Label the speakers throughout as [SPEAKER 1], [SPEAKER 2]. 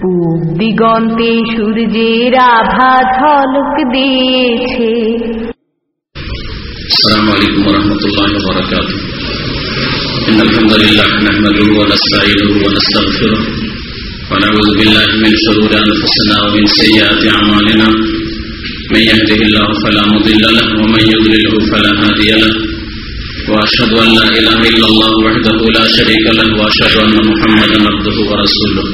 [SPEAKER 1] পূব দিগন্তে সূর্যের আভা ঝলক দিয়েছে
[SPEAKER 2] السلام عليكم ورحمة الله وبركاته إن الحمد لله نحمده ونستعينه ونستغفره ونعوذ بالله من شرور أنفسنا ومن سيئات أعمالنا من يهده الله فلا مضل له ومن يضلله فلا هادي له وأشهد أن لا إله إلا الله وحده لا شريك له وأشهد أن محمدا عبده ورسوله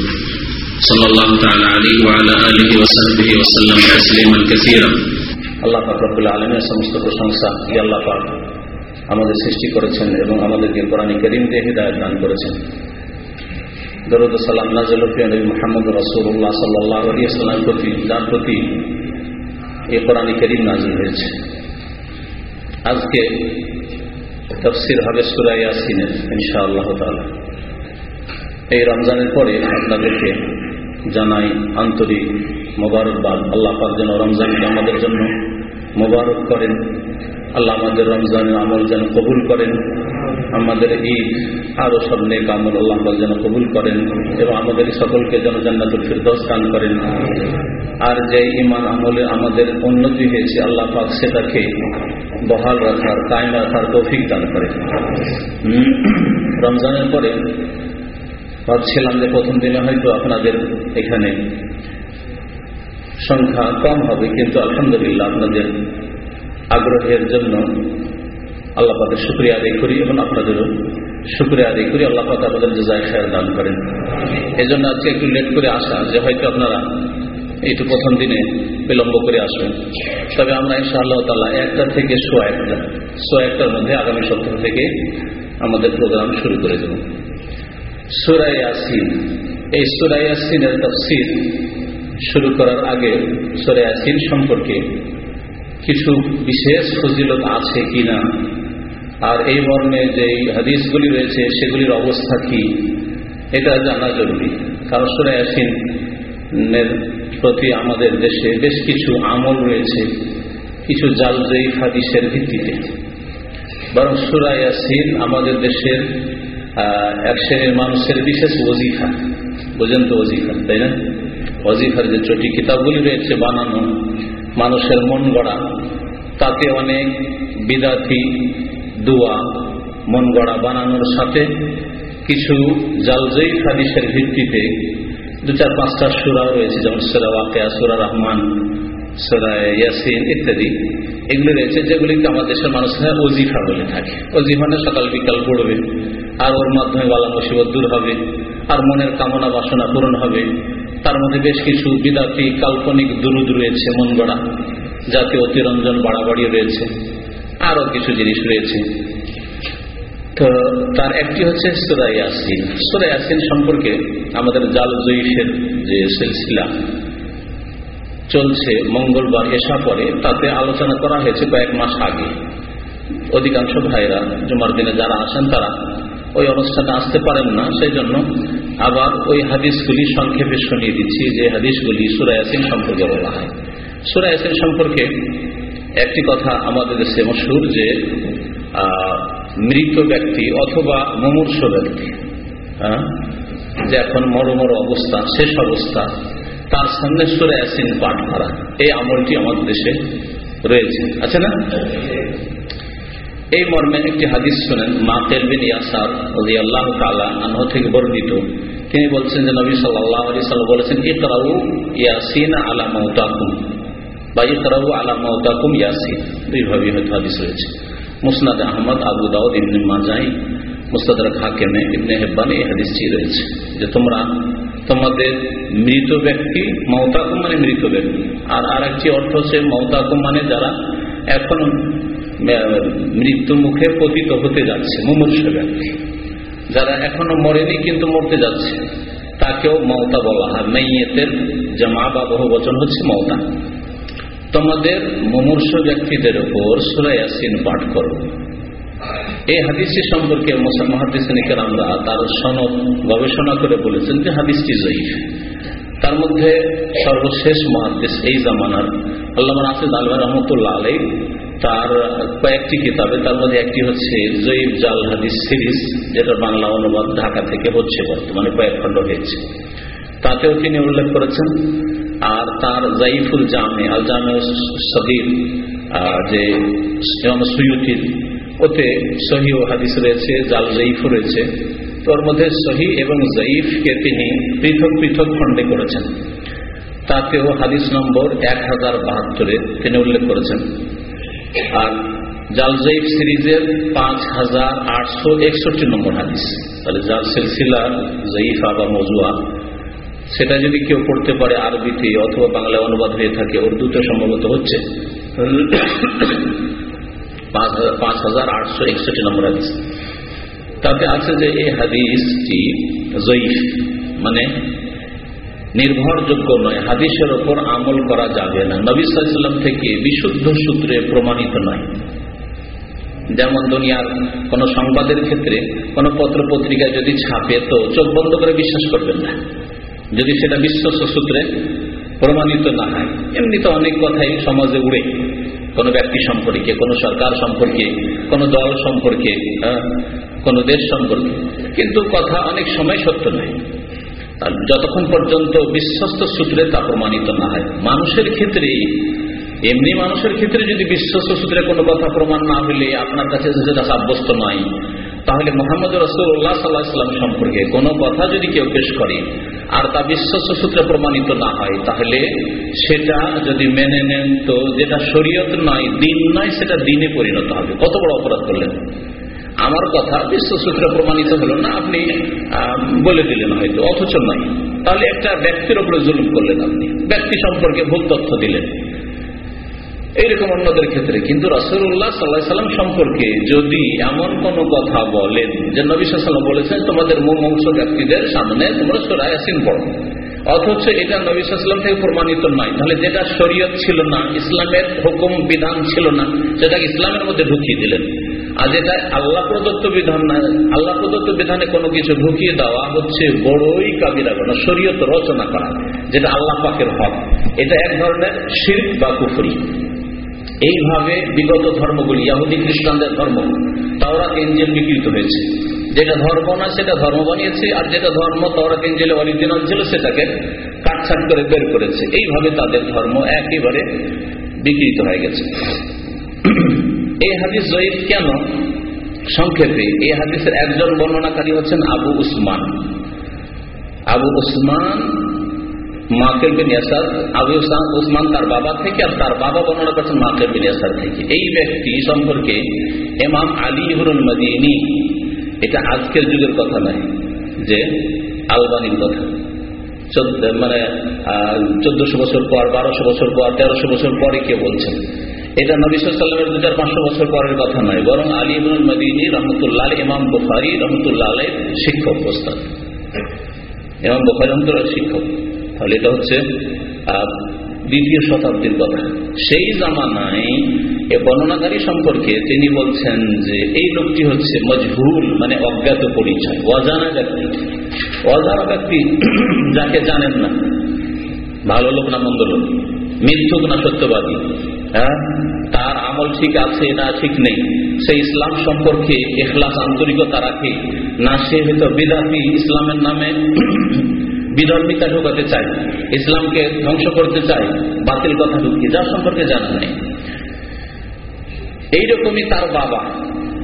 [SPEAKER 2] صلى الله تعالى عليه وعلى آله وصحبه وسلم تسليما كثيرا
[SPEAKER 3] আল্লাহ ফাকরুল আলমের সমস্ত প্রশংসা কি আল্লাহ পাক আমাদের সৃষ্টি করেছেন এবং আমাদেরকে কোরআনী করিম দিয়ে হৃদায়ত দান করেছেন দরুদ সালাম নাজলফিয়া নবী মোহাম্মদ রসুল্লাহ সাল্লাহ আলী সাল্লাম প্রতি যার প্রতি এই কোরআনী করিম নাজিল হয়েছে আজকে তফসির হবে সুরাই আসিনের ইনশা আল্লাহ তালা এই রমজানের পরে আপনাদেরকে জানাই আন্তরিক মোবারকবাদ। আল্লাহ পাক যেন রমজানকে আমাদের জন্য মোবারক করেন। আল্লাহ আমাদের রমজানের আমল যেন কবুল করেন। আমাদের ঈদ আরও সব নেক আমল আল্লাহ পাক যেন কবুল করেন এবং আমাদের সকলকে যেন জান্নাতুল ফিরদৌস দান করেন। আর যে ইমান আমলে আমাদের উন্নতি হয়েছে, আল্লাহ পাক সেটাকে বহাল রাখার, কায়েম রাখার তৌফিক দান করেন। রমজানের পরে ভাবছিলাম যে প্রথম দিনে হয়তো আপনাদের এখানে সংখ্যা কম হবে, কিন্তু আলহামদুলিল্লাহ আপনাদের আগ্রহের জন্য আল্লাহ পাকে শুক্রিয়া আদায় করি এবং আপনাদেরও শুক্রিয়া আদায় করি। আল্লাহ পাক আপনাদের জেজায় খেয়াল দান করেন। এই জন্য আজকে একটু লেট করে আসা যে হয়তো আপনারা একটু প্রথম দিনে বিলম্ব করে আসবেন। তবে আমরা ইনশাআল্লাহ তাল্লাহ একটা থেকে শো একটা শো একটার মধ্যে আগামী সপ্তাহ থেকে আমাদের প্রোগ্রাম শুরু করে দেব। সুরাই আসিন এই সুরাই আসিনের তফসির শুরু করার আগে সুরাই আসিন সম্পর্কে কিছু বিশেষ ফজিলত আছে কিনা? আর এই মর্মে যে হাদিসগুলি রয়েছে, সেগুলির অবস্থা কি? এটা জানা জরুরি। কারণ সুরাই আসিনের প্রতি আমাদের দেশে বেশ কিছু আমল রয়েছে, কিছু জালজয়ী হাদিসের ভিত্তিতে। বরং সুরাই আসিন আমাদের দেশের এক শ্রেণির মানুষের বিশেষ ওজিফা বোঝেন তো ওজিফা, তাই না? ওজিফার যে চটি কিতাবগুলি রয়েছে বানানো, মানুষের মন গড়া, তাতে অনেক বিদাতি, দোয়া, মন গড়া বানানোর সাথে কিছু জালজয়ী হাদিসের ভিত্তিতে দু চার পাঁচটা সুরাও রয়েছে, যেমন সুরা ওয়াকিয়া, সুরা রহমান, সুরা ইয়াসিন ইত্যাদি। এগুলি রয়েছে যেগুলিকে আমাদের দেশের মানুষরা অজিফা বলে থাকে। ওজিফানে সকাল বিকাল পড়বে, আর ওর মাধ্যমে বালা মুসিবত দূর হবে, আর মনের কামনা বাসনা পূরণ হবে। তার মধ্যে বেশ কিছু বিদাতি কাল্পনিক দুরুদ রয়েছে, মন গড়া, জাতীয় অতিরঞ্জন বাড়াবাড়ি রয়েছে আরও কিছু জিনিস রয়েছে। তো তার একটি হচ্ছে সুরাই আসিন সুরাই আসিন সম্পর্কে আমাদের জাল জয়ীফের যে সিলসিলা চলছে মঙ্গলবার এসা পরে, তাতে আলোচনা করা হয়েছে কয়েক মাস আগে। অধিকাংশ ভাইরা জুমার দিনে যারা আসেন তারা ওই অনুষ্ঠানে আসতে পারেন না সেই জন্য আবার ওই হাদিসগুলি সংক্ষেপে শুনিয়ে দিচ্ছি, যে হাদিসগুলি সুরায়াসিন সম্পর্কে বলা হয়। সুরায়াসিন সম্পর্কে একটি কথা আমাদের দেশে মশুর যে মৃত ব্যক্তি অথবা মুমূর্ষ ব্যক্তি যে এখন মরমর অবস্থা, শেষ অবস্থা তার সামনে সুরায়াসিন পাঠ করা। এই আমলটি আমাদের দেশে রয়েছে। আছে না? এই মর্মে একটি হাদিস শোনেন মা তেলবিন ইয়াসার ওদি আল্লাহ তালা আনহ থেকে বর্ণিত। তিনি বলছেন যে, নবী সাল্লাহ আলি সাল্লাম বলেছেন, ইকরাউ ইয়াসিন আলা মৌতাকুম বা ইকরাউ আলা মৌতাকুম ইয়াসিন। দুইভাবেই হয়তো হাদিস রয়েছে। মুসনাদ আহমদ, আবু দাউদ, ইবনে মাজাই মুস্তাদার হাকেমে, ইবনে হেব্বান, এই হাদিসটি রয়েছে যে, তোমরা তোমাদের মৃত ব্যক্তি মৌতাকুম মানে মৃত ব্যক্তি। আর আর একটি অর্থ হচ্ছে মৌতাকুম মানে যারা এখন মৃত্যু মুখে পতিত হতে যাচ্ছে, মুমূর্ষ ব্যক্তি। যারা এখনও মরেনি কিন্তু মরতে যাচ্ছে। তাকেও মমতা বলা হয়। মেয়েতের জামা বা বহু বচন হচ্ছে মমতা। তোমাদের মুমূর্ষ ব্যক্তিদের উপর সুরায়াসিন পাঠ করো। এই হাদিসটি সম্পর্কে মহাদিসনিকের আমরা তার সনদ গবেষণা করে বলেছেন যে হাদিসটি জয়ীফ তার মধ্যে সর্বশেষ মহাদিস এই জামানার আল্লাহ আসিদ আলমা রহমতুল্লাহ আলাই তার কয়েকটি কিতাবে, তার মধ্যে একটি হচ্ছে জয়ীব জাল হাদিস সিরিজ, যেটা বাংলা অনুবাদ ঢাকা থেকে হচ্ছে বর্তমানে কয়েক খণ্ড হয়েছে। তাতেও তিনি উল্লেখ করেছেন, আর তার জাইফুল জামে আল জামে সদির যে সুয়ুতির ওতে সহি ও হাদিস রয়েছে, জাল জাইফও রয়েছে। তোর মধ্যে সহি এবং জাইফকে তিনি পৃথক পৃথক খণ্ডে করেছেন। তাতেও হাদিস নম্বর এক হাজার বাহাত্তরে তিনি উল্লেখ করেছেন। আর জালজাইফ সিরিজের পাঁচ হাজার আটশো একষট্টি নম্বর হাদিস। তাহলে জাল সিলসিলা, জয়ীফা বা মজুয়া সেটা যদি কেউ পড়তে পারে আরবিতে অথবা বাংলায় অনুবাদ হয়ে থাকে উর্দুতে সম্ভবত হচ্ছে। পাঁচ হাজার আটশো একষট্টি নম্বর হাদিস। তাতে আছে যে এই হাদিসটি জয়ীফ মানে নির্ভরযোগ্য নয়, হাদিসের ওপর আমল করা যাবে না। নবী সাল্লাম থেকে বিশুদ্ধ সূত্রে প্রমাণিত নয়। যেমন দুনিয়ার কোন সংবাদের ক্ষেত্রে কোন পত্র পত্রিকায় যদি ছাপে, তো চোখ বন্ধ করে বিশ্বাস করবেন না। যদি সেটা বিশ্বস্ত সূত্রে প্রমাণিত না হয় এমনি তো অনেক কথাই সমাজে উড়ে। কোন ব্যক্তি সম্পর্কে, কোনো সরকার সম্পর্কে, কোনো দল সম্পর্কে কোনো দেশ সম্পর্কে। কিন্তু কথা অনেক সময় সত্য নয়। যতক্ষণ পর্যন্ত বিশ্বস্ত সূত্রে তা প্রমাণিত না হয়, মানুষের ক্ষেত্রে, এমনি মানুষের ক্ষেত্রে যদি বিশ্বস্ত সূত্রে কোনো কথা প্রমাণ না হলে আপনার কাছে সাব্যস্ত নয় তাহলে মোহাম্মদ রসুল্লাহ সাল্লাহাম সম্পর্কে কোনো কথা যদি কেউ পেশ করে আর তা বিশ্বস্ত সূত্রে প্রমাণিত না হয়, তাহলে সেটা যদি মেনে নেন তো যেটা শরীয়ত নয়, দিন নয়, সেটা দিনে পরিণত হবে। কত বড় অপরাধ করলেন? আমার কথা বিশ্বসূত্রে প্রমাণিত হলো না, আপনি বলে দিলেন হয়তো, অথচ নয়। তাহলে একটা ব্যক্তির উপরে জুলুম করলেন আপনি। ব্যক্তি সম্পর্কে ভুল তথ্য দিলেন। এইরকম অন্যদের ক্ষেত্রে। কিন্তু রসুল্লাহ সাল্লাহ সাল্লাম সম্পর্কে যদি এমন কোন কথা বলেন, যে নবী বলেছেন, তোমাদের মুমংস ব্যক্তিদের সামনে তোমরা সোরায় আসিন পড়ো। অথচ এটা নবী সাল্লাম থেকে প্রমাণিত নয়। তাহলে যেটা শরীয়ত ছিল না, ইসলামের হুকুম বিধান ছিল না সেটাকে ইসলামের মধ্যে ঢুকিয়ে দিলেন। আর যেটা আল্লাহ প্রদত্ত বিধান না, আল্লাহ প্রদত্ত বিধানে কোনো কিছু ঢুকিয়ে দেওয়া হচ্ছে বড়ই কাবিরা গোনা শরীয়ত রচনা করা, যেটা আল্লাহ পাকের হক। এটা এক ধরনের শিল্প বা কুফরি। এইভাবে বিগত ধর্মগুলি ইয়াহুদি খ্রিস্টানদের ধর্ম তাওরা এঞ্জেল বিকৃত হয়েছে। যেটা ধর্ম না, সেটা ধর্ম বানিয়েছে, আর যেটা ধর্ম তাওরা এঞ্জেলে অরিজিনাল ছিল, সেটাকে কাটছাট করে বের করেছে। এইভাবে তাদের ধর্ম একেবারে বিকৃত হয়ে গেছে। এই হাদিস জয়ীদ কেন সংক্ষেপে? এই হাদিসের একজন বর্ণনাকারী হচ্ছেন আবু উসমান। আবু উসমান মাকের বিন ইয়াসার, আবু উসমান তার বাবা থেকে আর তার বাবা বর্ণনা করছেন মাকের বিন থেকে। এই ব্যক্তি সম্পর্কে এমাম আলী হরুল মদিনী, এটা আজকের যুগের কথা নয়, যে আলবানির কথা। মানে চোদ্দশো বছর পর, বারোশো বছর পর, তেরোশো বছর পরে কে বলছেন? এটা নবী সাল্লামের দু চার পাঁচশো বছর পরের কথা নয়, বরং আলী ইবনুল মদিনী রহমতুল্লাহ ইমাম বুখারি রহমতুল্লাহ শিক্ষক প্রস্তাব ইমাম বুখারি রহমতুল্লাহ শিক্ষক। তাহলে এটা হচ্ছে দ্বিতীয় শতাব্দীর কথা। সেই জামানায় এ বর্ণনাকারী সম্পর্কে তিনি বলছেন যে এই লোকটি হচ্ছে মজহুল মানে অজ্ঞাত পরিচয়, অজানা ব্যক্তি। অজানা ব্যক্তি যাকে জানেন না। ভালো লোক না মন্দ লোক? মিথ্যুক না সত্যবাদী? হ্যাঁ? তার আমল ঠিক আছে না ঠিক নেই? সে ইসলাম সম্পর্কে এখলাস, আন্তরিকতা রাখে? না, সে হয়তো বিদাতি ইসলামের নামে বিধর্মিতা ঢোকাতে চায়, ইসলামকে ধ্বংস করতে চায়, বাতিল কথা ঢুকিয়ে যার সম্পর্কে জানা নেই। এইরকমই তার বাবা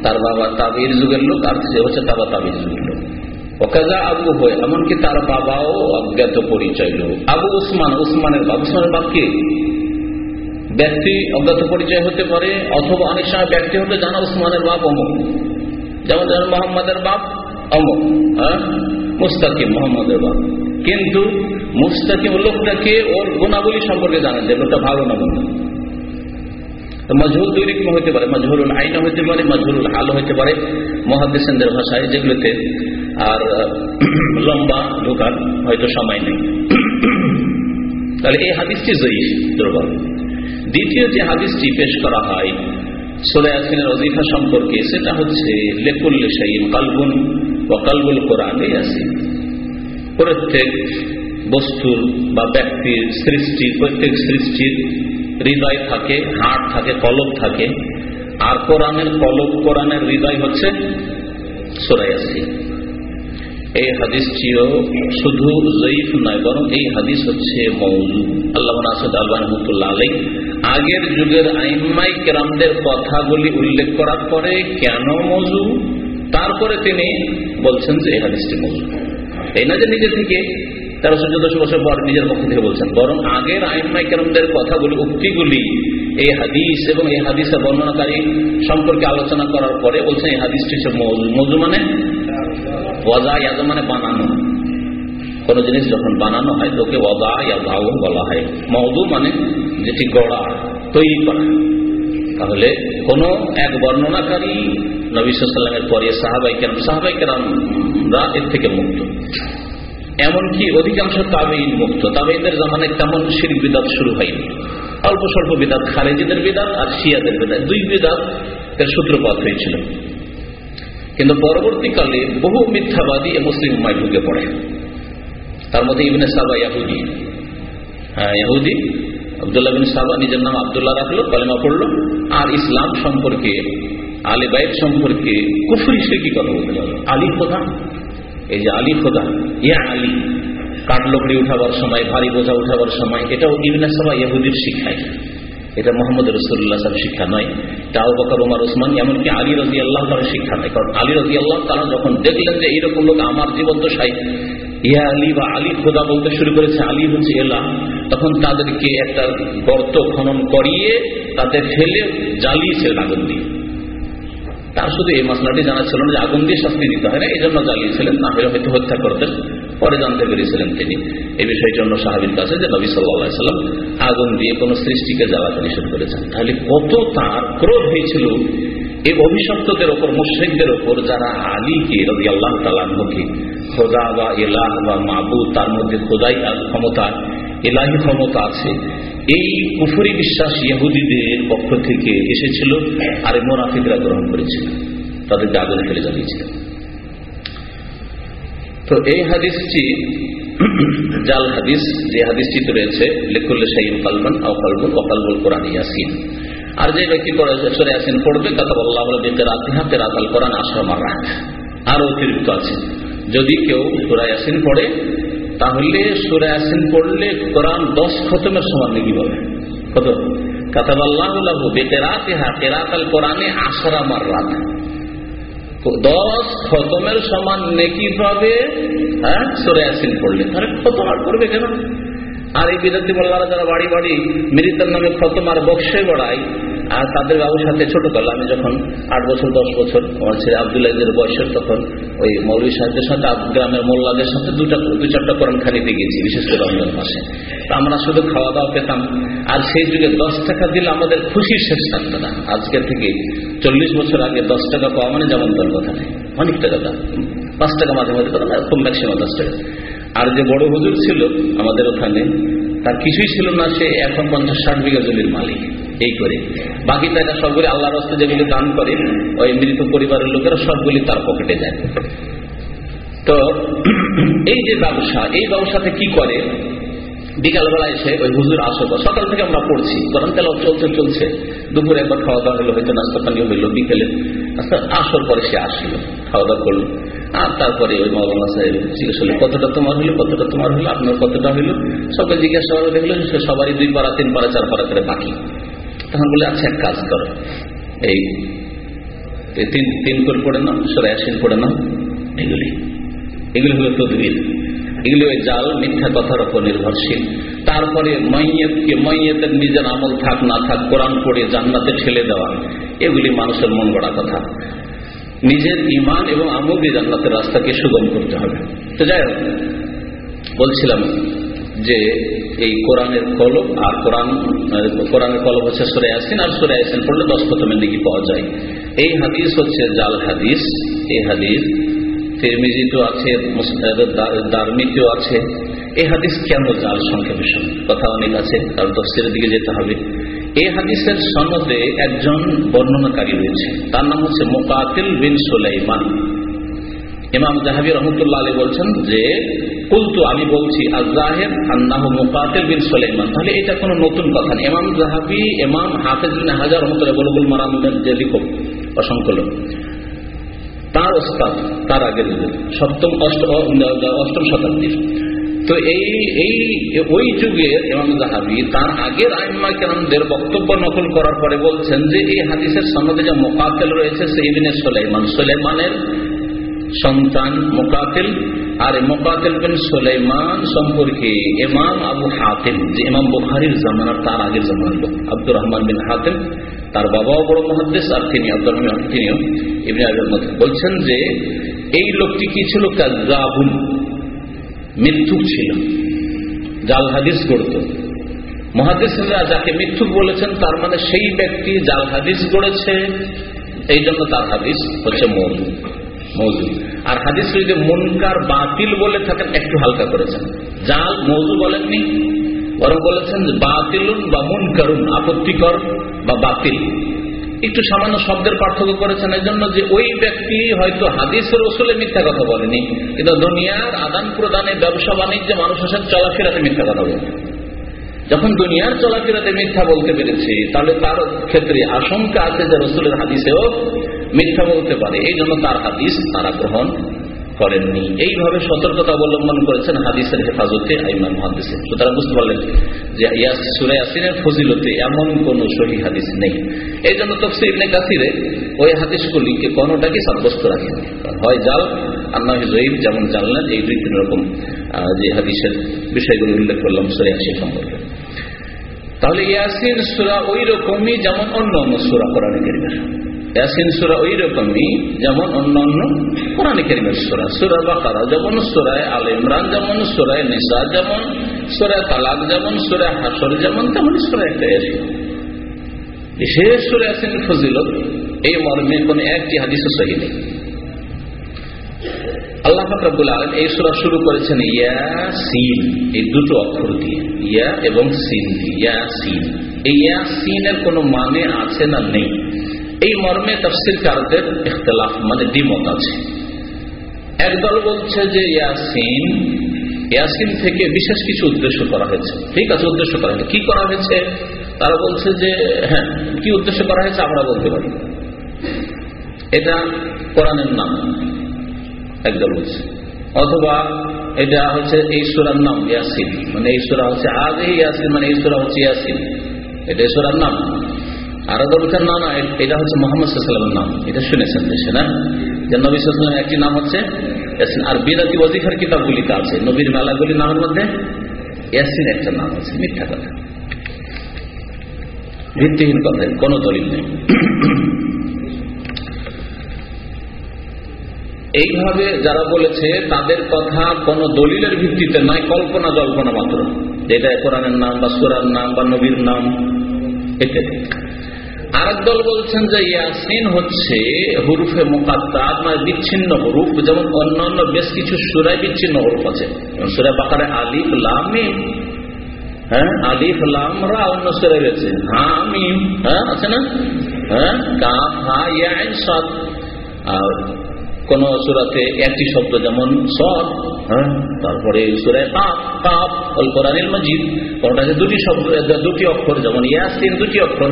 [SPEAKER 3] তার বাবা তাবির যুগের লোক, আর হচ্ছে তাবা তাবির যুগের লোক। ওকাজা আবু হয় এমনকি তার বাবাও অজ্ঞাত পরিচয় লোক। আবু উসমান, উসমানের বাবা উসমানের বাপকে ব্যক্তি অজ্ঞাত পরিচয় হতে পারে, অথবা অনেক সময় ব্যক্তি হতে জানা উসমানের বাপ অমুক। যেমন যেমন মোহাম্মদের বাপ অমুক হ্যাঁ? মুস্তাকিম মোহাম্মদের বাপ। কিন্তু মুস্তাকিম লোকটাকে ওর গুণাবলী সম্পর্কে জানা যায় লোকটা ভালো না বন্ধু মজহুল দুই রকম হতে পারে, মজহুরুল আইন হতে পারে, মজহুরুল হাল হতে পারে মহাদেশেন্দ্রের ভাষায় যেগুলোতে আর, লম্বা ঢোকার হয়তো সময় নেই। তাহলে এই হাদিসটি জয়ী দুর্বল। দ্বিতীয় যে হাদিসটি পেশ করা হয় সোলে আসিনের অজিফা সম্পর্কে, সেটা হচ্ছে, লেকুল্লে সাইন কালবুন ও কালবুল কোরআনে আসি প্রত্যেক বস্তুর বা ব্যক্তির সৃষ্টির প্রত্যেক সৃষ্টির হৃদয় থাকে হাট থাকে, কলব থাকে। আর কোরআনের কলব, কোরআনের হৃদয় হচ্ছে সোরাই আসি এই হাদিসটিও শুধু জয়ীফ নয়, বরং এই হাদিস হচ্ছে মৌজু আল্লাহ আসাদ আল্লাহ রহমতুল্লাহ আলাই আগের যুগের আইমাই কেরামদের কথাগুলি উল্লেখ করার পরে কেন মজু তারপরে তিনি বলছেন যে এই হাদিসটি মজু এই না যে নিজে থেকে? তেরোশো চোদ্দশো বছর পর নিজের পক্ষ থেকে বলছেন, বরং আগের আইমাই কেরামদের কথাগুলি, উক্তিগুলি, এই হাদিস এবং এই হাদিসের বর্ণনাকারী সম্পর্কে আলোচনা করার পরে বলছেন, এই হাদিসটি হচ্ছে মজু মানে ওয়াজা ইয়াজা মানে বানানো। কোন জিনিস যখন বানানো হয়, তোকে ওয়াজা ইয়াজাও বলা হয়। মৌদু মানে যেটি গড়া, তৈরি করা। তাহলে কোন এক বর্ণনাকারী নবীলামের পরে সাহাবাই কেরাম, সাহাবাই এর থেকে মুক্ত। এমনকি অধিকাংশ তাবেইন মুক্ত। তাবেইনদের জামানায় তেমন শির বিদাত শুরু হয়নি। অল্প স্বল্প বিদাত খারেজিদের বিদাত আর শিয়াদের বিদাত। দুই বিদাত এর সূত্রপাত হয়েছিল। কিন্তু পরবর্তীকালে বহু মিথ্যাবাদী মুসলিম উম্মায় ঢুকে পড়ে। তার মধ্যে ইবনে সাবা ইয়াহুদি। হ্যাঁ ইয়াহুদি। আবদুল্লাহ বিন সাবা নিজের নাম আবদুল্লাহ রাখল, কালেমা পড়ল। আর ইসলাম সম্পর্কে, আলী বাইক সম্পর্কে কুফুরি সে কি কথা বলতে পারল আলী খোদা এই যে আলী খোদা, ইয়া আলী কাঠলকড়ি উঠাবার সময়, ভারী বোঝা উঠাবার সময়, এটাও ইবনে সাবা ইয়াহুদির শিক্ষায়। এটা মোহাম্মদ রসুল্লাহ সাহেব শিক্ষা নয় তাও বকর, উমার, উসমান, এমনকি আলী রাজি আল্লাহ তার শিক্ষা নয়। কারণ আলী রাজি আল্লাহ তারা যখন দেখলেন যে এইরকম লোক আমার জীবন তো সাই, ইয়া আলী বা আলী খোদা বলতে শুরু করেছে, আলী হচ্ছে এলা তখন তাদেরকে একটা গর্ত খনন করিয়ে তাতে ফেলে জ্বালিয়েছে আগুন দিয়ে। তার শুধু এই মশলাটি জানা ছিল না যে আগুন দিয়ে শাস্তি দিতে হয় না, এই জন্য জ্বালিয়েছিলেন, না হলে হয়তো হত্যা করতেন। পরে জানতে পেরেছিলেন তিনি। এই বিষয়ের জন্য সাহাবির কাছে যে নবী সাল্লাম আগুন দিয়ে কোন সৃষ্টিকে জ্বালাতে নিষেধ করেছেন। তাহলে কত তার ক্রোধ হয়েছিল এই অভিশপ্তদের ওপর, মুশ্রিকদের ওপর, যারা আলীকে রবি আল্লাহ তালাহকে খোদা বা এলাহ বা মাবু তার মধ্যে খোদাই ক্ষমতা এলাহি ক্ষমতা আছে। এই কুফুরি বিশ্বাস ইহুদিদের পক্ষ থেকে এসেছিল আর মোনাফিকরা গ্রহণ করেছিল তাদেরকে আগুনে ফেলে জ্বালিয়েছিল তো এই হাদিসটি, জাল হাদিস, যে হাদিসটিতে রয়েছে, লেকুল্লে সাইম কালবান অকালবুল অকালবুল কোরআন ইয়াসিন। আর যে ব্যক্তি সরে আসেন, পড়বে কথা বল্লাহ রাতে রাতাল কোরআন আশ্রম আর আর অতিরিক্ত আছে। যদি কেউ সুরায় আসিন পড়ে তাহলে সুরায় আসিন পড়লে কোরআন দশ খতমের সমান নাকি বলে? কত? কাতাবাল্লাহ বেতেরাতে হা কেরাতাল কোরআনে আশরা মার রাত দশ খতমের সমান নেকি পাবে হ্যাঁ? সরে আসিন পড়লে। তাহলে খতম আর করবে কেন? আর এই বিদ্যার্থী মোল্লারা যারা বাড়ি বাড়ি মৃতের নামে খতম আর বক্সে বাড়ায় আর তাদের বাবুর সাথে ছোটকাল আমি যখন আট বছর, দশ বছর, আমার ছেলে আবদুল্লাহের বয়সের তখন ওই মৌলী সাহেবদের সাথে গ্রামের মোল্লাদের সাথে দুটা, দু চারটা কোরআন খানিতে গিয়েছি, বিশেষ করে রমজান মাসে। তা আমরা শুধু খাওয়া দাওয়া পেতাম। আর সেই যুগে দশ টাকা দিলে আমাদের খুশির শেষ থাকতো না। আজকে থেকে চল্লিশ বছর আগে দশ টাকা পাওয়া মানে যেমন দল কথা নেই। অনেক টাকা দাম। পাঁচ টাকা মাঝে মাঝে কথা না খুব ম্যাক্সিমাম দশ টাকা। আর যে বড় হুজুর ছিল আমাদের ওখানে, তার কিছুই ছিল না, সে এখন পঞ্চাশ ষাট বিঘা জমির মালিক। এই করে। বাকি টাকা সবগুলি আল্লাহর রাস্তা যেগুলি দান করে, ওই মৃত পরিবারের লোকেরা সবগুলি তার পকেটে যায়। তো এই যে ব্যবসা, এই ব্যবসাতে কি করে? বিকালবেলা এসে ওই হুজুর আসো সকাল থেকে আমরা পড়ছি কোরআন তেল চলছে চলছে, দুপুরে একবার খাওয়া দাওয়া হলো, হয়তো নাস্তা পানি হইল, বিকেলে আসর পরে সে আসলো খাওয়া দাওয়া করল। আর তারপরে ওই মৌলানা সাহেব জিজ্ঞেস হলো কতটা তোমার হলো? কতটা তোমার হলো? আপনার কতটা হইল? সবাই জিজ্ঞাসা দেখল সবারই দুই পাড়া, তিন পাড়া, চার পাড়া করে বাকি। তখন বলে আচ্ছা এক কাজ করো। এই তিন তিন করে পড়ে নাও সরাই আসেন পড়ে নাও। এগুলি এগুলি হলো তদবির। এগুলি ওই জাল, মিথ্যা কথার উপর নির্ভরশীল। তারপরে মাইয়েতকে, মাইয়েতের নিজের আমল থাক, না থাক, কোরআন পড়ে জান্নাতে ঠেলে দেওয়া। এগুলি মানুষের মন গড়া কথা। নিজের ইমান এবং আমল দিয়ে জান্নাতের রাস্তাকে সুগম করতে হবে। তো যাই হোক, বলছিলাম যে এই কোরআনের কলব আর কোরআন কোরআনের কলব হচ্ছে সরে আসেন আর সরে আসেন পড়লে দশ প্রথমে নাকি পাওয়া যায়। এই হাদিস হচ্ছে জাল হাদিস। এই হাদিস তিরমিজিতেও আছে দার্মিতেও আছে। এই হাদিস কেন জাল সংক্ষেপে কথা অনেক আছে, কারণ তফসির দিকে যেতে হবে। এই হাদিসের সনদে একজন বর্ণনাকারী রয়েছে। তার নাম হচ্ছে মোকাতিল বিন সুলাইমান। ইমাম জাহাবি রহমতুল্লাহ আলী বলছেন যে কুলতু আমি বলছি তাহলে এটা কোনো নতুন কথা নেই। ইমাম জাহাবি, ইমাম হাফেজ হাজার রহমতুল্লাহ বলবুল মারামের যে লিখক অসংকলন তার ওস্তাদ, তার আগের যুগে সপ্তম অষ্টম শতাব্দীর তো এই এই, ওই যুগের এবং জাহাবি তার আগের আইম্মা কেরামদের বক্তব্য নকল করার পরে বলছেন যে, এই হাদিসের সনদে যে মোকাতেল রয়েছে, সে ইবিনে সোলাইমান। সোলাইমানের সন্তান মোকাতেল আর মোকাতেল বিন সোলাইমান সম্পর্কে ইমাম আবু হাতিম, যে ইমাম বুখারির জামানার, তার আগের জামানার লোক, আব্দুর রহমান বিন হাতিম, তার বাবাও বড় মহাদ্দেশ আর তিনি আব্দুর রহমান তিনিও ইবনে আজের মধ্যে। বলছেন যে, এই লোকটি কি ছিল? কাজাবুন মিথ্যুক ছিল। জাল হাদিস গড়ত। মহাদিসরা যাকে মিথ্যুক বলেছেন, তার মানে সেই ব্যক্তি জাল হাদিস গড়েছে। এই জন্য তার হাদিস হচ্ছে মৌজু মৌজু আর হাদিস যদি মনকার বাতিল বলে থাকেন একটু হালকা করেছেন। জাল মৌজু বলেননি, বরং বলেছেন বাতিলুন বা মন কারুন আপত্তিকর বা বাতিল। একটু সামান্য শব্দের পার্থক্য করেছেন এই জন্য যে ওই ব্যক্তি হয়তো হাদিসের ওসুলে মিথ্যা কথা বলেনি, কিন্তু দুনিয়ার আদান প্রদানে ব্যবসা বাণিজ্যে মানুষের সাথে চলাফেরাতে মিথ্যা কথা বলে যখন দুনিয়ার চলাফেরাতে মিথ্যা বলতে পেরেছে, তাহলে তার ক্ষেত্রে আশঙ্কা আছে যে রসুলের হাদিসেও মিথ্যা বলতে পারে, এই জন্য তার হাদিস তারা গ্রহণ করেননি। এইভাবে সতর্কতা অবলম্বন করেছেন হাদিসের হেফাজতে আইমান মহাদিসে সুতরাং বুঝতে পারলেন যে সুরে আসিনের ফজিলতে এমন কোন সহি হাদিস নেই। এই জন্য তফসি ইবনে কাসিরে ওই হাদিসগুলিকে কোনোটাকে সাব্যস্ত রাখেন হয় জাল আর নয় জয়ীব যেমন জানলেন, এই দুই তিন রকম যে হাদিসের বিষয়গুলি উল্লেখ করলাম সুরে সম্পর্কে। তাহলে ইয়াসিন সুরা ওই রকমই যেমন অন্য অন্য সুরা কেরিমের। ইয়াসিন যেমন অন্য অন্য কোরআন কেরিমের সুরা সুরা বাকারা যেমন সুরায় আল ইমরান, যেমন সুরায় নিসা, যেমন সুরায় তালাক, যেমন সুরায় হাসর, যেমন তেমন একটা এই নেই। আল্লাহ এই সুরা শুরু করেছেন ইয়া সিন এই দুটো অক্ষর দিয়ে, ইয়া এবং সিন দিয়ে ইয়া সিন এই ইয়া সিনের কোনো মানে আছে না নেই। এই মর্মে তফসির কারদের ইখতলাফ মানে দ্বিমত আছে। একদল বলছে যে ইয়াসিন ইয়াসিন থেকে বিশেষ কিছু উদ্দেশ্য করা হয়েছে। ঠিক আছে, উদ্দেশ্য করা হয়েছে। কি করা হয়েছে? তারা বলছে যে হ্যাঁ কি উদ্দেশ্য করা হয়েছে আমরা বলতে পারি। এটা কোরআনের নাম একদল বলছে। অথবা এটা হচ্ছে এই সুরার নাম, ইয়াসিন। মানে এই সুরা হচ্ছে আজ ইয়াসিন মানে এই সুরা হচ্ছে ইয়াসিন। এটা এই সুরার নাম। আর বলছেন না না এটা হচ্ছে মোহাম্মদ নাম। এটা শুনেছেন দেশে, না? যে একটি নাম হচ্ছে আর আছে। নবীর নামের মধ্যে ইয়াসিন একটা নাম আছে, মিথ্যা কথা। ভিত্তিহীন কথা দলিল নেই। এইভাবে যারা বলেছে, তাদের কথা কোন দলিলের ভিত্তিতে নয় কল্পনা জল্পনা মাত্র। যেটা কোরআনের নাম বা সুরার নাম বা নবীর নাম, ইত্যাদি। আরেক দল বলছেন যে ইয়াসিন হচ্ছে হুরুফে মোকাত্তার মানে বিচ্ছিন্ন হরুফ, যেমন অন্যান্য বেশ কিছু সুরাই বিচ্ছিন্ন হরুফ আছে। সুরা বাকারে আলিফ লামিম হ্যাঁ? আলিফ লামরা অন্য সুরে রয়েছে। হামিম হ্যাঁ? আছে না? হ্যাঁ? কাফ, হা, ইয়া সাদ। আর কোন সুরাতে একটি শব্দ যেমন সদ হ্যাঁ? তারপরে সুরায় কাপ কাপ অল কোরআনিল মজিদ। কোনটাতে দুটি শব্দ, দুটি অক্ষর, যেমন ইয়াসিন দুটি অক্ষর।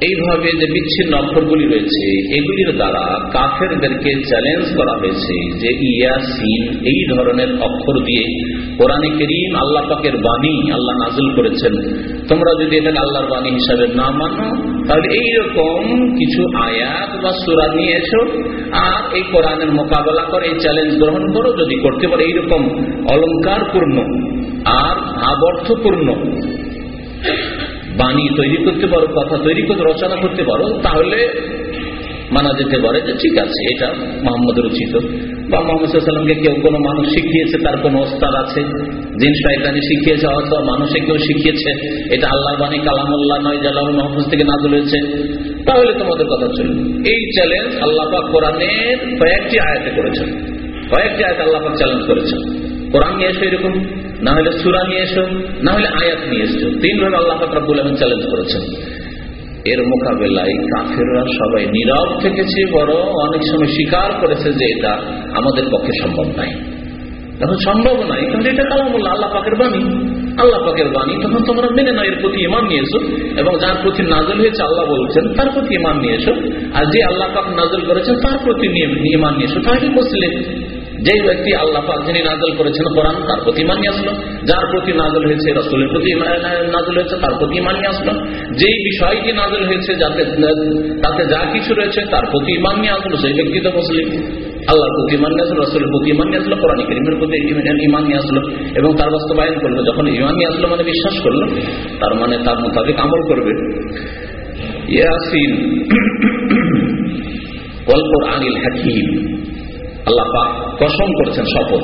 [SPEAKER 3] এইভাবে যে বিচ্ছিন্ন অক্ষরগুলি রয়েছে, এগুলির দ্বারা কাফেরদেরকে চ্যালেঞ্জ করা হয়েছে যে ইয়াসিন এই ধরনের অক্ষর দিয়ে কোরআনে করিম আল্লাহ পাকের বাণী আল্লাহ নাজুল করেছেন। তোমরা যদি এটাকে আল্লাহর বাণী হিসাবে না মানো, তাহলে এইরকম কিছু আয়াত বা সুরা নিয়ে এসো আর এই কোরআনের মোকাবেলা করে, এই চ্যালেঞ্জ গ্রহণ করো যদি করতে পারো। এইরকম অলঙ্কারপূর্ণ আর ভাবর্থপূর্ণ বাণী তৈরি করতে পারো, কথা তৈরি করতে রচনা করতে পারো, তাহলে মানা যেতে পারে যে ঠিক আছে, এটা মোহাম্মদের রচিত। বা মোহাম্মদ কেউ কোনো মানুষ শিখিয়েছে, তার কোনো ওস্তাদ আছে শয়তানি শিখিয়েছে, অথবা মানুষে কেউ শিখিয়েছে, এটা আল্লাহ বাণী কালামুল্লাহ নয় জালাল মহফুজ থেকে নাজল হয়েছে। তাহলে তোমাদের কথা চলবে। এই চ্যালেঞ্জ আল্লাহ পাক কোরআনের কয়েকটি আয়াতে করেছেন। কয়েকটি আয়াত আল্লাপাক চ্যালেঞ্জ করেছেন। কোরআন নিয়ে এসো এরকম। না হলে সুরা নিয়ে এসো না হলে আয়াত নিয়ে এসো। তিনভাবে আল্লাহ ফাকরাবুল চ্যালেঞ্জ করেছেন। এর মোকাবেলায় কাফেররা সবাই নীরব থেকেছে বড় অনেক সময় স্বীকার করেছে যে এটা আমাদের পক্ষে সম্ভব নাই। যখন সম্ভব নয় কিন্তু এটা কালামুল্লাহ, আল্লাহ পাকের বাণী। আল্লাহ পাকের বাণী, তখন তোমরা মেনে নাও, এর প্রতি ইমান নিয়েছো এবং যার প্রতি নাজল হয়েছে আল্লাহ বলছেন, তার প্রতি ইমান নিয়েছো আর যে আল্লাহ পাক নাজল করেছেন, তার প্রতি ইমান নিয়েছো তাহলে মুসলিম যে ব্যক্তি আল্লাহ পাক যিনি নাজল করেছেন কোরআন, তার প্রতি ইমান নিয়ে আসলো। যার প্রতি নাজল হয়েছে রসুলের প্রতি নাজল হয়েছে, তার প্রতি ইমান নিয়ে আসলো। যেই বিষয়টি নাজল হয়েছে, যাতে তাতে যা কিছু রয়েছে, তার প্রতি ইমান নিয়ে আসলো। সেই ব্যক্তি তো মুসলিম। আল্লাহর প্রতি ইমান আসলো, রসুলের প্রতি ইমান নিয়ে আসলো, কোরআন করিমের প্রতি ইমান নিয়ে আসলো এবং তার বাস্তবায়ন করল। যখন ইমান নিয়ে আসলো মানে বিশ্বাস করল, তার মানে তার মোতাবেক আমল করবে। ইয়াসিন আনিল হাকিম। আল্লাহ পাক কসম করছেন শপথ।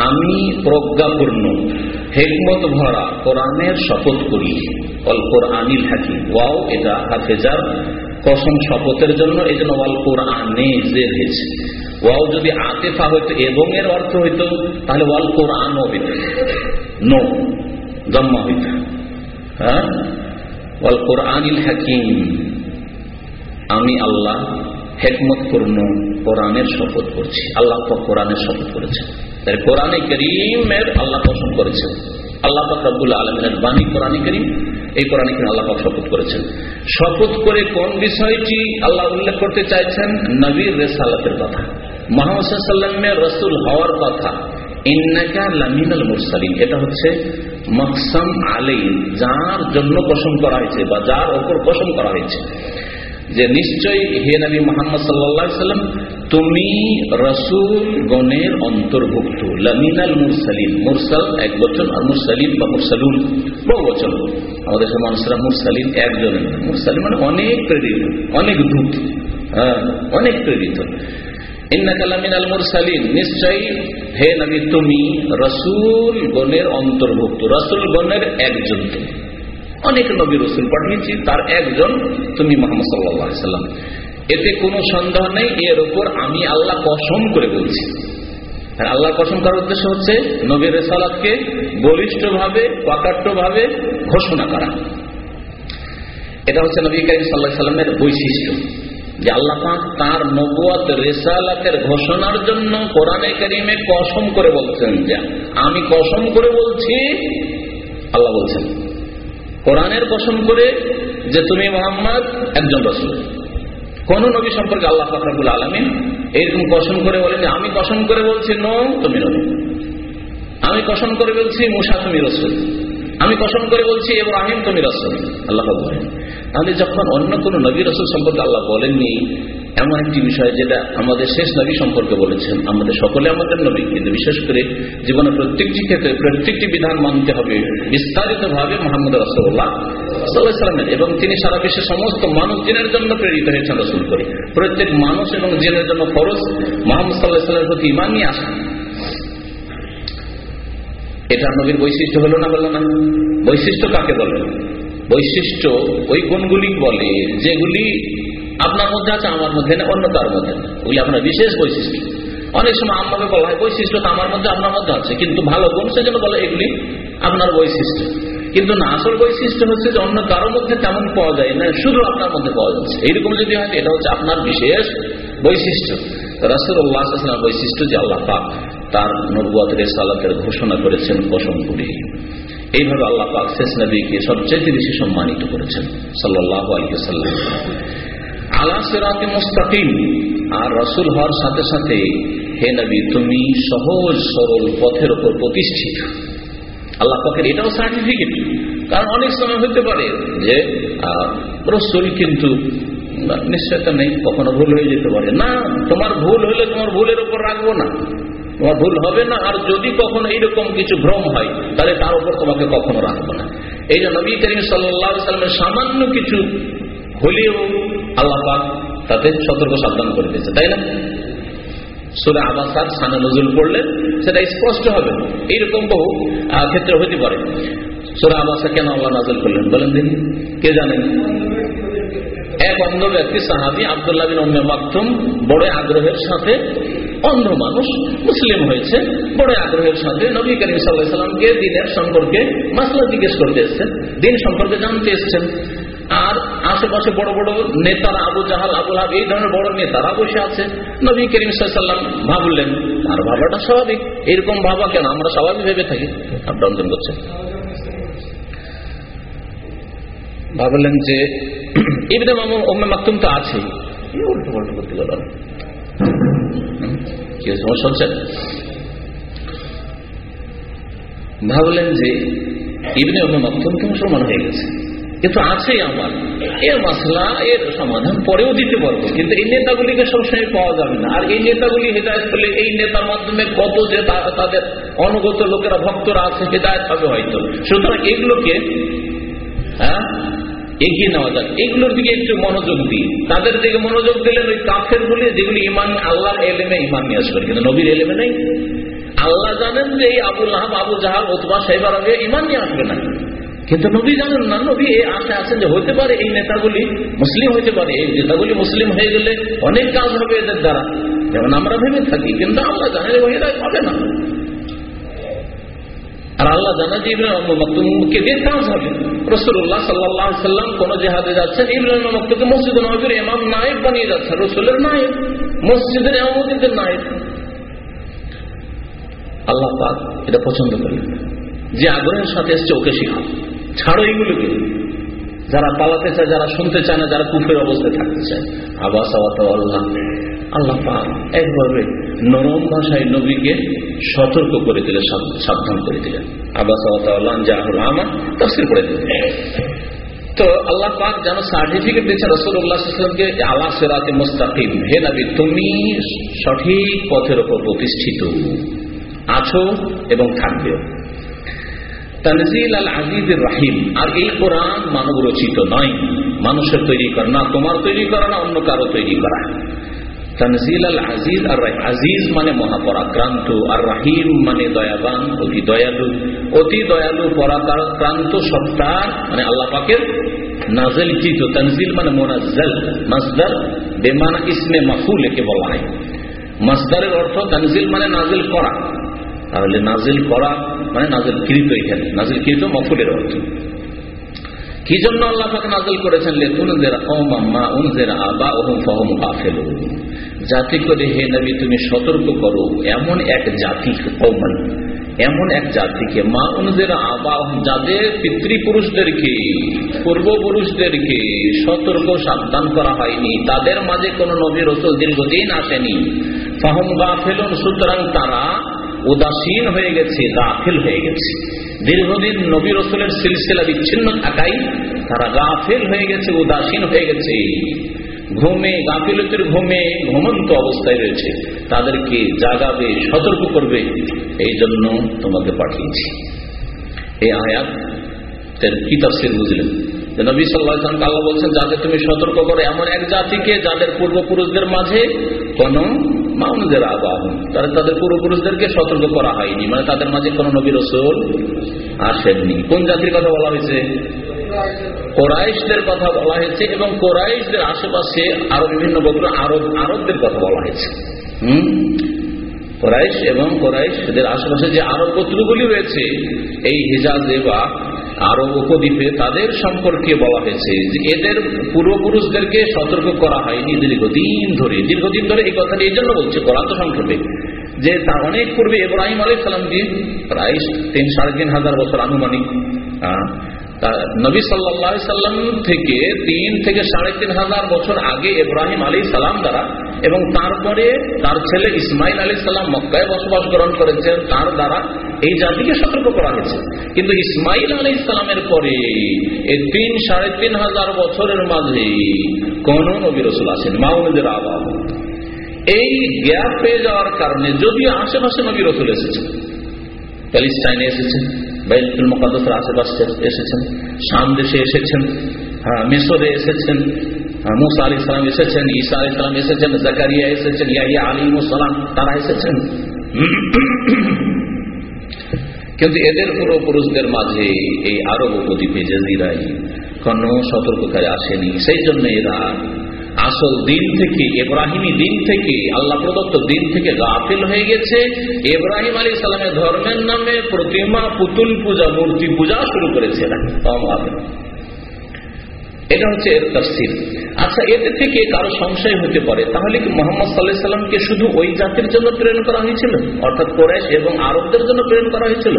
[SPEAKER 3] আমি প্রজ্ঞাপূর্ণ, হেকমত ভরা কোরআনের শপথ করি। অল্প আনিল হাকিম। ওয়াও, এটা হাফেজার কসম শপথের জন্য, এই জন্য ওয়াল কোরআনে জের হয়েছে ওয়াও যদি আতেফা হইতো, এবং এর অর্থ হইতো, তাহলে ওয়াল কোরআনও হইত নো, জম্মা হইত। হ্যাঁ? ওয়াল কোরআনিল হাকিম। আমি আল্লাহ হেকমত পূর্ণ কোরআনের শপথ করছি। আল্লাহ কোরআনের শপথ করেছেন। তাই কোরআনে করিমের আল্লাহ পছন্দ করেছেন। আল্লাহ রব্বুল আলমিনের বাণী কোরআনে করিম, এই কোরআনে কিনা আল্লাহ শপথ করেছেন। শপথ করে কোন বিষয়টি আল্লাহ উল্লেখ করতে চাইছেন? নবীর রেসালাতের কথা। মোহাম্মদ সাল্লামের রসুল হওয়ার কথা। লামিনাল এটা হচ্ছে মকসাম আলী যার জন্য পোষণ করা হয়েছে বা যার ওপর পোষণ করা হয়েছে। যে নিশ্চয় হে নবী মোহাম্মদ সাল্লাম তুমি রসুল গণের অন্তর্ভুক্ত, লামিনাল মুরসালিন, মুরসাল এক বচন আর মুরসালিন বা মুরসালুল বহু বচন। আমাদের সব মানুষরা মুরসালিন একজনের মুরসালিন মানে অনেক প্রেরিত, অনেক দূত হ্যাঁ অনেক প্রেরিত। নিশ্চয়ই হে নবী তুমি রসুল গণের অন্তর্ভুক্ত রসুল গণের একজন তুমি। অনেক নবী রসুল পাঠিয়েছি, তার একজন তুমি মোহাম্মদ সাল্লাম। এতে কোনো সন্দেহ নেই, এর উপর আমি আল্লাহ কসম করে বলছি। আল্লাহ কসম করার উদ্দেশ্য হচ্ছে নবীর রেসালাতকে বলিষ্ঠ ভাবে ঘোষণা করা। এটা হচ্ছে নবী করিম সাল্লাহ সাল্লামের বৈশিষ্ট্য। যে আল্লাহ তার নবুয়াত, রেসালাতের ঘোষণার জন্য কোরআনে করিমে কসম করে বলছেন যে, আমি কসম করে বলছি, আল্লাহ বলছেন। কোরআনের কসম করে যে তুমি মোহাম্মদ একজন রসুল। কোন নবী সম্পর্কে আল্লাহ ফাকরাবুল আলমিন এইরকম কসম করে বলেন আমি কসম করে বলছি নো তুমি নবী। আমি কসম করে বলছি মুসা, তুমি রসুল। আমি কসম করে বলছি আহিম তুমি রসুল। আল্লাহ তাহলে যখন অন্য কোন নবী, রসুল সম্পর্কে আল্লাহ বলেননি এমন একটি বিষয় যেটা আমাদের শেষ নবী সম্পর্কে বলেছেন, আমাদের সকলে আমাদের নবী, কিন্তু বিশেষ করে জীবনের প্রত্যেকটি ক্ষেত্রে প্রত্যেকটি বিধান মানতে হবে বিস্তারিত ভাবে মোহাম্মদ সাল্লাহামের এবং তিনি সারা বিশ্বের সমস্ত মানুষ জিনের জন্য প্রেরিত হয়েছেন রসুল করে প্রত্যেক মানুষ এবং জিনের জন্য ফরজ, মোহাম্মদ সাল্লাহ সাল্লামের প্রতি ইমান নিয়ে আসা। এটা নবীর বৈশিষ্ট্য হলো না বলল না? বৈশিষ্ট্য কাকে বলে? বৈশিষ্ট্য ওই গুণগুলি বলে, যেগুলি আপনার মধ্যে আছে, আমার মধ্যে না অন্য কার মধ্যে ওই আপনার বিশেষ বৈশিষ্ট্য। অনেক সময় আমাকে বলা হয় বৈশিষ্ট্য তো আমার মধ্যে, আপনার মধ্যে আছে, কিন্তু ভালো গুণ সেজন্য বলে এগুলি আপনার বৈশিষ্ট্য। কিন্তু না, আসল বৈশিষ্ট্য হচ্ছে যে অন্য কারোর মধ্যে তেমন পাওয়া যায় না, শুধু আপনার মধ্যে পাওয়া যাচ্ছে। এইরকম যদি হয়, এটা হচ্ছে আপনার বিশেষ বৈশিষ্ট্য। রাসুল্লাহাম বৈশিষ্ট্য যে আল্লাহ পাক তার নবুয়াতের সালাতের ঘোষণা করেছেন কসম এইভাবে আল্লাহ পাক শেষ নবীকে সবচেয়ে বেশি সম্মানিত করেছেন সাল্লাহ আলহিসাল্লাম আলা সেরাতে মুস্তাকিম। আর রসুল হওয়ার সাথে সাথে, হে নবী, তুমি সহজ, সরল পথের ওপর প্রতিষ্ঠিত। আল্লাহ পাখের এটাও সার্টিফিকেট কারণ অনেক সময় হতে পারে যে রসুল কিন্তু নিশ্চয়তা নেই, কখনো ভুল হয়ে যেতে পারে। না, তোমার ভুল হলে তোমার ভুলের উপর রাখব না। তোমার ভুল হবে না, আর যদি কখনো এইরকম কিছু ভ্রম হয়, তাহলে তার উপর তোমাকে কখনো রাখব না। এই যে নবী করিম সাল্লামের সামান্য কিছু হলেও আল্লাহ তাতে সতর্ক সাবধান করে দিয়েছে, তাই না? সুরে আবাসার সানা নজুল পড়লে সেটা স্পষ্ট হবে। এইরকম বহু ক্ষেত্রে হতে পারে। সুরে আবাসা কেন আল্লাহ নাজল করলেন? বলেন দিন কে জানেন এক অন্ধ ব্যক্তি, সাহাবি আবদুল্লাহ বিন অম্মে মাকতুম, বড় আগ্রহের সাথে অন্ধ মানুষ, মুসলিম হয়েছে, বড় আগ্রহের সাথে নবী করিম সাল্লাহ সাল্লামকে, দিনের সম্পর্কে মাসলা জিজ্ঞেস করতে এসছেন, দিন সম্পর্কে জানতে এসছেন। আর আশেপাশে বড় বড় নেতারা, আবু জাহাল আবুল হাব এই ধরনের বড় নেতারা বসে আছে। নবী করিম সাল্লাম ভাবলেন, তার ভাবাটা স্বাভাবিক। এরকম ভাবা কেন? আমরা স্বাভাবিক ভেবে থাকি। আপ করছে ভাবলেন যে, ইবনে মামুন ওমে মাকতুম তো আছে উল্টো পাল্টো করতে গেল ভাবলেন যে, ইবনে ওমে মাকতুম তো মুসলমান হয়ে গেছে। এ তো আছেই আমার এর মাসলা, এর সমাধান পরেও দিতে পারব। কিন্তু এই নেতাগুলিকে সবসময় পাওয়া যাবে না। আর এই নেতাগুলি হেদায়ত করলে এই নেতার মাধ্যমে কত যে তাদের অনুগত লোকেরা, ভক্তরা আছে, হেদায়ত হবে হয়তো। সুতরাং এগুলোকে হ্যাঁ এগিয়ে নেওয়া যাক। এগুলোর দিকে একটু মনোযোগ দিই। তাদের দিকে মনোযোগ দিলেন ওই কাফের বলে যেগুলি ইমান, আল্লাহর এলেমে ইমান নিয়ে আসবেন কিন্তু নবীর এলেমে নেই। আল্লাহ জানেন যে এই আবুল আবু জাহাব অথবা সাহেবার আগে ইমান নিয়ে আসবে না। কিন্তু নবী জানেন না, নবী এই আশা আছেন যে হতে পারে এই নেতাগুলি মুসলিম হইতে পারে। এই নেতাগুলি মুসলিম হয়ে গেলে অনেক কাজ হবে এদের দ্বারা। যেমন আমরা ভেবে থাকি, কিন্তু আল্লাহ জানেন এরা পাবে না। আর আল্লাহ জানা যে ইব্রাহিম দিয়ে কাজ হবে। রসুল্লাহ সাল্লাহ সাল্লাম কোন জেহাদে যাচ্ছেন ইব্রাহিম মসজিদ নবীর এমাম নায়ক বানিয়ে যাচ্ছে রসুলের নায়ক মসজিদের এমামদের নায়ক আল্লাহ পাক এটা পছন্দ করলেন যে আগ্রহের সাথে এসছে, ওকে শিখা ছাড়ো এইগুলোকে যারা পালাতে চায়, যারা শুনতে চায় না, যারা কুফের অবস্থায় থাকতে চায়। আবাস আল্লাহ আল্লাহ একভাবে নরম ভাষায় নবীকে সতর্ক করে দিলেন সাবধান করে দিলেন আবাস জাহুল আমার তফসিল করে দিলেন। তো আল্লাহ পাক যেন সার্টিফিকেট দিচ্ছে রসুল্লাহামকে আল্লাহ সেরাতে মোস্তাকিম। হে নবী, তুমি সঠিক পথের ওপর প্রতিষ্ঠিত। আছো এবং থাকবেও তানজিল আল আজিজ রাহিম। আর এই কোরআন মানব রচিত নয়। মানুষের তৈরি করা না, তোমার তৈরি করা না, অন্য কারও তৈরি করা। তানজিল আল আজিজ আর আজিজ মানে মহাপরাক্রান্ত, আর রাহিম মানে দয়াবান, অতি দয়ালু। অতি দয়ালু, পরাক্রান্ত, সত্তার মানে আল্লাহ পাকের নাজেল কৃত তানজিল মানে মোনাজ্জাল, মাসদার, বেমানা ইসমে মাফুল একে বলা হয়। মাসদারের অর্থ তানজিল মানে নাজিল করা। তাহলে নাজিল করা মানে নাজিল কৃত এখানে। নাজিল কৃত মফুলের অর্থ। কি জন্য আল্লাহ পাক নাজিল করেছেন? লেখুন আবা ওহম ফহম কাফেল জাতি করে, হে নবী, তুমি সতর্ক করো। এমন এক জাতি কৌমান এমন এক জাতিকে, মা অনুদের আবা যাদের পিতৃপুরুষদেরকে, পূর্বপুরুষদেরকে সতর্ক সাবধান করা হয়নি। তাদের মাঝে কোন নবী রসুল দীর্ঘদিন আসেনি। ফাহম বা ফেলুন সুতরাং তারা উদাসীন হয়ে গেছে, গাফেল হয়ে গেছে। দীর্ঘদিন নবী রসুলের সিলসিলা বিচ্ছিন্ন থাকাই তারা গাফেল হয়ে গেছে, উদাসীন হয়ে গেছে। ঘুমে, গাফিলতির ঘুমে ঘুমন্ত অবস্থায় রয়েছে। তাদেরকে জাগাবে, সতর্ক করবে, এই জন্য তোমাকে পাঠিয়েছি। এই আয়াত কি তাফসির বুঝলেন? নবী সাল্লাহ আল্লাহ বলছেন, যাদের তুমি সতর্ক করো, এমন এক জাতিকে যাদের পূর্বপুরুষদের মাঝে কোন মাউনদের তাদের পূর্বপুরুষদেরকে সতর্ক করা হয়নি। মানে তাদের মাঝে কোন রসুল আসেননি। কোন জাতির কথা বলা হয়েছে? কোরাইশদের কথা বলা হয়েছে এবং কোরাইশদের আশেপাশে আরও বিভিন্ন গোত্র আরব, আরবদের কথা বলা হয়েছে। হম? কোরাইশ এবং কোরাইশদের আশেপাশে যে আরব গোত্রগুলি রয়েছে, এই হিজাজে বা আরব উপদ্বীপে তাদের সম্পর্কে বলা হয়েছে যে এদের পূর্বপুরুষদেরকে সতর্ক করা হয়নি দীর্ঘদিন ধরে। দীর্ঘদিন ধরে এই কথাটি এই জন্য বলছে কোরআন সংক্ষেপে। যে তার অনেক পূর্বে ইব্রাহিম আলী সালামজি প্রায় তিন সাড়ে তিন হাজার বছর আনুমানিক নবী সাল্লা সাল্লাম থেকে তিন থেকে সাড়ে তিন হাজার বছর আগে ইব্রাহিম আলী সালাম দ্বারা এবং তারপরে তার ছেলে ইসমাইল আলী সাল্লাম মক্কায় বসবাস গ্রহণ করেছেন, তার দ্বারা এই জাতিকে সতর্ক করা হয়েছে। কিন্তু ইসমাইল আলী ইসলামের পরে এই তিন সাড়ে তিন হাজার বছরের মাঝে কোন নবী রসুল আছেন মাউনদের আবাব এই গ্যাপ পেয়ে যাওয়ার কারণে যদিও আশেপাশে নবী রসুল এসেছেন, প্যালিস্টাইনে এসেছেন বাইতুল মোকাদ্দসের আশেপাশে এসেছেন, শাম দেশে এসেছেন হ্যাঁ মিশরে এসেছেন মুসা আলী সালাম এসেছেন, ঈসা আলী সালাম এসেছেন, জাকারিয়া এসেছেন, ইয়াহিয়া আলী সালাম তারা এসেছেন। কিন্তু এদের পূর্বপুরুষদের মাঝে এই আরব উপদ্বীপে জাজিরাই কোন সতর্ককারী আসেনি। সেই জন্য এরা আসল দিন থেকে এব্রাহিমী দিন থেকে, আল্লাহ প্রদত্ত দিন থেকে গাফিল হয়ে গেছে। এব্রাহিম আলী সালামের ধর্মের নামে প্রতিমা, পুতুল পূজা, মূর্তি পূজা শুরু করেছে। এটা হচ্ছে এর তফসিল আচ্ছা এতে থেকে কারও সংশয় হতে পারে। তাহলে কি মোহাম্মদ সাল্লাহ সাল্লামকে শুধু ওই জাতির জন্য প্রেরণ করা হয়েছিল? অর্থাৎ কোরেশ এবং আরবদের জন্য প্রেরণ করা হয়েছিল?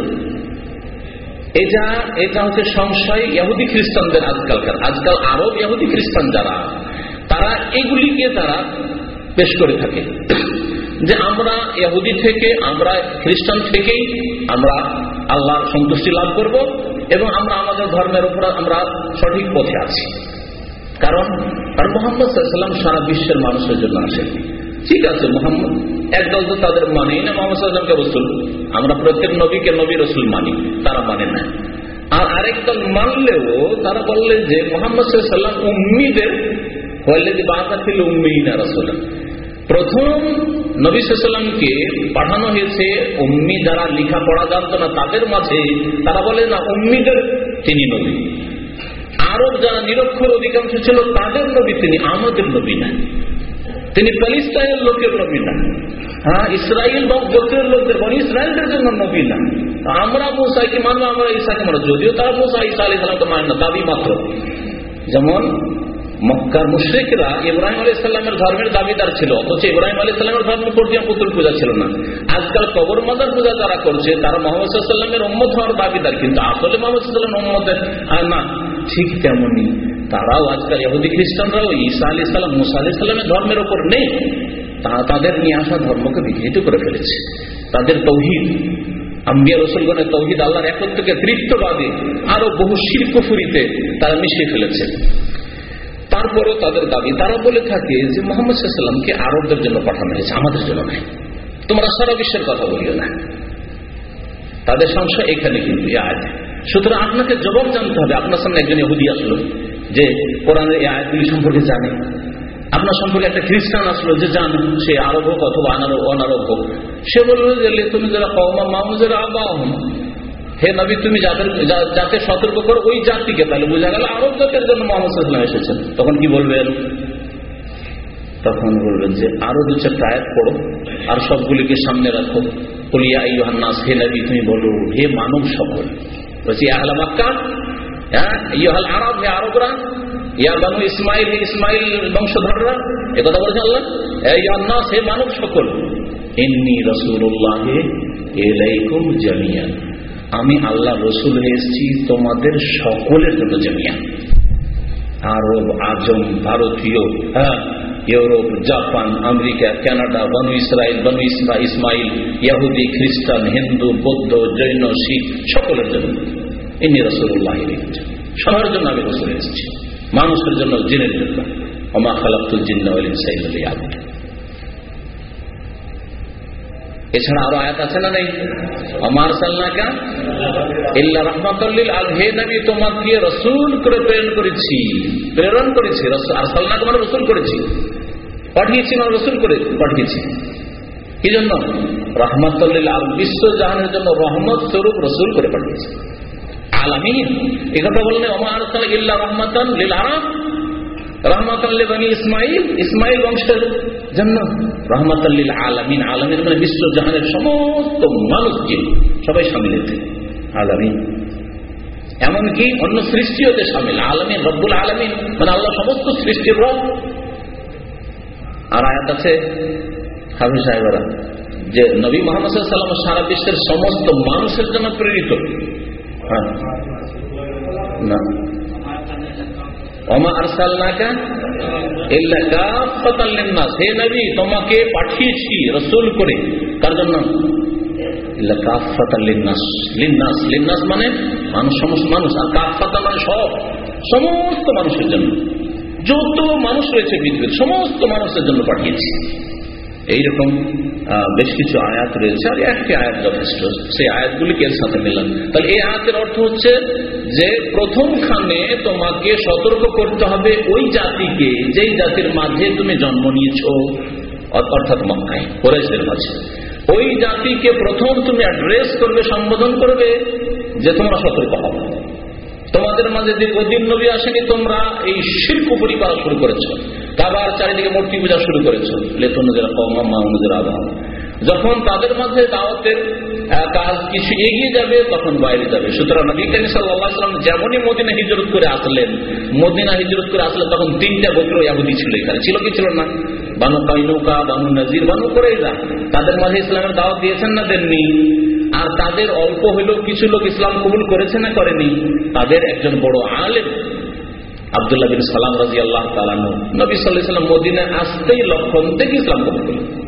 [SPEAKER 3] এটা এটা হচ্ছে সংশয় ইহুদি খ্রিস্টানদের আজকালকার। আজকাল আরব ইহুদি খ্রিস্টান যারা তারা এগুলিকে তারা পেশ করে থাকে। যে আমরা ইহুদি থেকে, আমরা খ্রিস্টান থেকেই আমরা আল্লাহর সন্তুষ্টি লাভ করব এবং আমরা আমাদের ধর্মের উপর আমরা সঠিক পথে আছি। কারণ আর মোহাম্মদ সাল্লাম সারা বিশ্বের মানুষের জন্য আসেন। ঠিক আছে, মোহাম্মদ। একদল তো তাদের মানেই না মোহাম্মদ সাল্লামকে রসুল। আমরা প্রত্যেক নবীকে নবী রসুল মানি, তারা মানে না। আর আরেক দল মানলেও তারা বললেন যে মোহাম্মদ সাল্লাম উম্মিদের প্রথম নবী পাঠানো হয়েছে, উম্মি যারা লেখাপড়া জানত না, তাদের মাঝে তারা বলে, না, উম্মিদের তিনি নবী। আরব যারা নিরক্ষর অধিকাংশ ছিল, তাদের নবী তিনি, আমাদের নবী না তিনি প্যালিস্তাইনের লোকের নবী না হ্যাঁ ইসরায়েল বা গোত্রের লোকদের মানে ইসরায়েলদের জন্য নবী না আমরা মোসাইকে মানবো, আমরা ঈশাকে মানবো? যদিও তারা মোসা ঈসা আলী সালামকে মানে না, দাবি মাত্র। যেমন মক্কার মুশ্রিকরা ইব্রাহিম আলী ইসলামের ধর্মের দাবিদার ছিল, অথচ ইব্রাহিম আলী ইসলামের ধর্মের প্রতি পুতুল পূজা ছিল না। আজকাল কবর মাদার পূজা যারা করছে, তারা মোহাম্মদ সাল্লামের উম্মত হওয়ার দাবিদার, কিন্তু আসলে মোহাম্মদ সাল্লাম না, ঠিক তেমনি তারাও আজকাল ইহুদি খ্রিস্টানরাও ঈসা আলী ইসলাম মুসা আলি ইসলামের ধর্মের ওপর নেই। তারা তাদের নিয়ে আসা ধর্মকে বিঘ্নিত করে ফেলেছে। তাদের তৌহিদ, আম্বিয়া রসুলগণের তৌহিদ আল্লাহর একত্রকে তৃপ্তবাদী আরও বহু শিল্পফুরিতে তারা মিশিয়ে ফেলেছে। তারপরও তাদের দাবি, তারা বলে থাকে যে মোহাম্মদ সাল্লামকে আরবদের জন্য পাঠানো হয়েছে, আমাদের জন্য নাই তোমরা সারা বিশ্বের কথা বলিও না। তাদের সংশয় এখানে কিন্তু সুতরাং আপনাকে জবাব জানতে হবে। আপনার সামনে একজন ইহুদি আসলো যে কোরআনের এই আয়াতগুলি সম্পর্কে জানে। আপনার সম্পর্কে একটা খ্রিস্টান আসলো যে জানে সে আরব হোক অথবা অনারব হোক। সে বলবে যে তুমি যারা কমা মামুজের আবাহ হে নবী, তুমি যাদের যাতে সতর্ক করো, ওই জাতিকে। তাহলে বোঝা গেল আরব জাতের জন্য মোহাম্মদ এসেছেন। তখন কি বলবেন? তখন বলবেন যে, আরও দু চারটা আয়াত পড়ো, আর সবগুলিকে সামনে রাখো। নবী, তুমি বলো, হে মানব সকল। মাক্কা? হ্যাঁ আরব, হে আরবরা। ইসমাইল বংশধররা। এ কথা আল্লাহ? হে মানব সকল। এলাইকুম জামিয়ান আমি আল্লাহ রসুল হয়ে এসেছি, তোমাদের সকলের জন্য জামিয়া। আরব, আজম, ভারতীয় হ্যাঁ ইউরোপ, জাপান, আমেরিকা, কানাডা, বনু ইসরায়েল, বনু ইসরা ইসমাইল, ইয়াহুদি, খ্রিস্টান, হিন্দু, বৌদ্ধ, জৈন, শিখ, সকলের জন্য। ইনি রসুল্লাহ সবার জন্য আমি রসুল এসেছি। মানুষের জন্য, জিনের জন্য। অমা খালাকুল জিন্না সাইল আবু এছাড়া আরও আয়াত আছে না নেই? আমার সাল্লাকা ইল্লা রহমাতুল্লিল আল হে নবী, তোমাকে রসুল করে প্রেরণ করেছি। প্রেরণ করেছি। আর সাল্লাকে মানে রসুল করেছি। পাঠিয়েছি মানে রসুল করে পাঠিয়েছি। কি জন্য রহমাতুল্লিল আল বিশ্ব জাহানের জন্য রহমত স্বরূপ রসুল করে পাঠিয়েছি। আলামিন, এ কথা বললে আমার ইল্লা রহমাতান লিল আরাম রহমাতাল্লি ইসমাইল ইসমাইল বংশের জন্য রহমাতাল্লিল আলমিন আলমিন মানে বিশ্ব জাহানের সমস্ত মানুষকে সবাই সামিল এতে আলামিন। এমনকি অন্য সৃষ্টিওতে সামিল, আলমিন, রব্বুল আলমিন মানে আল্লাহ সমস্ত সৃষ্টির রব। আর আয়াত আছে হাফিজ সাহেবরা, যে নবী মোহাম্মদ সাল্লাম সারা বিশ্বের সমস্ত মানুষের জন্য প্রেরিত। হ্যাঁ। না। হে নবী, তোমাকে পাঠিয়েছি রসুল করে। জন্য? মানে মানুষ, সমস্ত মানুষ। আর মানে সব, সমস্ত মানুষের জন্য। যত মানুষ রয়েছে পৃথিবীর সমস্ত মানুষের জন্য পাঠিয়েছি। এইরকম বেশ কিছু আয়াত রয়েছে, আর একটি আয়াত যথেষ্ট। সেই আয়াতগুলিকে এর সাথে মিলান। তাহলে এই আয়াতের অর্থ হচ্ছে যে প্রথম খানে তোমাকে সতর্ক করতে হবে ওই জাতিকে, যেই জাতির মাঝে তুমি জন্ম নিয়েছ অর্থাৎ মক্কায় কোরেশদের মাঝে। ওই জাতিকে প্রথম তুমি অ্যাড্রেস করবে, সম্বোধন করবে যে তোমরা সতর্ক হবে তোমাদের মাঝে কদিন নবী আসেনি, তোমরা এই শিল্প পরিবার শুরু করেছ। কাবার চারিদিকে মূর্তি পূজা শুরু করেছ। লেতন অনুযায়ী কমা আবহাওয়া যখন তাদের মাঝে দাওয়াতের কাজ কিছু এগিয়ে যাবে, তখন বাইরে যাবে। সুতরাং নবী যেমনই মদিনা হিজরত করে আসলেন, মদিনা হিজরত করে আসলেন তখন তিনটা গোত্র ইয়াহুদি ছিল এখানে। ছিল কি ছিল না? বানু কাইনুকা, বানু নাজির, বানু করেইরা তাদের মাঝে ইসলামের দাওয়াত দিয়েছেন না দেননি। আর তাদের অল্প হইলেও কিছু লোক ইসলাম কবুল করেছে না করেনি, তাদের একজন বড় আলেম আবদুল্লাহ বিন সালাম রাজি আল্লাহ তালানু নবী সাল্লাম মদিনায় আসতেই লক্ষণ থেকে ইসলাম কবুল করলেন।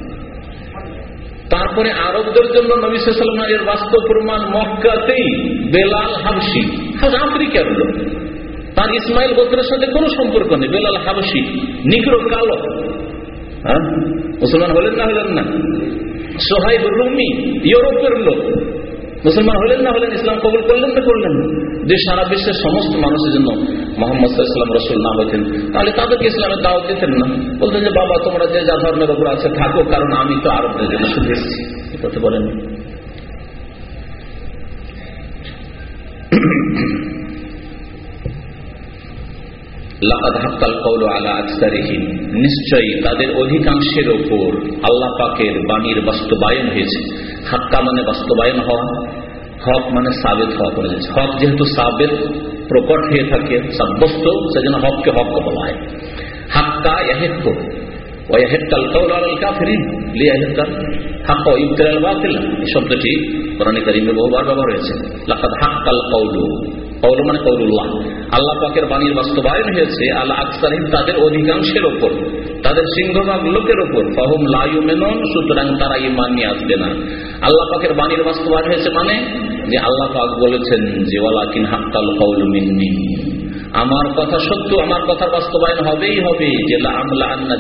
[SPEAKER 3] তারপরে আরবদের জন্য নবী সাল্লামের বাস্তব প্রমাণ মক্কাতেই বেলাল হাবসি আফ্রিকার লোক। তার ইসমাইল গোত্রের সাথে কোনো সম্পর্ক নেই, বেলাল হাবসি নিগ্র কালো। হ্যাঁ? মুসলমান হলেন না হলেন না? সোহাইব রুমি, ইউরোপের লোক। মুসলমান হলেন না হলেন, ইসলাম কবুল করলেন না করলেন যে সারা বিশ্বের সমস্ত মানুষের জন্য মোহাম্মদ ইসলাম রসুল না হতেন। তাহলে তাদেরকে ইসলামের দাওয়াত দিতেন না। বলতেন যে, বাবা, তোমরা যে যা ধর্মের ওপর আছে থাকো, কারণ আমি তো আরবদের জন্য শুধু এসেছি। কথা বলেন। নিশ্চয়ই তাদের অধিকাংশের ওপর আল্লাহ পাকের বাণীর বাস্তবায়ন হয়েছে। হাক্কা মানে বাস্তবায়ন হওয়া। হক মানে সাবেত হওয়া করে যাচ্ছে। হক যেহেতু সাবেত, প্রকট হয়ে থাকে, সাব্যস্ত, সেজন্য হককে হক বলা হয়। হাক্কা এহেক্ক শব্দটি ব্যবহার হয়েছে। মানে আল্লাহ পাকের বাণীর বাস্তবায়ন হয়েছে আল্লাহ আকসারিম তাদের অধিকাংশের ওপর। তাদের সিংহভাগ লোকের ওপর ফহম লায়ু মেনন সুতরাং তারা ইমান নিয়ে আসবে না। আল্লাহ পাকের বাণীর বাস্তবায়ন হয়েছে মানে যে আল্লাহ পাক বলেছেন যে, ওয়ালাকিন হাক্কাল কৌল মিন্নি। আমার কথা সত্য, আমার কথার বাস্তবায়ন হবেই হবে। যে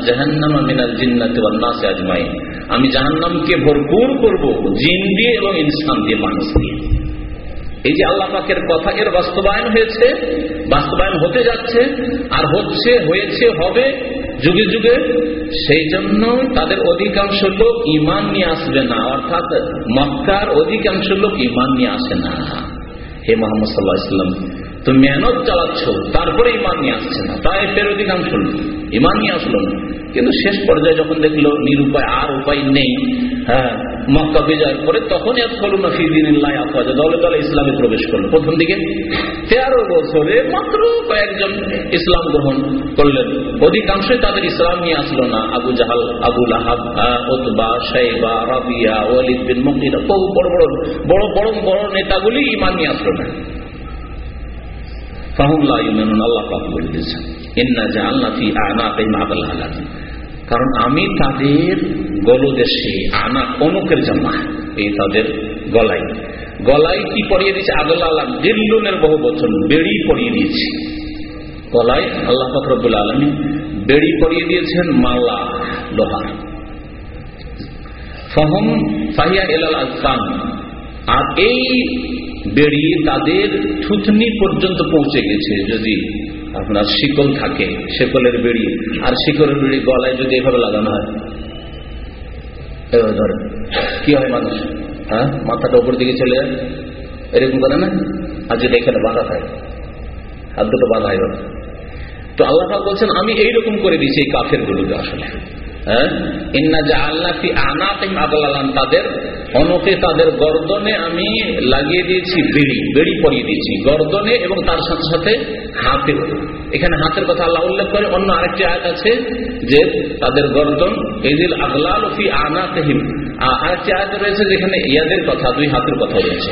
[SPEAKER 3] জাহান্নামা আজমাইন। আমি জাহান্নামকে ভরপুর করব, জিন দিয়ে এবং ইনসান দিয়ে, মানুষ দিয়ে। এই যে আল্লাহ পাকের কথা এর বাস্তবায়ন হয়েছে, বাস্তবায়ন হতে যাচ্ছে, আর হচ্ছে, হয়েছে, হবে যুগে যুগে সেই জন্য তাদের অধিকাংশ লোক ইমান নিয়ে আসবে না। অর্থাৎ মক্কার অধিকাংশ লোক ইমান নিয়ে আসে না। হে মোহাম্মদ সাল্লাহ ইসলাম তো মেহনত চালাচ্ছ, তারপরে ইমান নিয়ে আসছে না। তাই ফের অধিকাংশ লোক ইমান নিয়ে আসলো না। কিন্তু শেষ পর্যায়ে যখন দেখল নিরুপায় আর উপায় নেই হ্যাঁ মক্কা বিজয়ের পরে তখন দলে দলে ইসলামে প্রবেশ করল। প্রথম দিকে তেরো বছরে মাত্র কয়েকজন ইসলাম গ্রহণ করলেন। অধিকাংশই তাদের ইসলাম নিয়ে আসলো না। আবু জাহাল আবুল আহাব সাইবা রাবিয়া, ওয়ালিদ বিন মকিরা বহু বড় বড় বড় বড় বড় নেতাগুলি ইমান নিয়ে আসলো না। কারণ আমি তাদের গলদেশে আনা অনুকের জামা, এই তাদের গলায় গলায় কি পরিয়ে দিয়েছে? আদল আলাম দিল্লুনের বহু বচন, বেড়ি পরিয়ে দিয়েছি। গলায় আল্লাহ ফখরবুল আলমী বেড়ি পরিয়ে দিয়েছেন মালা, লোহার। ফহম ফাহিয়া এলাল আজকান। আর এই বেড়ি তাদের থুতনি পর্যন্ত পৌঁছে গেছে, যদি আপনার শিকল থাকে, শিকলের বেড়ি, আর শিকলের বেড়ি গলায় যদি এভাবে লাগানো হয়, এভাবে ধরে। কি হয় মানুষ? হ্যাঁ? মাথাটা উপর দিকে চলে যায়। এরকম করে না? আর যদি এখানে বাধা থাকে আর দুটো বাধা হয় তো আল্লাহ বলছেন, আমি এইরকম করে দিয়েছি এই কাফের গুলোকে আসলে। তাদের অনকে তাদের গর্দনে আমি লাগিয়ে দিয়েছি পরিয়ে দিয়েছি, গর্দনে এবং তার সাথে এখানে হাতের কথা আল্লাহ করে, অন্য আরেকটি আছে যে তাদের গর্দন আরেকটি আয়াত রয়েছে, যেখানে ইয়াদের কথা, দুই হাতের কথা রয়েছে।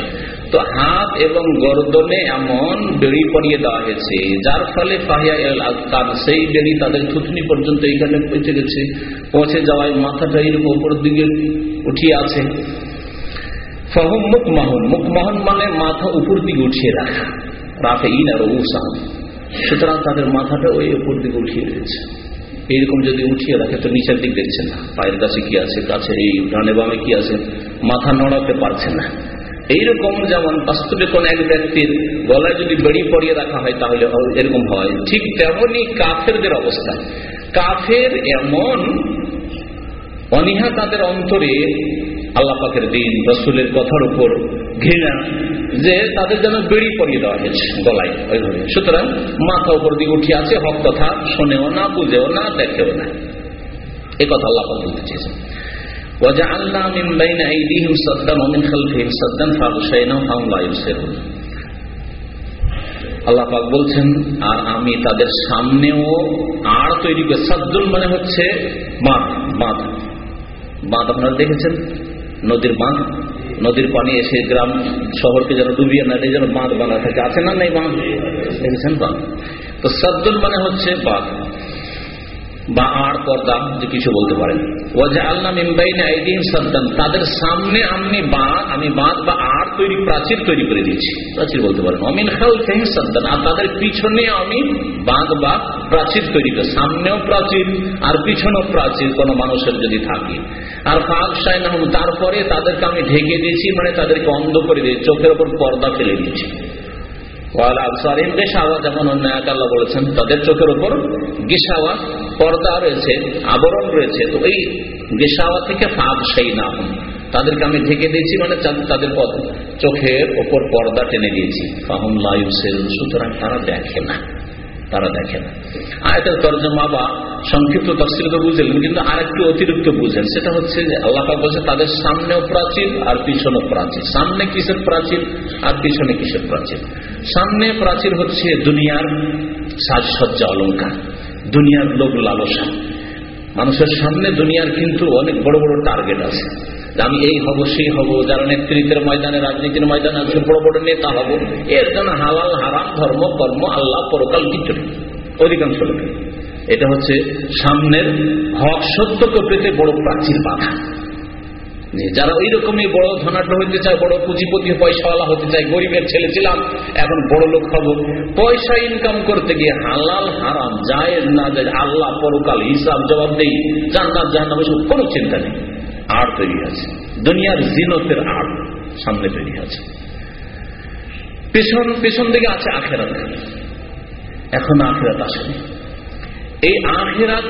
[SPEAKER 3] তো হাত এবং গর্দনে এমন বেড়ি পরিয়ে দেওয়া হয়েছে, যার ফলে আজকান সেই বেড়ি তাদের থুতনি পর্যন্ত এইখানে পৌঁছে গেছে। পৌঁছে যাওয়ায় মাথাটা এরকম উপর দিকে উঠিয়ে আছে। ফহম মুখমাহন মুখমাহন মানে মাথা উপর দিকে উঠিয়ে রাখা। রাফে ইন আর সুতরাং তাদের মাথাটা ওই উপর দিকে উঠিয়ে রয়েছে এইরকম যদি উঠিয়ে রাখে, তো নিচের দিক দেখছে না। পায়ের কাছে কি আছে, কাছে এই ডানে বামে কি আছে, মাথা নড়াতে পারছে না। এইরকম যেমন বাস্তবে কোন এক ব্যক্তির গলায় যদি বেড়ি পরিয়ে রাখা হয়, তাহলে এরকম হয়। ঠিক তেমনই কাফেরদের অবস্থা। কাফের এমন অনিহা তাদের অন্তরে আল্লাহ পাকের দিন, রসুলের কথার উপর ঘৃণা, যে তাদের যেন বেড়ি পরিয়ে দেওয়া হয়েছে গলায় ওইভাবে সুতরাং মাথা উপর দিকে উঠে আছে, হক কথা শোনেও না, বুঝেও না, দেখেও না। এ কথা আল্লাহ বলতে চেয়েছেন। আল্লাপাক বলছেন, আর আমি তাদের সামনেও আর তৈরি করে সাদ্দুল মানে হচ্ছে বাঁধ বাঁধ। বাঁধ আপনারা দেখেছেন? নদীর বাঁধ। নদীর পানি এসে গ্রাম শহরকে যেন ডুবিয়ে না যেন বাঁধ বাঁধা থাকে। আছে না নেই বাঁধ? দেখেছেন বাঁধ তো সাদ্দুল মানে হচ্ছে বাঁধ। বা আর পর্দা, যে কিছু বলতে পারেন। ওয়াজা আল্লাহ মিমবাইনে আইদিন সাদ্দান, তাদের সামনে আমি বাঁধ আমি বাঁধ বা আর তৈরি, প্রাচীর তৈরি করে দিয়েছি। প্রাচীর বলতে পারেন। অমিন খাল সাদ্দান, আর তাদের পিছনে আমি বাঁধ বা প্রাচীর তৈরি করে। সামনেও প্রাচীর, আর পিছনেও প্রাচীর, কোনো মানুষের যদি থাকে। আর ফাঁক সাইন তারপরে তাদেরকে আমি ঢেকে দিয়েছি মানে তাদেরকে অন্ধ করে দিয়েছি, চোখের ওপর পর্দা ফেলে দিয়েছি। যেমন অন্য আল্লাহ বলেছেন, তাদের চোখের উপর গেসাওয়া, পর্দা রয়েছে, আবরণ রয়েছে। তো এই গেসাওয়া থেকে ফাঁক সেই না তাদেরকে আমি ঢেকে দিয়েছি মানে তাদের পথ চোখের ওপর পর্দা টেনে দিয়েছি। সুতরাং তারা দেখে না। তারা দেখেন। আয়তের তর্জমা বা সংক্ষিপ্ত তফসিল তো বুঝলেন কিন্তু আরেকটু অতিরিক্ত বুঝেন। সেটা হচ্ছে যে আল্লাহ বলছে, তাদের সামনেও প্রাচীর আর পিছনেও প্রাচীর সামনে কিসের প্রাচীর আর পিছনে কিসের প্রাচীর সামনে প্রাচীর হচ্ছে দুনিয়ার সাজসজ্জা অলঙ্কার দুনিয়ার লোক লালসা। মানুষের সামনে দুনিয়ার কিন্তু অনেক বড় বড় টার্গেট আছে। আমি এই হব, সেই হব, যারা নেতৃত্বের ময়দানে, রাজনীতির ময়দানে আছে, বড় বড় নেতা হব, এর জন্য হালাল, হারাম, ধর্ম, কর্ম, আল্লাহ, পরকাল কিছু অধিকাংশ লোক। এটা হচ্ছে সামনের হক সত্যকে পেতে বড় প্রাচীর বাধা। যারা ওই রকমই বড় ধনাঢ্য হইতে চায়, বড় পুঁজিপতি, পয়সাওয়ালা হতে চায়, গরিবের ছেলে ছিলাম, এখন বড় লোক হব। পয়সা ইনকাম করতে গিয়ে হালাল, হারাম যায় না যায় আল্লাহ, পরকাল, হিসাব, জবাব দেই, জান্নাত, জাহান্নাম কোনো চিন্তা নেই। আড় তৈরি আছে। দুনিয়ার জিনতের আড় সামনে তৈরি আছে। পেছন পেছন দিকে আছে আখেরাত। এখন আখেরাত আসেনি। এই আখেরাত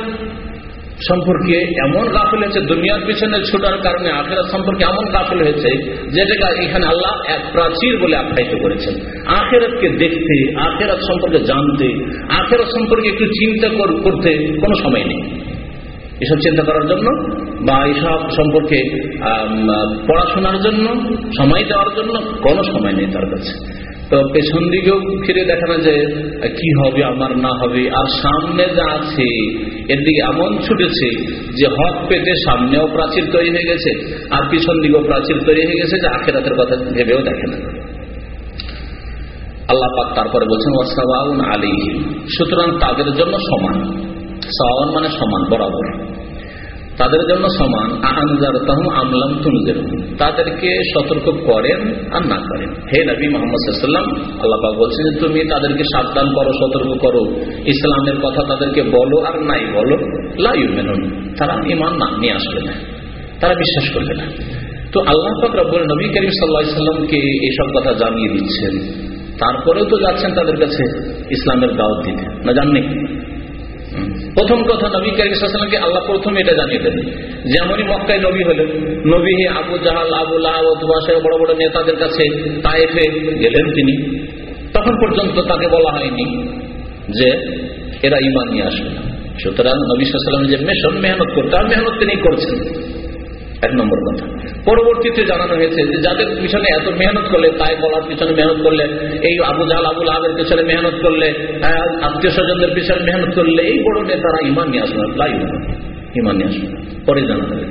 [SPEAKER 3] সম্পর্কে এমন গাফিল হয়েছে, দুনিয়ার পিছনে ছোটার কারণে আখেরাত সম্পর্কে এমন গাফিল হয়েছে যেটা এখানে আল্লাহ এক প্রাচীর বলে আখ্যায়িত করেছেন। আখেরাতকে দেখতে, আখেরাত সম্পর্কে জানতে, আখেরাত সম্পর্কে একটু চিন্তা করতে কোনো সময় নেই। এসব চিন্তা করার জন্য বা এসব সম্পর্কে পড়াশোনার জন্য, সময় দেওয়ার জন্য কোনো সময় নেই তার কাছে। তো পেছন দিকেও ফিরে দেখা না যে, কি হবে, আমার না হবে, আর সামনে যা আছে, এর দিকে এমন ছুটেছে যে হক পেতে সামনেও প্রাচীর তৈরি হয়ে গেছে, আর পিছন দিকেও প্রাচীর তৈরি হয়ে গেছে যে আখেরাতের কথা ভেবেও দেখে না। আল্লাহ পাক তারপরে বলছেন ওয়াসাউন আলী সুতরাং তাদের জন্য সমান। সাওয়ান মানে সমান, বরাবর। তাদের জন্য সমান আনজার তাহম আমলাম তুনজের তাদেরকে সতর্ক করেন আর না করেন। হে নবী মোহাম্মদ সাল্লাম আল্লাপা বলছেন যে তুমি তাদেরকে সাবধান করো, সতর্ক করো। ইসলামের কথা তাদেরকে বলো আর নাই বলো। লাইউ মেনুন তারা ইমান না, নিয়ে আসবে না। তারা বিশ্বাস করবে না। তো আল্লাহ রব্বুল নবী করিম সাল্লাহ সাল্লামকে এইসব কথা জানিয়ে দিচ্ছেন। তারপরেও তো যাচ্ছেন তাদের কাছে ইসলামের দাওয়াত দিতে। না জাননি? প্রথম কথা নবী কারিমকে আল্লাহ প্রথম এটা জানিয়ে দেন যেমনই মক্কায় নবী হলেন। নবী হে আবু জাহাল, আবু লাহবাসে বড় বড় নেতাদের কাছে তায়েফে গেলেন তিনি। তখন পর্যন্ত তাকে বলা হয়নি যে এরা ইমান নিয়ে আসবে সুতরাং নবী সাল্লাম যে মেশন, মেহনত করতে আর মেহনত তিনি করছেন। এক নম্বর কথা। পরবর্তীতে জানানো হয়েছে যে যাদের পিছনে এত মেহনত করলে, তাই বলার পিছনে মেহনত করলে, এই আবু জাল আবুল আবের পিছনে মেহনত করলে আত্মীয় স্বজনদের পিছনে মেহনত করলে, এই বড় নেতারা ইমান নিয়ে আসবে না ইমান নিয়ে আসবে। পরে জানানো হবে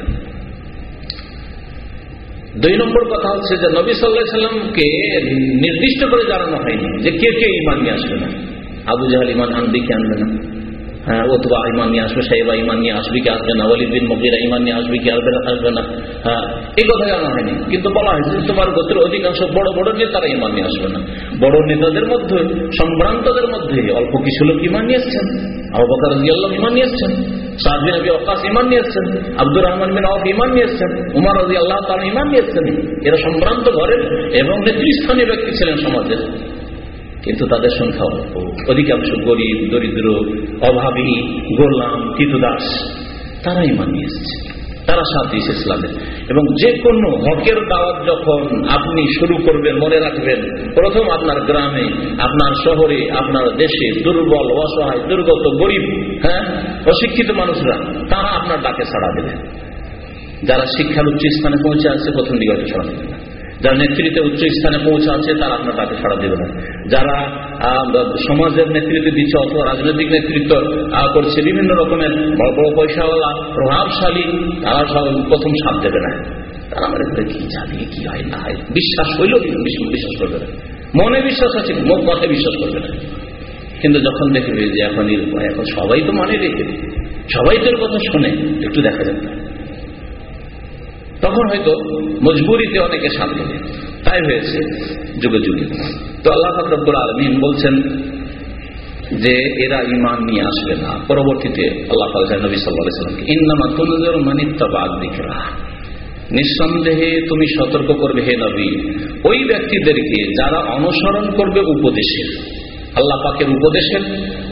[SPEAKER 3] দুই নম্বর কথা হচ্ছে যে নবী সাল্লাহ সাল্লামকে নির্দিষ্ট করে জানানো হয়নি যে কে কে ইমান নিয়ে আসবে না। আবু জাহাল ইমান আনবে কি আনবে না? ওতবা ইমান নিয়ে আসবে, সাহেবা ইমান নিয়ে হ্যাঁ সম্ভ্রান্তদের মধ্যে অল্প কিছু লোক ইমান নিয়ে এসছেন। ইমান নিয়ে এসছেন। আবি অকাশ ইমান নিয়ে এসছেন। আব্দুর রহমান বিন ইমান নিয়ে এসছেন। উমার আল্লাহ তারা ইমান নিয়ে এসছেন। এরা সম্ভ্রান্ত ঘরের এবং নেতৃস্থানীয় ব্যক্তি ছিলেন সমাজের। কিন্তু তাদের সংখ্যা অল্প অধিকাংশ গরিব, দরিদ্র, অভাবী, গোলাম দাস তারাই মানিয়ে এসছে। তারা সাথ দিয়েছে ইসলামের। এবং যে কোনো হকের দাওয়াত যখন আপনি শুরু করবেন, মনে রাখবেন, প্রথম আপনার গ্রামে, আপনার শহরে, আপনার দেশে দুর্বল, অসহায়, দুর্গত, গরিব হ্যাঁ অশিক্ষিত মানুষরা, তারা আপনার ডাকে সাড়া দেবেন যারা শিক্ষার উচ্চ স্থানে পৌঁছে আসছে প্রথম দিকে সাড়া দেবে না। যারা নেতৃত্বে উচ্চ স্থানে পৌঁছে আছে, তারা আপনার তাকে সাড়া দেবে না। যারা সমাজের নেতৃত্ব দিচ্ছে অথবা রাজনৈতিক নেতৃত্ব করছে, বিভিন্ন রকমের বড় বড় পয়সাওয়ালা, প্রভাবশালী, তারা প্রথম সাথ দেবে না। তারা আমার করে কি জানি, কি হয়, না হয়? বিশ্বাস হইলেও বিশ্বাস করবে না। মনে বিশ্বাস আছে, মুখ কথায় বিশ্বাস করবে না। কিন্তু যখন দেখবে যে এখন এখন সবাই তো মানে রেখে সবাই তোর কথা শোনে, একটু দেখা যাবে তখন হয়তো মজবুরিতে অনেকে দেবে তাই হয়েছে যুগে যুগে। তো আল্লাহ ফকরবুল আলমিন বলছেন যে এরা ইমান নিয়ে আসবে না। পরবর্তীতে আল্লাহ নবী সাল্লাহামকে ইন্নামা তুলজর মানিত্তাবাদ দিকরা নিঃসন্দেহে তুমি সতর্ক করবে হে নবী। ওই ব্যক্তিদেরকে যারা অনুসরণ করবে উপদেশের আল্লাহ পাকের উপদেশের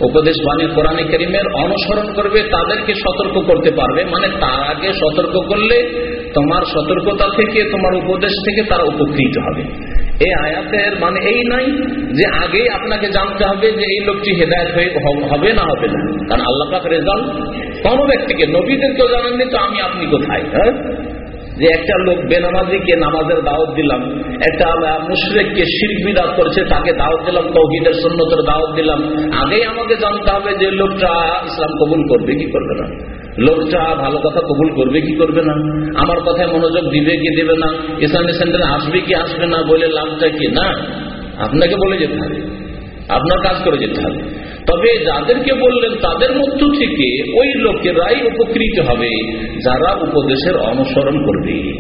[SPEAKER 3] উপদেশ বাণী কোরআনে করিমের অনুসরণ করবে, তাদেরকে সতর্ক করতে পারবে। মানে তার আগে সতর্ক করলে তোমার সতর্কতা থেকে, তোমার উপদেশ থেকে তারা উপকৃত হবে। এই আয়াতের মানে এই নাই যে আগেই আপনাকে জানতে হবে যে এই লোকটি হেদায়ত হয়ে হবে না হবে না। কারণ আল্লাহ পাক রেজাল্ট কোন ব্যক্তিকে, নবীদেরকেও জানাননি, তো আমি আপনি কোথায়? হ্যাঁ? যে একটা লোক বেনামাজিকে নামাজের দাওয়াত দিলাম, একটা মুশরেককে শির্ক বিদাত করছে, তাকে দাওয়াত দিলাম, তৌহিদের সন্ন্যতের দাওয়াত দিলাম। আগেই আমাকে জানতে হবে যে লোকটা ইসলাম কবুল করবে, কি করবে না। লোকটা ভালো কথা কবুল করবে কি করবে না? আমার কথায় মনোযোগ দিবে কি দেবে না? ইসলামী সেন্টারে আসবে কি আসবে না বলে লাভটা কি? না। আপনাকে বলে যেতে হবে। আপনার কাজ করে যেতে হবে। তবে যাদেরকে বললেন তাদের মধ্য থেকে ওই লোকেরাই উপকৃত হবে, যারা উপদেশের অনুসরণ করবে।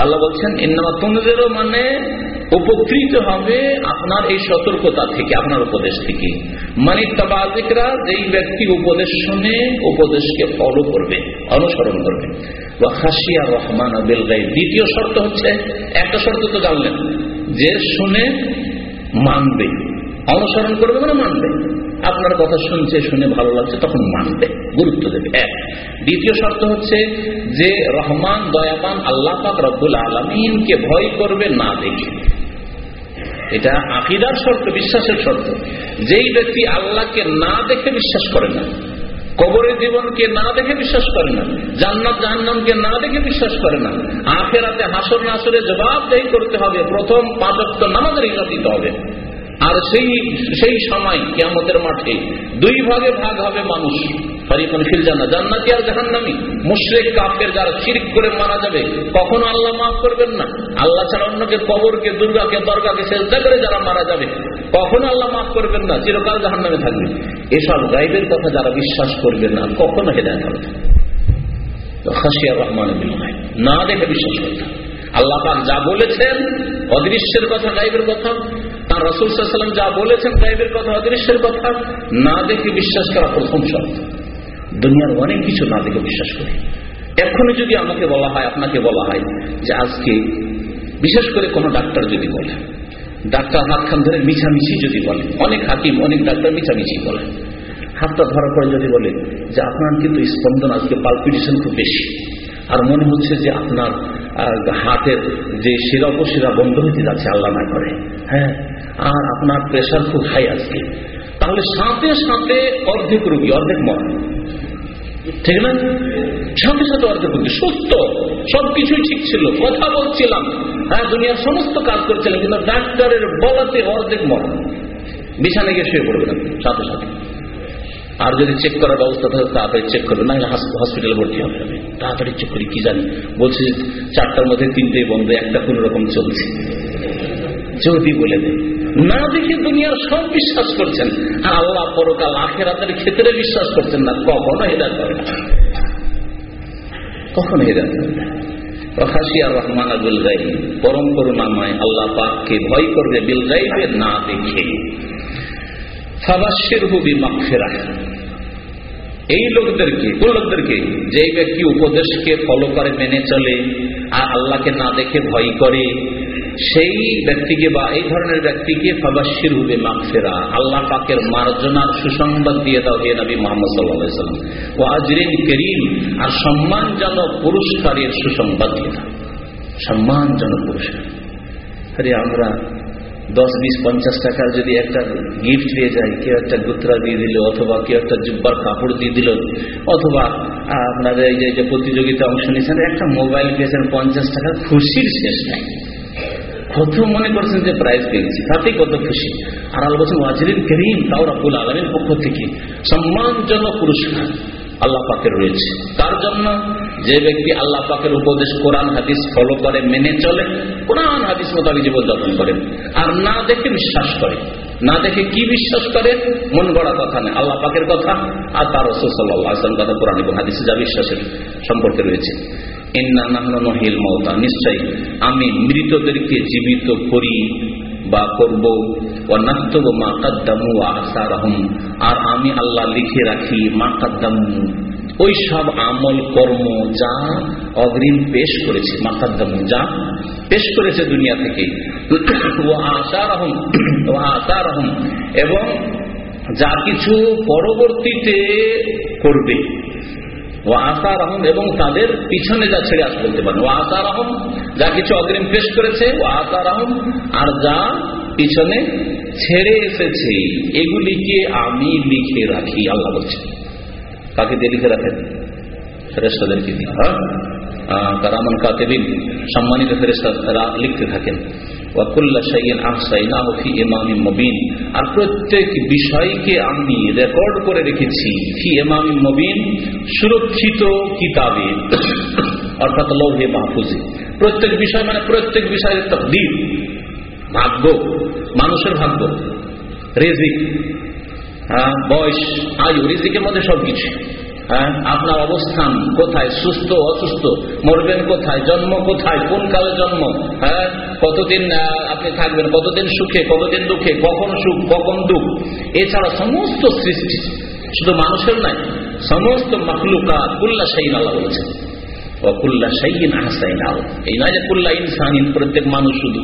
[SPEAKER 3] আল্লাহ বলছেন তোমাদেরও মানে উপকৃত হবে আপনার এই সতর্কতা থেকে, আপনার উপদেশ থেকে। মানে তাবাদিকরা যেই ব্যক্তি উপদেশ শুনে, উপদেশকে ফলো করবে, অনুসরণ করবে। বা খাসিয়া রহমান দ্বিতীয় শর্ত হচ্ছে, একটা শর্ত তো জানলেন, যে শুনে মানবে। অনুসরণ করবে মানে মানবে। আপনার কথা শুনছে, শুনে ভালো লাগছে, তখন মানবে, গুরুত্ব দেবে, এক। দ্বিতীয় শর্ত হচ্ছে, যে রহমান, দয়াবান, আল্লাহ পাক রব্বুল আলমিনকে ভয় করবে না দেখে। এটা আকিদার শর্ত, বিশ্বাসের শর্ত। যেই ব্যক্তি আল্লাহকে না দেখে বিশ্বাস করে না, কবরের জীবনকে না দেখে বিশ্বাস করে না, জান্নাত জাহান্নামকে না দেখে বিশ্বাস করে না, আখেরাতে হাসর নাসরে জবাবদেহি করতে হবে, প্রথম পাঁচক্ত নামাজের হিসাব দিতে হবে। আর সেই সেই সময় কেমতের মাঠে দুই ভাগে ভাগ হবে মানুষ। আর যারা করে মারা যাবে, কখনো আল্লাহ মাফ করবেন না। আল্লাহ ছাড়া অন্যকে করে যারা মারা যাবে, কখনো আল্লাহ মাফ করবেন না, চিরকাল থাকবে। এসব গাইবের কথা যারা বিশ্বাস করবে না, কখনো হেদায়ত হবে খাসিয়া রহমান না দেখে বিশ্বাস করতে আল্লাহ যা বলেছেন, অদৃশ্যের কথা গাইবের কথা তার রসুল সাল্লাম যা বলেছেন গাইবের কথা অদৃশ্যের কথা, না দেখে বিশ্বাস করা প্রথম শর্ত। দুনিয়ার অনেক কিছু না দেখে বিশ্বাস করি। এখনই যদি আমাকে বলা হয়, আপনাকে বলা হয় যে আজকে বিশেষ করে কোনো ডাক্তার যদি বলে, ডাক্তার হাত খান ধরে মিছামিছি যদি বলে, অনেক হাকিম, অনেক ডাক্তার মিছামিছি বলে, হাতটা ধরার পরে যদি বলে যে আপনার কিন্তু স্পন্দন আজকে পালপিটেশন খুব বেশি, আর মনে হচ্ছে যে আপনার হাতের যে শিরা উপশিরা বন্ধ হইতে যাচ্ছে, আল্লাহ না করে। হ্যাঁ আর আপনার প্রেশার খুব হাই আজকে। তাহলে সাথে সাথে অর্ধেক রুগী, অর্ধেক মর। ঠিক না? সাথে সাথে অর্ধেক রুগী। সুস্থ। সবকিছুই ঠিক ছিল। কথা বলছিলাম। হ্যাঁ দুনিয়ার সমস্ত কাজ করছিলাম, কিন্তু ডাক্তারের বলাতে অর্ধেক মর। বিছানে গিয়ে শুয়ে পড়বে না সাথে সাথে। আর যদি চেক করার ব্যবস্থা থাকে, তাড়াতাড়ি চেক করবে না হসপিটালে ভর্তি হবে। তাড়াতাড়ি চেক করি, কি জানি? বলছে চারটার মধ্যে তিনটেই বন্ধ, একটা কোন রকম চলছে। যদি বলে দেয়। না দেখে দুনিয়ার সব বিশ্বাস করছেন। আর আল্লাহ পরকাল আখেরাতের ক্ষেত্রে বিশ্বাস করছেন না। কখনো হেদার করে না। কখনো হেদার করে না। উপদেশকে ফলো করে, মেনে চলে, আর আল্লাহকে না দেখে ভয় করে সেই ব্যক্তিকে বা এই ধরনের ব্যক্তিকে ফাবাসির হুবে মাকফেরা আল্লাহ পাকের মার্জনার সুসংবাদ দিয়ে দাও হে নবী মোহাম্মদ সাল্লাম। ও আজরিন করিম, আর সম্মানজনক পুরস্কারের সুসংবাদ দিয়ে দাও। সম্মানজনক পুরস্কার। আরে আমরা দশ, বিশ, পঞ্চাশ টাকার যদি একটা গিফট দিয়ে যায় কেউ একটা গুত্রা দিয়ে দিল, অথবা কেউ একটা জুব্বার কাপড় দিয়ে দিল, অথবা আপনাদের এই যে প্রতিযোগিতা অংশ নিয়েছেন, একটা মোবাইল পেয়েছেন পঞ্চাশ টাকার, খুশির শেষ নাই। কত মনে করছেন যে প্রাইজ পেয়েছি, তাতেই কত খুশি। আর আল বলছেন ওয়াজিরিন করিম, তাও রাবুল আলমীর পক্ষ থেকে সম্মানজনক পুরস্কার আল্লাহ পাকের রয়েছে। তার জন্য যে ব্যক্তি আল্লাহ পাকের উপদেশ, কোরআন, হাদিস ফলো করে, মেনে চলে, কোরআন, হাদিস মোতাবেক জীবনযাপন করে, আর না দেখে বিশ্বাস করে। না দেখে কি বিশ্বাস করে? মন গড়া কথা নেই আল্লাহ পাকের কথা। আর তার রসুল সাল্লাহ কথা কোরআন এবং হাদিসে যা বিশ্বাসের সম্পর্কে রয়েছে। নিশ্চয়ই আমি মৃতদেরকে জীবিত করি বা করব। মা কাদ্দামু আর আমি আল্লাহ লিখে রাখি, মা কাদ্দামু ওই সব আমল কর্ম যা অগ্রিম পেশ করেছে মাকাদ্দামু যা পেশ করেছে দুনিয়া থেকে। ও আশারহম ও আশারহম এবং যা কিছু পরবর্তীতে করবে। ও আসার আহম এবং তাদের পিছনে যা ছেড়ে আসতে বলতে পারেন। ও আসার আহম যা কিছু অগ্রিম পেশ করেছে ও আসার আহম আর যা পিছনে ছেড়ে এসেছে, এগুলিকে আমি লিখে রাখি, আল্লাহ বলছে কাকে দিয়ে লিখে রাখেন? ফেরেস্তাদেরকে দিয়ে হ্যাঁ? কারামান কাতেবিন, সম্মানিত ফেরেস্তারা লিখতে থাকেন। আর প্রত্যেক বিষয়কে আমি রেকর্ড করে রেখেছি ফি এমামি মবিন সুরক্ষিত কিতাবে, অর্থাৎ লৌহে মাহফুজে। প্রত্যেক বিষয় মানে প্রত্যেক বিষয়ের তকদির, ভাগ্য, মানুষের ভাগ্য, রেজিক বয়স, আয়ু, রিজিকের মধ্যে সবকিছু। আপনার অবস্থান কোথায়? সুস্থ, অসুস্থ? মরবেন কোথায়? জন্ম কোথায়? কোন কালে জন্ম? হ্যাঁ? কতদিন আপনি থাকবেন? কতদিন সুখে? কতদিন দুঃখে? কখন সুখ? কখন দুঃখ? এছাড়া সমস্ত সৃষ্টি, শুধু মানুষের নাই সমস্ত মখলুকা কুল্লা সাইন আল্লাহ বলেছেন। কুল্লা সাইন আহসাইন আল এই নয় যে কুল্লা ইনসান প্রত্যেক মানুষ শুধু।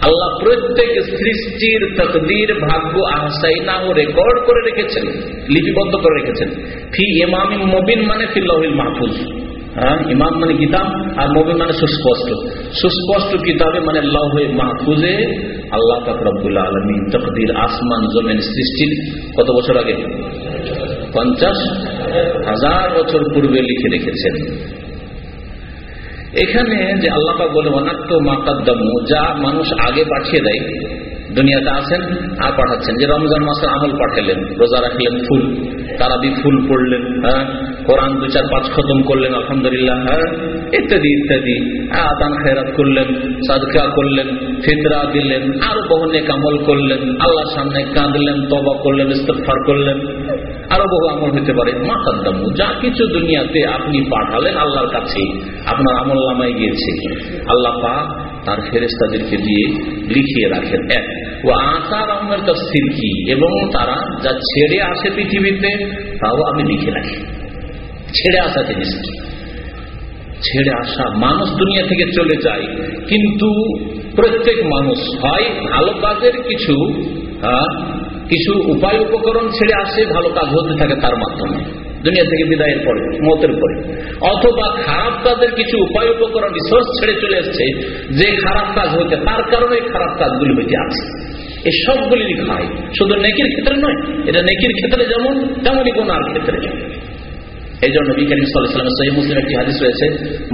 [SPEAKER 3] আল্লাহ প্রত্যেক সৃষ্টির তকদির ভাগ্য আহসাইনাহ রেকর্ড করে রেখেছেন, লিপিবদ্ধ করে রেখেছেন। ফি ইমাম মবিন মানে ফিল্লাহিল মাহফুজ। হ্যাঁ ইমাম মানে কিতাব আর মবিন মানে সুস্পষ্ট। সুস্পষ্ট কিতাবে মানে লহে মাহফুজে আল্লাহ তাকরবুল্লা আলমী তকদির আসমান, জমেন সৃষ্টির কত বছর আগে? পঞ্চাশ হাজার বছর পূর্বে লিখে রেখেছেন। এখানে যে আল্লাপা বলে অনাক্ত মাকাদ্দামু যা মানুষ আগে পাঠিয়ে দেয়, দুনিয়াতে আসেন আর পাঠাচ্ছেন। যে রমজান মাসের আমল পাঠালেন, রোজা রাখলেন, ফুল, তারাবি ফুল পড়লেন হ্যাঁ কোরআন দু চার পাঁচ খতম করলেন, আলহামদুলিল্লাহ হ্যাঁ ইত্যাদি ইত্যাদি আদান খেরাত করলেন, সাদকা করলেন, ফিতরা দিলেন, আরও বহু নেক আমল করলেন, আল্লাহর সামনে কাঁদলেন তবা করলেন ইস্তফার করলেন। আরও বহু আমল হতে পারে। মাতাদ্দামু যা কিছু দুনিয়াতে আপনি পাঠালেন আল্লাহর কাছে, আপনার আমল নামায় গিয়েছে। আল্লাহ পা তার ফেরেস্তাদেরকে দিয়ে লিখিয়ে রাখেন। এক ও আসার রহমের তফসির কি? এবং তারা যা ছেড়ে আসে পৃথিবীতে, তাও আমি লিখে রাখি। ছেড়ে আসা জিনিস ছেড়ে আসা মানুষ দুনিয়া থেকে চলে যায়, কিন্তু প্রত্যেক মানুষ হয় ভালো কাজের কিছু কিছু উপায় উপকরণ ছেড়ে আসে, ভালো কাজ হতে থাকে তার মাধ্যমে। দুনিয়া থেকে বিদায়ের পরে, মতের পরে। অথবা খারাপ কাজের কিছু উপায় উপকরণ রিসোর্স ছেড়ে চলে এসছে, যে খারাপ কাজ হইতে তার কারণে খারাপ কাজগুলি হইতে আছে। এই সবগুলি লেখা হয়। শুধু নেকির ক্ষেত্রে নয়, এটা নেকির ক্ষেত্রে যেমন, তেমনই কোন আর ক্ষেত্রে এই জন্য বিজ্ঞানী সাল্লামের সহি মুসলিম একটি হাদিস রয়েছে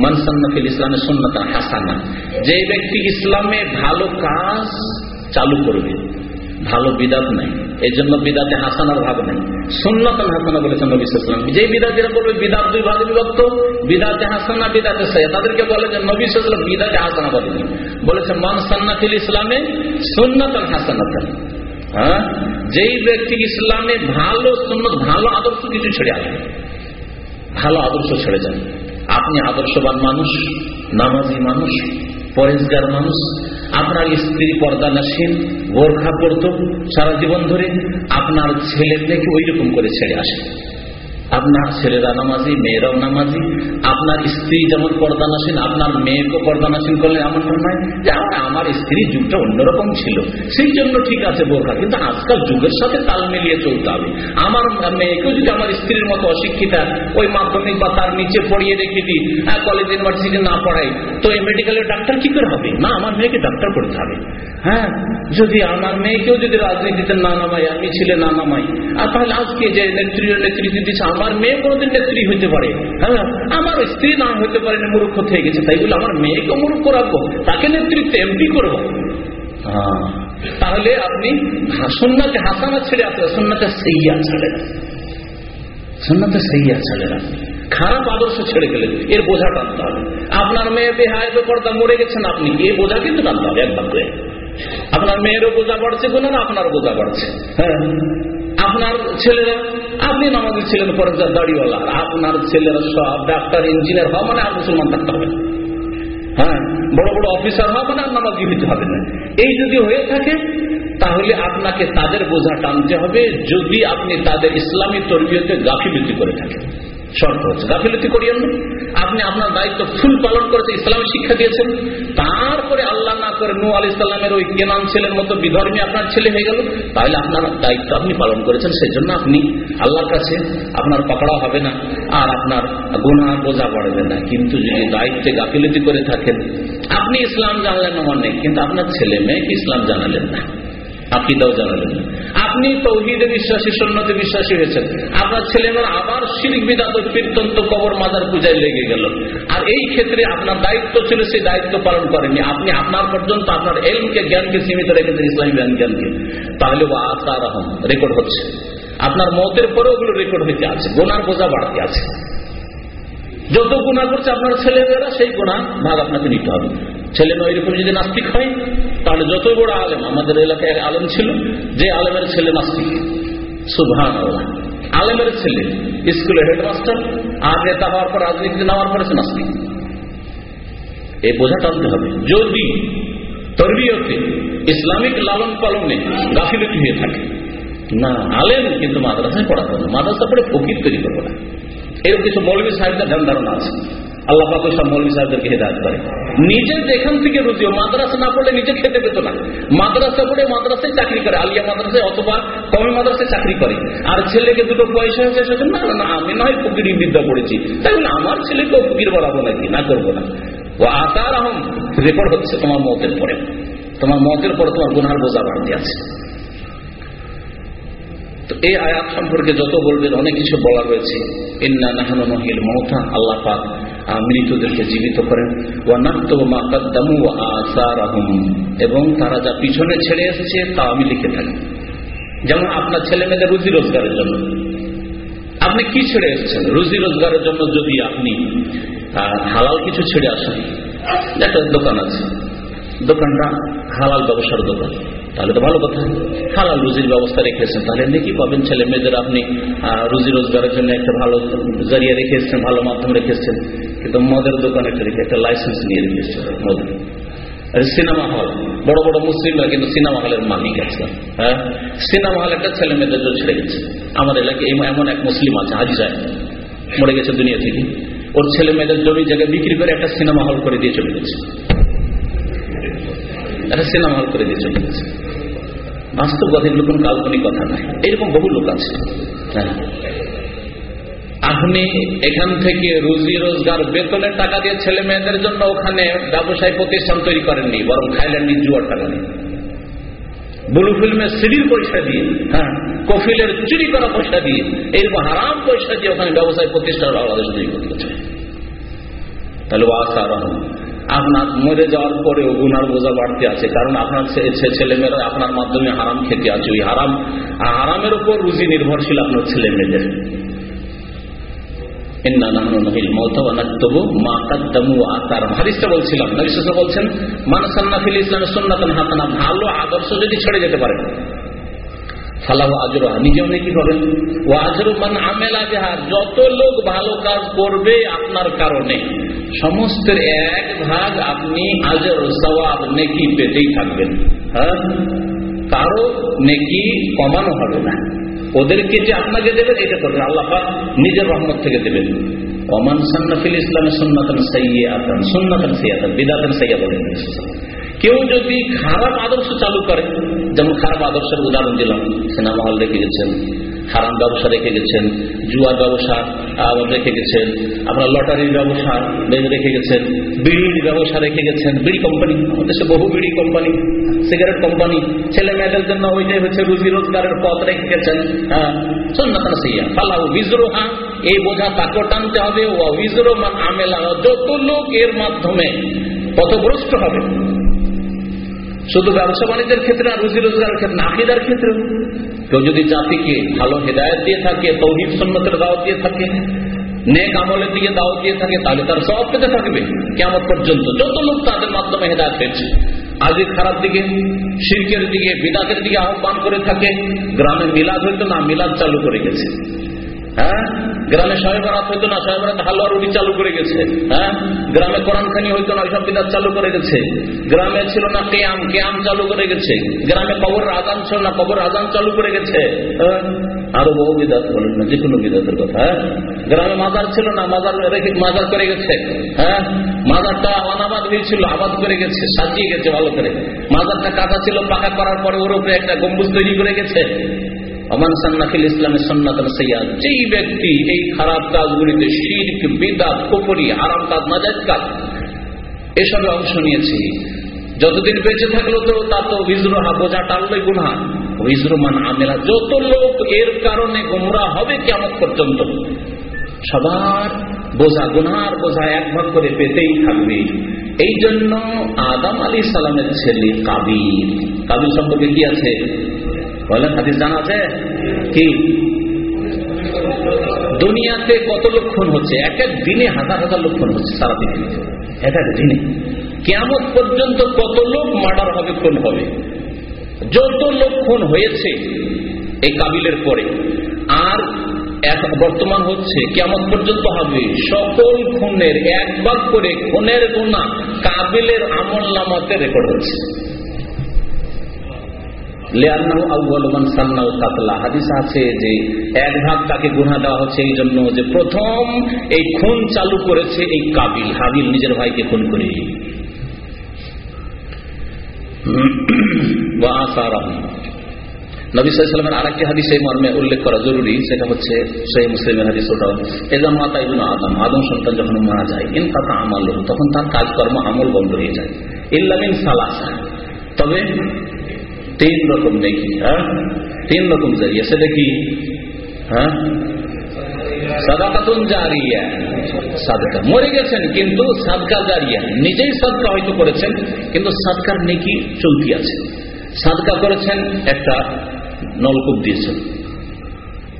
[SPEAKER 3] মানসান্নফিল ইসলামের সন্ন্যতা হাসানা। যে ব্যক্তি ইসলামে ভালো কাজ চালু করবে, ভালো বিদাত নাই এই জন্য বিদাতে হাসানার ভাগ নেই। সুন্নতন হাসানা বলেছেন নবী সাল্লাম যে বিদাতিরা বলবে, বিদাত দুই ভাগে বিভক্ত, বিদাতে হাসানা বিদাতে সৈয়া তাদেরকে বলে যে নবী সাল্লাম বিদাতে হাসানা বলেনি বলেছে মান সান্নাতিল ইসলামে সুন্নতন হাসানাতন হ্যাঁ? যেই ব্যক্তি ইসলামে ভালো সুন্নত, ভালো আদর্শ কিছু ছেড়ে আসবে ভালো আদর্শ ছেড়ে যান আপনি আদর্শবান মানুষ, নামাজি মানুষ পরেজগার মানুষ আপনার স্ত্রী পর্দা নাসীন গোর্খা পড়ত সারা জীবন ধরে আপনার ছেলের নাকি ওই রকম করে ছেড়ে আসে। আপনার ছেলেরা নামাজি, মেয়েরাও নামাজি, আপনার স্ত্রী যেমন পর্দানাসীন আপনার মেয়েকে পর্দানাসীন করলে এমনটা নয় যে আমার স্ত্রী যুগটা অন্যরকম ছিল। সেই জন্য ঠিক আছে বোরখা, কিন্তু আজকাল যুগের সাথে তাল মিলিয়ে চলতে হবে। আমার মেয়েকেও যদি আমার স্ত্রীর মতো অশিক্ষিতা ওই মাধ্যমিক বা তার নিচে পড়িয়ে রেখে দিই কলেজ ইউনিভার্সিটি না পড়াই, তো এই মেডিকেলের ডাক্তার কি করে হবে? না, আমার মেয়েকে ডাক্তার করতে হবে। হ্যাঁ যদি আমার মেয়েকেও যদি রাজনীতিতে না নামাই, আমি ছেলে না নামাই, আর তাহলে আজকে যে নেত্রী নেতৃত্ব দিচ্ছে আমার মেয়ে কোনোদিন নেত্রী হইতে পারে। হ্যাঁ আমার স্ত্রী না হইতে পারে না মূর্খ থেকে গেছে। তাই বলে আমার মেয়েকে মূর্খ রাখব তাকে নেতৃত্ব এমপি করব। তাহলে আপনি সন্ন্যাতে হাসানা ছেড়ে আসলে সন্ন্যাতে সেইয়া ছেড়ে সন্ন্যাতে সেইয়া ছেড়ে না খারাপ আদর্শ ছেড়ে গেলেন এর বোঝা টানতে হবে আপনার মেয়ে বেহায় বেপর্দা মরে গেছেন আপনি এ বোঝা কিন্তু টানতে হবে একবার করে। আপনার মেয়েরও বোঝা বাড়ছে কোনো না আপনার বোঝা বাড়ছে। হ্যাঁ আপনার ছেলেরা আপনি নামাজি ছিলেন পরে দাড়িওয়ালা আপনার ছেলের সব ডাক্তার, ইঞ্জিনিয়ার হওয়া মানে আর মুসলমান থাকতে হবে হ্যাঁ বড় বড় অফিসার হওয়া মানে আর নামাজি হইতে হবে না। এই যদি হয়ে থাকে, তাহলে আপনাকে তাদের বোঝা টানতে হবে, যদি আপনি তাদের ইসলামী তরবিয়তে গাফিলতি করে থাকেন। শর্ত হচ্ছে, গাফিলতি করিয়েন আপনি আপনার দায়িত্ব ফুল পালন করেছে ইসলামী শিক্ষা দিয়েছেন। তারপরে আল্লাহ না করে নু আলি ইসলামের ওই কেনান ছেলের মতো বিধর্মী আপনার ছেলে হয়ে গেল। তাহলে আপনার দায়িত্ব আপনি পালন করেছেন সেই জন্য আপনি আল্লাহর কাছে আপনার পাকড়া হবে না, আর আপনার গুণা বোঝা পড়বে না। কিন্তু যদি দায়িত্বে গাফিলতি করে থাকেন, আপনি ইসলাম জানলেন অনেক কিন্তু আপনার ছেলে মেয়েকে ইসলাম জানালেন না? আকিদাও জানালেন। আপনি তৌহিদে বিশ্বাসী সন্ন্যতে বিশ্বাসী হয়েছেন। আপনার ছেলেমেয়েরা আবার শিরিক বিদাত কীর্তন্ত কবর মাজার পূজায় লেগে গেল। আর এই ক্ষেত্রে আপনার দায়িত্ব ছিল, সেই দায়িত্ব পালন করেনি আপনি আপনার পর্যন্ত আপনার এলমকে, জ্ঞানকে সীমিত রেখেছেন, ইসলামী জ্ঞান, জ্ঞানকে। তাহলে ও আসার রেকর্ড হচ্ছে। আপনার মতের পরে ওগুলো রেকর্ড হইতে আছে। গোনার বোঝা বাড়তে আছে। যত গুণা করছে আপনার ছেলেমেয়েরা, সেই গুণা ভাগ আপনাকে নিতে হবে। ছেলে মেয়ে এরকম যদি নাস্তিক হয়, তাহলে যতই বড় আলেম, আমাদের এলাকায় আলেম ছিল, যে আলেমের ছেলে নাস্তিক। সুভান আলেমের ছেলে স্কুলে হেডমাস্টার, আর নেতা হওয়ার পর, রাজনীতিতে নেওয়ার পরে সে নাস্তিক। এই বোঝা টানতে হবে। যদি তরবিয়তে ইসলামিক লালন পালনে গাফিলতি হয়ে থাকে, না, আলেম কিন্তু মাদ্রাসায় পড়াবো না। মাদ্রাসা পড়ে ফকির তৈরি করব না। এরকম কিছু মৌলবী সাহেবদের ধ্যান ধারণা আছে। আল্লাহ পাক সব মৌলী সাহেবদেরকে হেদায়ত করে নিজে যেখান থেকে রুজিও মাদ্রাসা না পড়লে নিজে খেতে পেত না। মাদ্রাসা পড়ে মাদ্রাসায় চাকরি করে, আলিয়া মাদ্রাসায় অথবা কমে মাদ্রাসায় চাকরি করে। আর ছেলেকে দুটো পয়সা হয়েছে সেজন্য না না আমি নয়, ফকিরি বিদ্যা পড়েছি। তাই আমার ছেলেকেও ফকির বাড়াবো নাকি? না করব না। ও আতার আহম, রেকর্ড হচ্ছে তোমার মতের পরে। তোমার মতের পরে তোমার গুনার বোঝা বাড়তে আছে। তো এই আয়াত সম্পর্কে যত বলবেন, অনেক কিছু বলা রয়েছে ইন্না নাহানো মহিল মমতা আল্লাহ পাক মৃতদেরকে জীবিত করেন। আসার এবং তারা যা পিছনে ছেড়ে এসেছে, তা আমি লিখে থাকি। যেমন আপনার ছেলে মেয়েদের রুজি রোজগারের জন্য। আপনি কি ছেড়ে এসেছেন? রুজি রোজগারের জন্য যদি আপনি হালাল কিছু ছেড়ে আসেন। একটা দোকান আছে। দোকানটা হালাল ব্যবসার দোকান। তাহলে তো ভালো কথা। হালাল রুজির ব্যবস্থা রেখেছেন। তাহলে নাকি পাবেন ছেলে মেয়েদের আপনি রুজি রোজগারের জন্য একটা ভালো জারিয়া রেখে এসছেন, ভালো মাধ্যম রেখে এসছেন। কিন্তু মদের দোকান রেখে একটা লাইসেন্স নিয়ে রেখে এসছেন মদের। Cinema hall. বড় বড় মুসলিমরা কিন্তু সিনেমা হলের মালিক আছে হ্যাঁ? সিনেমা হল একটা ছেলে মেয়েদের জন্য ছেড়ে গেছে আমাদের এলাকায় এমন এক মুসলিম আছে, হাজি যায় মরে গেছে দুনিয়া থেকে। ওর ছেলে মেয়েদের জমি জায়গায় বিক্রি করে একটা সিনেমা হল করে দিয়ে চলে গেছে। একটা সিনেমা হল করে দিয়ে চলে গেছে। বাস্তব কথা এগুলো কোন কাল্পনিক কথা নয়। এরকম বহু লোক আছে। হ্যাঁ। আপনি এখান থেকে রুজি রোজগার বেতনের টাকা দিয়ে ছেলে মেয়েদের জন্য ওখানে ব্যবসায় প্রতিষ্ঠান তৈরি করেননি বরং থাইল্যান্ড জুয়ার টাকা দিয়ে ব্লু ফিল্মের সিডির পয়সা দিয়ে হ্যাঁ। কফিলের চুরি করা পয়সা দিয়ে এইরকম হারাম পয়সা দিয়ে ওখানে ব্যবসায় প্রতিষ্ঠান বাংলাদেশ তৈরি করতে চায় তাহলে আশা রহমান। আপনার মরে যাওয়ার পরেও গুনার বোঝা বাড়তে আছে। কারণ আপনার ছেলেমেয়েরা আপনার মাধ্যমে হারাম খেতে আছে। ওই হারাম হারামের উপর রুজি নির্ভরশীল আপনার ছেলে মেয়েদের বলছিলাম বলছেন হাসানা ভালো আদর্শ যদি ছেড়ে যেতে মান যত লোক ভালো কাজ করবে আপনার কারণে। সমস্ত এক ভাগ আপনি আজর সবাব নেকি পেতেই থাকবেন। হ্যাঁ? কারও নেকি কমানো হবে না। ওদেরকে যে আপনাকে দেবেন, এটা করবেন। আল্লাহ নিজের রহমত থেকে দেবেন। ওমান সান্নাফিল ইসলামে সুন্নাতন সুন্নাতন সাইয়াতান বিদাতন সাইয়া বলেন কেউ যদি খারাপ আদর্শ চালু করে, যেমন খারাপ আদর্শের উদাহরণ দিলাম, সিনেমা হল রেখে গেছেন। হারাম ব্যবসা রেখে গেছেন, জুয়ার ব্যবসা রেখে গেছেন, আপনার লটারির ব্যবসা রেখে গেছেন, বিড়ির ব্যবসা রেখে গেছেন, বিড়ি কোম্পানি দেশে বহু বিড়ি কোম্পানি, সিগারেট কোম্পানি, ছেলে মেয়েদের জন্য ওইটাই হচ্ছে রুজি রোজগারের পথ রেখে গেছেন হ্যাঁ এই বোঝা তাকেও টানতে হবে যত লোক এর মাধ্যমে পথভ্রষ্ট হবে শুধু ব্যবসা বাণিজ্যের ক্ষেত্রে আর রুজি রোজগারের ক্ষেত্রে, আকিদার ক্ষেত্রে। কেউ যদি জাতিকে ভালো হেদায়ত দিয়ে থাকে, তৌহিদ সন্ন্যতের দাওয়াত দিয়ে থাকে, নেক আমলের দিকে দাওয়াত দিয়ে থাকে, তাহলে তার সব পেতে থাকবে কেমন পর্যন্ত। যত লোক তাদের মাধ্যমে হেদায়ত পেয়েছে আজ খারাপ দিকে শিল্পের দিকে, বিদাতের দিকে আহ্বান করে থাকে, গ্রামে মিলাদ হইতো না, মিলাদ চালু করে গেছে। হ্যাঁ? গ্রামে সহেবরাত হইতো না হালুয়া রুটি চালু করে গেছে। হ্যাঁ? গ্রামে না চালু করে গেছে। গ্রামে ছিল না চালু করে গেছে। গ্রামে ছিল না চালু করে গেছে। হ্যাঁ? বহু না, যে কোনো বিদাতের কথা হ্যাঁ? গ্রামে মাজার ছিল না, মাজার রেখে, মাজার করে গেছে। হ্যাঁ? মাজারটা অনাবাদ হয়েছিল, আবাদ করে গেছে, সাজিয়ে গেছে ভালো করে। মাজারটা কাঁচা ছিল, পাকা করার পরে ওর উপরে একটা গম্বুজ তৈরি করে গেছে। যতদিন বেঁচে থাকল তো তা তো বিজরোহা বোঝা টানলই গুনহা। বিজরুমান আমেলা, যত লোক এর কারণে গোমরা হবে কেমন পর্যন্ত, সবার বোঝা গুনহার বোঝা এক করে পেতেই থাকবে। এই জন্য আদাম আলী সালামের ছেলে কাবির কাবির সম্পর্কে কি আছে? বলেন, হাদিস জানা আছে? কি? দুনিয়াতে কত লক্ষণ হচ্ছে? এক এক দিনে হাজার হাজার লক্ষণ হচ্ছে সারা পৃথিবীতে। এক এক দিনে। কেমন পর্যন্ত কত লোক মার্ডার হবে, খুন হবে? যত লোক খুন হয়েছে এই কাবিলের পরে, আর এক বর্তমান হচ্ছে কেমন পর্যন্ত হবে সকল খুনের এক ভাগ করে খুনের গুণা কাবিলের আমল নামাতে রেকর্ড হচ্ছে। আছে যে এক তাকে গুণা দেওয়া হচ্ছে এই জন্য যে প্রথম এই খুন চালু করেছে এই কাবিল, হাবিল নিজের ভাইকে খুন করে হাদিস এই মর্মে উল্লেখ করা জরুরি, সেটা হচ্ছে সেই হাদিস, ওটাও। আদম আদম সন্তান যখন মারা যায়, ইন কথা আমল তখন তার কাজকর্ম আমল বন্ধ হয়ে যায়। ইল্লামিন সালাসা। তবে তিন রকম দেখি হ্যাঁ? তিন রকম জারিয়া সেটা কি? হ্যাঁ? মরে গেছেন, কিন্তু সাদকা জারিয়া। নিজেই সাদকা হয়তো করেছেন, কিন্তু সাদকার নেকি চলতি আছে। সাদকা করেছেন, একটা নলকূপ দিয়েছেন।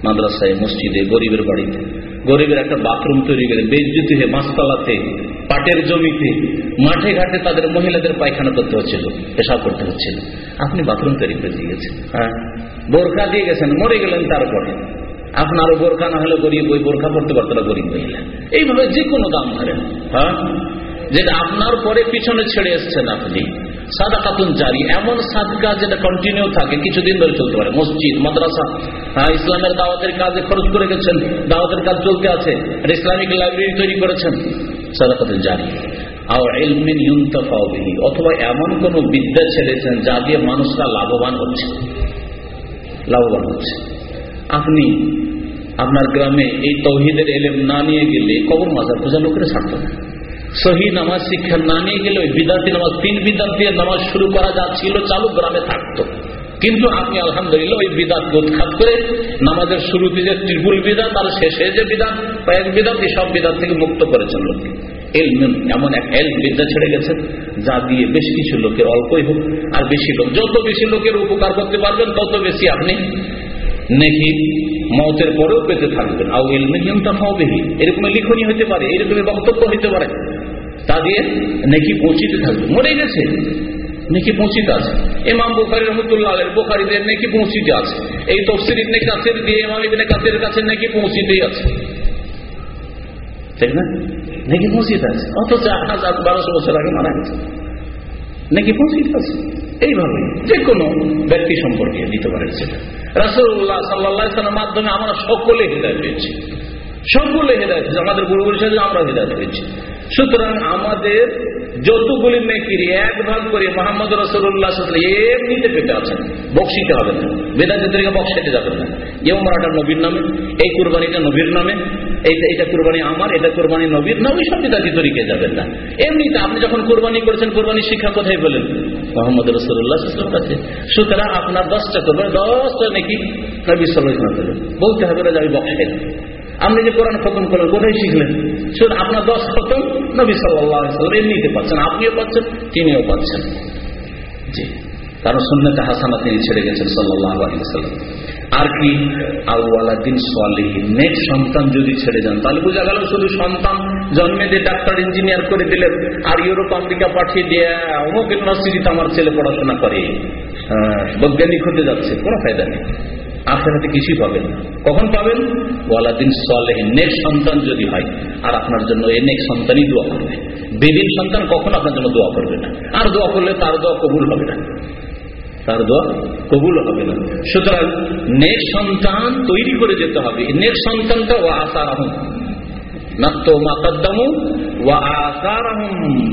[SPEAKER 3] মাদ্রাসায়, মসজিদে, গরিবের বাড়িতে। গরিবের একটা বাথরুম তৈরি করে, বেজ্জুতি হয়ে মাসতলাতে পাটের জমিতে মাঠে ঘাটে তাদের মহিলাদের পায়খানা করতে হচ্ছিল পেশাব করতে হচ্ছিল। আপনি বাথরুম তৈরি করে দিয়ে গেছেন। হ্যাঁ। বোরখা দিয়ে গেছেন মরে গেলেন তারপরে। আপনারও বোরখা না হলে গরিব ওই বোরখা পড়তে পারতো না গরিব মহিলা এইভাবে যে কোনো দাম ধরেন হ্যাঁ? যেটা আপনার পরে পিছনে ছেড়ে এসছেন আপনি। সাদা কাতুন জারি এমন সাদকা যেটা কন্টিনিউ থাকে কিছুদিন ধরে চলতে পারে। মসজিদ মাদ্রাসা হ্যাঁ ইসলামের দাওয়াতের কাজে খরচ করে গেছেন দাওয়াতের কাজ চলতে আছে। আর ইসলামিক লাইব্রেরি তৈরি করেছেন। অথবা এমন কোন বিদ্যা ছেড়েছেন যা দিয়ে মানুষরা লাভবান হচ্ছে। লাভবান হচ্ছে। আপনি আপনার গ্রামে এই তৌহিদের এলেম না নিয়ে গেলে কবর মাজার পূজা লোকেরা ছাড়ত সহি নামাজ শিক্ষা না নিয়ে গেলে ওই বিদ্যার্থী নামাজ, তিন বিদ্যার্থী নামাজ শুরু করা যা ছিল চালু গ্রামে থাকতো। কিন্তু আপনি আলহামদুলিল্লাহ ওই বিদাত উৎখাত করে নামাজের শুরুতে যে ত্রিপুল বিদাত আর শেষে যে বিদাত কয়েক বিদাত সব বিদাত থেকে মুক্ত করেছেন লোককে। এমন এক এল বিদ্যা ছেড়ে গেছে যা দিয়ে বেশ কিছু লোকের অল্পই হোক, আর বেশি লোক। যত বেশি লোকের উপকার করতে পারবেন, তত বেশি আপনি নেকি মতের পরেও পেতে থাকবেন। আর এলমে নিয়মটা বেহি। এরকম লিখনি হতে পারে এরকম বক্তব্য হতে পারে। তা দিয়ে নেকি পৌঁছিতে থাকবে মরে গেছে। নেকি পৌঁছিতে আছে। ইমাম বুখারি রহমতুল্লাহ বুখারিদের নেকি পৌঁছিতে আছে। এই তফসির ইবনে কাসির দিয়ে ইমাম ইবনে কাসির কাছে নেকি পৌঁছিতেই আছে। নাকি আছে। এইভাবে ব্যক্তি সম্পর্কে মাধ্যমে আমরা সকলে হৃদয় পেয়েছি। আমাদের আমরা হয়েছি সুতরাং আমাদের যতগুলি নেকির এক ভাগ করে মোহাম্মদ রসুল্লাহ এমনিতে পেতে আছেন। বক্সিতে হবে না। বেদান্তরিকা বক্সাইতে যাবেন না। এ উমরাটা নবীর নামে, এই কুরবানিটা নবীর নামে, এইটা এটা কুরবানি আমার, এটা কুরবানি নবীর না ওই সব বিদাতি তরিকে যাবেন না। এমনিতে আপনি যখন কোরবানি করেছেন, কোরবানি শিক্ষা কোথায় বলেন মোহাম্মদ রসুল্লাহ কাছে। সুতরাং আপনার দশটা করবেন, দশটা নাকি নবী সাল্লাহ বলতে হবে না যে আমি বক্সাই আপনি যে কোরআন খতম করলেন, কোথায় শিখলেন? শুধু আপনার দশ খতম, নবী সাল্লাম এমনিতে পাচ্ছেন, আপনিও পাচ্ছেন, তিনিও পাচ্ছেন। জি, কারণ সুন্নতে হাসানা তিনি ছেড়ে গেছেন সাল্লাহ আর কি আউ্লাদিন নেক সন্তান যদি ছেড়ে যান, তাহলে বোঝা গেল শুধু সন্তান জন্মে দিয়ে ডাক্তার, ইঞ্জিনিয়ার করে দিলেন, আর ইউরোপ, আমেরিকা পাঠিয়ে দিয়ে অমুক ইউনিভার্সিটিতে আমার ছেলে পড়াশোনা করে। বৈজ্ঞানিক হতে যাচ্ছে, কোনো ফায়দা নেই। আখেরাতে কিছুই পাবেন কখন পাবেন? ওয়ালাদিন সলেহ নেক সন্তান যদি হয়, আর আপনার জন্য এ নেক সন্তানই দোয়া করবে। বেদিন সন্তান কখন আপনার জন্য দোয়া করবে না? আর দোয়া করলে তার দোয়া কবুল হবে না। তার দোয়া কবুল হবে না। সুতরাং নেক সন্তান তৈরি করে যেতে হবে। নেক সন্তানটা ও আশা আহম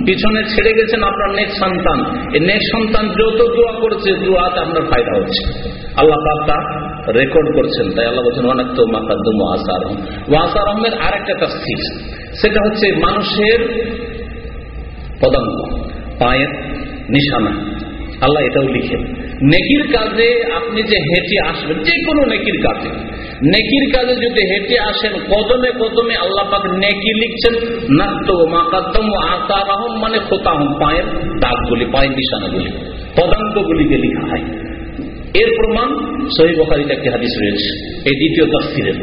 [SPEAKER 3] পিছনে ছেড়ে গেছেন আপনার নেক সন্তান। এই নেক সন্তান যত দোয়া করেছে, দোয়াতে আপনার ফায়দা হচ্ছে। আল্লাহ পাক রেকর্ড করছেন। তাই আল্লাহ বলছেন অনেক তো মাকাদ্দুম ওয়াসার আহম ওয়াসার আহমের আর একটা তাস্তির সেটা হচ্ছে মানুষের পদাঙ্ক, পায়ের নিশানা। আল্লাহ এটাও লিখেন। নেকির কাজে আপনি যে হেঁটে আসবেন, যে কোনো নেকির কাজে। নেকির কাজে যদি হেঁটে আসেন, কদমে কদমে আল্লাহ পাক নেকি লিখছেন, নাত্ত মাকাদ্দম আসার আহম মানে খোতাহম, পায়ের দাগগুলি, পায়ের নিশানাগুলি পদাঙ্কগুলিকে লিখা হয়। এর প্রমাণ সহি বখারিতে একটি হাদিস রয়েছে, এই দ্বিতীয় তফসিরের।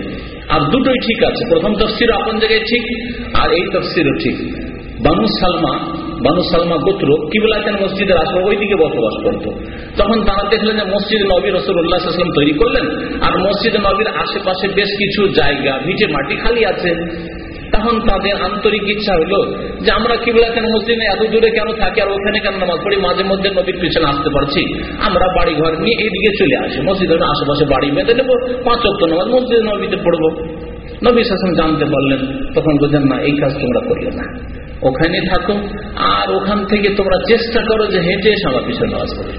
[SPEAKER 3] আর দুটোই ঠিক আছে। প্রথম তফসির আপন জায়গায় ঠিক, আর এই তফসিরও ঠিক। বানু সালমা বানু সালমা গোত্র কিবলাতেন মসজিদের আসলে ওই দিকে বসবাস করত। তখন তারা দেখলেন যে মসজিদ নবী রসুল্লাহাম তৈরি করলেন, আর মসজিদ নবীর আশেপাশে বেশ কিছু জায়গা ভিটে মাটি খালি আছে। তখন তাদের আন্তরিক ইচ্ছা হলো যে আমরা কিবলাতেন মসজিদে এত দূরে কেন থাকি, আর ওখানে কেন নামাজ পড়ি? মাঝে মধ্যে নবীর পিছনে আসতে পারছি। আমরা বাড়ি ঘর নিয়ে এইদিকে চলে আসি। মসজিদের আশেপাশে বাড়ি বেঁধে নেব, পাঁচ অক্ট নামাজ মসজিদ নবীতে পড়ব। নবী শাসন জানতে পারলেন, তখন বোঝেন না, এই কাজ তোমরা করিও না। ওখানে থাকো, আর ওখান থেকে তোমরা চেষ্টা করো যে হেঁটে এসে আমার পিছনে নামাজ পড়ে।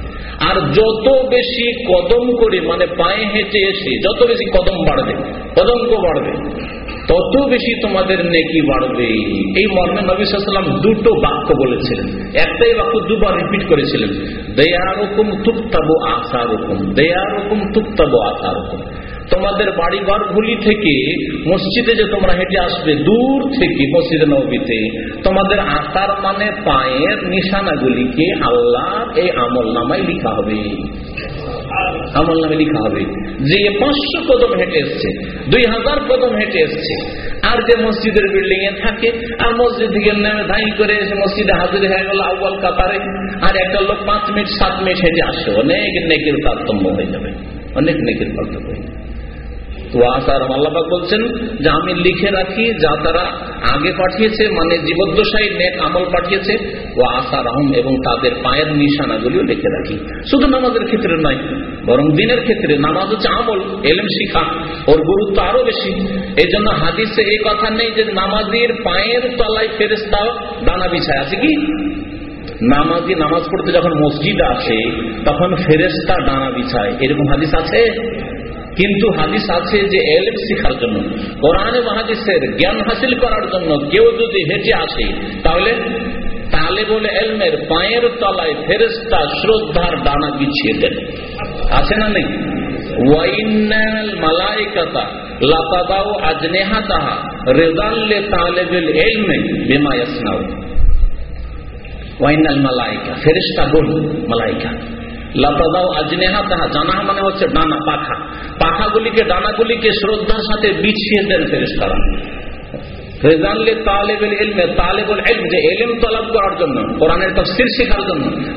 [SPEAKER 3] আর যত বেশি কদম করে মানে পায়ে হেঁটে এসে যত বেশি কদম বাড়বে কদমক বাড়বে, তত বেশি তোমাদের নেকি বাড়বে। এই মর্মে নবী সাল্লাম দুটো বাক্য বলেছিলেন। একটাই বাক্য দুবার রিপিট করেছিলেন, দেয়ারকম তুক্তাবো আশা রকম দেয়ারকম তুক্তাবো আশা রকম তোমাদের বাড়ি ঘরগুলি থেকে মসজিদে যে তোমরা হেঁটে আসবে, দূর থেকে মসজিদে নবীতে, তোমাদের আসার মানে পায়ের নিশানাগুলিকে আল্লাহ এই আমল নামায় লিখা হবে। আমল নামে লিখা হবে। যে পাঁচশো কদম হেঁটে এসছে, দুই হাজার কদম হেঁটে এসছে, আর যে মসজিদের বিল্ডিং এ থাকে, আর মসজিদ থেকে নেমে ধাই করে এসে মসজিদে হাজির হয়ে গেল আউ্বাল কাতারে, আর একটা লোক পাঁচ মিনিট, সাত মিনিট হেঁটে আসে, অনেক নেকের তারতম্য হয়ে যাবে, অনেক নেকের পার্থক্য হয়ে যাবে। আল্লাহাক বলছেন, যে আমি লিখে রাখি, যা তারা আগে পাঠিয়েছে মানে জীবদ্দশাই নেক আমল পাঠিয়েছে ও আসার আহম এবং তাদের পায়ের নিশানাগুলিও লিখে রাখি। শুধু নামাজের ক্ষেত্রে নয়, বরং দিনের ক্ষেত্রে নামাজ হচ্ছে আমল, এলম শিখা, ওর গুরুত্ব আরও বেশি। এই জন্য হাদিসে এই কথা নেই যে নামাজের পায়ের তলায় ফেরেস্তা দানা বিছায়। আছে কি? নামাজি নামাজ পড়তে যখন মসজিদ আসে, তখন ফেরেস্তা ডানা বিছায়। এরকম হাদিস আছে? কিন্তু হাদিস আছে যে এলেম শিখার জন্য, কোরআনে মহাদিসের জ্ঞান হাসিল করার জন্য কেউ যদি হেঁটে আসে, তাহলে তাহলে বলে এলমের পায়ের তলায় ফেরেস্তা শ্রদ্ধার ডানা বিছিয়ে দেন। আছে না নেই? মালাইকা। লাতাদাও মানে করার জন্য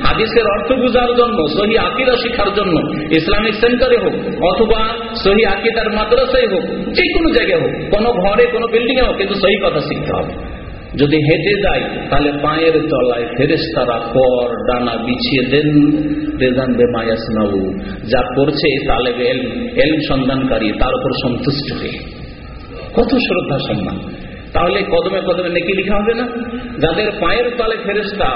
[SPEAKER 3] হাদিসের অর্থ বুঝার জন্য, সহি আকিদা শেখার জন্য, ইসলামিক সেন্টারে হোক, অথবা সহি আকিদার মাদ্রাসায় হোক যে কোনো জায়গায় হোক, কোনো ঘরে, কোনো বিল্ডিং এ হোক, কিন্তু সহি কথা শিখতে হবে।
[SPEAKER 4] যদি হেঁটে যায় তাহলে পায়ের তলায় ফেরেস্তারা পর ডানা বিছিয়ে দেন। বেদান বেমায়াসনাউ যা করছে এলম এলম সন্ধানকারী, তার উপর সন্তুষ্ট হয়ে কত শ্রদ্ধা সম্মান। তাহলে কদমে কদমে নেকি লিখা হবে না? যাদের পায়ের তলে ফেরেস্তা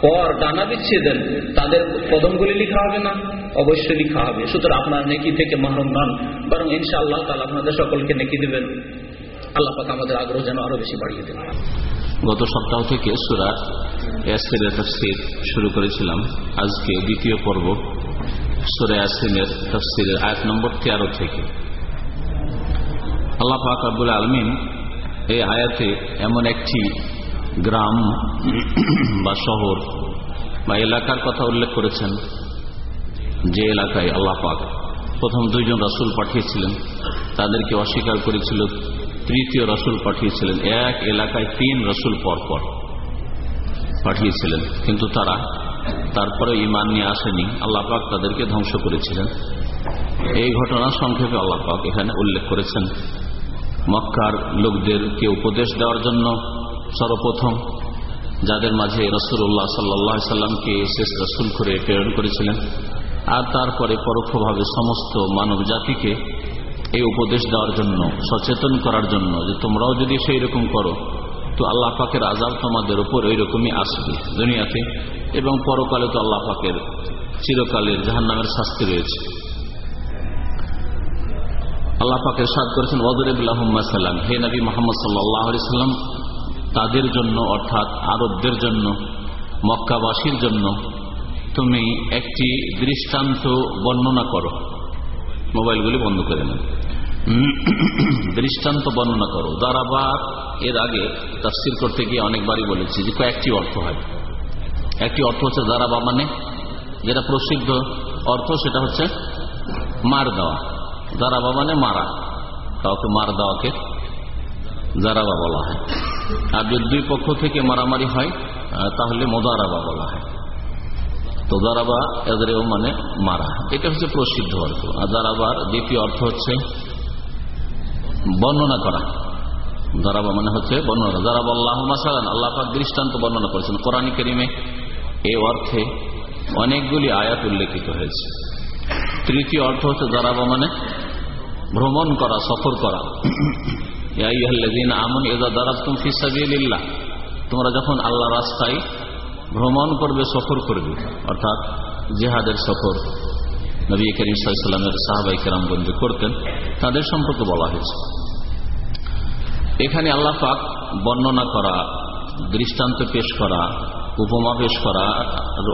[SPEAKER 4] পর ডানা বিছিয়ে দেন, তাদের কদমগুলি লিখা হবে না? অবশ্যই লিখা হবে। সুতরাং আপনার নেকি থেকে মাহরুম নন বরং ইনশাআল্লাহ তাহলে আপনাদের সকলকে নেকি দেবেন। আল্লাহ পাক আমাদের আগ্রহ যেন আরও বেশি বাড়িয়ে দেবেন
[SPEAKER 3] গত সপ্তাহ থেকে সুরা ইয়াসির তফসির শুরু করেছিলাম। আজকে দ্বিতীয় পর্ব সুরা ইয়াসিনের তফসিরের আয়াত নম্বর তেরো থেকে। আল্লাহ পাক আলমিন এই আয়াতে এমন একটি গ্রাম বা শহর বা এলাকার কথা উল্লেখ করেছেন, যে এলাকায় আল্লাহ পাক প্রথম দুইজন রাসুল পাঠিয়েছিলেন। তাদেরকে অস্বীকার করেছিল তৃতীয় রসুল পাঠিয়েছিলেন। এক এলাকায় তিন রসুল পরপর পাঠিয়েছিলেন। কিন্তু তারা তারপরে ইমান নিয়ে আসেনি। আল্লাহ পাক তাদেরকে ধ্বংস করেছিলেন। এই ঘটনা সংক্ষেপে আল্লাহ পাক এখানে উল্লেখ করেছেন। মক্কার লোকদেরকে উপদেশ দেওয়ার জন্য সর্বপ্রথম, যাদের মাঝে রসুল্লাহ সাল্লা সাল্লামকে শেষ রসুল করে প্রেরণ করেছিলেন। আর তারপরে পরোক্ষভাবে সমস্ত মানব জাতিকে এই উপদেশ দেওয়ার জন্য, সচেতন করার জন্য যে তোমরাও যদি সেই রকম করো, তো আল্লাহ পাকের আজাব তোমাদের উপর ওই রকমই আসবে দুনিয়াতে এবং পরকালে তো আল্লাহ পাকের চিরকালের জাহান নামের শাস্তি রয়েছে। আল্লাহ পাকের সাদ করেছেন ওয়াদুরবুল্লাহম্মা সাল্লাম হে নবী মোহাম্মদ সাল্লাহ সাল্লাম, তাদের জন্য অর্থাৎ আরবদের জন্য, মক্কাবাসীর জন্য তুমি একটি দৃষ্টান্ত বর্ণনা করো। মোবাইলগুলি বন্ধ করে নেন দৃষ্টান্ত বর্ণনা করো। দারাবার এর আগে তাফসির করতে গিয়ে অনেকবারই বলেছি যে কয়েকটি অর্থ হয়। একটি অর্থ হচ্ছে দারাবা মানে যেটা প্রসিদ্ধ অর্থ, সেটা হচ্ছে মার দেওয়া। দারাবা মানে মারা। কাউকে মার দেওয়াকে জারাবা বলা হয়। আর যদি দুই পক্ষ থেকে মারামারি হয় তাহলে মোদারাবা বলা হয়। তো দারাবা এদেরও মানে মারা। এটা হচ্ছে প্রসিদ্ধ অর্থ। আর দারাবার দ্বিতীয় অর্থ হচ্ছে বর্ণনা করা। দারাবা মানে হচ্ছে বর্ণনা। দারাবা আল্লাহ মাসালান আল্লাহ দৃষ্টান্ত বর্ণনা করেছেন কোরআন করিমে। এই অর্থে অনেকগুলি আয়াত উল্লেখিত হয়েছে। তৃতীয় অর্থ হচ্ছে দারাবা মানে ভ্রমণ করা, সফর করা। তোমরা যখন আল্লাহ রাস্তায় ভ্রমণ করবে, সফর করবে, অর্থাৎ জেহাদের সফর নবী করিম সাল্লামের সাহাবাই কেরাম কেরামগঞ্জ করতেন, তাদের সম্পর্কে বলা হয়েছে। এখানে আল্লাহ পাক বর্ণনা করা, দৃষ্টান্ত পেশ করা, উপমা পেশ করা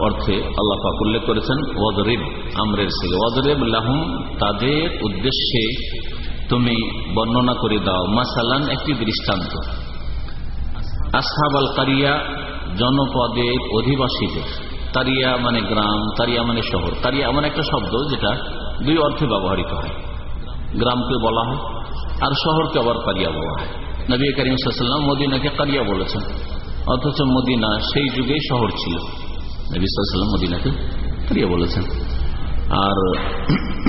[SPEAKER 3] অর্থে আল্লাহ পাক উল্লেখ করেছেন, ওয়াদরিব আমরের সিল ওয়াদরিব লাহুম, তাদের উদ্দেশ্যে তুমি বর্ণনা করে দাও, মাসালান একটি দৃষ্টান্ত। আসহাব আল কারিয়া জনপদের অধিবাসীদের। তারিয়া মানে গ্রাম, তারিয়া মানে শহর। তারিয়া এমন একটা শব্দ যেটা দুই অর্থে ব্যবহৃত হয়। গ্রামকে বলা হয় আর শহরকে আবার কারিয়া বলা হয়। নবী করিম সাল্লাম মদিনাকে কারিয়া বলেছেন, অথচ মদিনা সেই যুগেই শহর ছিল। নবী সাল্লাম মদিনাকে কারিয়া বলেছেন। আর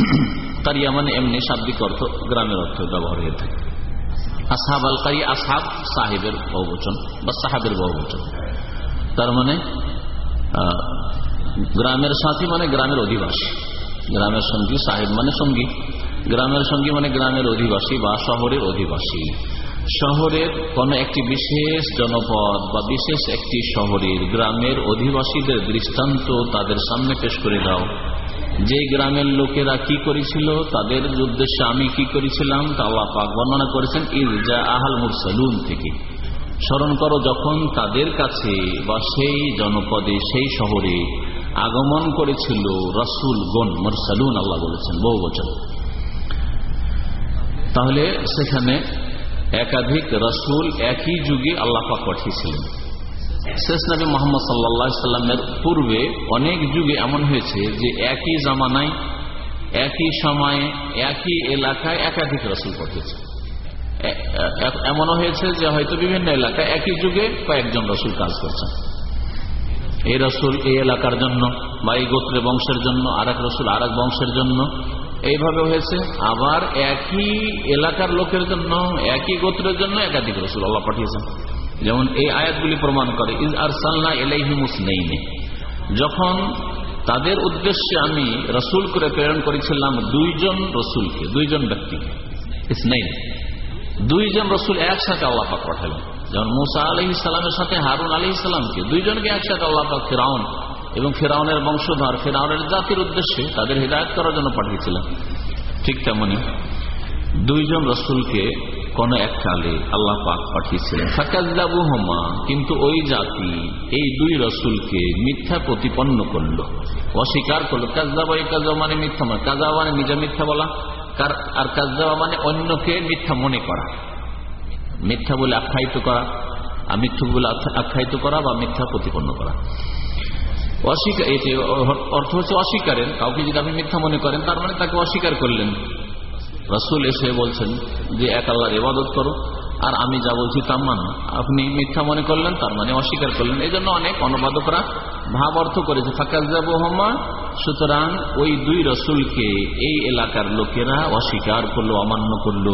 [SPEAKER 3] কারিয়া মানে এমনি শাব্দিক অর্থ, গ্রামের অর্থ ব্যবহার হয়ে থাকে। আসাহাব আল কারি আসাব সাহেবের বহুবচন বা সাহাবের বহুবচন। তার মানে গ্রামের সাথী মানে গ্রামের অধিবাসী। গ্রামের সঙ্গী সাহেব মানে সঙ্গী। গ্রামের সঙ্গী মানে গ্রামের অধিবাসী বা শহরের অধিবাসী। শহরের কোন একটি বিশেষ জনপদ বা বিশেষ একটি শহরের গ্রামের অধিবাসীদের দৃষ্টান্ত তাদের সামনে পেশ করে দাও। যে গ্রামের লোকেরা কি করেছিল, তাদের উদ্দেশ্যে আমি কি করেছিলাম তা আল্লাহ পাক বর্ণনা করেছেন ইরজা আহাল মুরসালুন থেকে। স্মরণ করো, যখন তাদের কাছে বা সেই জনপদে, সেই শহরে আগমন করেছিল রসুল গন মরসালুন, আল্লাহ বলেছেন, বহু বছর। তাহলে সেখানে একাধিক রসুল একই যুগে আল্লাহ পাক পাঠিয়েছিলেন। শেষ নবী মোহাম্মদ সাল্লা পূর্বে অনেক যুগে এমন হয়েছে যে একই জামানায়, একই সময়ে, একই এলাকায় একাধিক রসুল পাঠিয়েছে। এমনও হয়েছে যে হয়তো বিভিন্ন এলাকায় একই যুগে কয়েকজন রসুল কাজ করছেন। এই রসুল এই এলাকার জন্য বা এই গোত্রের বংশের জন্য আর এক রসুল আর এক বংশের জন্য। এইভাবে হয়েছে। আবার একই এলাকার লোকের জন্য, একই গোত্রের জন্য একাধিক রসুল আল্লাহ পাঠিয়েছেন। যেমন এই আয়াতগুলি প্রমাণ করে, ইজ আর সাল্লা এলাইহিমুস নেইনে। যখন তাদের উদ্দেশ্যে আমি রসুল করে প্রেরণ করেছিলাম দুইজন রসুলকে, দুইজন ব্যক্তিকে, ইসনাইন। দুইজন রসুল একসাথে আল্লাপাক পাঠালেন। যেমন মুসা আলহ ইসলামের সাথে হারুন আলহ ইসলামকে দুইজনকে একসাথে আল্লাপাক ফেরাউন এবং ফেরাউনের বংশধর, ফেরাউনের জাতির উদ্দেশ্যে তাদের হৃদায়ত করার জন্য পাঠিয়েছিলেন। ঠিক তেমনি দুইজন রসুলকে কোন এক কালে আল্লাহ পাক পাঠিয়েছিলেন। ফাকাজু হোমা কিন্তু ওই জাতি এই দুই রসুলকে মিথ্যা প্রতিপন্ন করল। অস্বীকার করল। কাজদাবা এই কাজা মানে মিথ্যা মানে কাজা মানে নিজে মিথ্যা বলা। আর কাজ দেওয়া মানে অন্যকে মিথ্যা মনে করা। মিথ্যা বলে আখ্যায়িত করা আর মিথ্যু বলে আখ্যায়িত করা বা মিথ্যা প্রতিপন্ন করা। অস্বীকার অর্থ হচ্ছে অস্বীকারের। কাউকে যদি আপনি মিথ্যা মনে করেন, তার মানে তাকে অস্বীকার করলেন। রসুল এসে বলছেন যে, এক আল্লাহর ইবাদত করো। আর আমি যা বলছি তা মান। আপনি মিথ্যা মনে করলেন, তার মানে অস্বীকার করলেন। এই জন্য অনেক অনুবাদকরা ভাব অর্থ করেছে। ফাকাজা সুতরাং ওই দুই রসুলকে এই এলাকার লোকেরা অস্বীকার করল, অমান্য করল।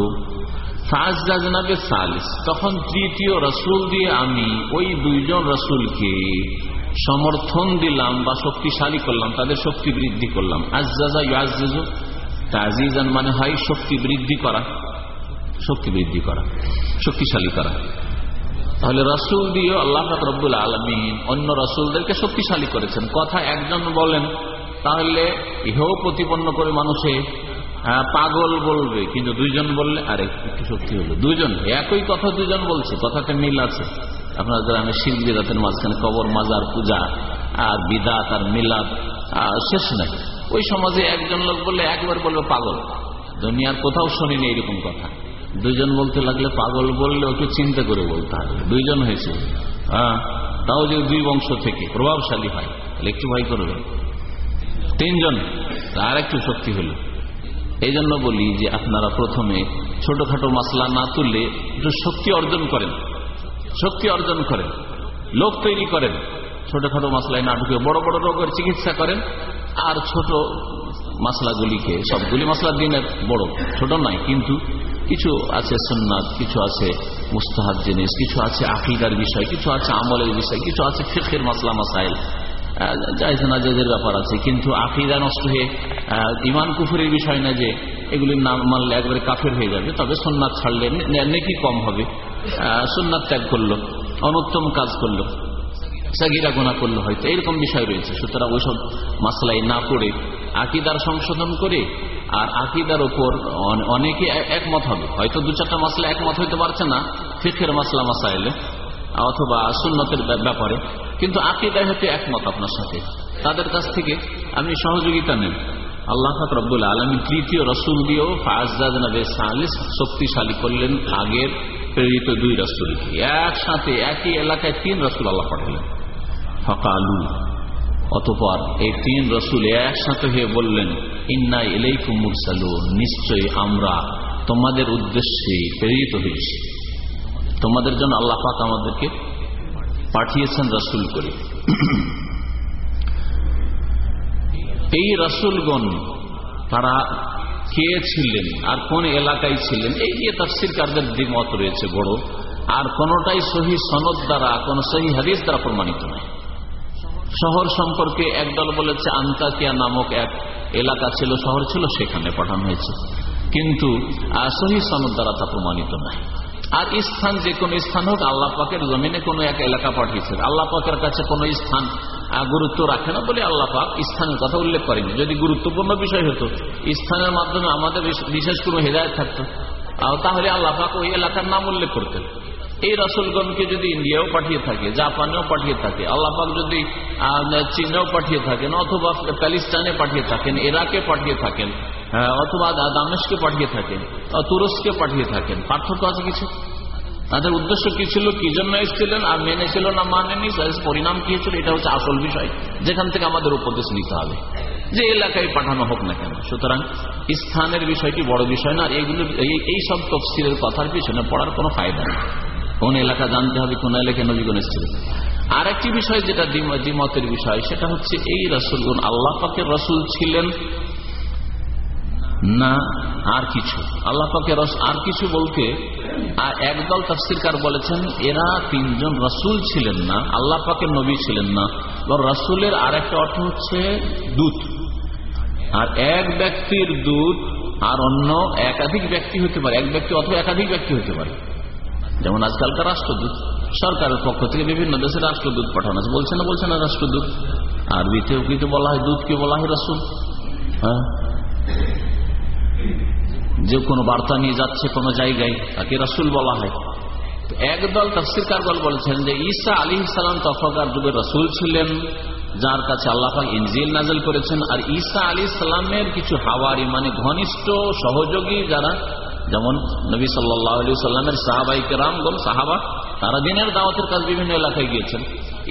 [SPEAKER 3] তখন তৃতীয় রসুল দিয়ে আমি ওই দুইজন রসুলকে সমর্থন দিলাম বা শক্তিশালী করলাম, তাদের শক্তি বৃদ্ধি করলাম। আজাজা ইয়াজু মানে হয় শক্তি বৃদ্ধি করা। শক্তি বৃদ্ধি করা, শক্তিশালী করা। তাহলে রসুল দিয়ে আল্লাহ রব্বুল আলমিন অন্য রসুলদেরকে শক্তিশালী করেছেন। কথা একজন বলেন, তাহলে ইহেও প্রতিপন্ন করে মানুষে পাগল বলবে, কিন্তু দুইজন বললে, আর, একটু শক্তি হলো। দুইজন, একই কথা দুজন বলছে, কথাতে মিল আছে। আপনার গ্রামে শিল বিদাতের মাঝখানে কবর, মাজার, পূজা আর বিদাত আর মিলাদ শেষ নাই। ওই সমাজে একজন লোক বললে, একবার বলবে পাগল। দুনিয়ার কোথাও শুনিনি এইরকম কথা। দুইজন বলতে লাগলে পাগল বললে ওকে চিন্তা করে বলতে হবে। দুইজন হয়েছে। হ্যাঁ তাও যে দুই বংশ থেকে প্রভাবশালী হয়, তাহলে একটু ভয় করবে। তিনজন আর একটু শক্তি হলো। এই জন্য বলি যে আপনারা প্রথমে ছোটখাটো মাসলা না তুললে একটু শক্তি অর্জন করেন। শক্তি অর্জন করেন। লোক তৈরি করেন। ছোটখাটো মাসলায় না ঢুকে বড় বড় রোগের চিকিৎসা করেন। আর ছোট মাসলাগুলিকে, সবগুলি মাসলা দিনের বড়, ছোট নয়, কিন্তু কিছু আছে সন্ন্যাদ কিছু আছে মুস্তাহাদ জিনিস, কিছু আছে আকিদার বিষয়, কিছু আছে আমলের বিষয়, কিছু আছে ফিখের মাসলা, মাসাইল। জায়জ ব্যাপার আছে, কিন্তু আকিদা নষ্ট হয়ে ইমান কুফুরের বিষয় না যে এগুলি না মানলে একবারে কাফের হয়ে যাবে, তবে সোননাথ ছাড়লে নেকি কম হবে। সোননাথ ত্যাগ করল, অনুত্তম কাজ করল, সাগিরা গোনা করল হয়তো, এরকম বিষয় রয়েছে। সুতরাং ওইসব মাসলাই না পড়ে আকিদার সংশোধন করে আর আকিদার ওপর অনেকে একমত হবে। হয়তো দু চারটা মাসলা একমত হইতে পারছে না ফিখের মাসলা মাসাইলে, অথবা সুন্নতের ব্যাপারে। কিন্তু আকিদায় হতে একমত আপনার সাথে। তাদের কাছ থেকে আপনি সহযোগিতা নেন আল্লাহ রব্বুল আলমী তৃতীয় রসুল দিয়েও ফায়াজ নবে সালিস শক্তিশালী করলেন আগের প্রেরিত দুই রসুলকে। একসাথে একই এলাকায় তিন রসুল আল্লাহ পাঠালেন। ফকালু অতপর এই তিন রসুল একসাথে হয়ে বললেন, ইন্না এলেইকুম মুরসালু নিশ্চয়ই আমরা তোমাদের উদ্দেশ্যে প্রেরিত হয়েছি। তোমাদের জন্য আল্লাহ পাক আমাদেরকে পাঠিয়েছেন রসুল করে। এই রসুলগণ তারা কে ছিলেন আর কোন এলাকায় ছিলেন, এই নিয়ে তাফসির কারদের দ্বিমত রয়েছে বড়। আর কোনটাই সহি সনদ দ্বারা, কোন সহি হাদিস দ্বারা প্রমাণিত নয় শহর সম্পর্কে একদল বলেছে, আন্তাকিয়া নামক এক এলাকা ছিল, শহর ছিল, সেখানে পাঠানো হয়েছে। কিন্তু সহি সনদ দ্বারা তা প্রমাণিত নয়। আর স্থান যে কোনো স্থান হোক, আল্লাহ পাকের জমিনে কোনো এক এলাকা পাঠিয়েছে আল্লাহ পাকের কাছে কোনো স্থান গুরুত্ব রাখে না বলে আল্লাহ পাক স্থানের কথা উল্লেখ করেনি যদি গুরুত্বপূর্ণ বিষয় হতো, স্থানের মাধ্যমে আমাদের বিশেষ কোনো হেদায়ত থাকতো, তাহলে আল্লাহ পাক ওই এলাকার নাম উল্লেখ করতেন। এই রসুলগণকে যদি ইন্ডিয়াও পাঠিয়ে থাকে, জাপানেও পাঠিয়ে থাকে আল্লাহাক যদি চীনেও পাঠিয়ে থাকেন, অথবা প্যালিস্তানে পাঠিয়ে থাকেন, ইরাকে পাঠিয়ে থাকেন অথবা দামেশকে পাঠিয়ে থাকেন তুরস্কে পাঠিয়ে থাকেন, পার্থক্য আছে কিছু? তাদের উদ্দেশ্য কি ছিল? কি জন্য এসেছিলেন? আর মেনেছিল না মানেনি পরিণাম কি হয়েছিল? এটা হচ্ছে আসল বিষয়। যেখান থেকে আমাদের উপদেশ নিতে হবে। যে এলাকায় পাঠানো হোক না কেন। সুতরাং স্থানের বিষয়টি বড় বিষয় না এইগুলো এই সব তফসিলের কথার পিছনে পড়ার কোনো ফায়দা নেই। কোন এলাকা জানতে হবে, কোন এলাকায় নবীগণ এসেছিল আর একটি বিষয় যেটা দ্বিমতের বিষয়, সেটা হচ্ছে এই রসুলগুন আল্লাহ পাকের রসুল ছিলেন না আর কিছু। আল্লাহ পাকের আর কিছু বলতে, আর একদল তফসিরকার বলেছেন, এরা তিনজন রসুল ছিলেন না, আল্লাহ পাকের নবী ছিলেন না। রসুলের আর একটা অর্থ হচ্ছে দূত। আর এক ব্যক্তির দূত, আর অন্য একাধিক ব্যক্তি হতে পারে, এক ব্যক্তি অথবা একাধিক ব্যক্তি হতে পারে। যেমন আজকালকার রাষ্ট্রদূত, সরকারের পক্ষ থেকে বিভিন্ন দেশে রাষ্ট্রদূত পাঠানো আছে। বলছে না বলছে না রাষ্ট্রদূত। আরবিতেও বলা হয়, দূতকে বলা হয় রসুল। হ্যাঁ? যে কোনো বার্তা নিয়ে যাচ্ছে কোনো জায়গায়, তাকে রসুল বলা হয়। একদল তফসিরকার দল বলেছেন যে, ঈসা আলী ইসলাম তফকার যুগে রসুল ছিলেন, যার কাছে আল্লাহাক ইনজিল নাজল করেছেন। আর ঈসা আলী ইসলামের কিছু হাওয়ারি মানে ঘনিষ্ঠ সহযোগী যারা যেমন নবী সাল্লাহ সাল্লামের সাহাবাই কেরামগণ, সাহাবা, তারা দিনের দাওয়াতের কাজ বিভিন্ন এলাকায় গিয়েছেন।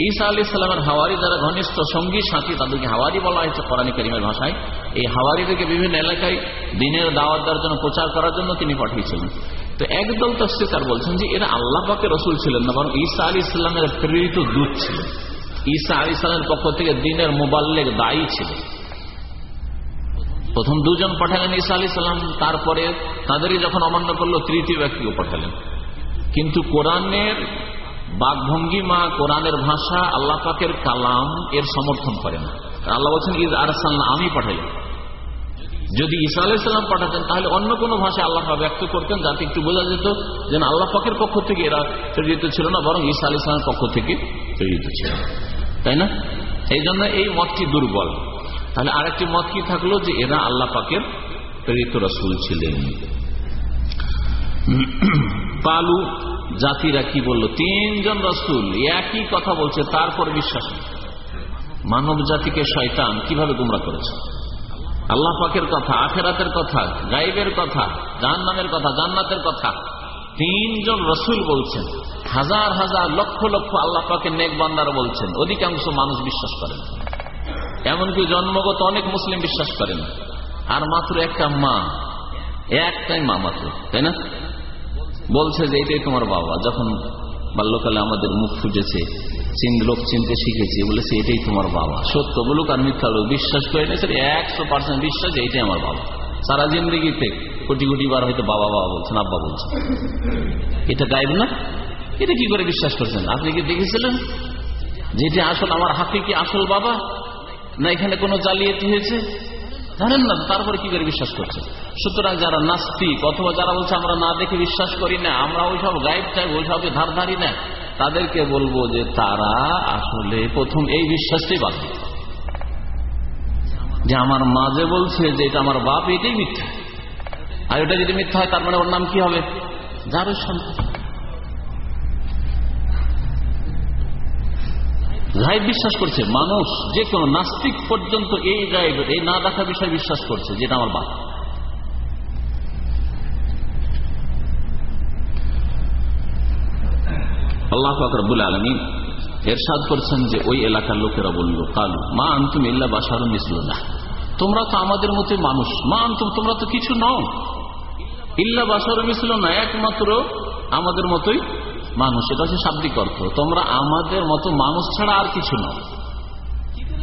[SPEAKER 3] ঈসা আলী সাল্লামের হাওয়ারি যারা ঘনিষ্ঠ সঙ্গী, সাথী, তাদেরকে হাওয়ারি বলা হয়েছে কোরআন করিমের ভাষায়। এই হাওয়ারিদেরকে বিভিন্ন এলাকায় দিনের দাওয়াত দেওয়ার জন্য, প্রচার করার জন্য তিনি পাঠিয়েছিলেন। তো একদল তফসিকার বলছেন যে, এরা আল্লাহ পাকে রসুল ছিলেন না, বরং ঈসা আলী ইসলামের প্রেরিত দূত ছিলেন। ঈসা আলী ইসলামের পক্ষ থেকে দিনের মোবাল্লেক দায়ী ছিলেন। প্রথম দুজন পাঠালেন ঈসা আলী সাল্লাম তারপরে তাদেরই যখন অমান্য করল, তৃতীয় ব্যক্তিকে পাঠালেন। কিন্তু কোরআনের বাঘভঙ্গিমা কোরআনের ভাষা আল্লাহ পাকের কালাম এর সমর্থন করে না। আল্লাহ বলছেন ইজ আর আমি পাঠাই যদি ঈসা আলাইসাল্লাম পাঠাতেন, তাহলে অন্য কোনো ভাষায় আল্লাহ ব্যক্ত করতেন, যাতে একটু বোঝা যেত যেন আল্লাহ পাকের পক্ষ থেকে এরা প্রেরিত ছিল না, বরং ঈসা আলি ইসলামের পক্ষ থেকে প্রেরিত ছিল। তাই না? এই জন্য এই মতটি দুর্বল। তাহলে আরেকটি মত কি থাকল যে এরা আল্লাহ পাকের প্রেরিত রসুল ছিলেন। পালু জাতিরা কি বলল? তিনজন রসুল একই কথা বলছে, তারপর বিশ্বাস মানব জাতিকে শয়তান কীভাবে গুমরা করেছে? আল্লাহ পাকের কথা, আখেরাতের কথা গাইবের কথা, জাহান্নামের কথা, জান্নাতের কথা। তিনজন রসুল বলছেন, হাজার হাজার লক্ষ লক্ষ আল্লাহ পাকের নেক বান্দার বলছেন, অধিকাংশ মানুষ বিশ্বাস করেন এমনকি জন্মগত অনেক মুসলিম বিশ্বাস করেন। আর মাত্র একটা মা, একটাই মা মাত্র, তাই না? বলছে যে এটাই তোমার বাবা। যখন বাল্যকালে আমাদের মুখ ফুটেছে লোক চিনতে শিখেছি, বলেছে এটাই তোমার বাবা। সত্য বলুক আর মিথ্যা লোক বিশ্বাস করে নিয়েছে একশো পার্সেন্ট বিশ্বাস এইটাই আমার বাবা। সারা জিন্দগিতে কোটি কোটি বার হয়তো বাবা বাবা বলছেন, আব্বা বলছেন। এটা গাইব না? এটা কি করে বিশ্বাস করছেন? আপনি কি দেখেছিলেন? যেটি আসল, আমার হাতে কি আসল বাবা? না, এখানে কোনো জালিয়াতি হয়েছে? জানেন না, তারপরে কি করে বিশ্বাস করছে? সুতরাং যারা নাস্তিক অথবা যারা বলছে, আমরা না দেখে বিশ্বাস করি না, আমরা ওইসব গাইব চাই ওইসবে ধার ধারি না, তাদেরকে বলব যে তারা আসলে প্রথম এই বিশ্বাসটাই বাদ যে আমার মা যে বলছে যে এটা আমার বাপ, এটাই মিথ্যা। আর এটা যদি মিথ্যা হয়, তার মানে ওর নাম কি হবে? যার সন্তান। গাইব বিশ্বাস করছে, মানুষ যে কোনো নাস্তিক পর্যন্ত এই গাইব এই না দেখা বিষয় বিশ্বাস করছে, যেটা আমার বাপ আল্লাহ ফাকরবুল আলমী এরশাদ করছেন যে, ওই এলাকার লোকেরা বলল, কালু, মা আন্তুম ইল্লা বাসার মিসলুল্লাহ তোমরা তো আমাদের মতোই মানুষ, মা আন্তুম, তোমরা তো কিছু নাও। ইল্লা বাসার মিসল না, একমাত্র আমাদের মতোই মানুষ, এটা হচ্ছে শাব্দিক অর্থ। তোমরা আমাদের মতো মানুষ ছাড়া আর কিছু নাও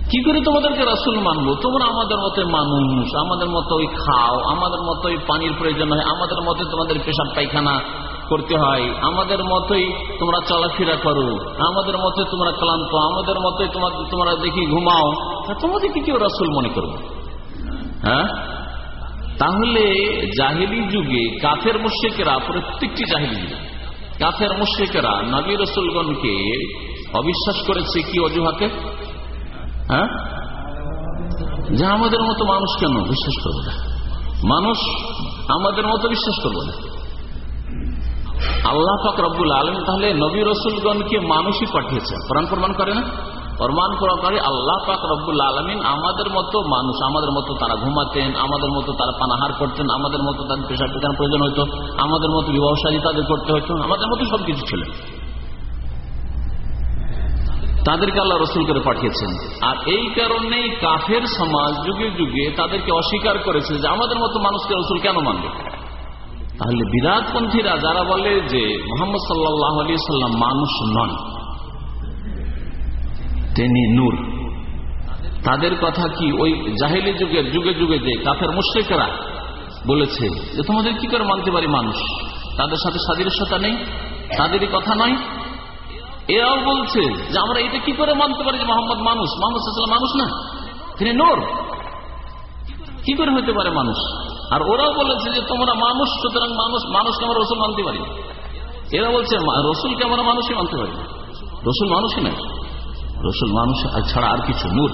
[SPEAKER 3] কি করে তোমাদেরকে রাসুল মানবো? তোমরা আমাদের মতো মানুষ, আমাদের মতোই খাও, আমাদের মতোই পানির প্রয়োজন হয়, আমাদের মতোই তোমাদের পেশাব পায়খানা করতে হয়, আমাদের মতোই তোমরা চলাফেরা করো, আমাদের মতোই তোমরা ক্লান্ত, আমাদের মতোই তোমার তোমরা দেখি ঘুমাও। তোমাদের কি কেউ রাসুল মনে করব? হ্যাঁ? তাহলে জাহিলি যুগে কাফের মুশেকেরা প্রত্যেকটি জাহিলি যুগে কাফের মুশ্রিকেরা নবী রসুলগণকে অবিশ্বাস করেছে কি অজুহাতে? হ্যাঁ? যে আমাদের মতো মানুষ কেন বিশ্বাস করবে না? মানুষ আমাদের মতো বিশ্বাস করবে না। আল্লাহ পাক রব্বুল আলম তাহলে নবী রসুলগণকে মানুষই পাঠিয়েছে প্রাণ প্রমাণ করে না? প্রমাণ করা করে আল্লাহ পাক রব্বুল আলমিন আমাদের মতো মানুষ, আমাদের মতো তারা ঘুমাতেন, আমাদের মতো তারা পানাহার করতেন, আমাদের মতো তাদের পেশা পেশার প্রয়োজন হতো আমাদের মতো সাজি তাদের করতে হতো আমাদের মতো সবকিছু ছিল। তাদেরকে আল্লাহ রসুল করে পাঠিয়েছেন। আর এই কারণেই কাফের সমাজ যুগে যুগে তাদেরকে অস্বীকার করেছে যে আমাদের মতো মানুষকে রসুল কেন মানবে? তাহলে বিরাটপন্থীরা যারা বলে যে মোহাম্মদ সাল্লাহ আলী সাল্লাম মানুষ নন তিনি নূর। তাদের কথা কি ওই জাহিলি যুগের যুগে যুগে যে কাফের মুশ্রিকরা বলেছে যে তোমাদের কি করে মানতে পারি মানুষ? তাদের সাথে সাদৃশ্যতা নেই, তাদেরই কথা নয়। এরাও বলছে যে আমরা এটা কি করে মানতে পারি যে মোহাম্মদ মানুষ? মোহাম্মদ মানুষ না। তিনি নোর। কি করে হইতে পারে মানুষ? আর ওরাও বলেছে যে তোমরা মানুষ, সুতরাং মানুষ, মানুষকে আমরা রসুল মানতে পারি। এরা বলছে রসুলকে আমরা মানুষই মানতে পারি রসুল মানুষই নয়। রসুল মানুষ ছাড়া আর কিছু নূর?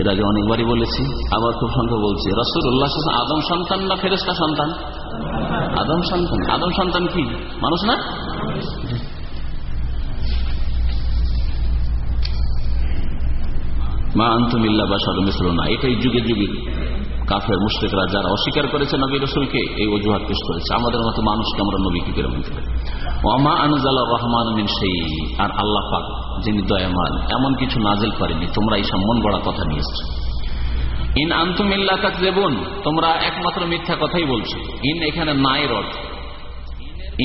[SPEAKER 3] এর আগে অনেকবারই বলেছি, আবার খুব সংখ্যা বলছি রসুল উল্লাহ আদম সন্তান না ফেরেস্তা সন্তান? আদম সন্তান। আদম সন্তান কি? মানুষ না? মা আন্তমিল্লা বা সরমিশ্র না এটাই যুগে যুগে। কাফের মুশ্রিকরা যারা অস্বীকার করেছে নবী রসুলকে, এই অজুহাত পেশ করেছে। আমাদের মতো মানুষকে আমরা নবী কি করে মানতে পারি? ওমা আনজাল রহমান মিন সেই আর আল্লাহ পাক, যিনি দয়ামান, এমন কিছু নাজেল করেনি তোমরা এই মন গড়া কথা নিয়ে এসছো। ইন আন্তুমিল্লা দেবন তোমরা একমাত্র মিথ্যা কথাই বলছো। ইন এখানে নায়ের অর্থ।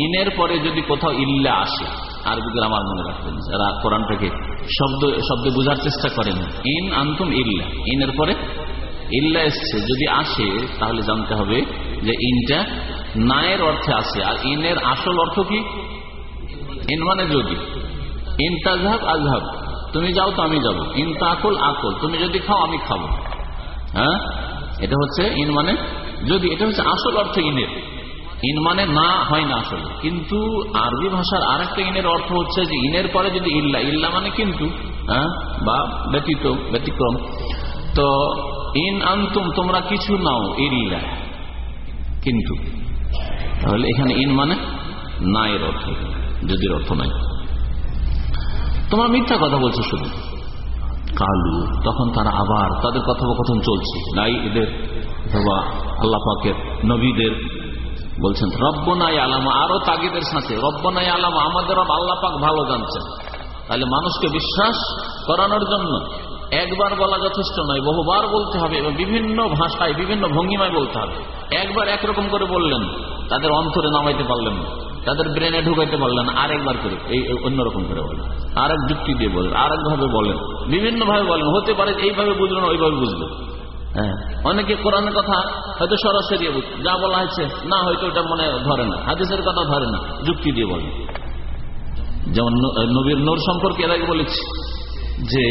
[SPEAKER 3] ইনের পরে যদি কোথাও ইল্লা আসে আরবি গ্রামার মনে রাখবেন যারা কোরআনটাকে শব্দ, শব্দে বোঝার চেষ্টা করেন, ইন আন্তুম ইল্লা। ইনের পরে ইল্লা এসছে, যদি আসে, তাহলে জানতে হবে যে ইনটা নায়ের অর্থে আসে। আর ইনের আসল অর্থ কি? ইন মানে যদি। ইন তাজহাব আজহাব তুমি যাও তো আমি যাব। ইন তাকল, আকল। তুমি যদি খাও, আমি খাব। হ্যাঁ? এটা হচ্ছে ইন মানে যদি। এটা হচ্ছে আসল অর্থ ইনের। ইন মানে না, হয় না আসলে। কিন্তু আরবি ভাষার আর একটা ইনের অর্থ হচ্ছে যে ইনের পরে যদি ইল্লা। ইল্লা মানে কিন্তু হ্যাঁ? বা ব্যতীত, ব্যতিক্রম। তো ইন আন্তুম, তোমরা কিছু নাও ইল্লা। কিন্তু, তাহলে এখানে ইন মানে না এর অর্থ। যদির অর্থ নাই। তোমরা মিথ্যা কথা বলছো শুধু। কালু, তখন তারা আবার তাদের কথোপকথন চলছে। নাই এদের অথবা আল্লাহ নবীদের বলছেন রব্বনাই আলামা আরও তাগিদের সাথে রব্বনাই আলামা আমাদের রব আল্লাহ পাক ভালো জানছেন। তাহলে মানুষকে বিশ্বাস করানোর জন্য একবার বলা যথেষ্ট নয়, বহুবার বলতে হবে এবং বিভিন্ন ভাষায়, বিভিন্ন ভঙ্গিমায় বলতে হবে। একবার একরকম করে বললেন, তাদের অন্তরে নামাইতে পারলেন তাদের ব্রেনে ঢুকাইতে পারলেন আরেকবার করে, এই অন্যরকম করে বলেন আরেক যুক্তি দিয়ে বলেন আরেকভাবে বলেন বিভিন্ন ভাবে বলেন হতে পারে এইভাবে বুঝলেন ওইভাবে বুঝলেন হ্যাঁ অনেকে কোরআনের কথা হয়তো সরাসরি যা বলা হয়েছে, না হয়তো ওটা মনে ধরে না, হাদিসের কথা ধরে না, যুক্তি দিয়ে বলেন। যেমন নবীর নূর সম্পর্কে এর আগে বলেছি যে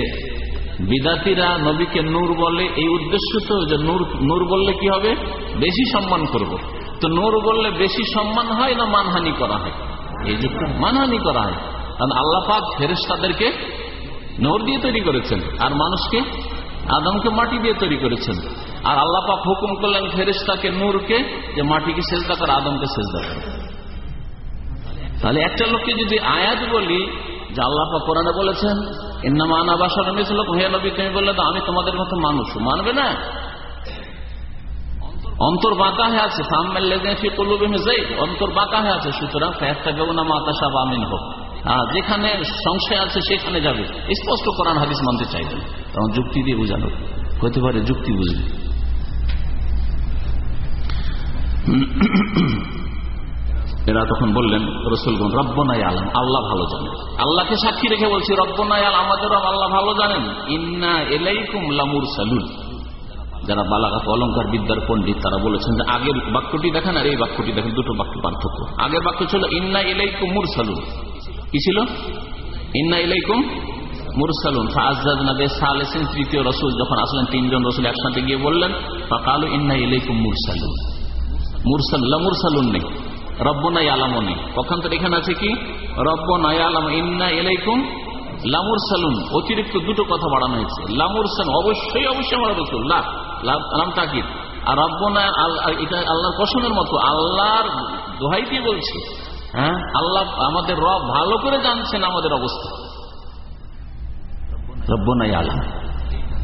[SPEAKER 3] বিদাতিরা নবীকে নূর বলে, এই উদ্দেশ্য তো যে নূর নূর বললে কি হবে? বেশি সম্মান করব। তো নূর বললে বেশি সম্মান হয় না মানহানি করা হয়? এই যুক্ত মানহানি করা হয়। কারণ আল্লাহ পাক ফেরেস্তাদেরকে নূর দিয়ে তৈরি করেছেন, আর মানুষকে আদমকে মাটি দিয়ে তৈরি করেছেন। আর আল্লাহ পাক হুকুম করলেন ফেরেস্তাকে নূরকে যে মাটিকে সেজদা করে, আদমকে সেজদা করে। তাহলে একটা লোককে যদি আয়াত বলি, যে আল্লাহ পাক কোরআনে বলেছেন আমি তোমাদের মতো মানুষ, মানবে না? অন্তর বাঁকা হয়ে আছে অন্তর বাঁকা হয়ে আছে, সুতরাং ফেস্তা মাতা সাহ আমিন হোক যেখানে সংশয় আছে সেখানে যাবে। স্পষ্ট কোরআন হাদিস মানতে চাইবেন তখন যুক্তি দিয়ে বুঝানো। হতে পারে যুক্তি বুঝবে। এরা তখন বললেন রসুলগণ রব্বনাই আলম আল্লাহ ভালো জানেন আল্লাহকে সাক্ষী রেখে বলছি রব্বনাই আল আমাদের আল্লাহ ভালো জানেন। ইন্না এলাইকুম লামুর সালুন যারা বালাঘাত অলঙ্কার বিদ্যার পণ্ডিত, তারা বলেছেন যে, আগের বাক্যটি দেখেন আর এই বাক্যটি দেখেন, দুটো বাক্য পার্থক্য। আগের বাক্য ছিল, ইন্না এলাইকুম মুর সালুন কি ছিল? ইন্না ইলাইকুম মুরসালুন। তৃতীয় রসুল যখন আসলেন, তিনজন রসুল একসাথে গিয়ে বললেন, ফাকালু ইন্না মুরসালুন। মুরসালুন নেই। রব্বনাই আলামও নেই পক্ষান্তর এখানে আছে কি? রব্বনাই আলাম, ইন্না ইলাইকুম লামুর সালুন অতিরিক্ত দুটো কথা বাড়ানো হয়েছে। লামুর সালুন অবশ্যই অবশ্যই আমার রসুল। লাম তাকিদ আর রব্বনা এটা আল্লাহর কসমের মতো। আল্লাহর দোহাই দিয়ে বলছে হ্যাঁ? আল্লাহ আমাদের রব ভালো করে জানছেন আমাদের অবস্থা। রব্বনাই আলাম।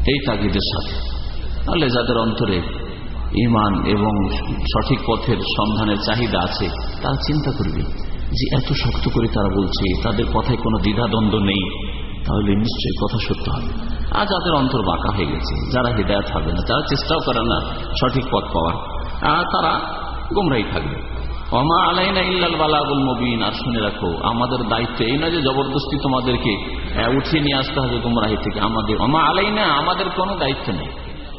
[SPEAKER 3] এই তাগিদের সাথে। তাহলে যাদের অন্তরে ইমান এবং সঠিক পথের সন্ধানের চাহিদা আছে, তারা চিন্তা করবে যে এত শক্ত করে তারা বলছে, তাদের কথায় কোনো দ্বিধাদ্বন্দ্ব নেই, তাহলে নিশ্চয়ই কথা সত্য হবে। আর যাদের অন্তর বাঁকা হয়ে গেছে, যারা হৃদায়ত হবে না যারা চেষ্টাও করে না সঠিক পথ পাওয়ার। আর তারা গুমরাই থাকবে। অমা আলাইনা ইল্লাল বালাগুল মবিন। আর শুনে রাখো, আমাদের দায়িত্ব এই না যে জবরদস্তি তোমাদেরকে উঠিয়ে নিয়ে আসতে হবে গুমরাহি থেকে। আমাদের অমা আলাইনা, আমাদের কোনো দায়িত্ব নেই।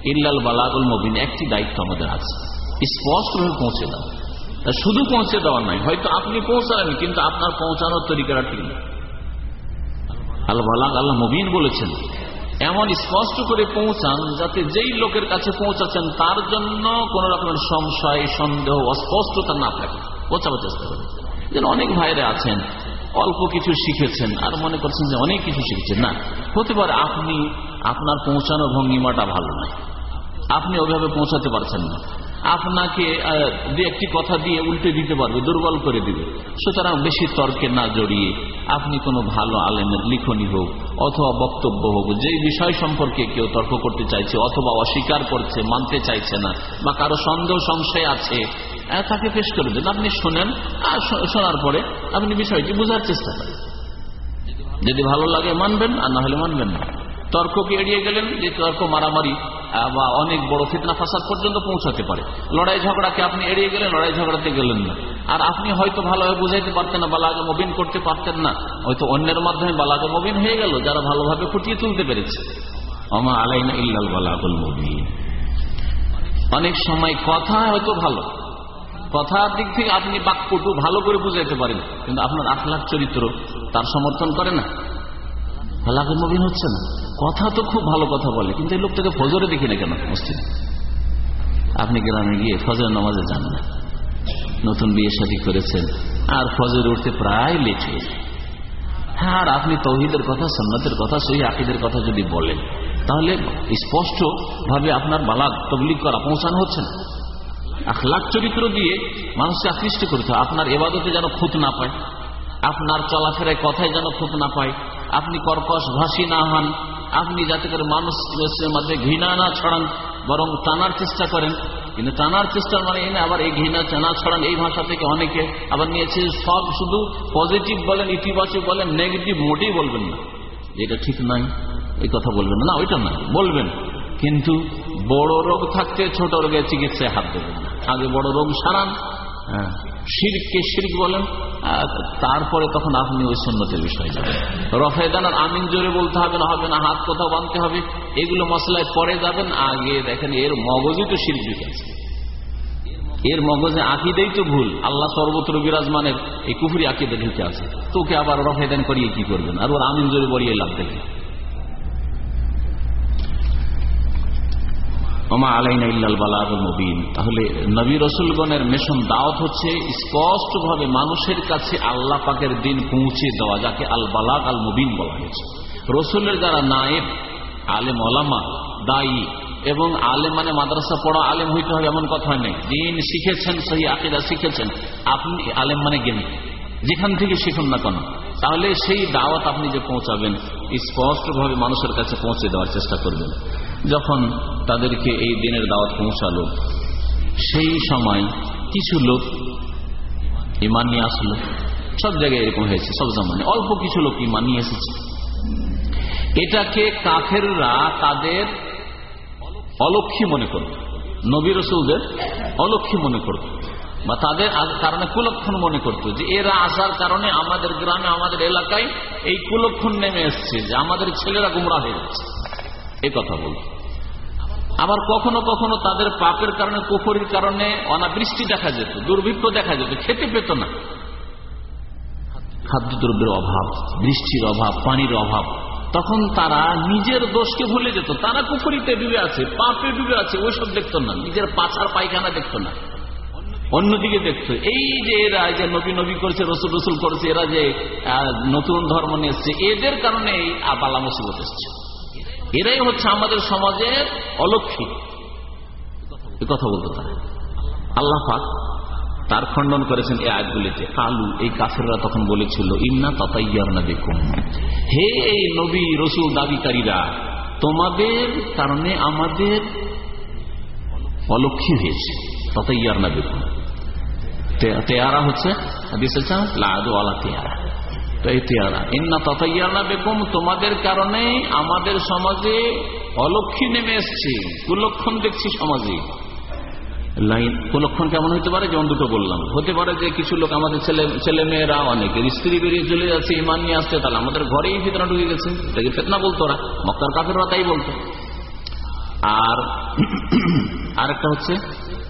[SPEAKER 3] ইল্লাল বালাগুল মবিন, একটি দায়িত্ব আমাদের আছে। স্পষ্টভাবে পৌঁছে দাও। তা শুধু পৌঁছে দেওয়া নয়, হয়তো আপনি পৌঁছালেন, কিন্তু আপনার পৌঁছানোর তরিকাটা ঠিক নেই। আল্লাহ আল্লাহ মবিন বলেছেন, এমন স্পষ্ট করে পৌঁছান যাতে যেই লোকের কাছে পৌঁছাচ্ছেন, তার জন্য কোন রকমের সংশয়, সন্দেহ, অস্পষ্টতা না থাকে। পৌঁছাবার চেষ্টা করেন। যেন অনেক ভাইরা আছেন, অল্প কিছু শিখেছেন, আর মনে করছেন যে অনেক কিছু শিখছেন। না, হতে পারে আপনি, আপনার পৌঁছানো ভঙ্গিমাটা ভালো নয়। আপনি ওইভাবে পৌঁছাতে পারছেন না। আপনাকে দু একটি কথা দিয়ে উল্টে দিতে পারবে, দুর্বল করে দিবে। সুতরাং বেশি তর্কে না জড়িয়ে আপনি কোনো ভালো আলেমের লিখনি হোক অথবা বক্তব্য হোক, যেই বিষয় সম্পর্কে কেউ তর্ক করতে চাইছে অথবা অস্বীকার করছে, মানতে চাইছে না বা কারও সন্দেহ, সংশয় আছে তাকে পেশ করে দেন। আপনি শোনেন, আর শোনার পরে আপনি বিষয়টি বোঝার চেষ্টা করেন। যদি ভালো লাগে মানবেন, আর না হলে মানবেন না। তর্ককে এড়িয়ে গেলেন যে তর্ক মারামারি বা অনেক বড় ফিতনা ফাসাদ পর্যন্ত পৌঁছাতে পারে। লড়াই ঝগড়াকে আপনি এড়িয়ে গেলেন, লড়াই ঝগড়াতে গেলেন না। আর আপনি হয়তো ভালোভাবে বুঝাইতে পারতেন না, বালাগে মবিন করতে পারতেন না। হয়তো অন্যের মাধ্যমে বালাগে মবিন হয়ে গেল, যারা ভালোভাবে ফুটিয়ে তুলতে পেরেছে। আমা আলাইনা ইল্লাল বালাগুল মবিন। অনেক সময় কথা হয়তো ভালো। কথার দিক থেকে আপনি বাক্যটু ভালো করে বুঝাইতে পারেন, কিন্তু আপনার আখলাখ চরিত্র তার সমর্থন করে না। ভালাকে মবিন হচ্ছে না। কথা তো খুব ভালো কথা বলে, কিন্তু এই লোকটাকে ফজরে দেখি না কেন? মসজিদ। আপনি গ্রামে গিয়ে ফজর নামাজে যান না। নতুন বিয়ে শাদী করেছেন, আর ফজর উঠতে প্রায় লেট হয়ে আর আপনি তৌহিদের কথা সন্ন্যতের কথা সেই আকিদের কথা যদি বলেন, তাহলে স্পষ্ট ভাবে আপনার বালাদ তবলিক করা, পৌঁছানো হচ্ছে না। আখলাখ চরিত্র দিয়ে মানুষকে আকৃষ্ট করতে আপনার এবাদতে যেন খুঁত না পায়, আপনার চলাফেরায় কথায় যেন খুঁত না পায় আপনি কর্কশ ভাসি না হন, আপনি যাতে করে মানুষের মধ্যে ঘৃণা না ছড়ান, বরং টানার চেষ্টা করেন। কিন্তু টানার চেষ্টা মানে এনে আবার এই ঘৃণা টানা ছড়ান, এই ভাষা থেকে অনেকে আবার নিয়েছে, সব শুধু পজিটিভ বলেন, ইতিবাচক বলেন নেগেটিভ মোটেই বলবেন না। এটা ঠিক নাই এই কথা বলবেন না। ওইটা না বলবেন। কিন্তু বড় রোগ থাকতে ছোট রোগের চিকিৎসায় হাত দেবেন আগে বড় রোগ সারান হ্যাঁ। শিরকে শির্ক বলেন তারপরে তখন আপনি ওই সন্ন্যতের বিষয়ে যাবেন রফেদান আর আমিন জোরে বলতে হবে, না হবে না হাত কোথাও বাঁধতে হবে। এগুলো মশলায় পরে যাবেন, আগে দেখেন এর মগজই তো শির আছে। এর মগজে আকিদেই তো ভুল। আল্লাহ সর্বত্র বিরাজমানের এই কুফুরি আকিদে ঢুকে আছে। তোকে আবার রফেদান করিয়ে কি করবেন? আর ওর আমিন জোরে বলিয়ে লাভ দেখে তাহলে নবী রসুলগণের মেশন দাওয়াত হচ্ছে স্পষ্ট ভাবে মানুষের কাছে আল্লাহ পাকের দিন পৌঁছে দেওয়া, যাকে আল বালাক আল মুবিন বলা হয়েছে। রসুলের যারা নায়েব, আলেম, ওলামা, দায়ী এবং আলেম মানে মাদ্রাসা পড়া আলেম হইতে হবে এমন কথা নেই। দিন শিখেছেন সেই আকিদা শিখেছেন। আপনি আলেম মানে জ্ঞানী। যেখান থেকে শিখুন না কেন? তাহলে সেই দাওয়াত আপনি যে পৌঁছাবেন, স্পষ্টভাবে মানুষের কাছে পৌঁছে দেওয়ার চেষ্টা করবেন। যখন তাদেরকে এই দিনের দাওয়াত পৌঁছালো, সেই সময় কিছু লোক ইমান নিয়ে আসলো। সব জায়গায় এরকম হয়েছে, সব জামানে অল্প কিছু লোক ইমান নিয়ে এসেছে। এটাকে কাফেররা তাদের অলক্ষী মনে করত নবী রসুলদের অলক্ষী মনে করত বা তাদের কারণে কুলক্ষণ মনে করত যে, এরা আসার কারণে আমাদের গ্রামে, আমাদের এলাকায় এই কুলক্ষণ নেমে এসছে যে, আমাদের ছেলেরা গুমরা হয়ে যাচ্ছে। এ কথা বল আবার কখনো কখনো তাদের পাপের কারণে, কুফরির কারণে অনাবৃষ্টি দেখা যেত, দুর্ভিক্ষ দেখা যেত, খেতে পেত না। খাদ্যদ্রব্যের অভাব, বৃষ্টির অভাব, পানির অভাব, তখন তারা নিজের দোষকে ভুলে যেত। তারা কুফরিতে ডুবে আছে, পাপে ডুবে আছে, ওইসব দেখতো না, নিজের পাছার পায়খানা দেখতো না। অন্যদিকে দেখতো, এই যে এরা যে নবী নবী করেছে, রসুল রসুল করেছে, এরা যে নতুন ধর্ম নিয়ে এসছে, এদের কারণে এই আবালা মুসিবত এসছে। এরাই হচ্ছে আমাদের সমাজের অলক্ষী। কথা বলতো তারা আল্লাহ তার খণ্ডন করেছেন এই আয়াতগুলিতে। কালু, এই কাফেররা তখন বলেছিল, ইন্না তাতাইয়ার না দেখুন হে এই নবী রসুল দাবিকারীরা, তোমাদের কারণে আমাদের অলক্ষী হয়েছে। তাতাইয়ার না দেখুন তেয়ারা হচ্ছে লাদু আলা তেয়ারা। তোমাদের কারণে আমাদের সমাজে অলক্ষী নেমে এসছে। কুলক্ষণ দেখছি সমাজে। লাইন কুলক্ষণ কেমন হতে পারে? যেমন দুটো বললাম। হতে পারে যে কিছু লোক আমাদের ছেলে ছেলে মেয়েরা অনেকের স্ত্রী বেরিয়ে চলে যাচ্ছে, ইমান নিয়ে আসছে, তাহলে আমাদের ঘরেই ফেতনা ঢুকে গেছে। এটাকে ফেতনা বলতো ওরা। মক্কার কাফেররা তাই বলতো। আর আরেকটা হচ্ছে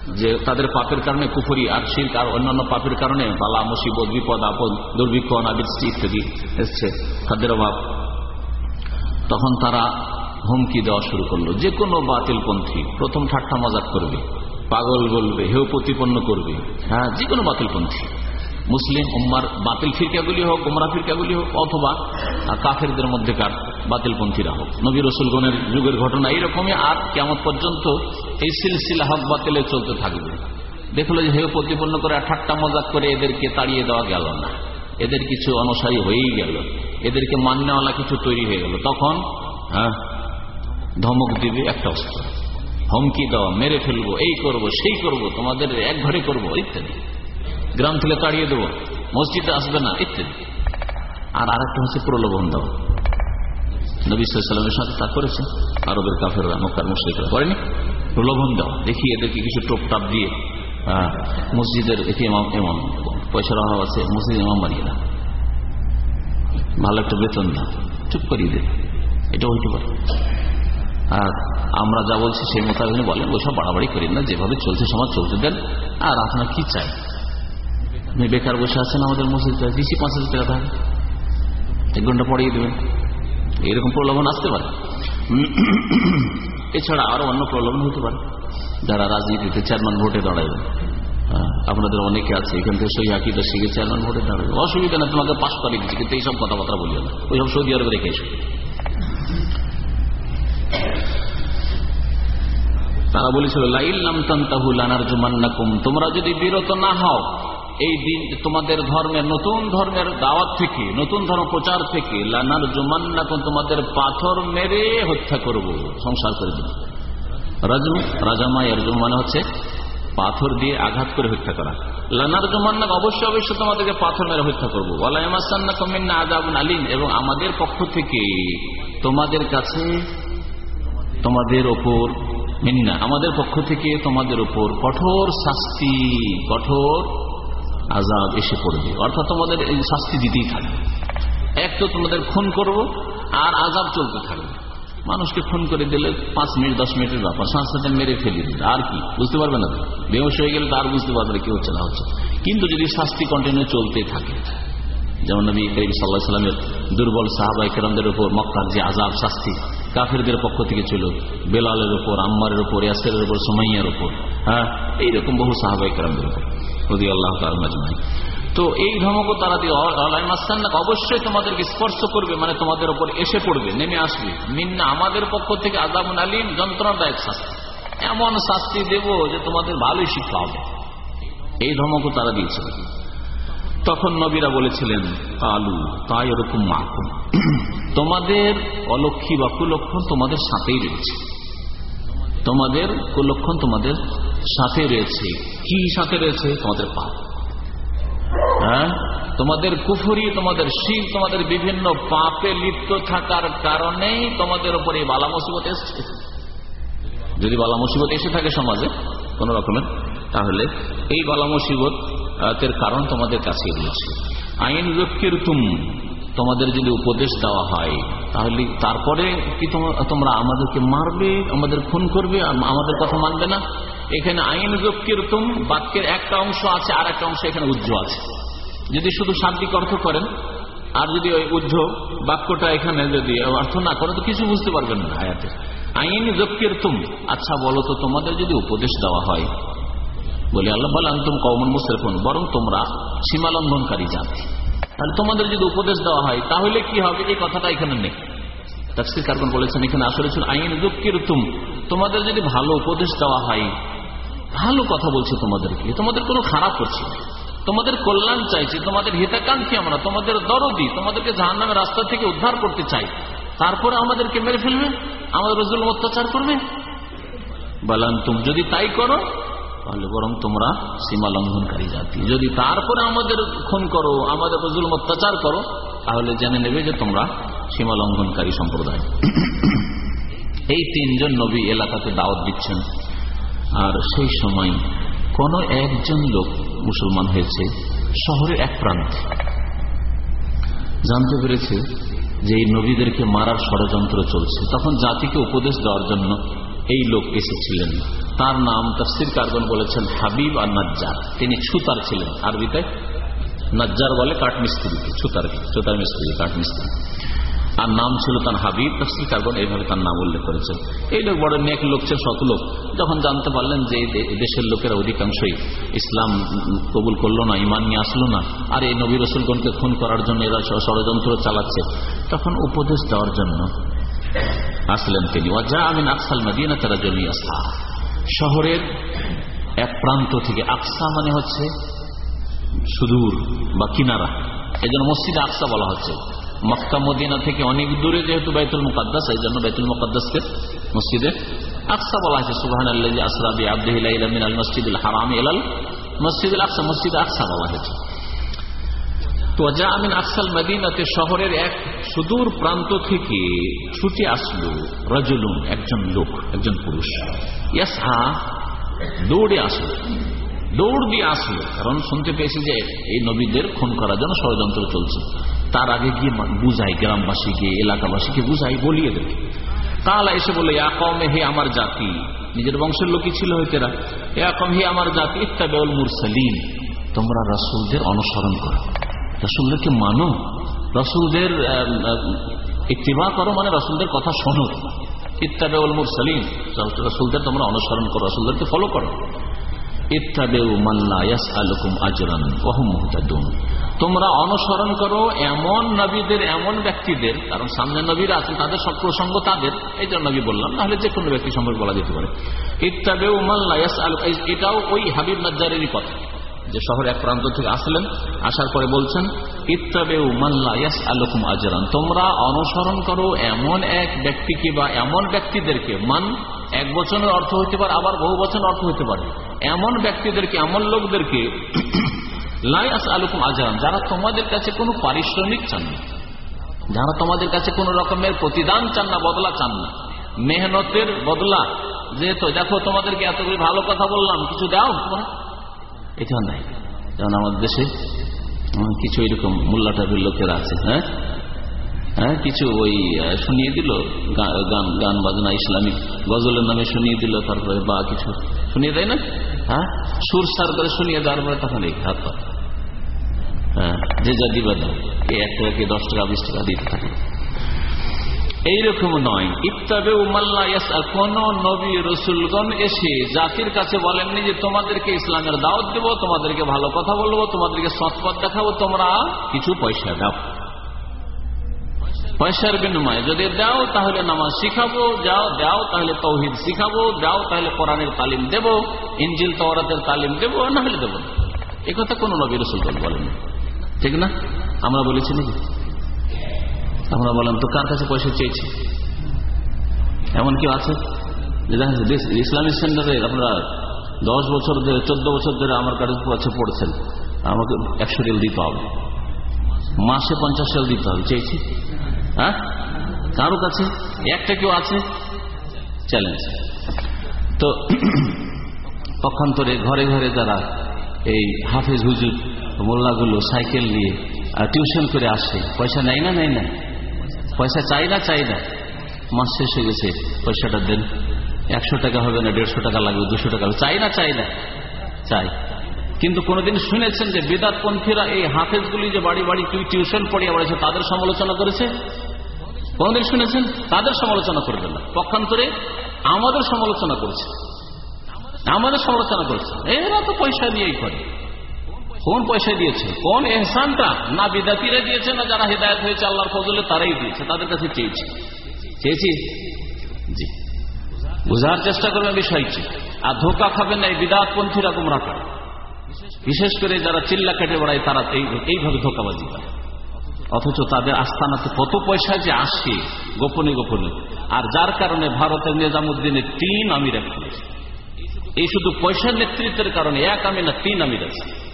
[SPEAKER 3] যে তাদের পাপের কারণে কুফরি আর শিল্প আর অন্যান্য পাপের কারণে বালা, মুসিবত, বিপদ, আপদ দুর্ভিক্ষ অনাবৃষ্টি ইত্যাদি এসছে তাদের অভাব। তখন তারা হুমকি দেওয়া শুরু করল। যে কোনো বাতিলপন্থী প্রথম ঠাট্টা মজাক করবে, পাগল বলবে হেউ প্রতিপন্ন করবে। হ্যাঁ যে কোনো বাতিলপন্থী মুসলিম উম্মার বাতিল ফিরকাগুলি হোক, উমরা ফিরকাগুলি হোক, অথবা কাফেরদের মধ্যেকার বাতিলপন্থীরা হোক। নবী রসুলগণের যুগের ঘটনা এইরকমই, আর কেমন পর্যন্ত এই সিলসিলা হক বাতিলে চলতে থাকবে। দেখল যে হেউ প্রতিপন্ন করে ঠাট্টা মজাক করে এদেরকে তাড়িয়ে দেওয়া গেল না। এদের কিছু অনুসারী হয়েই গেল। এদেরকে মান্যওয়ালা কিছু তৈরি হয়ে গেল। তখন হ্যাঁ ধমক দিবে একটা অস্ত্র। হুমকি দেওয়া, মেরে ফেলব, এই করব, সেই করব, তোমাদের এক ঘরে করব, ইত্যাদি। গ্রাম থেকে তাড়িয়ে দেবো, মসজিদে আসবে না, ইত্যাদি। আর আরেকটা হচ্ছে প্রলোভন দেওয়া নবী সাল্লামের সাথে তা করেছে, আরবের কাফেররা, মক্কার মুসলিকরা করেনি? প্রলোভন দেওয়া দেখি এদেরকে কিছু টোপ টাপ দিয়ে মসজিদের এটি এমন পয়সার অভাব আছে, মসজিদ এমন বানিয়ে না ভালো একটা বেতন না চুপ করিয়ে দেবে এটা হইতে পারে। আর আমরা যা বলছি সেই মোতাবেক বলেন, ওইসব বাড়াবাড়ি করি না, যেভাবে চলছে সমাজ চলতে দেন আর আপনার কি চাই? আপনি বেকার বসে আছেন আমাদের মসজিদ দিচ্ছি পাঁচ হাজার টাকা তাহলে এক ঘণ্টা পড়িয়ে দেবেন। এরকম প্রলোভন আসতে পারে। এছাড়া আরও অন্য প্রলোভন হতে পারে। যারা রাজনীতিতে চেয়ারম্যান ভোটে দাঁড়াবে আপনাদের অনেকে আছে, এখান থেকে সই আকিদা শিখে চেয়ারম্যান ভোটে দাঁড়াবে। অসুবিধা না তোমাকে পাশ করিয়ে দিচ্ছি, কিন্তু এইসব কথাবার্তা বলিও না। ওইসব সৌদি আরবে রেখে এসো। তারা বলেছিল, লাইল লাইল্লাম তান্তাহু লানার জুমান্নাকুম তোমরা যদি বিরত না হও এই দিন তোমাদের ধর্মের নতুন ধর্মের দাওয়াত থেকে, নতুন ধর্ম প্রচার থেকে লানার জুমান্নাকুম তোমাদের পাথর মেরে হত্যা করব, সংসার করে দেব। রাজু রাজামা এরজুম মানে হচ্ছে পাথর দিয়ে আঘাত করে হত্যা করা। লানার জুমান্নাক অবশ্যই অবশ্যই তোমাদেরকে পাথর মেরে হত্যা করব। ওয়ালাইমাসান্না কমিন্না আজাবুন আলিম এবং আমাদের পক্ষ থেকে তোমাদের কাছে তোমাদের ওপর মিন্না, আমাদের পক্ষ থেকে তোমাদের উপর কঠোর শাস্তি, কঠোর আজাব এসে পড়বে। অর্থাৎ তোমাদের শাস্তি দিতেই থাকবে। এক তো তোমাদের খুন করব আর আজাব চলতে থাকবে। মানুষকে খুন করে দিলে পাঁচ মিনিট, দশ মিনিটের ব্যাপার। সাথে মেরে ফেলে দিলে আর কি? বুঝতে পারবে না বেহস হয়ে গেলে তো আর বুঝতে পারবে কি হচ্ছে না হচ্ছে। কিন্তু যদি শাস্তি কন্টিনিউ চলতে থাকে যেমন নবী করিম সাল্লাহ সাল্লামের দুর্বল সাহাবাই কেরামদের উপর মক্কার যে আজাব শাস্তি কাফেরদের পক্ষ থেকে ছিল, বেলালের উপর, আম্মারের উপর ইয়াসের উপর, সোমাইয়ার উপর হ্যাঁ এইরকম বহু সাহাবাই কেরামদের উপর রদি আল্লাহ তালমাজমাই তো এই ধমকও তারা দিয়ে অবশ্যই তোমাদেরকে স্পর্শ করবে মানে তোমাদের উপর এসে পড়বে, নেমে আসবে। মিন্না আমাদের পক্ষ থেকে আজাবুন আলিম, যন্ত্রণাদায়ক শাস্তি। এমন শাস্তি দেব যে তোমাদের ভালোই শিক্ষা হবে। এই ধমকও তারা দিয়েছিল। তখন নবীরা বলেছিলেন আলু তাই ওরকম মাকুম তোমাদের অলক্ষী বা কুলক্ষণ তোমাদের সাথেই রয়েছে। তোমাদের কুলক্ষণ তোমাদের সাথে রয়েছে। কি সাথে রয়েছে? তোমাদের পাপ হ্যাঁ? তোমাদের কুফুরি, তোমাদের শিব তোমাদের বিভিন্ন পাপে লিপ্ত থাকার কারণেই তোমাদের উপরে বালা মুসিবত এসছে। যদি বালা মুসিবত এসে থাকে সমাজে কোন রকমের, তাহলে এই বালা মুসিবত কারণ তোমাদের কাছে রয়েছে আইন রক্ষের তুম তোমাদের যদি উপদেশ দেওয়া হয়, তাহলে তারপরে কি তোমরা আমাদেরকে মারবে, আমাদের খুন করবে আমাদের কথা মানবে না? এখানে আইন রক্ষের তুম বাক্যের একটা অংশ আছে, আর একটা অংশ এখানে উজ্জ্ব আছে। যদি শুধু শাব্দিক অর্থ করেন, আর যদি ওই উজ্জ্ব বাক্যটা এখানে যদি অর্থ না করে তো কিছু বুঝতে পারবেন না আয়াতে। আইন রক্ষের তুম আচ্ছা বলো তো, তোমাদের যদি উপদেশ দেওয়া হয় বলে, আল্লাহ, বলে, আন্তম কমন মুসরেফুন বরং তোমরা সীমালঙ্ঘনকারী জাতি। তাহলে তোমাদের যদি উপদেশ দেওয়া হয়, তাহলে কি হবে? এই কথাটা এখানে নেই। তাফসির বলেছেন, এখানে আসলে আইন দুঃখের তোমাদের যদি ভালো উপদেশ দেওয়া হয়, ভালো কথা বলছে তোমাদেরকে। তোমাদের কোনো খারাপ করছে তোমাদের কল্যাণ চাইছি, তোমাদের হিতাকাঙ্ক্ষী আমরা, তোমাদের দরদি, তোমাদেরকে জাহান নামের রাস্তা থেকে উদ্ধার করতে চাই। তারপরে আমাদেরকে মেরে ফেলবে? আমাদের রজুল অত্যাচার করবে? বলান তুম যদি তাই করো তাহলে বরং তোমরা সীমা লঙ্ঘনকারী জাতি। যদি তারপরে আমাদের খুন করো, আমাদের রজুল অত্যাচার করো, তাহলে জেনে নেবে যে তোমরা সীমা লঙ্ঘনকারী সম্প্রদায়। এই তিনজন নবী এলাকাতে দাওয়াত দিচ্ছেন। আর সেই সময় কোন একজন লোক মুসলমান হয়েছে, শহরের এক প্রান্তে। জানতে পেরেছে যে এই নবীদেরকে মারার ষড়যন্ত্র চলছে। তখন জাতিকে উপদেশ দেওয়ার জন্য এই লোক এসেছিলেন। তার নাম তফসির কারগন বলেছেন হাবিব আর নাজ্জার। তিনি ছুতার ছিলেন। আরবিতে নাজ্জার বলে কাঠমিস্ত্রিকে ছুতার ছুতার মিস্ত্রি কাঠমিস্ত্রি। আর নাম ছিল তার হাবিব। তফসিল কার্বন এইভাবে তার নাম উল্লেখ করেছেন। এই লোক বড় নেক লোক ছিল শত লোক। যখন জানতে পারলেন যে দেশের লোকেরা অধিকাংশই ইসলাম কবুল করল না ইমান নিয়ে আসলো না, আর এই নবী রসুলগণকে খুন করার জন্য এরা ষড়যন্ত্র চালাচ্ছে, তখন উপদেশ দেওয়ার জন্য আসলেন তিনি। যা আমিন আকসাল মাদিনা তারা জমি আসা শহরের এক প্রান্ত থেকে আকসা মানে হচ্ছে সুদূর বা কিনারা। এই জন্য মসজিদে আকসা বলা হচ্ছে। মক্কা, মদিনা থেকে অনেক দূরে যেহেতু বাইতুল মুকাদ্দাস এই জন্য বাইতুল মুকাদ্দাসকে মসজিদে আকসা বলা হয়েছে। সুবাহান আল্লাহ আসরাবি আব্দুল মসজিদুল হারাম এলাল মসজিদুল আকসা, মসজিদ আকসা বলা হয়েছে। তো আমিন আকসাল মদিনাতে শহরের এক সুদূর প্রান্ত থেকে ছুটে আসলো রজলুন একজন লোক, একজন পুরুষ। ইয়াসা দৌড়ে আসলো। দৌড় দিয়ে আসলো, কারণ শুনতে পেয়েছি যে এই নবীদের খুন করার জন্য ষড়যন্ত্র চলছে। তার আগে গিয়ে বুঝাই, গ্রামবাসীকে, এলাকাবাসীকে বুঝাই, বলিয়ে দেবে। কালা এসে বলে কমে হে আমার জাতি। নিজের বংশের লোকই ছিল হইতেরা কম হে আমার জাতি, ইত্তাবেউল মুরসালিন। তোমরা রসুলদের অনুসরণ করো। রসুলদেরকে মানো। রসুলদের ইত্তিবা করো মানে রসুলদের কথা শোনো। ইত্তাবেউল সালিম রসুলদের তোমরা অনুসরণ করো, রসুলদেরকে ফলো করো। তোমরা অনুসরণ করো এমন নবীদের, এমন ব্যক্তিদের, কারণ সামনে নবীরা আছেন, তাদের সব প্রসঙ্গ তাদের। এই জন্য নবী বললাম তাহলে যে কোনো ব্যক্তি সম্পর্কে বলা যেতে পারে। আল এটাও ওই হাবিব নজ্জারেরই কথা। যে শহর এক প্রান্ত থেকে আসলেন, আসার পরে বলছেন, ইত্তাবেউ আলকুম আজরান। তোমরা অনুসরণ করো এমন এক ব্যক্তিকে বা এমন ব্যক্তিদেরকে। মান এক বছরের অর্থ হইতে পারে, আবার বহু বছর অর্থ হইতে পারে। এমন ব্যক্তিদেরকে, এমন লোকদেরকে লাইয়াস আলুকুম আজরান, যারা তোমাদের কাছে কোনো পারিশ্রমিক চান না। যারা তোমাদের কাছে কোন রকমের প্রতিদান চান না, বদলা চান না। মেহনতের বদলা, যেহেতু, দেখো তোমাদেরকে এতগুলি ভালো কথা বললাম, কিছু দাও তোমরা এটা নাই। যেমন আমাদের দেশে কিছু এরকম মোল্লা টাইপের লোকেরা আছে হ্যাঁ? হ্যাঁ কিছু ওই শুনিয়ে দিল গান গান বাজনা, ইসলামিক গজলের নামে শুনিয়ে দিল, তারপরে বা কিছু শুনিয়ে দেয় না? হ্যাঁ? সুর সার করে শুনিয়ে দেওয়ার পরে তখন এই হাত হ্যাঁ যে যা দিবে দাও এক টাকা, কে দশ টাকা, বিশ টাকা দিতে থাকে। এইরকম নয়। ইত্তাবে কোন নবী, রসুলগণ এসে জাতির কাছে বলেননি যে, তোমাদেরকে ইসলামের দাওয়াত দেব, তোমাদেরকে ভালো কথা বলব, তোমাদেরকে সৎপথ দেখাবো, তোমরা কিছু পয়সা দাও। পয়সার বিনিময়ে যদি দাও, তাহলে নামাজ শিখাবো, যাও, দাও, তাহলে তৌহিদ শিখাবো, দাও, তাহলে কোরআনের তালিম দেব ইঞ্জিল তওরাতের তালিম দেবো, না হলে দেবো না। কথা কোন নবী, রসুলগণ বলেন ঠিক না? আমরা বলেছি নাকি? আমরা বললাম, তো কার কাছে পয়সা চেয়েছি? এমন কেউ আছে? ইসলামিক সেন্টারে আপনারা দশ বছর ধরে, চোদ্দ বছর ধরে আমার কাছে পড়ছেন, আমাকে একশো রেল দিতে হবে। মাসে পঞ্চাশ রেল দিতে হবে, চেয়েছি। হ্যাঁ? কারও কাছে? একটা কেউ আছে? চ্যালেঞ্জ। তো পক্ষান্তরে ঘরে ঘরে যারা এই হাফেজ হুজুর, মোল্লাগুলো সাইকেল নিয়ে টিউশন করে আসে, পয়সা নেয় না নেয় না? পয়সা চাই না চাই না। মাস শেষ হয়ে গেছে, পয়সাটা দেন। একশো টাকা হবে না, দেড়শো টাকা লাগবে, দুশো টাকা চাই না চাই না। চাই। কিন্তু কোনদিন শুনেছেন যে বেদাত পন্থীরা এই হাফেজগুলি যে বাড়ি বাড়ি টিউশন পড়িয়ে বেড়েছে তাদের সমালোচনা করেছে? কোনদিন শুনেছেন? তাদের সমালোচনা করবে না। পক্ষান্তরে আমাদের সমালোচনা করেছে। আমাদের সমালোচনা করেছে। এরা তো পয়সা দিয়েই করে। কোন পয়সা দিয়েছে। কোন এহসানটা না বিদাতিরা দিয়েছে, না যারা হৃদায়ত হয়েছে, আল্লাহর ফজলে তারাই দিয়েছে, তাদের কাছে চেয়েছি। চেয়েছি? জি। বোঝার চেষ্টা করবেন বিষয়টি। আর ধোকা খাবেন না এই বিদাতপন্থীরা গুমরা করে বিশেষ করে যারা চিল্লা কেটে বেড়ায়, তারা এইভাবে ধোকাবাজি করে। অথচ তাদের আস্থানাতে কত পয়সা যে আসে, গোপনে গোপনে। আর যার কারণে ভারতের নিজামুদ্দিনের তিন আমির এই শুধু পয়সার নেতৃত্বের কারণে, এক আমি না, তিন আমির আছে।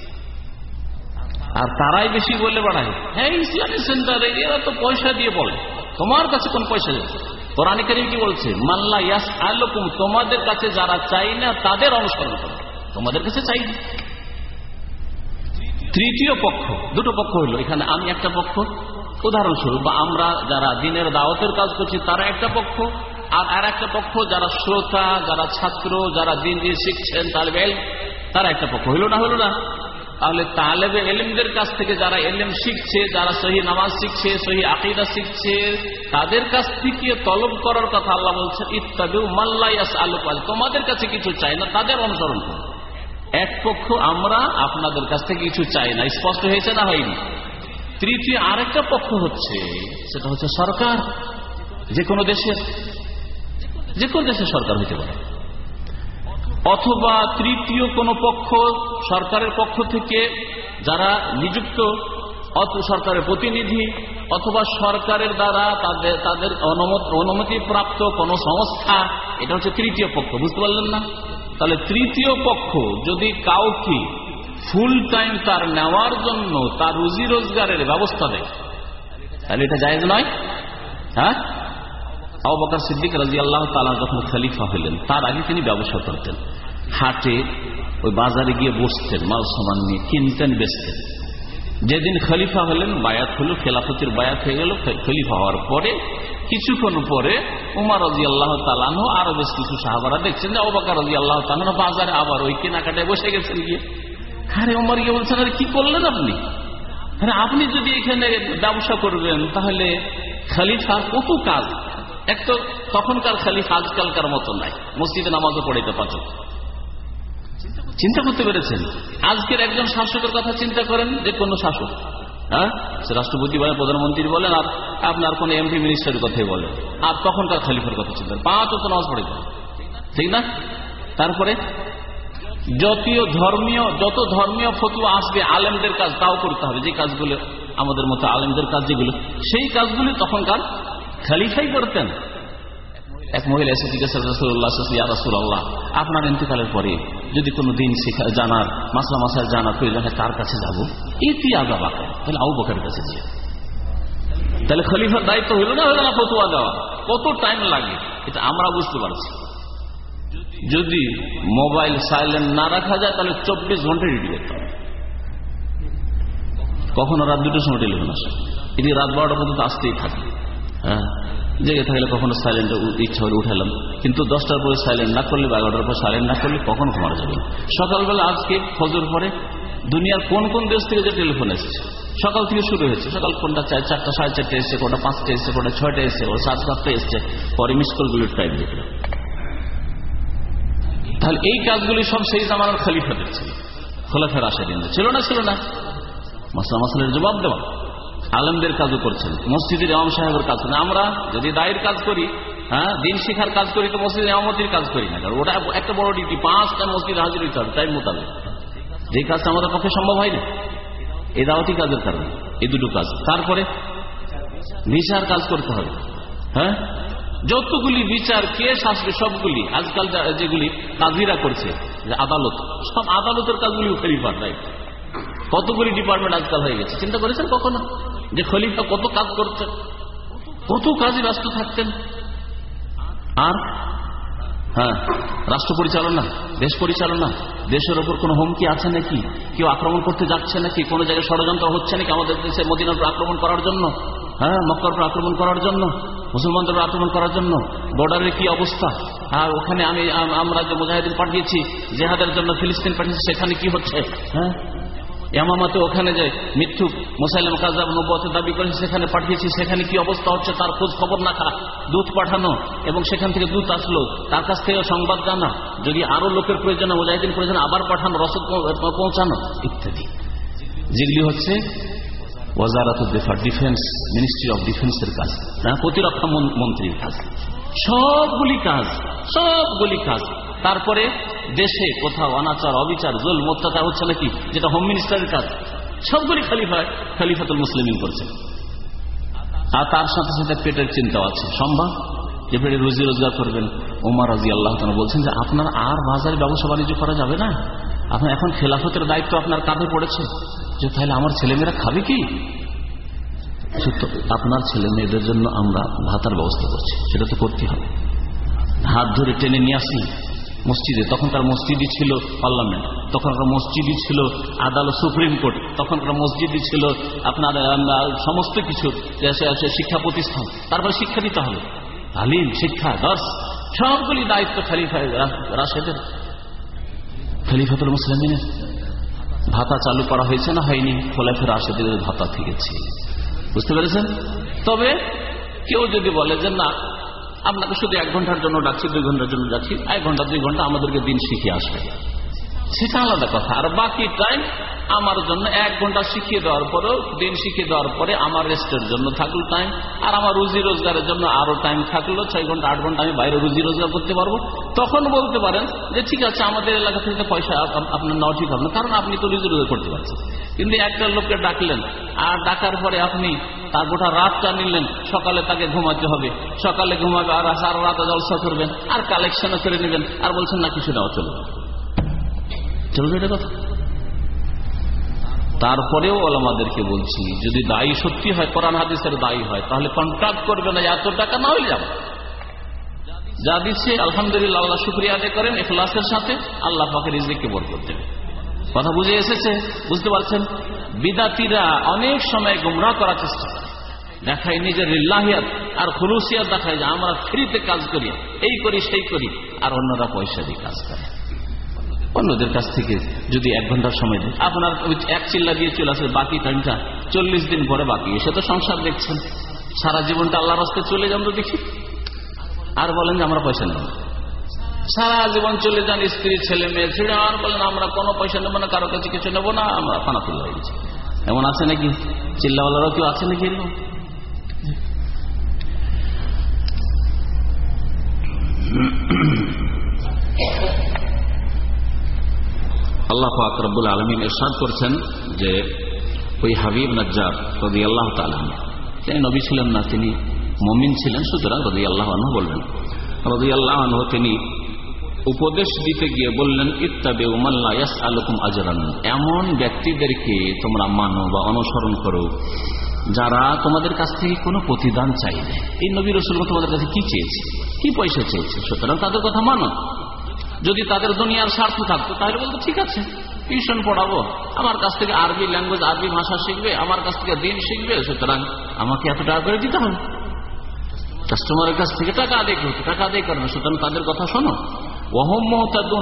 [SPEAKER 3] আর তারাই বেশি বলে বাড়ায়। হ্যাঁ ইসলামী সেন্টারে এরা তো পয়সা দিয়ে বলে। তোমার কাছে কোন পয়সা যাচ্ছে কোরআন করিম কি বলছে? মাল্লা ইয়াস আলকুম তোমাদের কাছে যারা চাই না, তাদের অনুসরণ করো। তোমাদের কাছে চাই তৃতীয় পক্ষ, দুটো পক্ষ হইল। এখানে আমি একটা পক্ষ, উদাহরণস্বরূপ, বা আমরা যারা দিনের দাওয়াতের কাজ করছি, তারা একটা পক্ষ, আর আর একটা পক্ষ, যারা শ্রোতা, যারা ছাত্র, যারা দিন দিন শিখছেন তালেবে তারা একটা পক্ষ। হইল না হইল না। তাহলে তালেবে এলিমদের কাছ থেকে যারা এলিম শিখছে, যারা সহি নামাজ শিখছে, সহি আকিদা শিখছে, তাদের কাছ থেকে তলব করার কথা আল্লাহ বলছেন ইত্যাদি মাল্লাইয়াস আলু পাল তোমাদের কাছে কিছু চাই না, তাদের অনুসরণ করো। এক পক্ষ আমরা আপনাদের কাছ থেকে কিছু চাই না, স্পষ্ট হয়েছে না হয়নি? তৃতীয় আরেকটা পক্ষ হচ্ছে, সেটা হচ্ছে সরকার, যে কোনো দেশের, যে কোনো দেশের সরকার হইতে পারে। অথবা তৃতীয় কোনো পক্ষ সরকারের পক্ষ থেকে যারা নিযুক্ত সরকারের প্রতিনিধি অথবা সরকারের দ্বারা তাদের তাদের অনুমতি প্রাপ্ত কোন সংস্থা, এটা হচ্ছে তৃতীয় পক্ষ, বুঝতে পারলেন না? তাহলে তৃতীয় পক্ষ যদি কাউকে ফুল টাইম তার নেওয়ার জন্য তার রুজি রোজগারের ব্যবস্থা দেয়, তাহলে এটা জায়গ নয়? হ্যাঁ? আবাকার সিদ্দিক রাজি আল্লাহ তালা যখন খালিফা হলেন, তার আগে তিনি ব্যবসা করতেন। হাটে, ওই বাজারে গিয়ে বসতেন, মাল সামান নিয়ে কিনতেন, বেচতেন। যেদিন খলিফা হলেন, বায়াত হলো, খেলাফতির বায়াত হয়ে গেল খলিফা হওয়ার পরে, কিছুক্ষণ পরে উমার রাজি আল্লাহ তালানো আরও বেশ কিছু সাহাবারা দেখছেন যে অবাকার রাজি আল্লাহ তালানো বাজারে আবার ওই কেনাকাটায় বসে গেছেন গিয়ে। আরে উমার গিয়ে বলছেন, আরে কি করলেন আপনি? আরে আপনি যদি এখানে ব্যবসা করবেন, তাহলে খালিফার কত কাজ? এক তো তখনকার খালিফা আজকালকার মতো নাই। মসজিদে নামাজও পড়াইতে পারত চিন্তা করতে পেরেছেন? আজকের একজন শাসকের কথা চিন্তা করেন যে কোন শাসক? হ্যাঁ? রাষ্ট্রপতি বলেন, প্রধানমন্ত্রী বলেন, আর আপনার কোন এমপি মিনিস্টারের কথাই বলেন। আর তখনকার খালিফার কথা চিন্তা পাঁচ তো নামাজ পড়ে ঠিক না? তারপরে যতীয় ধর্মীয়, যত ধর্মীয় ফতুয়া আসবে, আলেমদের কাজ তাও করতে হবে। যে কাজগুলো আমাদের মতো আলেমদের কাজ যেগুলো, সেই কাজগুলি তখনকার খালিফাই করতেন। এক মহিলা এসে জিজ্ঞাসা আপনার ইন্তকালের পরে যদি কোনো দিন শেখা, জানার, মাসলা মাসার জানার প্রয়োজন হয় তার কাছে যাব? ইতি আজা বাকা, তাহলে আউ বকের কাছে যে তাহলে খলিফার দায়িত্ব হইল না হইল না ফতুয়া দেওয়া। কত টাইম লাগে, এটা আমরা বুঝতে পারছি। যদি মোবাইল সাইলেন্ট না রাখা যায়, তাহলে চব্বিশ ঘণ্টা রেডি করতে হবে। কখনো রাত দুটোর সময় টেলিফোন আসে। এটি রাত বারোটা পর্যন্ত আসতেই থাকে। জেগে থাকলে কখনো সাইলেন্ট ইচ্ছা হলে উঠালাম কিন্তু দশটার পরে সাইলেন্ট না করলে বা এগারোটার পর সাইলেন্ট না করলে কখন ঘুমানো যাবে সকালবেলা আজকে ফজর পরে দুনিয়ার কোন কোন দেশ থেকে যে টেলিফোন এসেছে? সকাল থেকে শুরু হয়েছে। সকাল কোনটা চার চারটা, সাড়ে চারটে এসছে, কোনটা পাঁচটা এসছে, কোনটা ছয়টা এসছে ওটা সাত সাতটা এসছে, পরে মিস কলগুলো টাইম দেখল তাহলে এই কাজগুলি সব সেই জামানার খালিফা দিচ্ছে। খোলাফের আসে দিন ছিল না ছিল না। মাসলা মাসলের জবাব দেওয়া। আলমদের কাজও করছেন, মসজিদের ইমাম সাহেবের কাজ করেন। আমরা যদি দায়ের কাজ করি হ্যাঁ দিন শিখার কাজ করি, তো মসজিদের ইমামতির কাজ করি না কারণ ওটা একটা বড় ডিউটি, পাঁচটা মসজিদ হাজির হইতে হবে টাইম মোতাবেক। যে কাজটা আমাদের পক্ষে সম্ভব হয় না এই দাওয়াতি কাজের কারণে, এই দুটো কাজ। তারপরে ভিসার কাজ করতে হবে হ্যাঁ? যতগুলি বিচার, কেস আসবে সবগুলি, আজকাল যেগুলি কাজিরা করছে আদালত, সব আদালতের কাজগুলি খলিফার রাইট কতগুলি ডিপার্টমেন্ট আজকাল হয়ে গেছে, চিন্তা করেছেন কখনো? যে খলিফা কত কাজ করতেন, কত কাজে ব্যস্ত থাকতেন। আর? হ্যাঁ রাষ্ট্র পরিচালনা, দেশ পরিচালনা, দেশের ওপর কোন হুমকি আছে নাকি? কেউ আক্রমণ করতে যাচ্ছে নাকি? কোন জায়গায় ষড়যন্ত্র হচ্ছে নাকি আমাদের দেশে মদিনার আক্রমণ করার জন্য? হ্যাঁ মক্কার উপর আক্রমণ করার জন্য, মুসলমানদের উপর আক্রমণ করার জন্য। বর্ডারের কি অবস্থা? আর ওখানে আমি, আমরা যে মুজাহিদিন পাঠিয়েছি, জেহাদের জন্য ফিলিস্তিন পাঠিয়েছি, সেখানে কি হচ্ছে? হ্যাঁ? এমামাতে ওখানে যে মিথ্যুক মোসাইলাম কাজাব নব্বতের দাবি করেছে সেখানে পাঠিয়েছি, সেখানে কি অবস্থা হচ্ছে তার খোঁজ খবর না খা দুধ পাঠানো এবং সেখান থেকে দুধ আসলো, তার কাছ থেকে সংবাদ জানা, যদি আরও লোকের প্রয়োজন মুজাহিদিন প্রয়োজন, আবার পাঠানো রসদ পৌঁছানো, ইত্যাদি। যেগুলি হচ্ছে ওয়াজারাত ডিফেন্স, মিনিস্ট্রি অফ ডিফেন্সের কাজ প্রতিরক্ষা মন্ত্রীর কাজ। সবগুলি কাজ সবগুলি কাজ। তারপরে দেশে কোথাও অনাচার, অবিচার জল মত্যাচার হচ্ছে নাকি? যেটা হোম মিনিস্টারের কাজ। সবগুলি খালিফা খালিফাতুল মুসলিমিন করছে। আর তার সাথে সাথে পেটের চিন্তাও আছে। সম্ভব যে পেটে রুজি রোজগার করবেন। ওমার রাজি আল্লাহ বলছেন যে, আপনার আর বাজারে ব্যবসা বাণিজ্য করা যাবে না? আপনার এখন খেলাফতের দায়িত্ব আপনার কাঁধে পড়েছে। যে তাহলে আমার ছেলেমেয়েরা খাবে কি? আপনার ছেলে মেয়েদের জন্য আমরা ভাতার ব্যবস্থা করছি, সেটা তো করতে হবে। হাত ধরে টেনে নিয়ে আসি মসজিদে তখনকার মসজিদই ছিল পার্লামেন্ট তখনকার মসজিদই ছিল আদালত, সুপ্রিম কোর্ট তখনকার মসজিদই ছিল আপনার সমস্ত কিছু শিক্ষা প্রতিষ্ঠান, তারপরে শিক্ষা দিতে হবে। তালিম, শিক্ষা, দর্শ, সবগুলি দায়িত্ব খালিফা রাশেদের। খলিফাতুল মুসলিমিনের ভাতা চালু করা হয়েছে না হয়নি? খোলাফের রাশেদের ভাতা থেকেছে। বুঝতে পেরেছেন? তবে কেউ যদি বলে যে না, আপনাকে শুধু এক ঘণ্টার জন্য ডাকছি, দুই ঘণ্টার জন্য ডাকছি এক ঘণ্টা, দুই ঘণ্টা আমাদেরকে দিন শিখে আসবে। সেটা আলাদা কথা। আর বাকি টাইম আমার জন্য এক ঘণ্টা শিখিয়ে দেওয়ার পরেও, দিন শিখিয়ে দেওয়ার পরে আমার রেস্টের জন্য থাকল টাইম আর আমার রুজি রোজগারের জন্য আরও টাইম থাকল। ছয় ঘণ্টা, আট ঘণ্টা আমি বাইরে রুজি রোজগার করতে পারব। তখন বলতে পারেন যে, ঠিক আছে, আমাদের এলাকা থেকে পয়সা আপনার নেওয়া ঠিক হবে কারণ আপনি তো রুজি রোজগার করতে পারছেন। কিন্তু একটা লোককে ডাকলেন, আর ডাকার পরে আপনি তার গোটা রাতটা নিলেন। সকালে তাকে ঘুমাতে হবে। সকালে ঘুমাবে আর সারা রাত জলসা করবেন, আর কালেকশনও করে নেবেন। আর বলছেন, না, কিছু নেওয়া চলবে চলবে এটা কথা? তারপরেও ওলামাদেরকে বলছি, যদি দায়ী সত্যি হয়, কোরআন হাদিসের দায়ী হয়, তাহলে কন্ট্রাক্ট করবে না, এত টাকা না যাবে যা দিচ্ছে, আলহামদুলিল্লাহ, আল্লাহ শুক্রিয়া আদায় করেন এখলাসের সাথে আল্লাহ পাকে রিজিককে বর করতে কথা বুঝে এসেছে? বুঝতে পারছেন? বিদাতিরা অনেক সময় গুমরা করার চেষ্টা করে। দেখায় নিজের লিল্লাহিয়াত আর খুলুসিয়াত দেখায় যে আমরা ফ্রিতে কাজ করি, এই করি, সেই করি, আর অন্যরা পয়সা দিয়ে কাজ করে। অন্যদের কাছ থেকে যদি এক ঘণ্টার সময় দেয়। আপনার এক চিল্লা দিয়ে চলে আসে, বাকি টাইমটা চল্লিশ দিন পরে বাকি। এসে তো সংসার দেখছেন। সারা জীবনটা আল্লাহ রাস্তায় চলে যান তো দেখি। আর বলেন যে আমরা পয়সা নেব সারা জীবন চলে যান, স্ত্রী, ছেলে, মেয়ে, ছেড়ে আর বলেন আমরা কোনো পয়সা নেব না, কারও কাছে কিছু নেব না, আমরা পানা তুলে গেছি এমন আছে নাকি? চিল্লাওয়ালারাও কেউ আছে নাকি এরকম? আল্লাহ পাক রব্বুল আলমিন এরশাদ করছেন যে, ওই হাবিব নজ্জার রদি আল্লাহ তালাম তিনি নবী ছিলেন না, তিনি মমিন ছিলেন, সুতরাং রদি আল্লাহ আনহু বলবেন। রদি আল্লাহ আনহু তিনি উপদেশ দিতে গিয়ে বললেন ইত্তাবে উমাল্লাস আলকুম আজরান। এমন ব্যক্তিদেরকে তোমরা মানো বা অনুসরণ করো, যারা তোমাদের কাছ থেকে কোনো প্রতিদান চাইবে। এই নবী রসুল তোমাদের কাছে কি চেয়েছে? কি পয়সা চেয়েছে? সুতরাং তাদের কথা মানো। যদি তাদের দুনিয়ার স্বার্থ থাকতো, তাহলে বলতো, ঠিক আছে, টিউশন পড়াবো। আমার কাছ থেকে আরবি ল্যাঙ্গুয়েজ আরবি ভাষা শিখবে, আমার কাছ থেকে দিন শিখবে, সুতরাং আমাকে এত টাকা করে দিতে হবে। কাস্টমারের কাছ থেকে টাকা আদায় করতে, টাকা আদায় করে না সুতরাং তাদের কথা শোনো।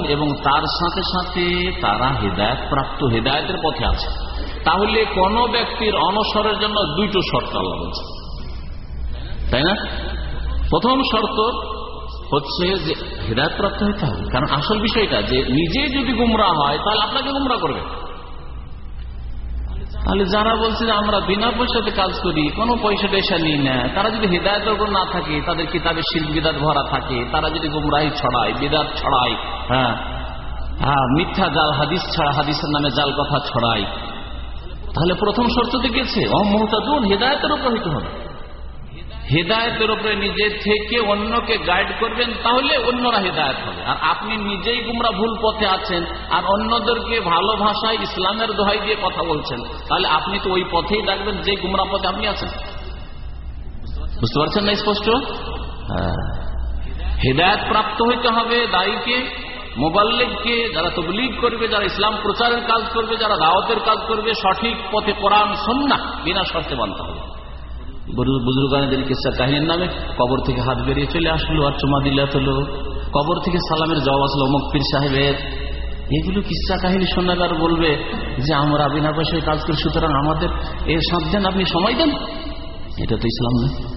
[SPEAKER 3] এবং তার সাথে সাথে তারা হৃদায়ত প্রাপ্ত, হৃদায়তের পথে আছে। তাহলে কোন ব্যক্তির অনসরের জন্য দুইটো শর্ত আল্লাহ তাই না? প্রথম শর্ত হচ্ছে যে হৃদায়ত প্রাপ্ত হইতে হবে। কারণ আসল বিষয়টা যে নিজে যদি গুমরা হয়, তাহলে আপনাকে গুমরা করবে। তাহলে যারা বলছে যে আমরা বিনা পয়সাতে কাজ করি, কোনো পয়সা টয়সা নিই না, তারা যদি হৃদায়তের উপর না থাকে, তাদের কিতাবে শিল্প বিদাত ভরা থাকে, তারা যদি গুমরাহি ছড়ায়, বিদাত ছড়ায় হ্যাঁ হ্যাঁ মিথ্যা জাল, হাদিস ছাড়া হাদিসের নামে জাল কথা ছড়ায়, তাহলে প্রথম শর্ততে গেছে অমহতাদুন হৃদায়তের উপর হইতে হবে। হেদায়তের উপরে নিজে থেকে অন্যকে গাইড করবেন, তাহলে অন্যরা হেদায়ত হবে। আর আপনি নিজেই গুমরা ভুল পথে আছেন, আর অন্যদেরকে ভালো ভাষায় ইসলামের দোহাই দিয়ে কথা বলছেন, তাহলে আপনি তো ওই পথেই ডাকবেন যে গুমরা পথে আপনি আছেন। বুঝতে পারছেন না স্পষ্ট? হেদায়ত প্রাপ্ত হইতে হবে দায়ীকে, মোবাল্লিককে, যারা তবলিগ করবে, যারা ইসলাম প্রচারের কাজ করবে, যারা দাওয়াতের কাজ করবে, সঠিক পথে কোরআন সন্না বিনা শর্তে মানতে হবে। বুজুর্গানদের কিসা কাহিনীর নামে কবর থেকে হাত বেরিয়ে চলে আসলো আর চুমা দিলা হলো কবর থেকে সালামের জবাব আসলো অমুক পীর সাহেবের। এগুলো কিসা কাহিনী শোনাবে আর বলবে যে আমরা বিনা পয়সায় কাজ করি, সুতরাং আমাদের এর দেন আপনি সময় দেন। এটা তো ইসলাম নয়।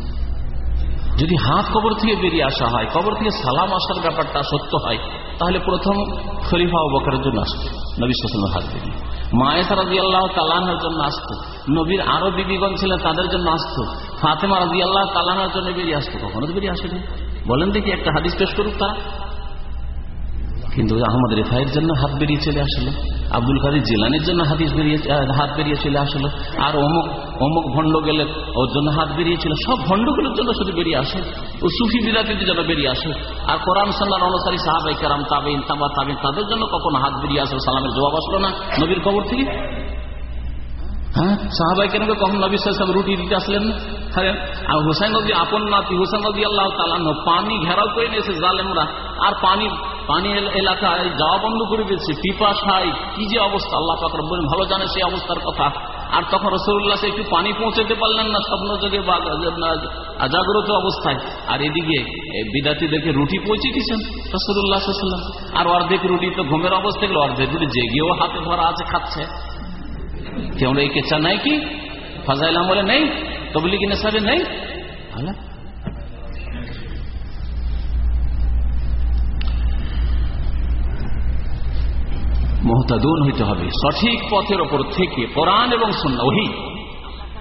[SPEAKER 3] যদি হাত কবর থেকে বেরিয়ে আসা হয়, কবর থেকে সালাম আসার ব্যাপারটা সত্য হয়, তাহলে প্রথম খলিফা বকারের জন্য আসবে। নবী সালামের হাত বেরিয়ে। মায়েসা রাজি আল্লাহ তালানের জন্য আসতো। নবীর আরও বিবিগণ ছিলেন তাদের জন্য আসতো। ফাতেমা রাজি আল্লাহ তালানের জন্য বেরিয়ে আসতো। কখনো তো বেরিয়ে আসেনি। বলেন দেখি একটা হাদিস পেশ করুক তারা। কিন্তু আহমদ রেফাইয়ের জন্য হাত বেরিয়ে চলে আসলো। আব্দুল কাদের জেলানের জন্য হাদিস বেরিয়ে হাত বেরিয়ে চলে আসলো। আর অমুক অমুক ভণ্ড গেলে ওর জন্য হাত বেরিয়েছিল সব ভণ্ডগুলোর জন্য শুধু বেরিয়ে আসে। ও সুফি বিদাতির জন্য বেরিয়ে আসে। আর কোরআন সাল্লাহ অনুসারী সাহাবাই কেরাম তাবিন তাবা তাবিন তাদের জন্য কখনো হাত বেরিয়ে আসলো সালামের জবাব আসলো না। নবীর খবর থেকে হ্যাঁ? সাহাবাই কেন কখন নবী সাহেব রুটি দিতে আসলেন? হ্যাঁ। আর হোসেন নদী আপন নাতি হোসেন নদী আল্লাহ তালান্ন পানি ঘেরাও করে নিয়েছে জালেমরা। আর পানি পানি এলাকায় যাওয়া বন্ধ করে দিয়েছে। পিপাসায় কি যে অবস্থা, আল্লাহ পাকর ভালো জানে সেই অবস্থার কথা। আর তখন রসুল্লাহ একটু পানি পৌঁছাতে পারলেন না, স্বপ্ন যোগে জাগ্রত অবস্থায়। আর এদিকে বিদ্যার্থীদেরকে রুটি পৌঁছে দিয়েছেন রসুল্লাহ আর অর্ধেক রুটি তো ঘুমের অবস্থায় অর্ধেক রুটি জেগেও হাতে ধরা আছে, খাচ্ছে। এই কেচা নাই কি ফাজাইল আমলে নেই তবলিগি নেশাবে নেই ভালো মোহতাদুন হইতে হবে সঠিক পথের ওপর থেকে কোরআন এবং সন্না ওহি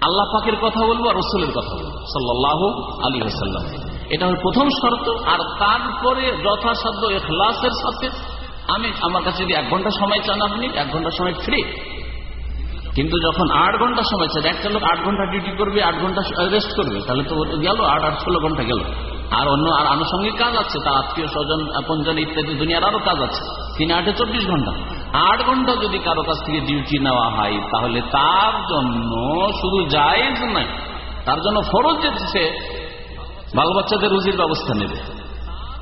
[SPEAKER 3] আল্লাহ পাকের কথা বলব আর রসুলের কথা বলব সাল্লাহ আলী হাসাল্লাম এটা হল প্রথম শর্ত। আর তারপরে যথাসাধ্য এখলাসের সাথে। আমি আমার কাছে যদি এক ঘণ্টা সময় চান আপনি, এক ঘণ্টা সময় ফ্রি কিন্তু যখন আট ঘণ্টা সময় চান একটা লোক আট ঘণ্টা ডিউটি করবে, আট ঘণ্টা রেস্ট করবে, তাহলে তো গেল, আট আট, ষোলো ঘণ্টা গেল। আর অন্য, আর আনুষঙ্গিক কাজ আছে, তার আত্মীয় স্বজন আপনজন ইত্যাদি, দুনিয়ার আরও কাজ আছে। তিন আটে চব্বিশ ঘণ্টা। আট ঘণ্টা যদি কারও কাছ থেকে ডিউটি নেওয়া হয়, তাহলে তার জন্য শুধু জায়েজ নাই তার জন্য ফরজ যেতেছে বাল বাচ্চাদের রুজির ব্যবস্থা নেবে।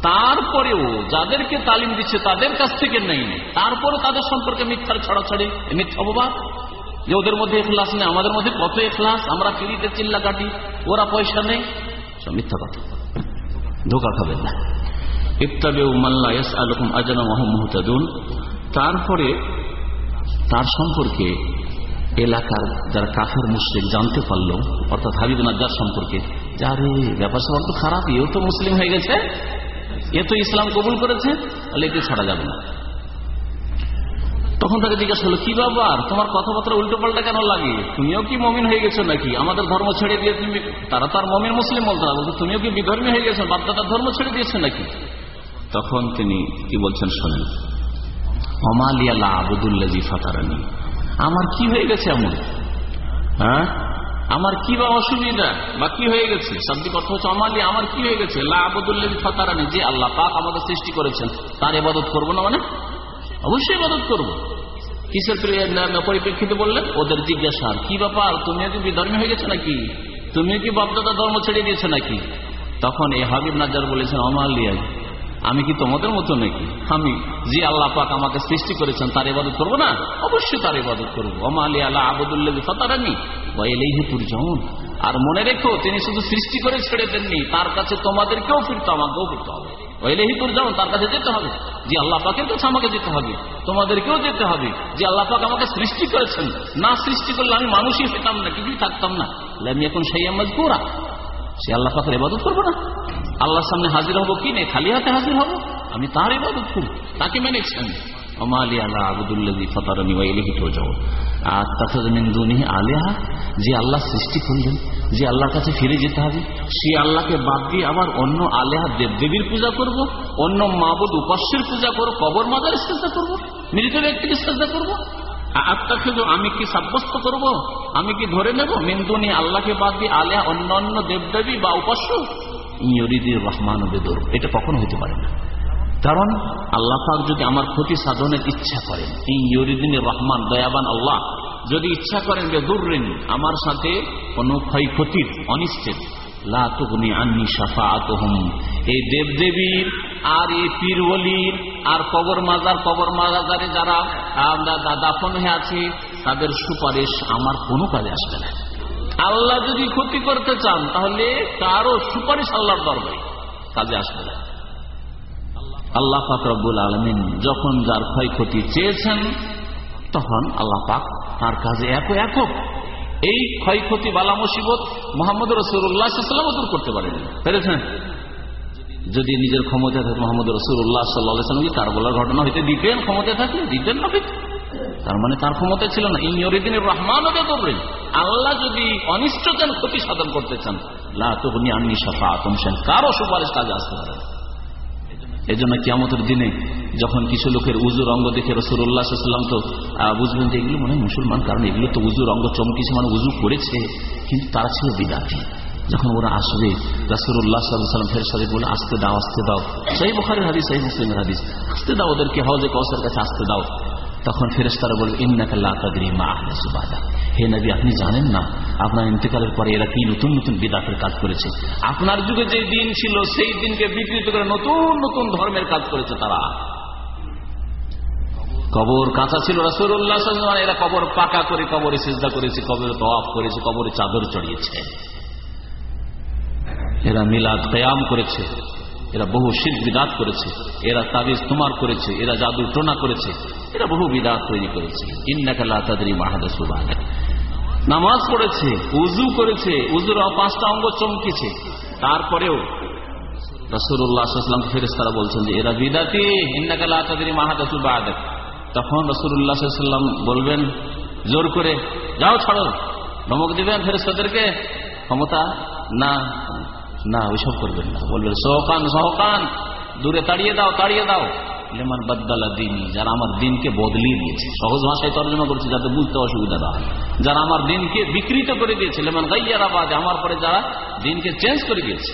[SPEAKER 3] তারপরেও যাদেরকে তালিম দিচ্ছে, তাদের কাছ থেকে নেই। তারপরে তাদের সম্পর্কে মিথ্যার ছড়াছড়ি, মিথ্যা অপবাদ। যে ওদের মধ্যে এখলাস নেই, আমাদের মধ্যে কত এখলাস? আমরা ফিরিতে চিল্লা কাটি, ওরা পয়সা নেই। সব মিথ্যা কথা। ধোকা খাবেন না। ইত্তাবে উমাল্লা ইয়াস আলকুম আজানা মহম্মতাদুন তারপরে তার সম্পর্কে এলাকার যারা কাফের মুসলিম জানতে পারল, অর্থাৎ হাবিব নাজ্জার সম্পর্কে যারে ব্যাপার তো খারাপ এও তো মুসলিম হয়ে গেছে। এ তো ইসলাম কবুল করেছে, তাহলে একে ছাড়া যাবে না। তখন তাকে জিজ্ঞাসা করল কি ব্যাপার? তোমার কথাবার্তা উল্টো পাল্টা কেন লাগে? তুমিও কি মমিন হয়ে গেছো নাকি? আমাদের ধর্ম ছেড়ে দিয়ে তুমি, তারা তার মমিন মুসলিম বলতে বলতো তুমিও কি বিধর্মী হয়ে গেছো? বাপদাদার ধর্ম ছেড়ে দিয়েছ নাকি? তখন তিনি কি বলছেন শোনেন অমালিয়ালা আবুদুল্লাজি ফাতারানি। আমার কি হয়ে গেছে এমন? হ্যাঁ? আমার কি বা অসুবিধা? বা কি হয়ে গেছে? শাব্দিক অর্থ হচ্ছে অমালি আমার কি হয়ে গেছে? আবুদুল্লাজি ফাতারানি। যে আল্লাহ পাক আমাদের সৃষ্টি করেছেন, তার এবাদত করব না মানে? অবশ্যই মদত করব। কিসের পরিপ্রেক্ষিতে বললেন, ওদের জিজ্ঞাসা কি ব্যাপার? তুমিও কি বিধর্মী হয়ে গেছে নাকি? তুমিও কি বাপদাদা ধর্ম ছেড়ে দিয়েছে নাকি? তখন এই হাবিব নাজার বলেছেন অমালিয়া আমি কি তোমাদের মতো নাকি? আমি যে আল্লাহ পাক আমাকে সৃষ্টি করেছেন, তার ইবাদত করব না? অবশ্যই তার ইবাদত করব। অমালি আল্লাহ আবদুল্লাহ ফতারানি বা এলেহি তুরজাউন। আর মনে রেখো, তিনি শুধু সৃষ্টি করে ছেড়ে দেননি, তার কাছে তোমাদেরকেও ফিরতে আমাকেও ফিরতে হবে। ওইলেহিপুর যাও, তার কাছে যেতে হবে। যে আল্লাহ পাকের কাছে আমাকে যেতে হবে, তোমাদেরকেও যেতে হবে। যে আল্লাহ পাক আমাকে সৃষ্টি করেছেন, না সৃষ্টি করলে আমি মানুষই হইতাম না, কিছুই থাকতাম না। আমি এখন সেই আমাজ গোড়া সে আল্লাহ পাকের ইবাদত করব না। আল্লাহর সামনে হাজির হব কি নেই খালি হাতে হাজির হব? আমি তার ইবাদত করব। তাকে মেনেছেন। অমালি আল্লাহ আবুদুল্লাহ যাও আর তাফাজমিন্দুনি আলেহা যে আল্লাহ সৃষ্টি করলেন, যে আল্লাহর কাছে ফিরে যেতে হবে, সে আল্লাহকে বাদ দিয়ে আবার অন্য আলেহা দেবদেবীর পূজা করব, অন্য মাবুদ উপাস্যের পূজা করব, কবর মাদার চেষ্টা করব, মৃত ব্যক্তিকে চেষ্টা করব। আত্মাকে আমি কি সাব্যস্ত করব? আমি কি ধরে নেব? মেন্দুনি আল্লাহকে বাদ দিয়ে আলেহা অন্য অন্য দেবদেবী বা উপাস্য? ইয়রিদির রহমান বেদর, এটা কখনো হতে পারে না। কারণ আল্লাহ যদি আমার ক্ষতি সাধনের ইচ্ছা করেন, এই রহমান, দয়াবান আল্লাহ যদি ইচ্ছা করেন যে বেদুরিন আমার সাথে কোন ক্ষয়ক্ষতির, অনিশ্চিত। আল্লাহ যদি ক্ষতি করতে চান, তাহলে কারও সুপারিশ আল্লাহর দরবারে কাজে আসবে না। আল্লাহ পাক রব্বুল আলমিন যখন যার ক্ষয়ক্ষতি চেয়েছেন, তখন আল্লাহ পাক তার কাজে এক একক। এই ক্ষয়ক্ষতি, বালা মুসিবত মোহাম্মদ রসুল্লাহাম দূর করতে পারেন। পেরেছেন? যদি নিজের ক্ষমতা থাকে মোহাম্মদ রসুল্লাহ সাল্লাহামকে তার বলার ঘটনা হইতে দিতেন ক্ষমতা থাকলে, দিতেন না তার মানে তার ক্ষমতা ছিল না। ইয়রিদিনের রহমান আল্লাহ যদি অনিষ্ট চান ক্ষতি সাধন করতে চান লাতুনি আমি সাফা আতম সেন কারও সুপারিশ কাজে আসতে পারেন এই জন্য কিয়ামতের দিনে যখন কিছু লোকের উজুর অঙ্গ দেখে রসুল্লাহাম তো বুঝবেন যে এগুলো মনে মুসলমান, কারণ এগুলো তো উজুর অঙ্গ চমকিছে মানে উজু করেছে। কিন্তু তারা ছিল বিদাতি। যখন ওরা আসবে রাসুল্লাহ সাল্লাম ফের সাথে বলে আসতে দাও আসতে দাও। সেই বোখারের হাদিস সেই মুসলিমের হাদিস। আসতে দাও ওদেরকে হজে কৌসের কাছে আসতে দাও। তখন ফেরেস্তারা বলবে ইন্নাকাল্লাহাদি হে নবী, আপনি জানেন না, আপনার ইন্তেকালের পরে এরা কি নতুন নতুন বিদাতের কাজ করেছে? আপনার যুগে যে দিন ছিল, সেই দিনকে বিকৃত করে নতুন নতুন ধর্মের কাজ করেছে তারা। কবর কাঁচা ছিল রসুল্লাহ এরা কবর পাকা করে কবরে চেষ্টা করেছে, কবর তফ করেছে, কবরে চাদর চড়িয়েছে। এরা মিলাদ কয়াম করেছে। এরা বহু শীত বিদাত করেছে। এরা তাবিজ তোমার করেছে, এরা জাদু টোনা করেছে, এরা বহু বিদাত তৈরি করেছে। নামাজ পড়েছে উজু করেছে উজুর পাঁচটা অঙ্গ চমকেছে। তারপরেও রসুল্লাহাম ফেরেস্তারা বলছেন যে, এরা বিদাতি ইন্নাকাল্লা তাদের মাহাদা সুবাহ তখন রসুল্লাহাম বলবেন, জোর করে, যাও ছাড়ো, ধমক দিবেন ফেরেস্তাদেরকে ক্ষমতা না না, ওইসব করবেন না। বলবেন সহকান সহকান দূরে তাড়িয়ে দাও তাড়িয়ে দাও। লেমান বাদ্দালা দিনই যারা আমার দিনকে বদলিয়ে দিয়েছে। সহজ ভাষায় তর্জমা করছে, যাতে বুঝতে অসুবিধা না যারা আমার দিনকে বিকৃত করে দিয়েছে লেমান গাইয়ারা বাদ আমার পরে যারা দিনকে চেঞ্জ করে দিয়েছে।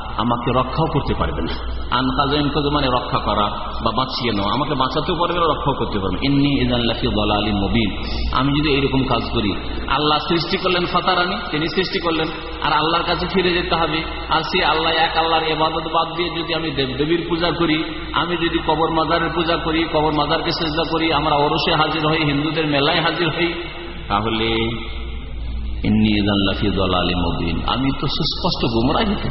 [SPEAKER 3] আমাকে রক্ষাও করতে পারবে না। আন মানে রক্ষা করা বা বাঁচিয়ে নেওয়া। আমাকে বাঁচাতেও পারবে না, রক্ষাও করতে পারবে এমনি ইজাল্লাফি বলা আলী আমি যদি এইরকম কাজ করি, আল্লাহ সৃষ্টি করলেন ফাতারানি, তিনি সৃষ্টি করলেন। আর আল্লাহর কাছে ফিরে যেতে হবে। আর সে আল্লাহ এক আল্লাহর এবাদত বাদ দিয়ে যদি আমি দেবদেবীর পূজা করি, আমি যদি কবর মাজারের পূজা করি, কবর মাজারকে চেষ্টা করি, আমরা অরসে হাজির হই, হিন্দুদের মেলায় হাজির হই, তাহলে আমি তো সুস্পষ্ট গুমরাহিতে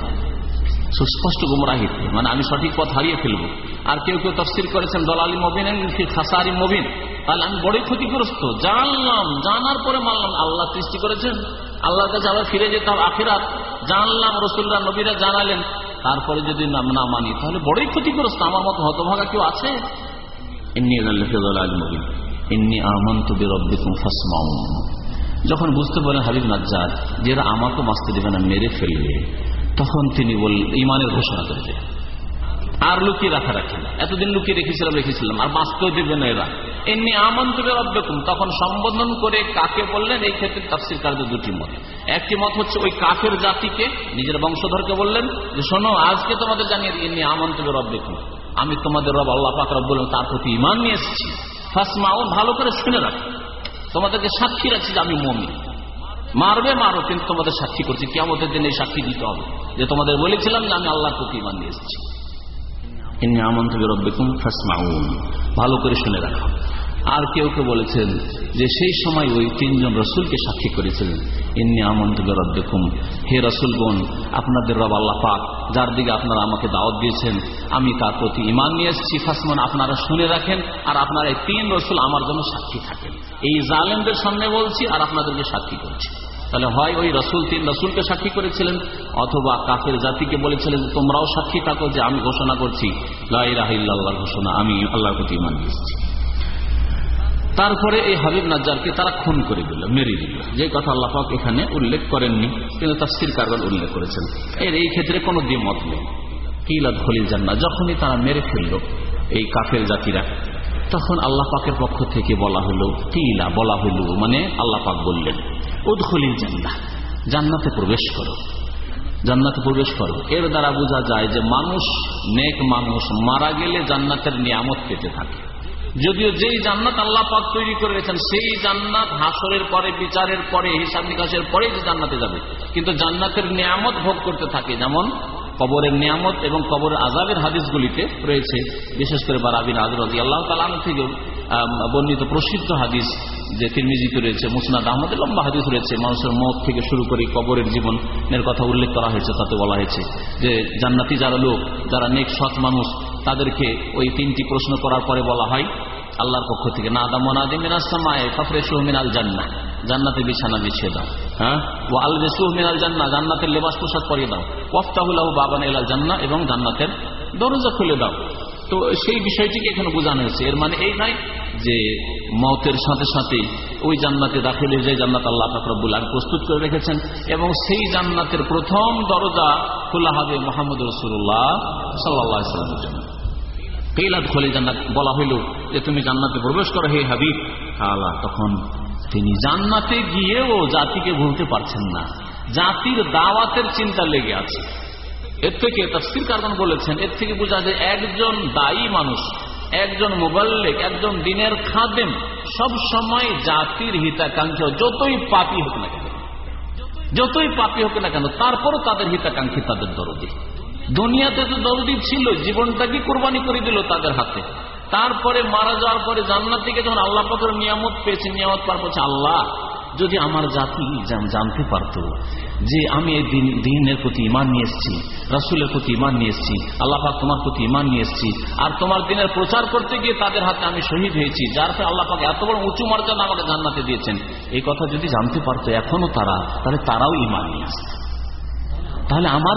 [SPEAKER 3] সুস্পষ্ট গুমরাহিতে মানে আমি সঠিক পথ হারিয়ে ফেলব। আর কেউ কেউ তফসিল করেছেন, দলালি মবিন খাসারি মবিন। তাহলে আমি বড়ই ক্ষতিগ্রস্ত। জানলাম, জানার পরে মানলাম, আল্লাহ সৃষ্টি করেছেন। আল্লাহর কাছে আবার ফিরে যেতাম আখেরাত। জানলাম রসুল্লাহ নবীরা জানালেন। তারপরে যদি না মানি, তাহলে বড়ই ক্ষতিগ্রস্ত। আমার মতো হতভাগা কেউ আছে? যখন বুঝতে পারেন হাবিব নাজ্জাদ যে আমাকে বাঁচতে দেবে না, মেরে ফেলবে। তখন তিনি বল, ইমানের ঘোষণা করে আর লুকিয়ে রাখা রাখেন এতদিন লুকিয়ে রেখেছিলাম রেখেছিলাম, আর বাঁচতেও দেবে না এরা। এমনি আমন্ত্রণের অব্যকুম তখন সম্বোধন করে কাকে বললেন? এই ক্ষেত্রে তাফসির কার্য দুটি মত। একটি মত হচ্ছে ওই কাফের জাতিকে, নিজের বংশধরকে বললেন যে, শোনো, আজকে তোমাদের জানিয়ে এমনি আমন্ত্রণের অব্যকুম আমি তোমাদের রব, আল্লাহ পাক রব বললাম তার প্রতি ইমান নিয়ে এসেছি। ফাসমাউন ভালো করে শুনে রাখো। তোমাদেরকে সাক্ষী রাখছি যে আমি মমি মারবে মারো কিন্তু তোমাদের সাক্ষী করছি। কেমতের দিন এই সাক্ষী দিতে হবে। যে তোমাদের বলেছিলাম যে আমি আল্লাহ প্রতি ইমান নিয়ে এসেছি। ভালো করে শুনে রাখো। আর কেউ কেউ বলেছেন যে সেই সময় ওই তিনজন রসুলকে সাক্ষী করেছিলেন। ইন্নি আমন্ত দেখুন হে রসুল বোন আপনাদের রব আল্লাহ পাক, যার দিকে আপনারা আমাকে দাওয়াত দিয়েছেন, আমি তার প্রতি ইমান নিয়ে এসেছি। ফাসমান, আপনারা শুনে রাখেন, আর আপনারা এই তিন রসুল আমার জন্য সাক্ষী থাকেন। এই জালেমদের সামনে বলছি আর আপনাদেরকে সাক্ষী করছি। তাহলে হয় ওই রসুল তিন রসুলকে সাক্ষী করেছিলেন, অথবা কাফের জাতিকে বলেছিলেন, তোমরাও সাক্ষী থাকো যে আমি ঘোষণা করছি লাহ ঘোষণা, আমি আল্লাহর প্রতি ইমান দিয়েছি তারপরে এই হাবিব নাজ্জারকে তারা খুন করে দিল, মেরে দিল। যে কথা আল্লাহাক এখানে উল্লেখ করেননি, কিন্তু তাফসির কারবার উল্লেখ করেছেন। এর এই ক্ষেত্রে কোনো দ্বিমত নেই। কিলাদ খলিল জান্না যখনই তারা মেরে ফেলল এই কাফের জাতিরা, তখন আল্লাহ পাকের পক্ষ থেকে বলা হলো, কিলা বলা হলো মানে আল্লাহ পাক বললেন উদ্খলিল জান্না জান্নাতে প্রবেশ করো। জান্নাতে প্রবেশ করো। এর দ্বারা বোঝা যায় যে মানুষ নেক মানুষ মারা গেলে জান্নাতের নিয়ামত পেতে থাকে। যদিও যেই জান্নাত আল্লাহ পাক তৈরি করে রেখেছেন, সেই জান্নাত হাসরের পরে, বিচারের পরে, হিসাব নিকাশের পরে যে জান্নাতে যাবে। কিন্তু জান্নাতের নিয়ামত ভোগ করতে থাকে, যেমন কবরের নিয়ামত এবং কবরের আজাবের হাদিসগুলিতে রয়েছে, বিশেষ করে বারাবিন আজর আল্লাহ তালান থেকে বর্ণিত প্রসিদ্ধ হাদিস যে তিরমিজিতে রয়েছে, মুসনাদ আহমদের লম্বা হাদিস রয়েছে, মানুষের মত থেকে শুরু করে কবরের জীবনের কথা উল্লেখ করা হয়েছে, তাতে বলা হয়েছে যে জান্নাতি যারা লোক, যারা নেক সৎ মানুষ, তাদেরকে ওই তিনটি প্রশ্ন করার পরে বলা হয়, আল্লাহর পক্ষ থেকে, না দাম মিনাসমায় ফফরে মিনাল জান্না জান্নাতের বিছানা বিছিয়ে দাও হ্যাঁ? ও আল বেসুহ মিনাল জান্না জান্নাতের লেবাস পোশাক পরিয়ে দাও। ওয়াফতাহুল্লাহ বাবান এলাল জান্না এবং জান্নাতের দরজা খুলে দাও। তো সেই বিষয়টিকে এখানে বোঝানো হয়েছে। এর মানে এই নয় যে মতের সাথে সাথে ওই জান্নাতে দাখিল যে জান্নাত আল্লাহ ফাকরবুল আলম প্রস্তুত করে রেখেছেন এবং সেই জান্নাতের প্রথম দরজা খোলা হবে মোহাম্মদ রসুল্লাহ সাল্লাহ ইসলামের জন্য। কেলাদ খোলে জান্নাত বলা হইল যে তুমি জান্নাতে প্রবেশ করো, হে হাবিব। আল্লাহ তখন তিনি জান্নাতে গিয়েও জাতিকে ভুলতে পারছেন না। জাতির দাওয়াতের চিন্তা লেগে আছে। এর থেকে তফসির কারণ বলেছেন, এর থেকে বোঝা যায় একজন দায়ী মানুষ একজন মোবাল্লেক, একজন দিনের খাদেম, সব সময় জাতির হিতাকাঙ্ক্ষী যতই পাপি হোক না কেন, যতই পাপি হোক না কেন, তারপরও তাদের হিতাকাঙ্ক্ষী তাদের দরদি। দুনিয়াতে তো দরদি ছিল জীবনটাকে কোরবানি করে দিল তাদের হাতে? তারপরে মারা যাওয়ার পরে জান্নাত থেকে যখন আল্লাহ পাকের নিয়ামত পেয়েছে, নিয়ামত পার করছে আল্লাহ। যদি আমার জাতি জানতে পারত যে আমি এই দিন, দিনের প্রতি ইমান নিয়ে এসেছি, রাসুলের প্রতি ইমান নিয়ে এসেছি, আল্লাহ পাক তোমার প্রতি ইমান নিয়ে এসেছি, আর তোমার দিনের প্রচার করতে গিয়ে তাদের হাতে আমি শহীদ হয়েছি, যার ফলে আল্লাহ পাক এত বড় উঁচু মর্যাদা আমাকে জান্নাতে দিয়েছেন, এই কথা যদি জানতে পারতো এখনও তারা, তাহলে তারাও ইমান নিয়ে আসত। তাহলে আমার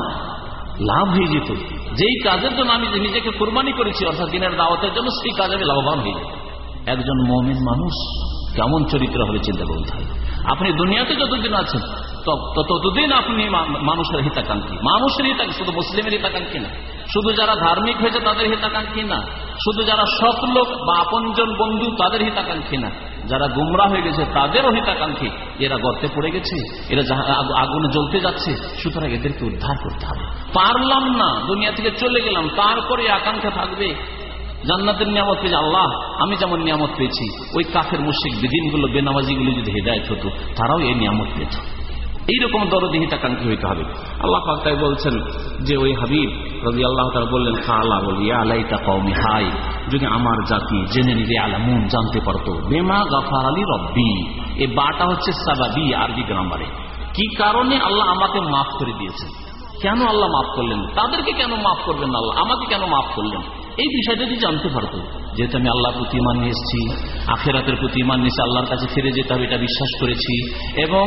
[SPEAKER 3] লাভ হয়ে যেত। যেই কাজের জন্য আমি নিজেকে কোরবানি করেছি, অর্থাৎ দিনের দাওয়াতের জন্য, সেই কাজে আমি লাভবান হয়ে যেত একজন মমিন মানুষ কেমন চরিত্র হবে চিন্তা করতে হবে আপনি দুনিয়াতে যতদিন আছেন ততদিন আপনি মানুষের হিতাকাঙ্ক্ষী। মানুষের হিতাকাঙ্ক্ষী শুধু মুসলিমের হিতাকাঙ্ক্ষী না। শুধু যারা ধার্মিক হয়েছে তাদের হিতাকাঙ্ক্ষী না। শুধু যারা সৎ লোক বা আপনজন বন্ধু তাদের হিতাকাঙ্ক্ষী না। যারা গুমরা হয়ে গেছে তাদেরও হিতাকাঙ্ক্ষী। এরা গর্তে পড়ে গেছে, এরা আগুনে জ্বলতে যাচ্ছে, সুতরাং এদেরকে উদ্ধার করতে হবে। পারলাম না, দুনিয়া থেকে চলে গেলাম, তারপরে আকাঙ্ক্ষা থাকবে। জান্নাতের নিয়ামত পেয়েছে আল্লাহ, আমি যেমন নিয়ামত পেয়েছি, ওই কাফের মুশিক বিদিনগুলো, বেনামাজিগুলো যদি হেদায়ত হতো, তারাও এই নিয়ামত পেত এইরকম দরদি হিতাকাঙ্ক্ষী হইতে হবে। আল্লাহ পাক্তাই বলছেন যে, ওই হাবিব রবি আল্লাহ তারা বললেন আল্লাহ বলি কৌমি হাই যদি আমার জাতি জেনে নিলে আলামুন, জানতে পারতো, বেমা গাফার আলী রব্বি, এ বাটা হচ্ছে সাবাবি আরবি গ্রামারে। কি কারণে আল্লাহ আমাকে মাফ করে দিয়েছেন? কেন আল্লাহ মাফ করলেন? তাদেরকে কেন মাফ করবেন আল্লাহ? আমাকে কেন মাফ করলেন? এই বিষয়টা যদি জানতে পারতো। যেহেতু আমি আল্লাহর প্রতি ইমান নিয়ে এসেছি আখেরাতের প্রতি ইমান নিয়েছি, আল্লাহর কাছে ফিরে যেতে হবে, এটা বিশ্বাস করেছি। এবং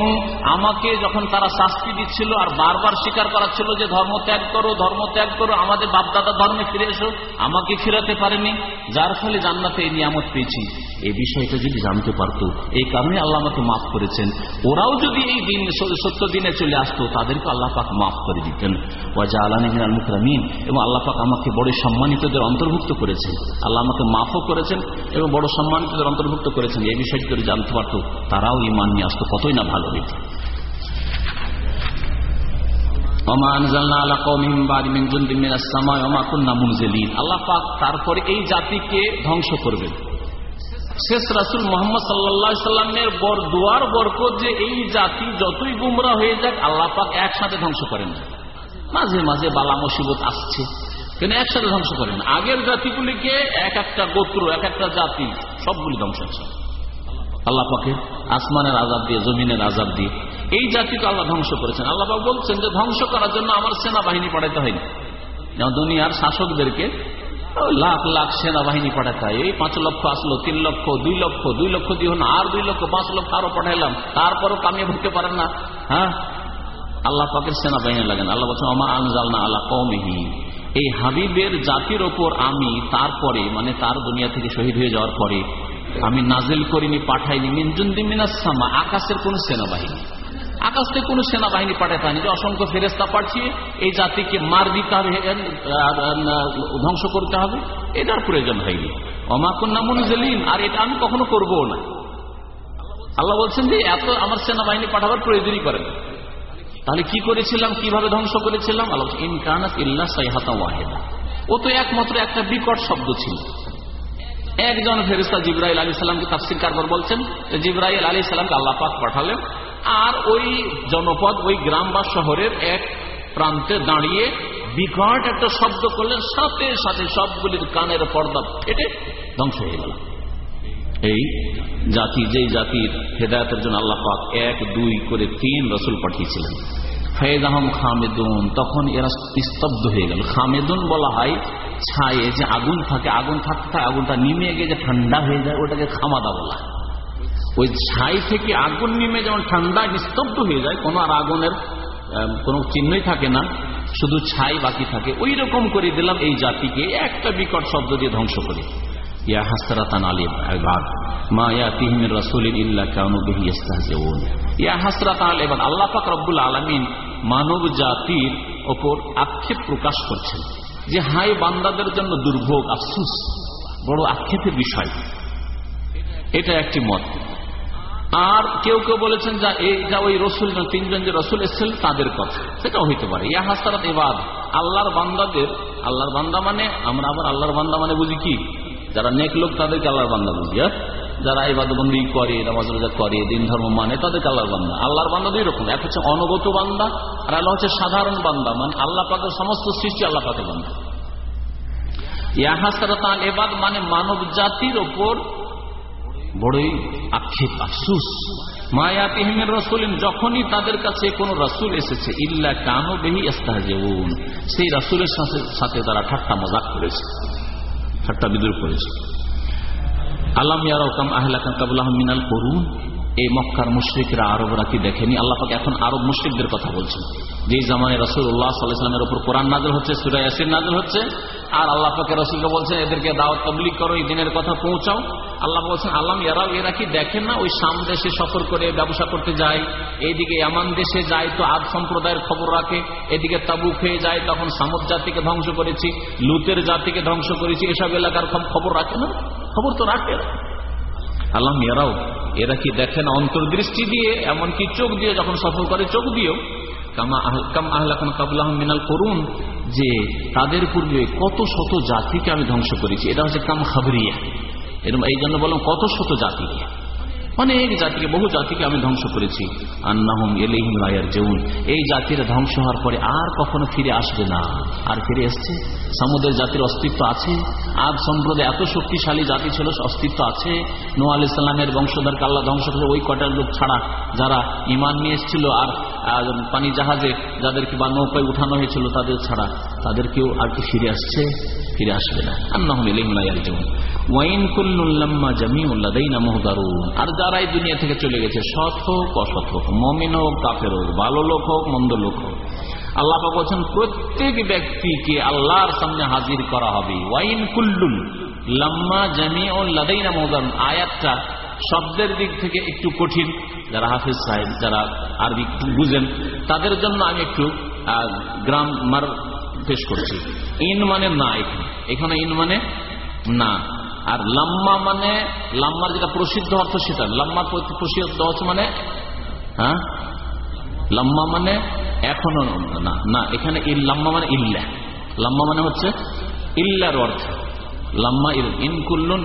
[SPEAKER 3] আমাকে যখন তারা শাস্তি দিচ্ছিল আর বারবার স্বীকার করাচ্ছিল যে ধর্ম ত্যাগ করো, ধর্ম ত্যাগ করো, আমাদের বাপদাদা ধর্মে ফিরে এসো, আমাকে ফিরাতে পারেনি, যার ফলে জান্নাতে এই নিয়ামত পেয়েছি। এই বিষয়টা যদি জানতে পারতো, এই কারণে আল্লাহ আমাকে মাফ করেছেন। ওরাও যদি এই দিন সত্য দিনে চলে আসতো তাদেরকে আল্লাহ পাক মাফ করে দিতেন। ওয়াজা আলামিন আল এবং আল্লাহ পাক আমাকে বড় সম্মানিতদের অন্তর্ভুক্ত করেছেন আল্লাহ আমাকে মাফও করেছেন এবং বড় সম্মানিতদের অন্তর্ভুক্ত করেছেন, এই বিষয়টি যদি জানতে পারত, তারাও ইমান নিয়ে আসতো, কতই না ভালো হইত। তারপরে এই জাতিকে ধ্বংস করবেন। শেষ রাসুল মোহাম্মদ সাল্লামের বর, দুয়ার বরকত যে এই জাতি যতই গুমরা হয়ে যাক, আল্লাহ পাক একসাথে ধ্বংস করেন। মাঝে মাঝে বালা মুসিবত আসছে। কিন্তু একসাথে ধ্বংস করেন। আগের জাতিগুলিকে এক একটা গোত্র, এক একটা জাতি, সবগুলি ধ্বংস আল্লাহ পাকে আসমানের আজাব দিয়ে, জমিনের আজাব দিয়ে, এই জাতিকে আল্লাহ ধ্বংস করেছেন। আল্লাহ পাক বলছেন যে, ধ্বংস করার জন্য আমার সেনাবাহিনী পাঠাতে হয়নি যেমন দুনিয়ার শাসকদেরকে লাখ লাখ সেনাবাহিনী পাঠাতে হয়। এই পাঁচ লক্ষ আসলো, তিন লক্ষ, দুই লক্ষ দুই লক্ষ দিয়ে আর দুই লক্ষ, পাঁচ লক্ষ আরও পাঠাইলাম। তারপরও কামিয়ে ভরতে পারেন না। হ্যাঁ? আল্লাহ পাকের সেনাবাহিনী লাগেন। আল্লাহ বলছেন আমা আনজাল না আল্লাহ কৌমিহি এই হাবিবের জাতির ওপর আমি তারপরে মানে তার দুনিয়া থেকে শহীদ হয়ে যাওয়ার পরে, আমি নাজেল করিনি, পাঠাইনি। মিনজুন্দি মিনাসামা আকাশের কোন সেনাবাহিনী। আকাশ থেকে কোন সেনাবাহিনী পাঠাতে হয়নি। যে অসংখ্য ফেরেস্তা পাঠিয়ে এই জাতিকে মার দিতে হবে ধ্বংস করতে হবে? এটার প্রয়োজন হয়নি। অমাকুন্না মনুজলিন, আর এটা আমি কখনো করব না। আল্লাহ বলছেন যে, এত আমার সেনাবাহিনী পাঠাবার প্রয়োজনই করেন তাহলে কি করেছিলাম? কীভাবে ধ্বংস করেছিলাম? ইনকানাত ইল্লা সাইহাতা ওয়াহেদা। ও তো একমাত্র একটা বিকট শব্দ ছিল। একজন ফেরিস্তা জিব্রাইল আলী সাল্লামকে তাফসির কারবার বলছেন জিব্রাইল আলী সাল্লামকে আল্লাহ পাক পাঠালেন, আর ওই জনপদ, ওই গ্রাম বা শহরের এক প্রান্তে দাঁড়িয়ে বিকট একটা শব্দ করলেন, সাথে সাথে সবগুলির কানের পর্দা ফেটে ধ্বংস হয়ে গেল। এই জাতি, যেই জাতির হেদায়তের জন্য আল্লাহ পাক এক, দুই করে তিন রসুল পাঠিয়েছিলেন। ফয়েদ আহম খামেদুন, তখন এরা স্তব্ধ হয়ে গেল। খামেদুন বলা হয় ছায়ে, যে আগুন থাকে, আগুন থাকতে থাকে আগুনটা নিমে গিয়ে যে ঠান্ডা হয়ে যায়, ওটাকে খামাদা বলা ওই ছাই থেকে আগুন নিমে যেমন ঠান্ডা, স্তব্ধ হয়ে যায়, কোনো আর আগুনের কোনো চিহ্নই থাকে না, শুধু ছাই বাকি থাকে। ওই রকম করে দিলাম এই জাতিকে, একটা বিকট শব্দ দিয়ে ধ্বংস করে। মানব জাতির ওপর আক্ষেপ প্রকাশ করছেন যে হাই বান্দাদের জন্য দুর্ভোগ, আফসুস, বড় আক্ষেপের বিষয়। এটা একটি মত। আর কেউ কেউ বলেছেন যা এই যা ওই রসুল তিনজন যে রসুল এসেছিল তাদের কথা। সেটাও হইতে পারে। ইয়া হাসারাত এবাদ আল্লাহর বান্দাদের, আল্লাহর বান্দা মানে আমরা আবার আল্লাহর বান্দা মানে বুঝি কি? যারা নেক লোক, তাদেরকে আল্লাহর বান্দা বুঝি হ্যাঁ? যারা ইবাদবন্দি করে, নামাজ রোজা করে, দিন ধর্ম মানে তাদেরকে আল্লাহর বান্দা। আল্লাহর বান্দা দুই রকম, এক হচ্ছে অনগত বান্দা, আর আল্লাহ হচ্ছে সাধারণ বান্দা মানে আল্লাহ পাকের সমস্ত সৃষ্টি আল্লাহ পাকের বান্দা। মানে মানব জাতির ওপর বড়ই আক্ষেপ, আফসুস। মায়াতিহিমের রসুলিন, যখনই তাদের কাছে কোন রসুল এসেছে, ইল্লা কানো বেহি ইস্তাহজেউন, সেই রসুলের সাথে সাথে তারা ঠাট্টা মজাক করেছে। ঠাট্টা বিদুর করেছে। আল্লাহ ইয়ারকাম আহলাকান কাবুল্লাহ মিনাল করুন। এই মক্কার মুশ্রিকরা আরবরা কি দেখেনি? আল্লাহ পাক এখন আরব মুশ্রিকদের কথা বলছেন। যে জামানে রসুল্লাহ সাল্লাহামের উপর কোরআন নাজল হচ্ছে সুরাই আসির নাজল হচ্ছে আর আল্লাহ পাকে রসুলকে বলছেন, এদেরকে দাওয়াত তবলিক করো, এই দিনের কথা পৌঁছাও। আল্লাহ বলছেন আল্লাহ এরাও এরা কি দেখেন না? ওই সাম দেশে সফর করে ব্যবসা করতে যায়, এইদিকে এমন দেশে যায় তো আদ সম্প্রদায়ের খবর রাখে, এদিকে তাবু খেয়ে যায়, তখন সামদ জাতিকে ধ্বংস করেছি, লুতের জাতিকে ধ্বংস করেছি, এসব এলাকার খবর রাখে না? খবর তো রাখে আল্লাহ এরাও এরা কি দেখেন অন্তর্দৃষ্টি দিয়ে, এমনকি চোখ দিয়ে যখন সফল করে, চোখ দিয়েও মিনাল করুন, যে তাদের পূর্বে কত শত জাতিকে আমি ধ্বংস করেছি। এটা হচ্ছে কাম খাবরিয়া। এরকম এই জন্য বললাম কত শত জাতিকে। অনেক জাতিকে, বহু জাতিকে আমি ধ্বংস করেছি। আন্নাহম এই জাতির ধ্বংস হওয়ার পরে আর কখনো ফিরে আসবে না। আর ফিরে এসছে? সমুদ্রের জাতির অস্তিত্ব আছে? আজ সম্প্রদায় এত শক্তিশালী জাতি ছিল, অস্তিত্ব আছে? নোয়া আলি সাল্লামের বংশধর কাল্লা ধ্বংস করে ওই কটার লোক ছাড়া যারা ইমান নিয়ে এসেছিল আর পানি জাহাজে যাদেরকে বা নৌকায় উঠানো হয়েছিল তাদের ছাড়া। তাদের কেউ আর কি ফিরে আসছে, ফিরে আসবে না। যেউন ওয়াইন কুল্লুল্লাম্মা জামিউল্লাদাইনা মুহদারুন। আর যারা এই দুনিয়া থেকে চলে গেছে, সৎ হোক, অসৎ হোক, মমিন হোক, কাফের হোক, ভালো লোক হোক, মন্দ লোক হোক, আল্লাহ বলছেন, প্রত্যেক ব্যক্তিকে আল্লাহর সামনে হাজির করা হবে। ওয়াইন কুল্লুল লাম্মা জামিউল্লাদাইনা মুহদারুন। আয়াতটা শব্দের দিক থেকে একটু কঠিন। যারা হাফিজ সাহেব, যারা আরবি বুঝেন, তাদের জন্য আমি একটু গ্রামার পেশ করছি। ইন মানে না এখানে এখানে ইন মানে না। আর লাম্মা মানে লাম্মার যেটা প্রসিদ্ধ অর্থ সেটা। লাম্মার প্রসিদ্ধ অর্থ মানে হ্যাঁ? লাম্মা মানে এখনও না না, এখানে লাম্মা মানে ইল্লা। লাম্মা মানে হচ্ছে ইল্লার অর্থ। লাম্মা ইল ইনকুল্লুন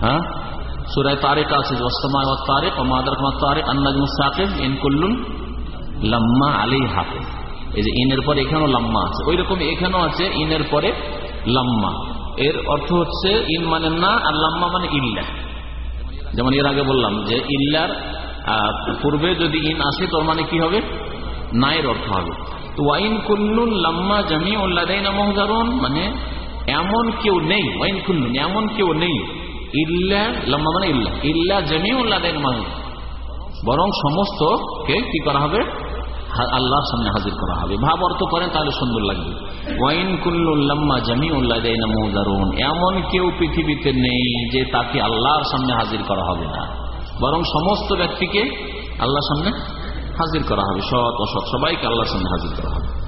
[SPEAKER 3] হ্যাঁ? সুরায় তারেক আছে ওয়াসমায় তারেক ও মাদার তারেক আন্নাজ ইন ইনকুল্লুন লাম্মা আলী হাফে এই যে ইনের পরে এখানেও লাম্মা আছে। ওই রকম এখানেও আছে, ইনের পরে লাম্মা। এর অর্থ হচ্ছে ইন মানে না, আর লাম্মা মানে ইল্লা। যেমন এর আগে বললাম যে ইল্লার পূর্বে যদি ইন আসে, তোর মানে কি হবে? নায়ের অর্থ হবে। ওয়াইন কুল্লুন লাম্মা জামি উল্লাদাইনা মহজারুন মানে এমন কেউ নেই, ওয়াইন কুল্লুন, এমন কেউ নেই, ইল্লা, লাম্মা মানে ইল্লা। ইল্লা জামি উল্লাদাইন মাহুদ বরং সমস্ত কে কি করা হবে? আল্লাহর সামনে হাজির করা হবে। ভাব অর্থ করেন, তাহলে সুন্দর লাগবে। ওয়াইন কুল্লুল্লাম্মা জামি উল্লাদাইনা মহজারুন এমন কেউ পৃথিবীতে নেই যে তাকে আল্লাহর সামনে হাজির করা হবে না। বরং সমস্ত ব্যক্তিকে আল্লাহর সামনে হাজির করা হবে। সৎ, অসৎ, সবাইকে আল্লাহর সামনে হাজির করা হবে।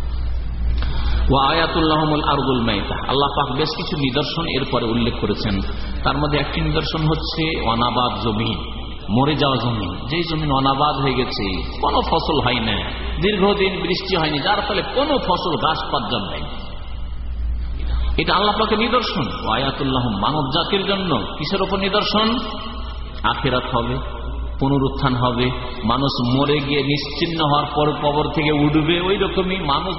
[SPEAKER 3] আল্লাহ পাক বেশ কিছু নিদর্শন এরপরে উল্লেখ করেছেন। তার মধ্যে একটি নিদর্শন হচ্ছে অনাবাদ জমি মরে যাওয়া জমি, যেই জমিন অনাবাদ হয়ে গেছে, কোনো ফসল হয় না। দীর্ঘদিন বৃষ্টি হয়নি, যার ফলে কোনো ফসল গাছপাত জন্মায় এটা আল্লাহ পাকে নিদর্শন। আয়াতুল্লাহ মানব জাতির জন্য কিসের ওপর নিদর্শন? আখেরাত হবে, পুনরুত্থান হবে, মানুষ মরে গিয়ে নিশ্চিন্ন হওয়ার পর কবর থেকে উঠবে ওই রকমই মানুষ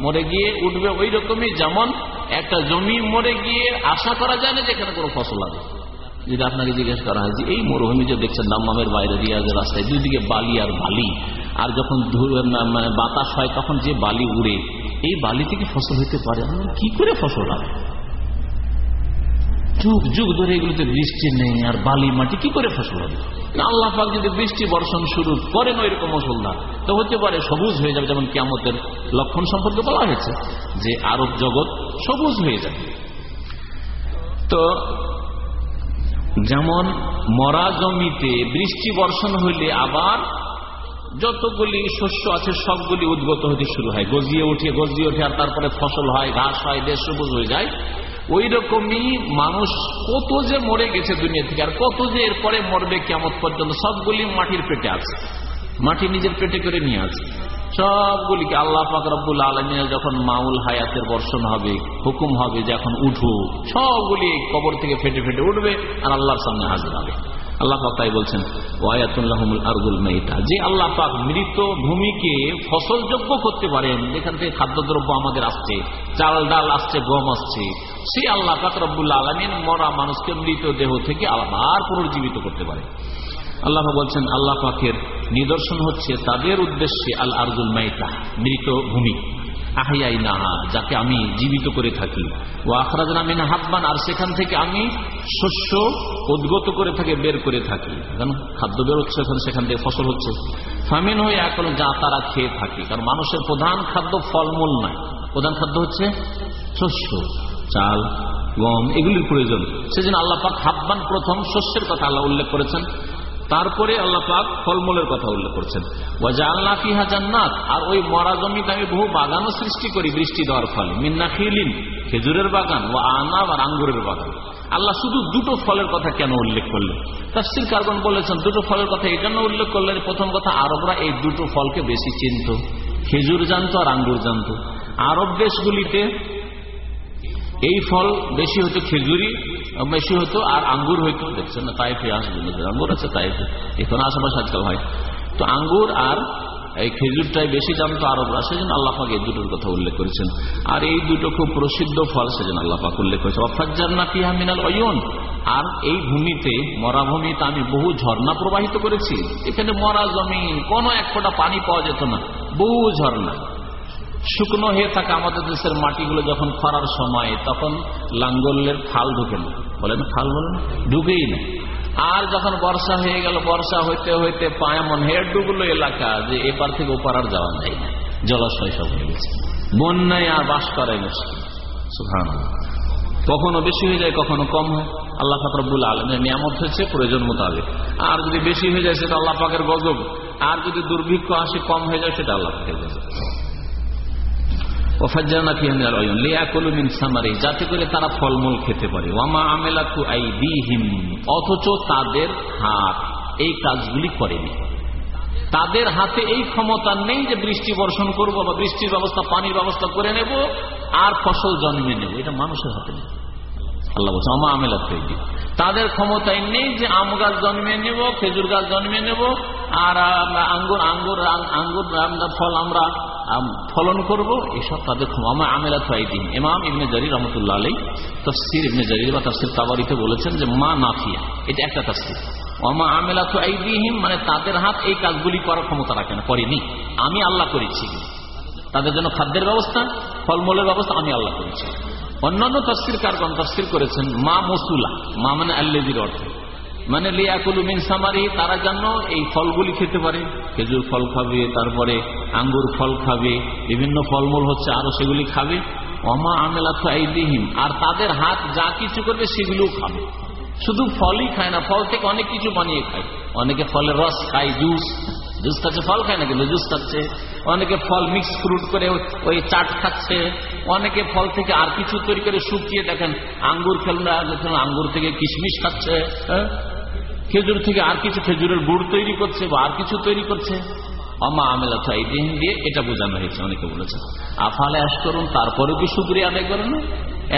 [SPEAKER 3] মরে গিয়ে উঠবে ওই রকমই যেমন একটা জমি মরে গিয়ে আশা করা যায় না যেখানে কোনো ফসল হবে। যদি আপনাকে জিজ্ঞেস করা হয় যে, এই মরুভূমি যে দেখছেন দাম্মামের বাইরে, রিয়াজের রাস্তায় দুইদিকে বালি আর বালি, আর যখন বাতাস হয়, তখন যে বালি উড়ে, এই বালি থেকে ফসল হইতে পারে? কি করে ফসল হবে? যুগ যুগ ধরে এগুলোতে বৃষ্টি নেই আর বালি, মাটি, কি করে ফসল হবে? আল্লাহ পাক যদি বৃষ্টি বর্ষণ শুরু করেন ওই রকম মুসলধার তো হতে পারে সবুজ হয়ে যাবে, যেমন কেমতের লক্ষণ সম্পর্কে বলা হয়েছে, যে আরব জগৎ সবুজ হয়ে যাবে। তো যেমন মরা জমিতে বৃষ্টি বর্ষণ হইলে আবার যতগুলি শস্য আছে সবগুলি উদ্গত হতে শুরু হয়। গজিয়ে উঠে, গজিয়ে ওঠে আর তারপরে ফসল হয়, ঘাস হয়, দেশ সবুজ হয়ে যায়। ওই রকমই মানুষ কত যে মরে গেছে দুনিয়া থেকে, আর কত যে এরপরে মরবে কেমন পর্যন্ত সবগুলি মাটির পেটে আছে। মাটি নিজের পেটে করে নিয়ে আছে। সবগুলিকে আল্লাহ পাক রব্বুল যখন মাউল হায়াতের বর্ষণ হবে, হুকুম হবে যে এখন উঠু, সবগুলি কবর থেকে ফেটে ফেটে উঠবে আর আল্লাহর সামনে হাজির হবে। আল্লাহ তাই বলছেন যে আল্লাহ মৃত ভূমিকে ফসলযোগ্য করতে পারেন থেকে খাদ্যদ্রব্য আমাদের আসছে, চাল ডাল আসছে, গম আসছে সেই আল্লাহ মরা মানুষকে মৃত দেহ থেকে আবার পুনর্জীবিত করতে পারে আল্লাহ বলছেন, আল্লাহ পাকের নিদর্শন হচ্ছে তাদের উদ্দেশ্যে আল আরজুল মাইতা, মৃত ভূমি। আহিয়াই নাহা যাকে আমি জীবিত করে থাকি। ও আখরাজনা মিনা হাব্বান, আর সেখান থেকে আমি শস্য উদ্গত করে থাকে, বের করে থাকি। কেন খাদ্য বের হচ্ছে সেখান থেকে ফসল হচ্ছে। ফামিন হয়ে এখন যা তারা খেয়ে থাকে। কারণ মানুষের প্রধান খাদ্য ফলমূল নয়। প্রধান খাদ্য হচ্ছে শস্য, চাল, গম, এগুলির প্রয়োজন। সেজন্য আল্লাহ পাক হাব্বান প্রথম শস্যের কথা আল্লাহ উল্লেখ করেছেন। তারপরে আল্লাহ পাক ফলমূলের কথা উল্লেখ করছেন। ওয়াজা আল্লাহ ফিহা জান্নাত, আর ওই মরা জমিতে আমি বহু বাগানও সৃষ্টি করি বৃষ্টি দেওয়ার ফলে। মিন্না খিলিন খেজুরের বাগান ও আনাব আর আঙ্গুরের বাগান। আল্লাহ শুধু দুটো ফলের কথা কেন উল্লেখ করলেন? তাফসির কার্বন বলেছেন, দুটো ফলের কথা এই জন্য উল্লেখ করলেন, প্রথম কথা আরবরা এই দুটো ফলকে বেশি চিনত। খেজুর জানতো আর আঙ্গুর জানতো। আরব দেশগুলিতে এই ফল বেশি হতো খেজুরি বেশি হতো আর আঙ্গুর হইতো দেখছেন না তাইফে আসবে আঙ্গুর আছে তাইফে এখন আশেপাশে আজকাল হয় তো আঙ্গুর আর এই খেজুরটাই বেশি জানতো আরবরা সেজন্য আল্লাহ পাক এই দুটোর কথা উল্লেখ করেছেন আর এই দুটো খুব প্রসিদ্ধ ফল সেজন্য আল্লাহ পাক উল্লেখ করেছে অফাজ্জান্না ফিহা মিনাল অয়ন আর এই ভূমিতে মরা ভূমিতে আমি বহু ঝর্ণা প্রবাহিত করেছি এখানে মরা জমিন কোনো এক ফোঁটা পানি পাওয়া যেত না বহু ঝর্ণা শুকনো হয়ে থাকে আমাদের দেশের মাটিগুলো যখন খরার সময়, তখন লাঙ্গলের ফাল ঢুকে না। বলেন ফাল বলেন? ঢুকেই না। আর যখন বর্ষা হয়ে গেল, বর্ষা হইতে হইতে পায়মন হেড ডুবলো এলাকা যে এপার থেকে ওপার আর যাওয়া যায় না জলাশয় সব হয়ে গেছে। বন্যায় আর বাস করাই মুশকিল কখনো বেশি হয়ে যায়, কখনো কম হয়। আল্লাহ ফাকরবুল আলমের নিয়ামত হয়েছে, প্রয়োজন মোতাবেক। আর যদি বেশি হয়ে যায়, সেটা আল্লাহ পাকের গজব। আর যদি দুর্ভিক্ষ আসে, কম হয়ে যায়, সেটা আল্লাহ পাকের গজব। যাতে করে তারা ফলমূল খেতে পারে। অথচ তাদের হাত এই কাজগুলি করেনি। তাদের হাতে এই ক্ষমতা নেই যে বৃষ্টি বর্ষণ করব বা বৃষ্টির ব্যবস্থা, পানির ব্যবস্থা করে নেব আর ফসল জন্মে নেব। এটা মানুষের হাতে নেই। আল্লাহ বলছে আমা আমেলা তৈরি তাদের ক্ষমতাই নেই যে আম গাছ জন্মে নেব, খেজুর গাছ জন্মে নেব, আর আঙ্গুর আঙ্গুর আঙ্গুর ফল আমরা ফলন করব, এসব তাদের ক্ষমা আমেলা থাইদিন ইমাম ইবনে জারি রহমতুল্লাহ আলী তফসির ইবনে জারি বা তফসির তাবারিতে বলেছেন যে, মা নাফিয়া, এটা একটা তফসির। আমেলা তো মানে তাদের হাত এই কাজগুলি করার ক্ষমতা রাখে না, করেনি। আমি আল্লাহ করেছি। তাদের জন্য খাদ্যের ব্যবস্থা, ফলমূলের ব্যবস্থা আমি আল্লাহ করেছি। অন্যান্য তফসির কারগণ তফসির করেছেন মা মসুলা। মা মানে আল্লেজির অর্থ। মানে লিয়াকুলু মিন সামারি, তারা যেন এই ফলগুলি খেতে পারে। খেজুর ফল খাবে, তারপরে আঙ্গুর ফল খাবে, বিভিন্ন ফলমূল হচ্ছে, আরও সেগুলি খাবে। অমা আমেলা আইদিহীন আর তাদের হাত যা কিছু করবে সেগুলোও খাবে। শুধু ফলই খায় না, ফল থেকে অনেক কিছু বানিয়ে খায়। অনেকে ফলের রস খায়, জুস। জুস খাচ্ছে, ফল খায় না কিন্তু জুস খাচ্ছে। অনেকে ফল মিক্স ফ্রুট করে ওই চাট খাচ্ছে। অনেকে ফল থেকে আর কিছু তৈরি করে শুকিয়ে দেখেন, আঙ্গুর খেলনা আঙ্গুর থেকে কিশমিশ খাচ্ছে হ্যাঁ? খেজুর থেকে আর কিছু খেজুরের গুড় তৈরি করছে বা আর কিছু তৈরি করছে? অমা আমেলা চাইদিন দিয়ে এটা বোঝানো হয়েছে, অনেকে বলেছে। আফালে আস করুন তারপরেও কি শুক্রিয়া আদায় করেন না?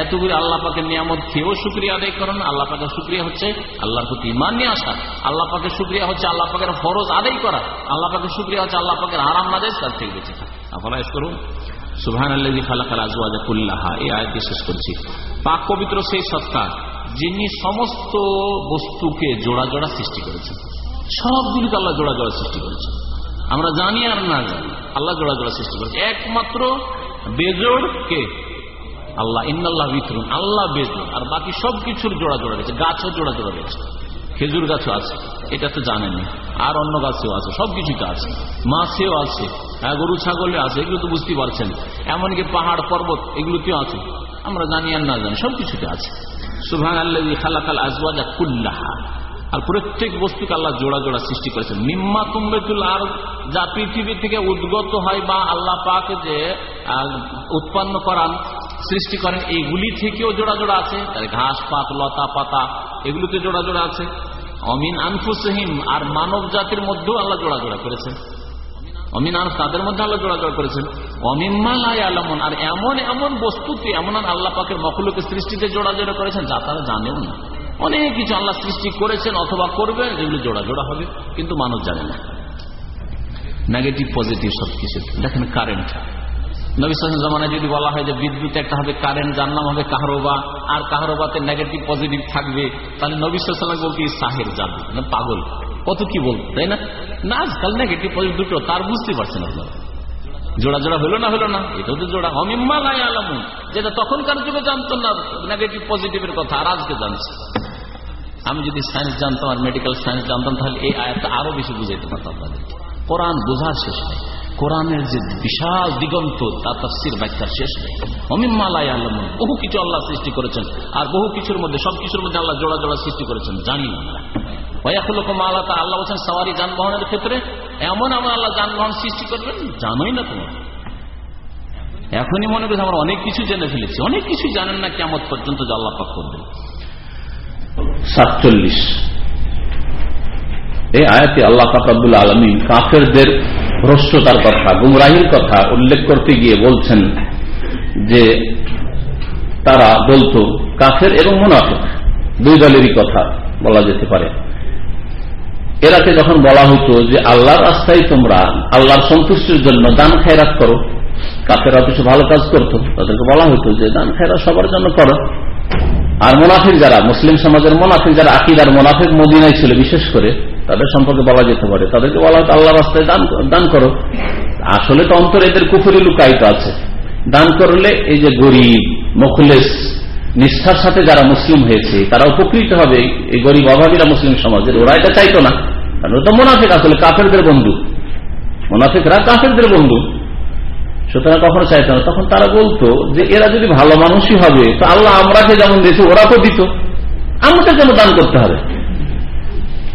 [SPEAKER 3] এতগুলি আল্লাহ পাকের নিয়ামত খেয়েও শুক্রিয়া আদায় করেন আল্লাহ পাকের শুক্রিয়া হচ্ছে আল্লাহর প্রতি ইমান নিয়ে আসা। আল্লাহ পাকের শুক্রিয়া হচ্ছে আল্লাহ পাকের ফরজ আদায় করা। আল্লাহ পাকের শুক্রিয়া হচ্ছে আল্লাহ পাকের আরাম যায় তার থেকে বেঁচে আফালে আস করুন সুহান আল্লাহ খালা খালা আজওয়াজা কুল্লাহা, এই আয়াতটি শেষ করছি। পাক পবিত্র সেই সত্তা যিনি সমস্ত বস্তুকে জোড়া জোড়া সৃষ্টি করেছেন। সবগুলিকে আল্লাহ জোড়া জোড়া সৃষ্টি করেছেন। আমরা জানি আর না জানি, আল্লাহ জোড়া জোড়া সৃষ্টি করেছে একমাত্র বেজোড় কে? আল্লাহ, ইন্নাল্লাহ বিতরুন আল্লাহ বেজোড়। আর বাকি সব কিছুর জোড়া জোড়া রয়েছে, গাছও জোড়া জোড়া রয়েছে। খেজুর গাছও আছে, এটা তো জানেনি আর অন্য গাছেও আছে সবকিছুতে আছে। মাছেও আছে হ্যাঁ গরু ছাগলে আছে, এগুলো তো বুঝতে পারছেন। এমনকি পাহাড়, পর্বত, এগুলোতেও আছে। আমরা জানি আর না জানি সবকিছুতে আছে। সুভান আল্লাহ খালাকাল আজওয়াজা কুল্লাহা। আর প্রত্যেক বস্তুকে আল্লাহ জোড়া জোড়া সৃষ্টি করেছেন। নিম্মা তুম্বেতুল আর যা পৃথিবী থেকে উদ্গত হয় বা আল্লাহ পাক যে উৎপন্ন করান, সৃষ্টি করেন, এইগুলি থেকেও জোড়া জোড়া আছে। ঘাস, পাত, লতা, পাতা, এগুলোতে জোড়া জোড়া আছে। অমিন আনফুসহিম, আর মানব জাতির মধ্যেও আল্লাহ জোড়া জোড়া করেছেন।
[SPEAKER 5] অমিন আর তাদের মধ্যে আল্লাহ জোড়াজোড়া করেছেন। অমিম্মা লাই আলমন আর এমন এমন বস্তুতে এমন আল্লাহ পাকের মকলুকে সৃষ্টিতে জোড়াজোড়া করেছেন যা তারা জানেও না। অনেক কিছু আল্লাহ সৃষ্টি করেছেন অথবা করবেন যেগুলো জোড়া জোড়া হবে, কিন্তু মানুষ জানে না। নেগেটিভ পজিটিভ সবকিছু। দেখেন কারেন্ট নবিসাম জামানায় যদি বলা হয় যে বিদ্যুৎ একটা হবে কারেন্ট যার নাম হবে কাহরোবা, আর কাহরোবাতে নেগেটিভ পজিটিভ থাকবে, তাহলে নবী নবিসাম বলতে সাহের জাদু না পাগল। কত কি বলতো তাই না? না, আজকাল নেগেটিভ পজিটিভ দুটো, তার বুঝতে পারছেন আপনারা। জোড়া জোড়া হলো না হলো না, এটাও তো জোড়া। হমিম্মা নাই আলামুন, যেটা তখনকার যুগে জানতো না নেগেটিভ পজিটিভের কথা, আর আজকে জানছে। আমি যদি সায়েন্স জানতাম আর মেডিকেল সায়েন্স জানতাম, তাহলে এই আয়াতটা আরও বেশি বুঝাইতে পারতাম আপনাদের। কোরআন বোঝার শেষ নেই। কোরআনের যে বিশাল দিগন্ত তার তফসির ব্যাখ্যার শেষ নেই। অমিম্মালাই আল্লাহ বহু কিছু আল্লাহ সৃষ্টি করেছেন, আর বহু কিছুর মধ্যে, সব কিছুর মধ্যে আল্লাহ জোড়া জোড়া সৃষ্টি করেছেন, জানি না। আল্লাহ তা যানবাহনের ক্ষেত্রে এমন আল্লাহ যানবাহন সৃষ্টি করবেন, জানোই না এখনই মনে আমরা অনেক কিছু জেনে ফেলেছি, অনেক কিছু জানেন না কেমন পর্যন্ত পাক
[SPEAKER 3] সাতচল্লিশ। এই আয়াতে আল্লাহ ফাকাবুল আলমী কাফেরদের ভ্রষ্টতার কথা, গুমরাহির কথা উল্লেখ করতে গিয়ে বলছেন যে তারা বলতো, কাফের এবং মুনাফেক দুই দলেরই কথা বলা যেতে পারে। এরাকে যখন বলা হতো যে আল্লাহর রাস্তায় তোমরা আল্লাহর সন্তুষ্টির জন্য দান খায়রাত করো কাফেরা কিছু ভালো কাজ করতো। তাদেরকে বলা হতো যে দান খায়রাত সবার জন্য করো। আর মোনাফিক যারা, মুসলিম সমাজের মোনাফিক যারা, আকিদার মোনাফিক মদিনায় ছিল বিশেষ করে তাদের সম্পর্কে বলা যেতে পারে। তাদেরকে বলা হতো আল্লাহ রাস্তায় দান দান করো। আসলে তো অন্তর এদের কুফুরি লুকায়িত আছে। দান করলে এই যে গরিব, মুখলেস, নিষ্ঠার সাথে যারা মুসলিম হয়েছে, তারা উপকৃত হবে এই গরিব, অভাবীরা মুসলিম সমাজের। ওরা এটা চাইতো না। কারণ ওটা মোনাফিক আসলে, কাফেরদের বন্ধু। মোনাফিকরা কাফেরদের বন্ধু। সুতরাং কখনো চাইতো না। তখন তারা বলতো যে, এরা যদি ভালো মানুষই হবে, তো আল্লাহ আমরাকে যেমন দিয়েছে, ওরা তো দিত। আমাকে যেন দান করতে হবে?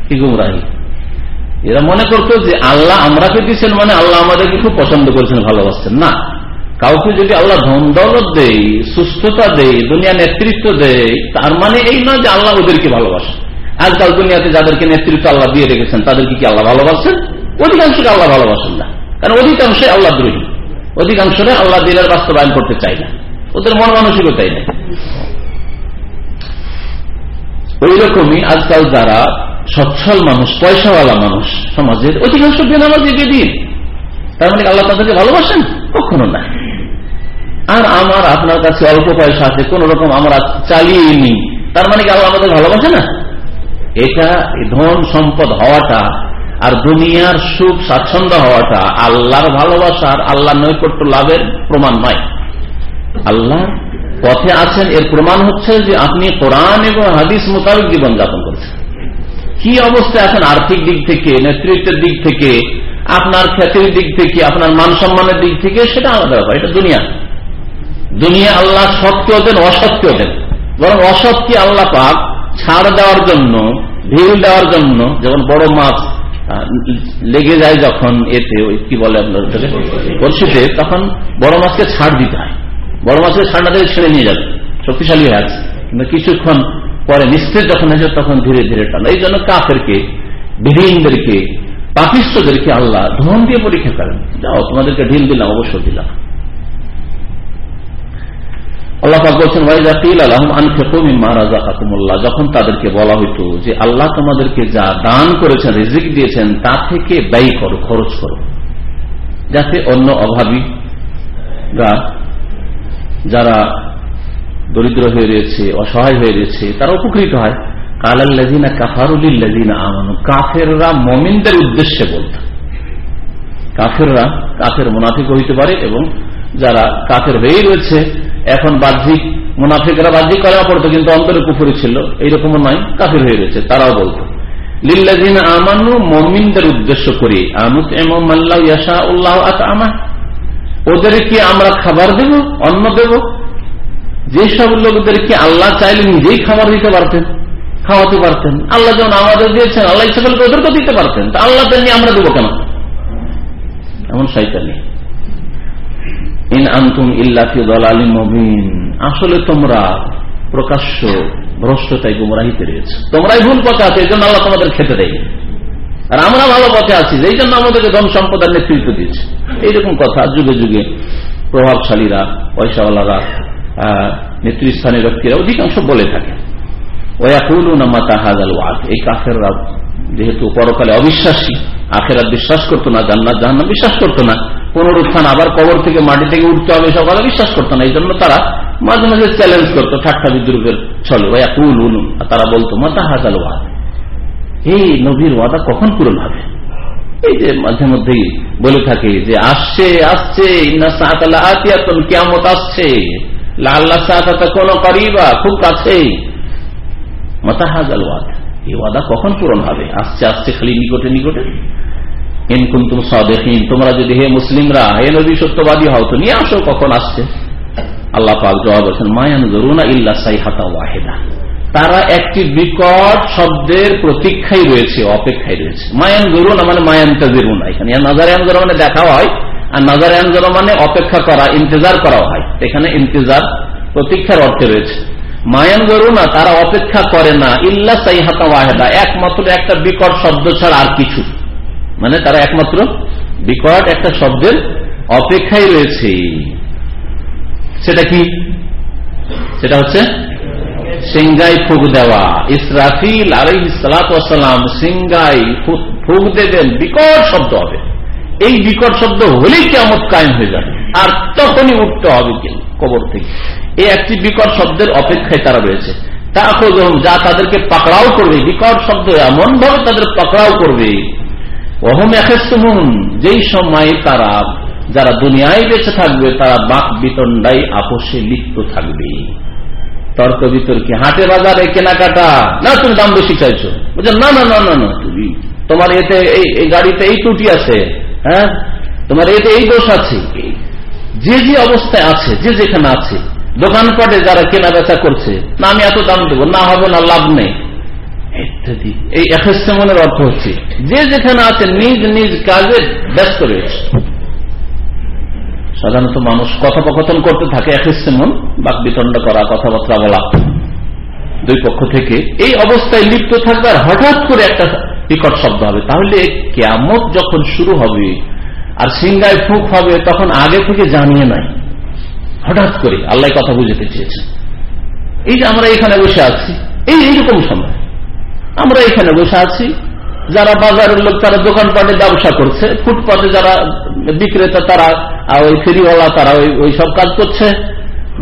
[SPEAKER 3] কি গুমরাহি? এরা মনে করতো যে আল্লাহ আমরাকে দিচ্ছেন মানে আল্লাহ আমাদেরকে খুব পছন্দ করেছেন ভালোবাসছেন না। কাউকে যদি আল্লাহ ধন দৌলত দেয়, সুস্থতা দেয়, দুনিয়া নেতৃত্ব দেয়, তার মানে এই নয় যে আল্লাহ ওদেরকে ভালোবাসেন আজকাল দুনিয়াতে যাদেরকে নেতৃত্ব আল্লাহ দিয়ে রেখেছেন, তাদেরকে কি আল্লাহ ভালোবাসেন? অধিকাংশকে আল্লাহ ভালোবাসেন না। কারণ অধিকাংশে আল্লাহ দ্রোহী অধিকাংশরা আল্লাহ দিনের বাস্তবায়ন করতে চায় না। ওদের মন মানসিকতাই নেই। ওই রকমই আজকাল যারা সচ্ছল মানুষ, পয়সাওয়ালা মানুষ সমাজের অধিকাংশ বেনামাজি দিন। তার মানে আল্লাহ তাদেরকে ভালোবাসেন? কখনো না। আর আমার আপনার কাছে অল্প পয়সা আছে, কোন রকম আমরা চালিয়ে নি তার মানে কি আল্লাহ আমাদের ভালোবাসে না? এটা ধন সম্পদ হওয়াটা আর দুনিয়ার সুখ স্বাচ্ছন্দ্য হওয়াটা আল্লাহর ভালোবাসার আল্লাহ নৈকট্য লাভের প্রমাণ নয়। আল্লাহ পথে আছেন, এর প্রমাণ হচ্ছে যে আপনি কোরআন এবং হাদিস মোতাবেক জীবনযাপন করছেন। কি অবস্থায় আছেন আর্থিক দিক থেকে, নেতৃত্বের দিক থেকে, আপনার খ্যাতির দিক থেকে, আপনার মান সম্মানের দিক থেকে, সেটা আলাদা ব্যাপার, এটা দুনিয়া। দুনিয়া আল্লাহ সত্য দেন অসত্য দেন। বরং অসত্যি আল্লাহ পাক ছাড় দেওয়ার জন্য, ঢিল দেওয়ার জন্য যেমন বড় মাছ লেগে যায় যখন এতে, ওই কি বলে আপনার বর্ষিতে তখন বড় মাছকে ছাড় দিতে হয়। বড় মাছকে ছাড় না দিয়ে ছেড়ে নিয়ে যাবে। শক্তিশালী হয়ে আছে। কিন্তু কিছুক্ষণ পরে নিশ্চিত যখন হয়েছে, তখন ধীরে ধীরে টান। এই জন্য কাফেরকে বিহীনদেরকে পাপিষ্টদেরকে আল্লাহ ধন দিয়ে পরীক্ষা করেন। যাও, তোমাদেরকে ঢিল দিলাম, অবশ্য দিলাম। যখন তাদেরকে বলা হইতো যে আল্লাহ তোমাদেরকে যা দান করেছেন, রিজিক দিয়েছেন, তা থেকে ব্যয় করো, খরচ করো। যাতে অন্য অভাবী যারা দরিদ্র হয়ে রয়েছে, অসহায় হয়ে রয়েছে, তারা উপকৃত হয়। কালাল্লাজিনা কাফারুলিল্লাজিনা আমানু। কাফেররা মমিনদের উদ্দেশ্যে বলত কাফেররা কাফের মুনাফিক হইতে পারে এবং যারা কাফের হয়েই রয়েছে, এখন বাহ্যিক মুনাফিকরা বাহ্যিক করা পড়তো কিন্তু অন্তরে কুফুরি ছিল, এইরকমও নয়, কাফের হয়ে রয়েছে, তারাও বলতো লিল্লাদিন আমানু মমিনদের উদ্দেশ্য করি। আমুক এম মাল্লাহ ইয়াশা উল্লাহ আত আমা ওদেরকে আমরা খাবার দেব, অন্ন দেব? যেসব লোকদেরকে আল্লাহ চাইলে নিজেই খাবার দিতে পারতেন, খাওয়াতে পারতেন, আল্লাহ যেমন আমাদের দিয়েছেন, আল্লাহ ইচ্ছা করলে ওদেরকে দিতে পারতেন, তা আল্লাহ তেমনি আমরা দেবো কেন? এমন সাইতানি ইন আন্তুম আসলে তোমরা প্রকাশ্য রয়েছে। তোমরাই ভুল পথে আছে এই জন্য আল্লাহ তোমাদের খেতে দেয় আর আমরা ভালো পথে আছি এই জন্য আমাদেরকে ধন সম্পদের নেতৃত্ব দিয়েছে। এইরকম কথা যুগে যুগে প্রভাবশালীরা, পয়সাওয়ালারা নেতৃস্থানীয় ব্যক্তিরা অধিকাংশ বলে থাকে। এই কাফেররা যেহেতু পরকালে অবিশ্বাসী আখেরা বিশ্বাস করতো না, জান্নাত জাহান্ন বিশ্বাস করতো না পুনরুত্থান আবার কবর থেকে মাটি থেকে উঠতে হবে সকালে বিশ্বাস করতো না এই জন্য তারা মাঝে মাঝে চ্যালেঞ্জ করতো, ঠাট্টা বিদ্রুপের চলে ওয়াকুল উলুন তারা বলতো, মাতা হাজাল ওয়াদ। এই নবীর ওয়াদা কখন পূরণ হবে? এই যে মাঝে মধ্যেই বলে থাকে যে, আসছে আসছে কেমত আসছে। কখন পূরণ হবে? আসছে আসছে খালি নিকটে নিকটে। ইনকুন তুম সদেহীন তোমরা যদি হে মুসলিমরা, হে নবী, সত্যবাদী হও, তো নিয়ে আসো কখন আসছে। আল্লাহ পাক জবাব বলছেন মায়ান জরুনা ইল্লা সাইহাতা ওয়াহেদা। তারা একটি বিকট শব্দের প্রতীক্ষায় রয়েছে অপেক্ষায় রয়েছে। মায়ান জরুনা মানে মায়ান তাজেরুনা এখানে নাজারায়ান জরা মানে দেখা হয়। আর নাজারায়ান জরা মানে অপেক্ষা করা, ইন্তজার করা হয়। এখানে ইন্তজার প্রতীক্ষার অর্থে রয়েছে। মায়ান না তারা অপেক্ষা করে না, ইল্লা সাইহাতা ওয়াহেদা, একমাত্র একটা বিকট শব্দ ছাড়া আর কিছু। মানে তারা একমাত্র বিকট একটা শব্দের অপেক্ষায় রয়েছে। সেটা কি? সেটা হচ্ছে সিংগাই ফুক দেওয়া। ইসরাফিল আলাই সালাম সিংগাই ফুক দেবেন, বিকট শব্দ হবে। এই বিকট শব্দ হলেই কেমন কায়েম হয়ে যাবে। আর তখনই উঠতে হবে কবর থেকে। এই একটি বিকট শব্দের অপেক্ষায় তারা রয়েছে। তা যা তাদেরকে পাকড়াও করবে। বিকট শব্দ এমন ভাবে তাদের পাকড়াও করবে। অহম একেস্তমুন যেই সময় তারা, যারা দুনিয়ায় বেঁচে থাকবে, তারা বাক বিতণ্ডাই আপোষে লিপ্ত থাকবে। তর্ক বিতর্কে হাটে বাজারে কেনাকাটা। না, তুমি দাম বেশি চাইছো। না না না না না, তুমি, তোমার এতে এই গাড়িতে এই ত্রুটি আছে। হ্যাঁ? তোমার এতে এই দোষ আছে। যে যে অবস্থায় আছে, যে যেখানে আছে, দোকানপাটে যারা কেনা বেচা করছে, না আমি এত দাম দেবো, না হবে না লাভ নেই। ইত্যাদি। এই এখেস্তেমনের অর্থ হচ্ছে, যে যেখানে আছে, নিজ নিজ কাজে ব্যস্ত রয়েছে। সাধারণত মানুষ কথোপকথন করতে থাকে এখেস্তেমন বাক বিতণ্ড করা, কথাবার্তা বলা। দুই পক্ষ থেকে এই অবস্থায় লিপ্ত থাকবে হঠাৎ করে একটা বিকট শব্দ হবে। তাহলে কেমত যখন শুরু হবে আর সিঙ্গায় ফুক হবে, তখন আগে থেকে জানিয়ে নাই। হঠাৎ করে আল্লাহ কথা বুঝতে চেয়েছেন। এই যে আমরা এখানে বসে আছি, এই এইরকম সময়। আমরা এখানে বসে আছি, যারা বাজারের লোক, তারা দোকানপাটে ব্যবসা করছে, ফুটপাতে যারা বিক্রেতা, তারা ওই ফেরিওয়ালা, তারা ওই সব কাজ করছে।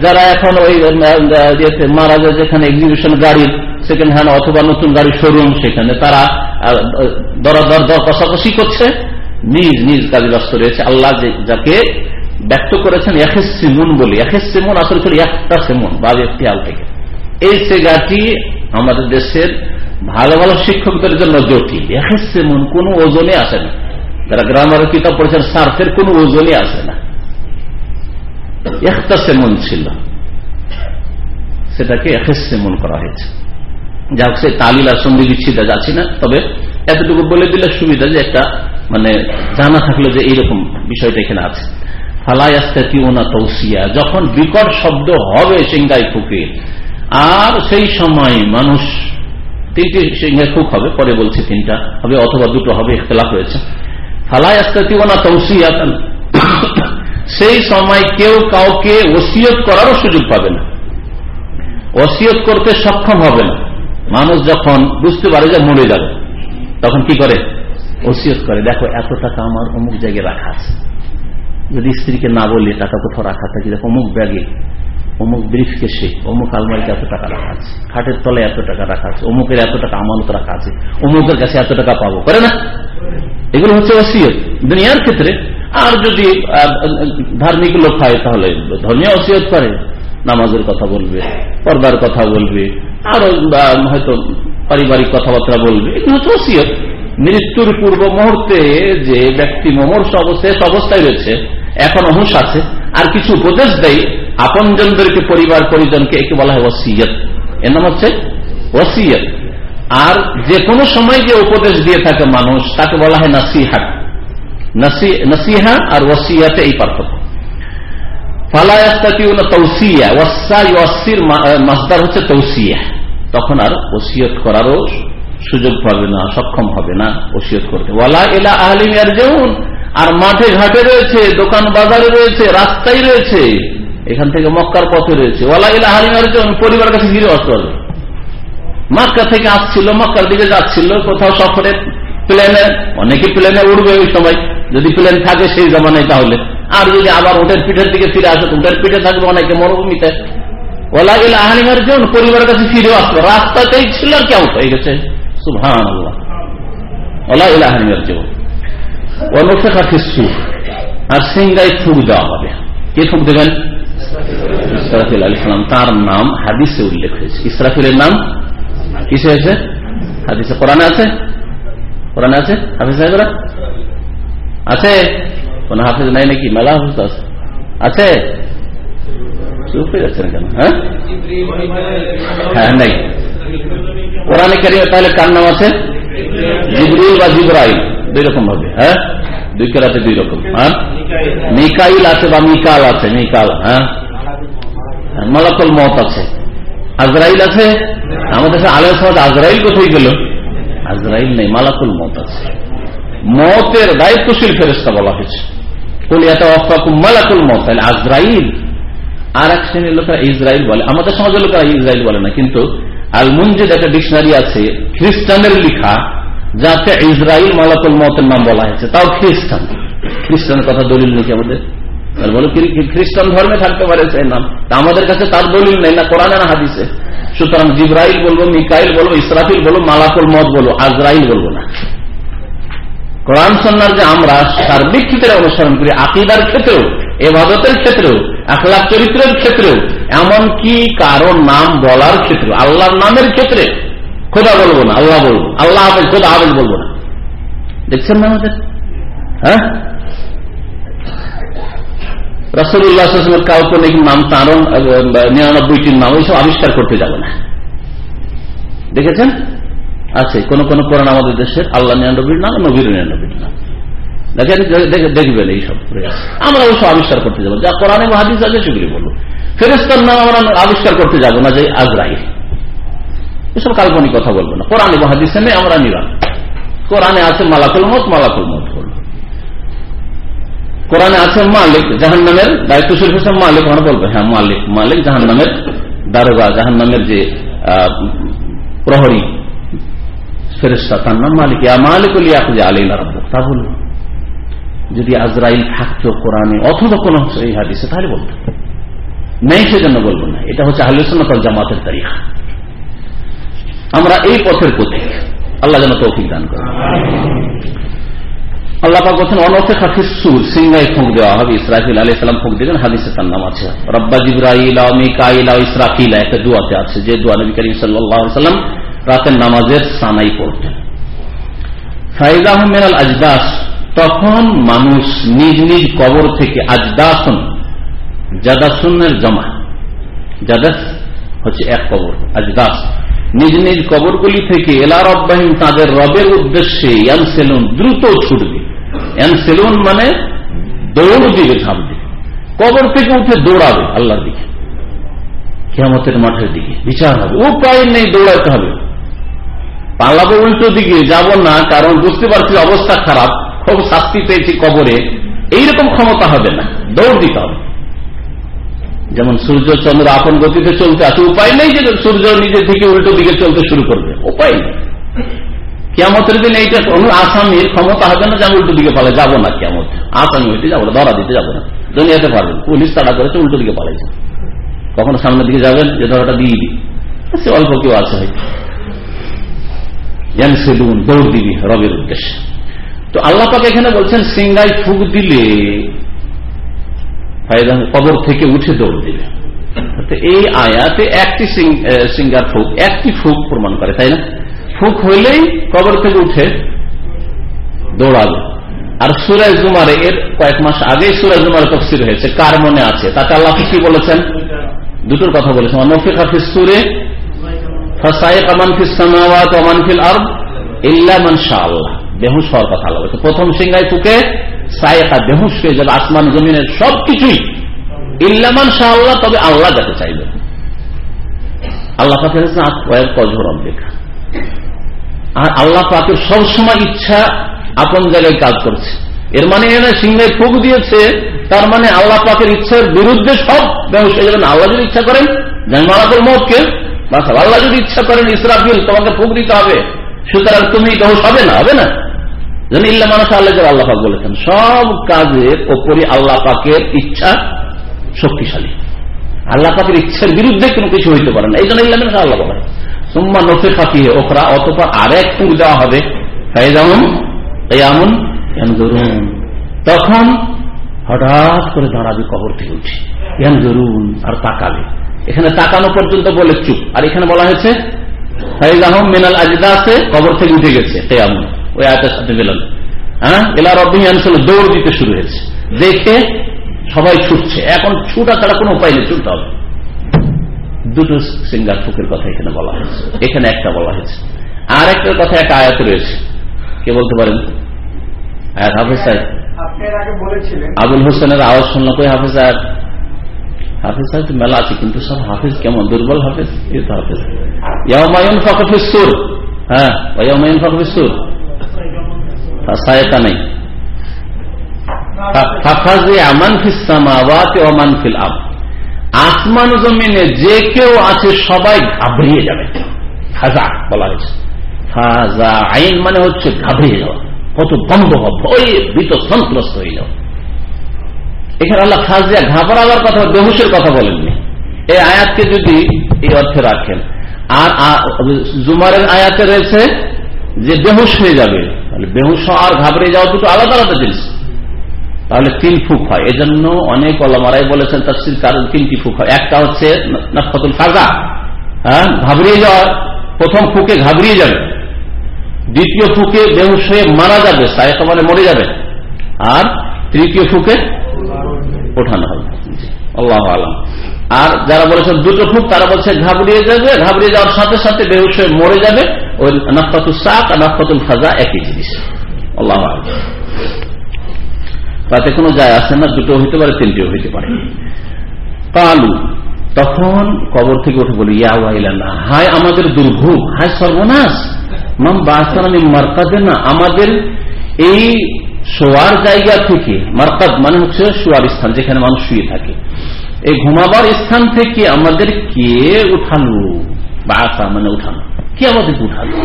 [SPEAKER 3] যারা এখন ওই মারা যায়, যেখানে এক্সিবিশন গাড়ির সেকেন্ড হ্যান্ড অথবা নতুন গাড়ির শোরুম সেখানে, তারা দর দর কষাকষি করছে, নিজ নিজ কাজে ব্যস্ত রয়েছে। আল্লাহ যাকে ব্যক্ত করেছেন সিমুন বলি। সিমুন আসলে ছিল একটা সেমন বা আল থেকে। এই সেগাটি আমাদের দেশের ভালো ভালো শিক্ষকদের জন্য জটিল। সেমন কোন ওজনে আসে না। যারা গ্রামারের কিতাব পড়েছেন, সার্ফের কোন ওজনে আসে না। একটা সেমন ছিল। সেটাকে সেমন করা হয়েছে। সে তালিল আর সন্ধি বিচ্ছিদা যাচ্ছি না, তবে এতটুকু বলে দিলে সুবিধা যে একটা মানে জানা যে এইরকম বিষয়টা এখানে আছে। যখন বিকট শব্দ হবে সিংগাই ফুকে, আর সেই সময় মানুষ তিনটি ফুক হবে, পরে বলছে তিনটা হবে, অথবা দুটো হবে, ইখতলাফ হয়েছে ফালায়াস্তাতিওনা তৌসিয়া সেই সময় কেউ কাউকে ওসিয়ত করারও সুযোগ পাবে না। ওসিয়ত করতে সক্ষম হবে না। মানুষ যখন বুঝতে পারে যে মরে যাবে, তখন কি করে? ওসিয়ত করে। দেখো, এত টাকা আমার অমুক জায়গায় রাখা আছে। যদি স্ত্রীকে না বলি, টাকা কোথাও রাখা থাকে দেখো, অমুক ব্যাগে, অমুক ব্রিফ কেসে অমুক আলমারিতে এত টাকা রাখা আছে। খাটের তলে এত টাকা রাখা আছে। অমুকের এত টাকা আমানত রাখা আছে। অমুকের কাছে এত টাকা পাবো। করে না? এগুলো হচ্ছে ওসিয়ত। দুনিয়ার ক্ষেত্রে আর যদি ধার্মিক লোক হয় তাহলে ধর্মীয় অসিয়ত করে, নামাজের কথা বলবে, পর্দার কথা বলবে, আরও হয়তো পারিবারিক কথাবার্তা বলবে, এগুলো ওসিয়ত। মৃত্যুর পূর্ব মুহূর্তে যে ব্যক্তি মমর্ষ অবস্থায় অবস্থায় রয়েছে, এখন হুশ আছে, আর কিছু উপদেশ দেয়, আপনজনদেরকে, পরিবার পরিজনকে, একে বলা হয় ওসিয়ত। এর নাম হচ্ছে ওসিয়ত। আর যে কোনো সময় যে উপদেশ দিয়ে থাকে মানুষ, তাকে বলা হয় নাসিহাট নাসিহা আর ওসিয়াতে এই পার্থক্য। মাসদার হচ্ছে তৌসিয়া তখন আর ওসিয়ত করারও সুযোগ পাবে না, সক্ষম হবে না ওসিয়ত করতে। ওয়ালা এলা আহলিম যেমন আর মাঠে ঘাটে রয়েছে, দোকান বাজারে রয়েছে, রাস্তায় রয়েছে, এখান থেকে মক্কার পথে রয়েছে। ওয়ালা এলা আহলিম যেমন পরিবার কাছে ফিরে আসতে হবে। মক্কা থেকে আসছিল, মক্কার দিকে যাচ্ছিল, কোথাও সফরে প্লেনে অনেকে প্লেনে উঠবে ওই সময়। যদি প্লেন থাকে সেই জামানায় তাহলে। আর যদি আবার ওটের পিঠের দিকে ফিরে আসে ওটের পিঠে থাকবে অনেকে মরুভূমিতে। ওলা গেলে আহানিমার জন্য পরিবারের কাছে ফিরে আসলো। রাস্তাতেই ছিল আর কেমন হয়ে গেছে সুভান ওলা গেলে আহানিমার অনুফেখা খিসু আর সিংগাই ফুক দেওয়া হবে। কে ফুক দেবেন? ইসরাফিল আলী সালাম। তার নাম হাদিসে উল্লেখ হয়েছে। ইসরাফিলের নাম কিসে হয়েছে হাদিসে কোরআনে আছে? কোরআনে আছে? হাফিজ সাহেবরা? আছে? কোন হাফিজ নাই নাকি? মেলা হাফিজ আছে। আছে? চুপ হয়ে যাচ্ছে না কেন? হ্যাঁ? হ্যাঁ নাই। কারিমে তাহলে কার নাম আছে? জিবরিল বা দুই রকম ভাবে হ্যাঁ? দুই কেরাতে দুই রকম হ্যাঁ? মিকাইল আছে বা মিকাল আছে? মিকাল হ্যাঁ? মালাকুল মত আছে। আজরাইল আছে? আমাদের আলের আজরাইল কোথায় গেল? আজরাইল নেই, মালাকুল মত আছে। মতের দায়িত্বশীল ফেরেস্তা বলা হয়েছে। খ্রিস্টান। খ্রিস্টানের কথা দলিল নাকি আমাদের? বলো খ্রিস্টান ধর্মে থাকতে পারে সেই নাম আমাদের কাছে তার দলিল নেই, না কোরআন হাদিসে। সুতরাং জিব্রাইল বলব, মিকাইল বলব, ইসরাফিল বলব, মালাকুল মত বলব, আজরাইল বলব না। কোরআন সন্ন্যার যে আমরা সার্বিক ক্ষেত্রে অনুসরণ করি, আকিদার ক্ষেত্রেও, এবাদতের ক্ষেত্রেও আখলাপ চরিত্রের ক্ষেত্রেও, এমনকি কারও নাম বলার ক্ষেত্রে আল্লাহর নামের ক্ষেত্রে, খোদা বলব না, আল্লাহ বলব, আল্লাহ হাফেজ, খোদা হাফেজ বলব না। দেখছেন না আমাদের হ্যাঁ রাসুল্লাহ কাল্পনিক নাম তার নিরানব্বইটির নাম, ওইসব আবিষ্কার করতে যাবে না। দেখেছেন? আছে, কোন কোন কোরআন আমাদের দেশের আল্লাহ নিরানব্বীর নবীর নাম। দেখেন দেখবেন এইসব আমরা আবিষ্কার করতে যাব। যা কোরআনে আছে সেগুলি বলব ফেরেস্তার নাম আমরা আবিষ্কার করতে যাব না যে আজরাই এসব কাল্পনিক কথা বলব না। কোরআনে আমরা কোরআনে আছে মালাকুল মত মালাকুল মত বলব। কোরআনে আছে মালিক জাহান নামের দায়িত্বশীল হোসেন মালিক হ্যাঁ মালিক মালিক জাহান নামের দারোগা জাহান নামের যে প্রহরী। ফেরেস্তা তার নাম মালিক। মালিক আলী তা বলব যদি আজরাইল থাকতো কোরআনে অথবা কোন এই হাদিসে তাহলে বলতো। নেই সেজন্য বলব না। এটা হচ্ছে আহলুসন্নতল জামাতের তারিখ। আমরা এই পথের প্রতীক। আল্লাহ যেন তৌফিক দান করেন। আল্লাহ পাক বলছেন অনফেখা ফিসুর সিংহাই ফুঁক দেওয়া হবে ইসরাফিল আলী সালাম ফুঁক দেবেন হাদিসে তার নাম আছে। রব্বা জিব্রাইল মিকাইল ইসরাফিল একটা দুয়াতে আছে যে দোয়া নবী করিম সাল্লাম রাতের নামাজের সানাই পড়তেন। ফাইজ আহমেদ আল আজদাস তখন মানুষ নিজ নিজ কবর থেকে আজদাসন, জাদাসনের জমা। জাদাস হচ্ছে এক কবর, আজদাস। নিজ নিজ কবরগুলি থেকে এলা রব্বাহিম তাদের রবের উদ্দেশ্যে সেলুন দ্রুত ছুটবে। সেলুন মানে দৌড় দিবে ঝাঁপ দিবে। কবর থেকে উঠে দৌড়াবে আল্লাহর দিকে। কেমতের মাঠের দিকে। বিচার হবে। ও উপায় নেই, দৌড়াতে হবে। পালাবো উল্টো দিকে যাব না, কারণ বুঝতে পারছি অবস্থা খারাপ, খুব শাস্তি পেয়েছি কবরে। এইরকম ক্ষমতা হবে না, দৌড় দিতে হবে। যেমন সূর্য, চন্দ্র আপন গতিতে চলতে আছে উপায় নেই যে সূর্য নিজের দিকে উল্টো দিকে চলতে শুরু করবে, উপায় নেই। কেমতের দিন এইটা কোন আসামির ক্ষমতা হবে না যে আমি উল্টো দিকে পালাই, যাব না কেমত আসামি হইতে যাব না, ধরা দিতে যাব না। দুনিয়াতে পারবেন পুলিশ তাড়া করেছে, উল্টো দিকে পালাইছে। কখনো সামনের দিকে যাবেন, যে ধরাটা দিয়ে দিই। সে অল্প কেউ আছে হয়তো। সেলুন দৌড় দিবি, রবের উদ্দেশ্যে। তো আল্লাহ পাক এখানে বলছেন ফুক দিলে কবর থেকে উঠে দৌড় দিবে। এই আয়াতে একটি সিঙ্গার ফুক, একটি ফুক প্রমাণ করে, তাই না? ফুক হইলেই কবর থেকে উঠে দৌড়াবে। আর সুরাজ জুমারে এর কয়েক মাস আগে সুরাজ তফসির হয়েছে, কার মনে আছে? তাতে আল্লাহ কি বলেছেন? দুটোর কথা বলেছেন। নফিক হাফিজ সুরে প্রথম সিংহায় ফুকে সায়কা বেহুশ হয়ে যাবে আসমান জমিনের সবকিছুই। ইল্লামান শাহ আল্লাহ, তবে আল্লাহ যাতে চাইবে। আল্লাহ আর আল্লাহ পাকের সবসময় ইচ্ছা আপন জায়গায় কাজ করছে। এর মানে এরা ফুক দিয়েছে, তার মানে আল্লাহ পাকের ইচ্ছার বিরুদ্ধে সব ব্যবসা যাবেন আল্লাহ যদি ইচ্ছা করেন জানি মারাকুল আল্লাহ যদি ইচ্ছা করেন ইসরাফিল, তোমাকে ফুক দিতে হবে। সুতরাং তুমি বেহুশ হবে না হবে না। যেন ইল্লা মানুষ আল্লাহ আল্লাহ পাক বলেছেন, সব কাজের ওপরই আল্লাহ পাকের ইচ্ছা শক্তিশালী। আল্লাহ পাকের ইচ্ছার বিরুদ্ধে কোনো কিছু হইতে পারে না। এই জন্য ইল্লা মানুষ আল্লাহ বলে। সুম্মা নফে ফাঁকি ওখরা অতপর আরেক ফুক দেওয়া হবে। ফাইজামন এমন ধরুন তখন হঠাৎ করে দাঁড়াবে কবর থেকে উঠি। ইয়ান জরুন আর তাকাবে। এখানে তাকানো পর্যন্ত বলে চুপ। আর এখানে বলা হয়েছে ফাইজ আহম মিনাল আজদা আছে কবর থেকে উঠে গেছে ওই আয়তের সাথে মিলান হ্যাঁ? দৌড় দিতে শুরু হয়েছে। দেখে সবাই ছুটছে। এখন ছুটা ছাড়া কোনো উপায় নেই ছুটতে হবে। দুটো সিঙ্গার ফুকের কথা এখানে বলা হয়েছে। এখানে একটা বলা হয়েছে। আর একটা কথা একটা আয়াত রয়েছে। কে বলতে পারেন? আয়াত হাফেজ সাহেব। আবুল হোসেনের আওয়াজ শুনলো কই হাফেজ সাহেব? হাফেজ সাহেব মেলা আছে, কিন্তু সব হাফেজ কেমন? দুর্বল হাফেজ? এ তো হাফেজ। ইয়ামায়ুন ফাকফিস হ্যাঁ ইয়ামায়ুন ফাকফিস সুর সায়তা নেই। যে কেউ আছে, সবাই ঘাবড়িয়ে যাবে। ফাজা বলা হয়েছে। ফাজা আইন মানে হচ্ছে ঘাবড়িয়ে যাওয়া। কত বন্ধ গন্ধ ভয়ে ভীত সন্ত্রস্ত হয়ে যাওয়া। এখানে আল্লাহ ফাজিয়া ঘাবড়াবার কথা বেহুশের কথা বলেননি। এই আয়াতকে যদি এই অর্থে রাখেন, আর জুমারের আয়াতে রয়েছে যে বেহুশ হয়ে যাবে, তাহলে বেহুশ আর ঘাবড়ে যাওয়া দুটো আলাদা আলাদা জিনিস। তাহলে তিন ফুক হয়। এজন্য অনেক অলমারাই বলেছেন তার কারণ তিনটি ফুক হয়। একটা হচ্ছে নাফাতুল ফাজা হ্যাঁ ঘাবড়িয়ে যাওয়া। প্রথম ফুকে ঘাবড়িয়ে যাবে। দ্বিতীয় ফুকে বেহুশ হয়ে মারা যাবে সায়তা মানে মরে যাবে। আর তৃতীয় ফুকে ওঠানো হবে আল্লাহ আলম। আর যারা বলেছেন দুটো ফুক তারা বলছে ঘাবড়িয়ে যাবে, ঘাবড়িয়ে যাওয়ার সাথে সাথে বেহুশ হয়ে মরে যাবে। ওই নাফাতুল শাক আর নাফাতুল ফাজা একই জিনিস। আল্লাহ আলম। তাতে কোনো যায় আসে না, দুটো হইতে পারে, তিনটিও হইতে পারে। কালু, তখন কবর থেকে উঠে বলি না হায় আমাদের দুর্ভোগ, হায় সর্বনাশ। মাম বাসানি মার্কাদে না, আমাদের এই শোয়ার জায়গা থেকে মার্কাদ মানে হচ্ছে শোয়ার স্থান, যেখানে মানুষ শুয়ে থাকে। এই ঘুমাবার স্থান থেকে আমাদের কে উঠালো বাসা মানে উঠানো। কে আমাদেরকে উঠালো?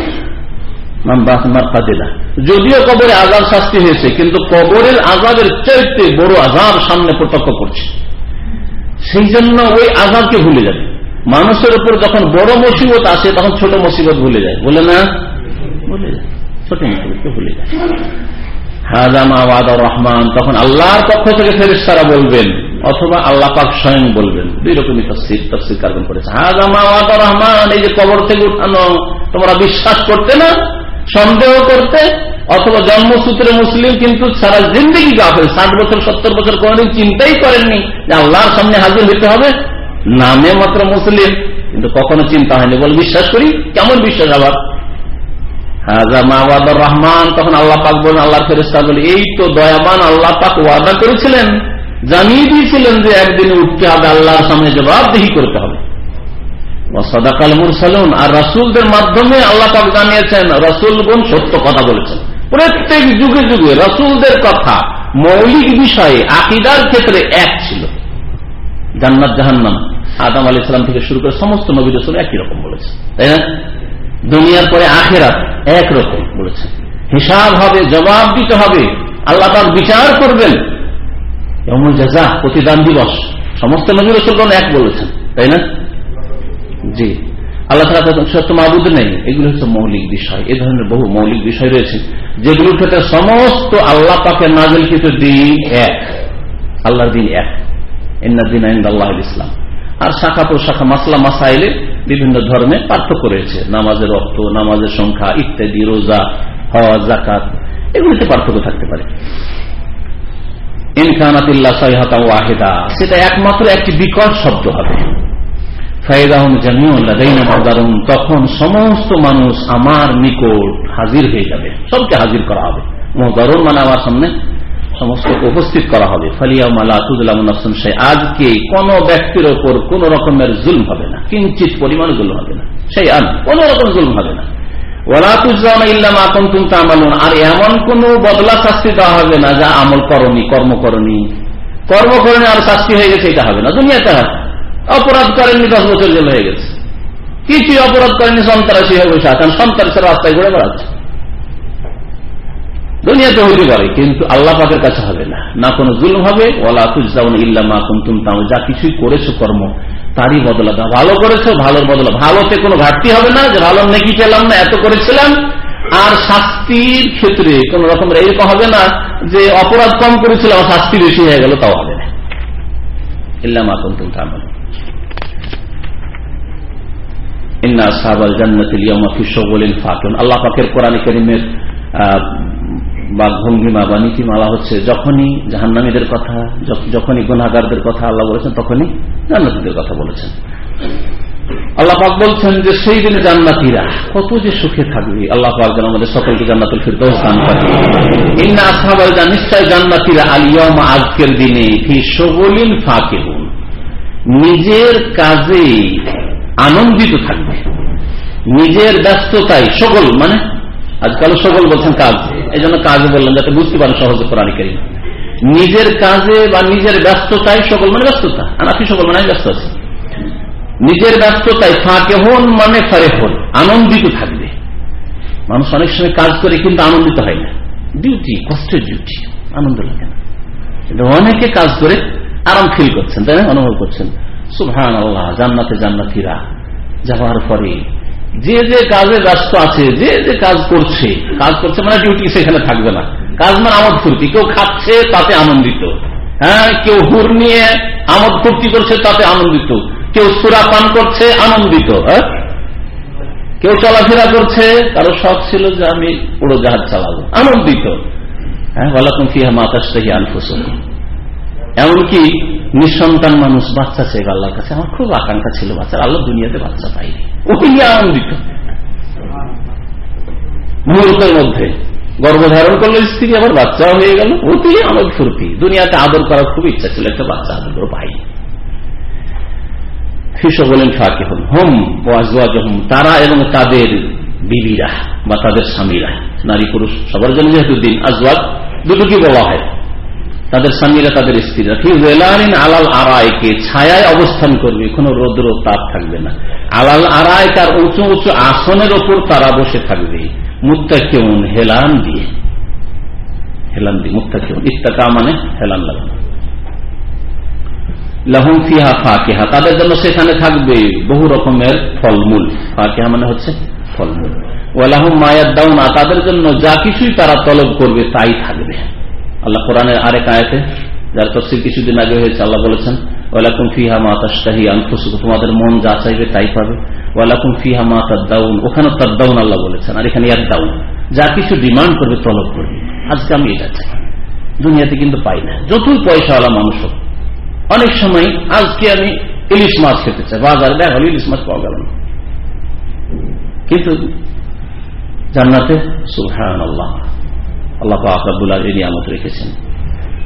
[SPEAKER 3] যদিও কবরে আজাব শাস্তি হয়েছে, কিন্তু কবরের আজাবের চাইতে বড় আজাব সামনে প্রত্যক্ষ করছে। সেই জন্য ওই আজাবকে ভুলে যাবে। মানুষের উপর যখন বড় মুসিবত আসে, তখন ছোট মুসিবত ভুলে যায়। বলে না? ভুলে যায়। ছোট মুসিবতকে ভুলে যায়। রহমান, তখন আল্লাহর পক্ষ থেকে ফেরিস্তারা বলবেন, অথবা আল্লাহ পাক স্বয়ং বলবেন। দুই রকমই তফসির তফসির কার্বন করেছে? হাজাম আবাদ রহমান, এই যে কবর থেকে উঠানো, তোমরা বিশ্বাস করতে না, সন্দেহ করতে, অথবা জন্মসূত্রে মুসলিম কিন্তু সারা জিন্দগি গাফেল, ষাট বছর, সত্তর বছর কোনদিন চিন্তাই করেননি যে আল্লাহর সামনে হাজির হইতে হবে। নামে মাত্র মুসলিম, কিন্তু কখনো চিন্তা হয়নি, বলে বিশ্বাস করি, কেমন বিশ্বাস আবার? রহমান, তখন আল্লাহ পাক বলেন আল্লাহ ফেরিস্তা বলে, এই তো দয়াবান আল্লাহ পাক ওয়াদা করেছিলেন, জানিয়ে দিয়েছিলেন যে একদিনে উঠতে হবে, আল্লাহর সামনে জবাবদিহি করতে হবে। সদাকাল মুরসালুন, আর রাসুলদের মাধ্যমে আল্লাহ পাক জানিয়েছেন রসুলগুন সত্য কথা বলেছেন। প্রত্যেক যুগে যুগে রসুলদের কথা মৌলিক বিষয়ে, আকিদার ক্ষেত্রে এক ছিল। জান্নাত জাহান্নাম। আদাম আলী ইসলাম থেকে শুরু করে সমস্ত নবী রসুল একই রকম বলেছে। তাই না? দুনিয়ার পরে আখেরাত একরকম বলেছে। হিসাব হবে, জবাব দিতে হবে। আল্লাহ তার বিচার করবেন। এমন যা প্রতিদান দিবস। সমস্ত রসুলগণ এক বলেছেন। তাই না? জি। আল্লাহ সত্য মাহবুদ নেই। এগুলো হচ্ছে মৌলিক বিষয়। এ ধরনের বহু মৌলিক বিষয় রয়েছে, যেগুলোর ক্ষেত্রে সমস্ত আল্লাহ পাকের নাজলকৃত দিন এক। আল্লাহর দিন এক। এন্না দিন আল্লাহ ইসলাম। আর শাখা প্রশাখা মাসলা মাসাইলে বিভিন্ন ধর্মে পার্থক্য রয়েছে। নামাজের অর্থ নামাজের সংখ্যা, ইত্যাদি, রোজা হওয়া জাকাত এগুলিতে পার্থক্য থাকতে পারে। সেটা একমাত্র একটি বিকট শব্দ হবে। তখন সমস্ত মানুষ আমার নিকট হাজির হয়ে যাবে। সবকে হাজির করা হবে। মহদারুন মানে আমার সামনে সমস্ত উপস্থিত করা হবে। আজকে কোন ব্যক্তির ওপর কোন রকমের জুলম হবে না। কিঞ্চিত পরিমাণ জুলম হবে না। সেই আজ কোন রকম জুলম হবে না। আর এমন কোন বদলা শাস্তি দেওয়া হবে না যা আমল করনি, কর্ম করনি। কর্ম করনি আর শাস্তি হয়ে গেছে, এটা হবে না। দুনিয়াতে অপরাধ করেননি, দশ বছর জেল হয়ে গেছে। কিছুই অপরাধ করেনি সন্ত্রাসী হয়ে বসে আছেন সন্ত্রাসের রাস্তায় ঘুরে বেড়াচ্ছে। দুনিয়াতে হইতে পারে, কিন্তু আল্লাহ পাকের কাছে হবে না। না কোনো জুল হবে ওলা তুজাউন ইল্লা মা কুমতুম তাও যা কিছুই করেছ কর্ম, তারই বদলা দাও। ভালো করেছ, ভালোর বদলা ভালোতে কোনো ঘাটতি হবে না যে ভালো নেকি পেলাম না, এত করেছিলাম। আর শাস্তির ক্ষেত্রে কোন রকমের এরকম হবে না যে অপরাধ কম করেছিলাম শাস্তি বেশি হয়ে গেল, তাও হবে না। ইল্লা মা কুমতুম ফাতুন। আল্লাহ পাকের কোরআন কারীমের বা ভঙ্গিমা বা নীতিমালা হচ্ছে যখনই জাহান্নামীদের কথা যখনই গুনাগারদের কথা আল্লাহ বলেছেন, তখনই জান্নাতিদের কথা বলেছেন। আল্লাহ পাক বলছেন যে, সেই দিনে জান্নাতিরা কত যে সুখে থাকবে। আল্লাহ পাক আমাদের সকলকে জান্নাতুল ফিরদৌস দান করে ইন্না আসহাবাল জান নিশ্চয় জান্নাতিরা আলিয়ম আজকের দিনে ফি সগলিন ফাকিহুন। নিজের কাজে আনন্দিত থাকবে। নিজের ব্যস্ততায় সকল মানে আজকাল সকল বলছেন কাজ। এই জন্য কাজে বললেন যাতে বুঝতে পারেন সহজে কোরআনিকারী নিজের কাজে বা নিজের ব্যস্ততায় সকল মানে ব্যস্ততা। আপনি সকল মানে ব্যস্ত আছে নিজের ব্যস্ততায় ফাঁকে হন মানে ফারে হন আনন্দিত থাকবে। মানুষ অনেক সময় কাজ করে কিন্তু আনন্দিত হয় না। ডিউটি, কষ্টের ডিউটি, আনন্দ লাগে না। কিন্তু অনেকে কাজ করে আরাম ফিল করছেন, তাই না? অনুভব করছেন সুভান আল্লাহ জান্নাতে জান্নাতিরা, যাওয়ার পরে যে যে কাজে ব্যস্ত আছে, যে যে কাজ করছে কাজ করছে মানে ডিউটি সেখানে থাকবে না। কাজ মানে আমদ ফুর্তি। কেউ খাচ্ছে তাতে আনন্দিত। হ্যাঁ কেউ হুর নিয়ে আমদ ফুর্তি করছে তাতে আনন্দিত। কেউ সুরা পান করছে আনন্দিত হ্যাঁ? কেউ চলাফেরা করছে, কারও শখ ছিল যে আমি পুরো জাহাজ চালাবো। আনন্দিত। হ্যাঁ বলাকুম ফিহা মাতাস্তাহি আনফুসুন এমনকি নিঃসন্তান মানুষ, বাচ্চা চেয়ে আল্লাহর কাছে। আমার খুব আকাঙ্ক্ষা ছিল বাচ্চা আল্লাহ দুনিয়াতে বাচ্চা পাইনি ওই আনন্দিত মুহূর্তের মধ্যে গর্ভধারণ করল, স্ত্রী আবার বাচ্চাও হয়ে গেল। ওতেই আমার ফুর্তি দুনিয়াতে আদর করার খুব ইচ্ছা ছিল, একটা বাচ্চা আদর পাই। ফিসো বলেন ফাঁকে হন হোম, ওয়াজওয়াজহম। তারা এবং তাদের বিবিরা বা তাদের স্বামীরা, নারী পুরুষ, সবার জন্য যেহেতু দিন, আজওয়াজ দুটো কি বলা হয়। তাদের স্বামীরা তাদের স্ত্রীরা কি ওয়েলারিন আলাল আড়াইকে ছায়ায় অবস্থান করবে, কোনো রৌদ্র তাপ থাকবে না। আলাল আড়াই তার উঁচু উঁচু আসনের ওপর তারা বসে থাকবে। মুক্তা কেমন হেলান দিয়ে। হেলান দিয়ে মুক্তা কেমন ইত্তাকা মানে হেলান লাগানো। লাহুম ফিহা ফাঁকেহা, তাদের জন্য সেখানে থাকবে বহু রকমের ফলমূল। ফাঁকেহা মানে হচ্ছে ফলমূল। ওয়ালাহুম মায়ার দাউনা তাদের জন্য যা কিছুই তারা তলব করবে তাই থাকবে। আল্লাহ কোরআনের আরেক আয়তে, যার তফসিল কিছুদিন আগে হয়েছে, আল্লাহ বলেছেন, ওয়ালাকুম ফিহা মা তাস্তাহি আনফুসুক তোমাদের মন যা চাইবে তাই পাবে ওয়ালাকুম ফিহা মা তাদ্দাউন ওখানে তাদ্দাউন আল্লাহ বলেছেন, আর এখানে ইয়ার দাউন যা কিছু ডিমান্ড করবে তলব করবে আজকে আমি এটা চাই দুনিয়াতে কিন্তু পাই না যতই পয়সাওয়ালা মানুষ হোক। অনেক সময়, আজকে আমি ইলিশ মাছ খেতে চাই বাজারে দেখা ইলিশ মাছ পাওয়া গেল না কিন্তু জান্নাতে সুহান আল্লাহ আল্লাহ আকরাবুল্লাহ এই নিয়ামত রেখেছেন।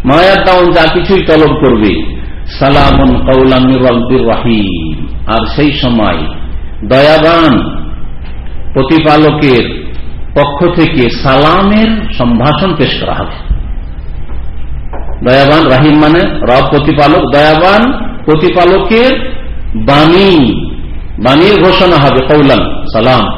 [SPEAKER 3] মায়ার দাউন যা কিছুই তলব করবে, সালামন কৌলামির রাহিম। আর সেই সময় দয়াবান প্রতিপালকের পক্ষ থেকে সালামের সম্ভাষণ পেশ করা হবে। দয়াবান রাহিম মানে রব প্রতিপালক, দয়াবান প্রতিপালকের বাণী, বাণীর ঘোষণা হবে কৌলাম সালাম।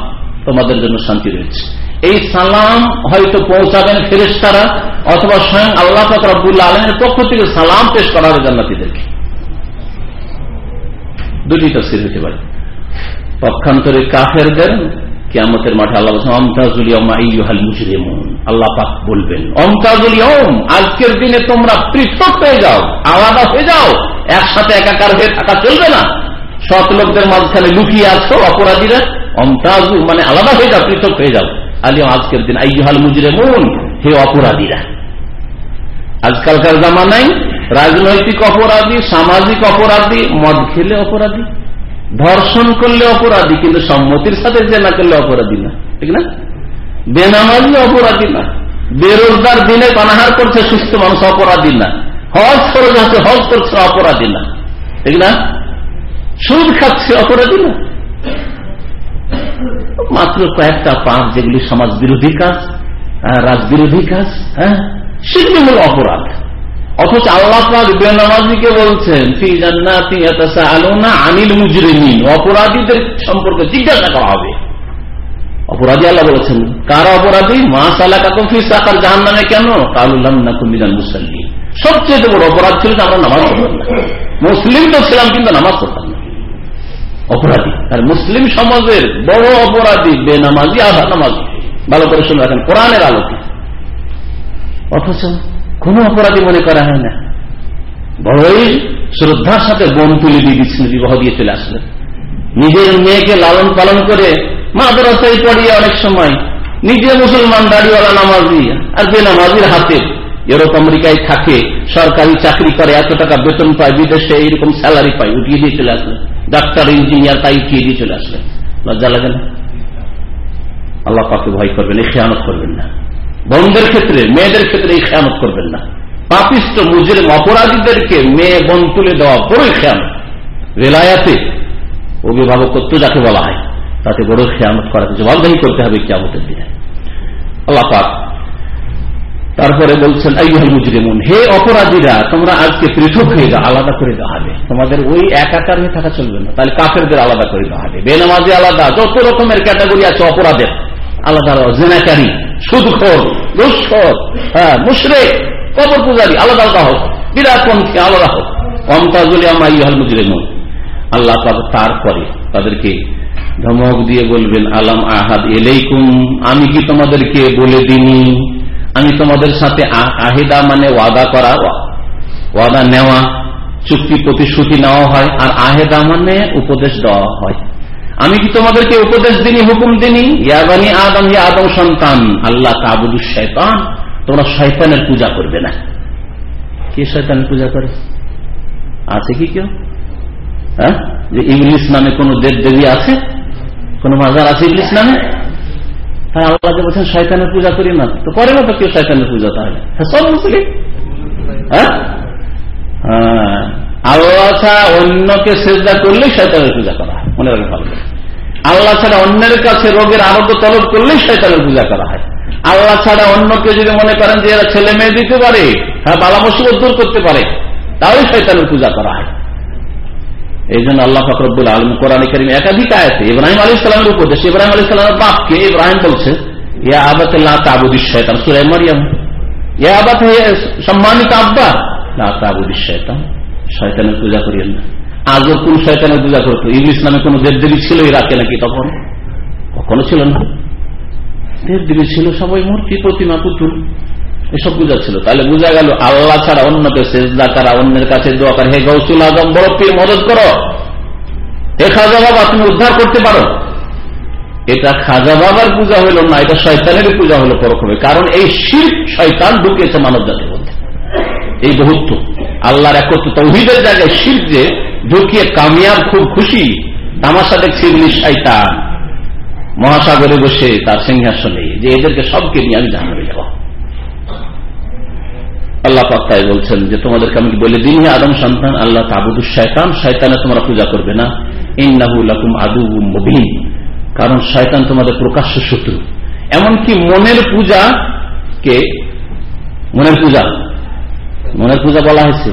[SPEAKER 3] তোমাদের জন্য শান্তি রয়েছে। এই সালাম হয়তো পৌঁছাবেন ফেরেস্তারা অথবা স্বয়ং আল্লাহ রব্বুল্লাহ আলমের পক্ষ থেকে সালাম পেশ করা হবে জান্নাতিদেরকে। দুটি তফসির হতে পারে। পক্ষান্তরে কাফেরদের কেমতের মাঠে আল্লাহ আল্লাহ পাক বলবেন আজকের দিনে তোমরা পৃথক হয়ে যাও, আলাদা হয়ে যাও, একসাথে একাকার হয়ে থাকা চলবে না। সৎ লোকদের মাঝখানে লুকিয়ে আছো অপরাধীরা, অমতাজু মানে আলাদা হয়ে যাও, পৃথক হয়ে যাও। আলিম, আজকের দিন আইহাল মুজরে মন হে অপরাধীরা। আজকালকার জামানায় রাজনৈতিক অপরাধী, সামাজিক অপরাধী, মদ খেলে অপরাধী, ধর্ষণ করলে অপরাধী, কিন্তু সম্মতির সাথে জেনা করলে অপরাধী না, ঠিক না? বেনামাজি অপরাধী না। বেরোজগার দিনে পানাহার করছে সুস্থ মানুষ, অপরাধী না। হজ করে যাচ্ছে হজ করছে, অপরাধী না, ঠিক না? সুদ খাচ্ছে, অপরাধী না। মাত্র কয়েকটা পাপ যেগুলি সমাজ বিরোধী কাজ রাজবিরোধী কাজ হ্যাঁ? সেগুলি হল অপরাধ। অথচ আল্লাহ পাক বেনামাজিকে বলছেন আনিল মুজরিমিন। অপরাধীদের সম্পর্কে জিজ্ঞাসা করা হবে। অপরাধী আল্লাহ বলেছেন, কারা অপরাধী? মা সালাকা তো ফি সাকার জাহান্নামে। কেন? কালুল্লাম না কুমিনাল মুসাল্লি সবচেয়ে বড় অপরাধ ছিল যে আমরা নামাজ পড়তাম না। মুসলিম তো ছিলাম, কিন্তু নামাজ পড়তাম না। অপরাধী। আর মুসলিম সমাজের বড় অপরাধী, বেনামাজি আধা নামাজি ভালো করে শুনে রাখেন, কোরআনের আলোকে। অথচ কোন অপরাধী মনে করা হয় না। বড়ই শ্রদ্ধার সাথে বোন তুলে দিয়ে দিচ্ছেন বিবাহ দিয়ে চলে আসলেন। নিজের মেয়েকে লালন পালন করে মাদ্রাসায় পড়িয়ে অনেক সময় নিজে মুসলমান, দাড়িওয়ালা, নামাজি আর বেনামাজির হাতে ইউরোপ, আমেরিকায় থাকে, সরকারি চাকরি করে, এত টাকা বেতন পায়, বিদেশে এইরকম স্যালারি পায়, উঠিয়ে দিয়ে চলে আসলেন। ডাক্তার, ইঞ্জিনিয়ার, তাই উঠিয়ে দিয়ে চলে আসলেন লজ্জা লাগে না? আল্লাহ পাকে ভয় করবেন, এই খেয়ানত করবেন না। বোনদের ক্ষেত্রে, মেয়েদের ক্ষেত্রে এই খেয়ানত করবেন না। পাপিষ্ট, মুজরিম, অপরাধীদেরকে মেয়ে বোন তুলে দেওয়া বড়ই খেয়ানত রেলায়াতে অভিভাবকত্ব যাকে বলা হয়, তাতে বড় খেয়ানত করাকে জবাবদাহি করতে হবে কেমতের দিনে। আল্লাহ পাক তারপরে বলছেন মুজরিমুন, হে অপরাধীরা, তোমরা আজকে পৃথক হয়ে যাও, আলাদা করে দেওয়া হবে তোমাদের ওই একাকার হয়ে থাকা চলবে না। তাহলে কাফেরদের আলাদা করে দেওয়া হবে বেনামাজি আলাদা, যত রকমের ক্যাটাগরি আছে অপরাধের। আলাদা জেনাকারী, সুদখোর দুষ্কর হ্যাঁ মুশরে কবর পূজারী, আলাদা আলাদা হোক। বিরাট পন্থী আলাদা হোক। অমতাজুলি আমার ইহাল মুজরিমুন। আল্লাহ তারপরে তাদেরকে ধমক দিয়ে বলবেন, আলাম আহাদ এলেইকুম আমি কি তোমাদেরকে বলে দিনি আমি তোমাদের সাথে আহিদা মানে ওয়াদা করা, ওয়াদা নেওয়া, চুক্তি প্রতিশ্রুতি নেওয়া হয়, আর আহেদা মানে উপদেশ দেওয়া হয়। আমি কি তোমাদেরকে উপদেশ দিনি, হুকুম দিনি? ইয়াবানি আদম, ইয়া আদম সন্তান, আল্লাহ কাবুদু শৈতান তোমরা শয়তানের পূজা করবে না। কে শয়তানের পূজা করে? আছে কি কেউ? হ্যাঁ? যে ইংলিশ নামে কোন দেব দেবী আছে? কোন মাজার আছে ইংলিশ নামে? হ্যাঁ আল্লাহ যে বলছেন, শয়তানের পূজা করি না। তো করে না তো কেউ শয়তানের পূজা তাহলে? হ্যাঁ সব মুসলিম। হ্যাঁ? আল্লাহ ছাড়া অন্যকে সেজদা করলেই শয়তানের পূজা করা হয়। মনে রাখবে ভালো আল্লাহ ছাড়া অন্যের কাছে রোগের আরোগ্য তলব করলেই শয়তানের পূজা করা হয়। আল্লাহ ছাড়া অন্যকে যদি মনে করেন যে এরা ছেলে মেয়ে দিতে পারে হ্যাঁ বালা মুসিবত দূর করতে পারে তাহলে শয়তানের পূজা করা হয়। এই জন্য আল্লাহ ফকরবুল আলম কোরআন করিম একাধিক আয়তে, ইব্রাহিম আলী ইসলামের উপদেশ, ইব্রাহিম আলী ইসলামের বাপকে ইব্রাহিম বলছে, ইয়া আবাত তাবুদিস শয়তান সুরাই মারিয়াম। ইয়া আবাত সম্মানিত আব্বা না শয়তান শয়তানের পূজা করিয়েন না আজও কোন শয়তানের পূজা করতো ইংলিশ নামে কোন দেবদেবী ছিল ইরাকে নাকি তখন? কখনো ছিল না। দেব দেবদেবী ছিল সবাই মূর্তি, প্রতিমা, পুতুল। এসব বুঝা ছিল তাহলে বোঝা গেল, আল্লাহ ছাড়া অন্যকে সেজদা করা, অন্যের কাছে দোয়া করে। হে গৌসুল আজম, বড় পীর, মদত করো। এ খাজা বাবা, তুমি উদ্ধার করতে পারো। এটা খাজা বাবার পূজা হইল না, এটা শয়তানের পূজা হলো পরক্ষমে কারণ এই শির শয়তান ঢুকিয়েছে মানব জাতির মধ্যে। এই বহুত্ব। আল্লাহর একত্র তৌহিদের জায়গায় শির যে ঢুকিয়ে কামিয়াব, খুব খুশি, তামাশা দেখছি শয়তান। মহাসাগরে বসে তার সিংহাসনে, যে এদেরকে সবকে নিয়ে আমি জানাবে যাব। আল্লাহ পাক্তায় বলছেন যে তোমাদেরকে আমি বলে দিন আদম সন্তান, আল্লাহ তাবুদুর শয়তান, শয়তানে তোমরা পূজা করবে না। ইন্নাহুলাকুম আদু মুবিন। কারণ শয়তান তোমাদের প্রকাশ্য শত্রু। এমনকি মনের পূজা কে? মনের পূজা। মনের পূজা বলা হয়েছে।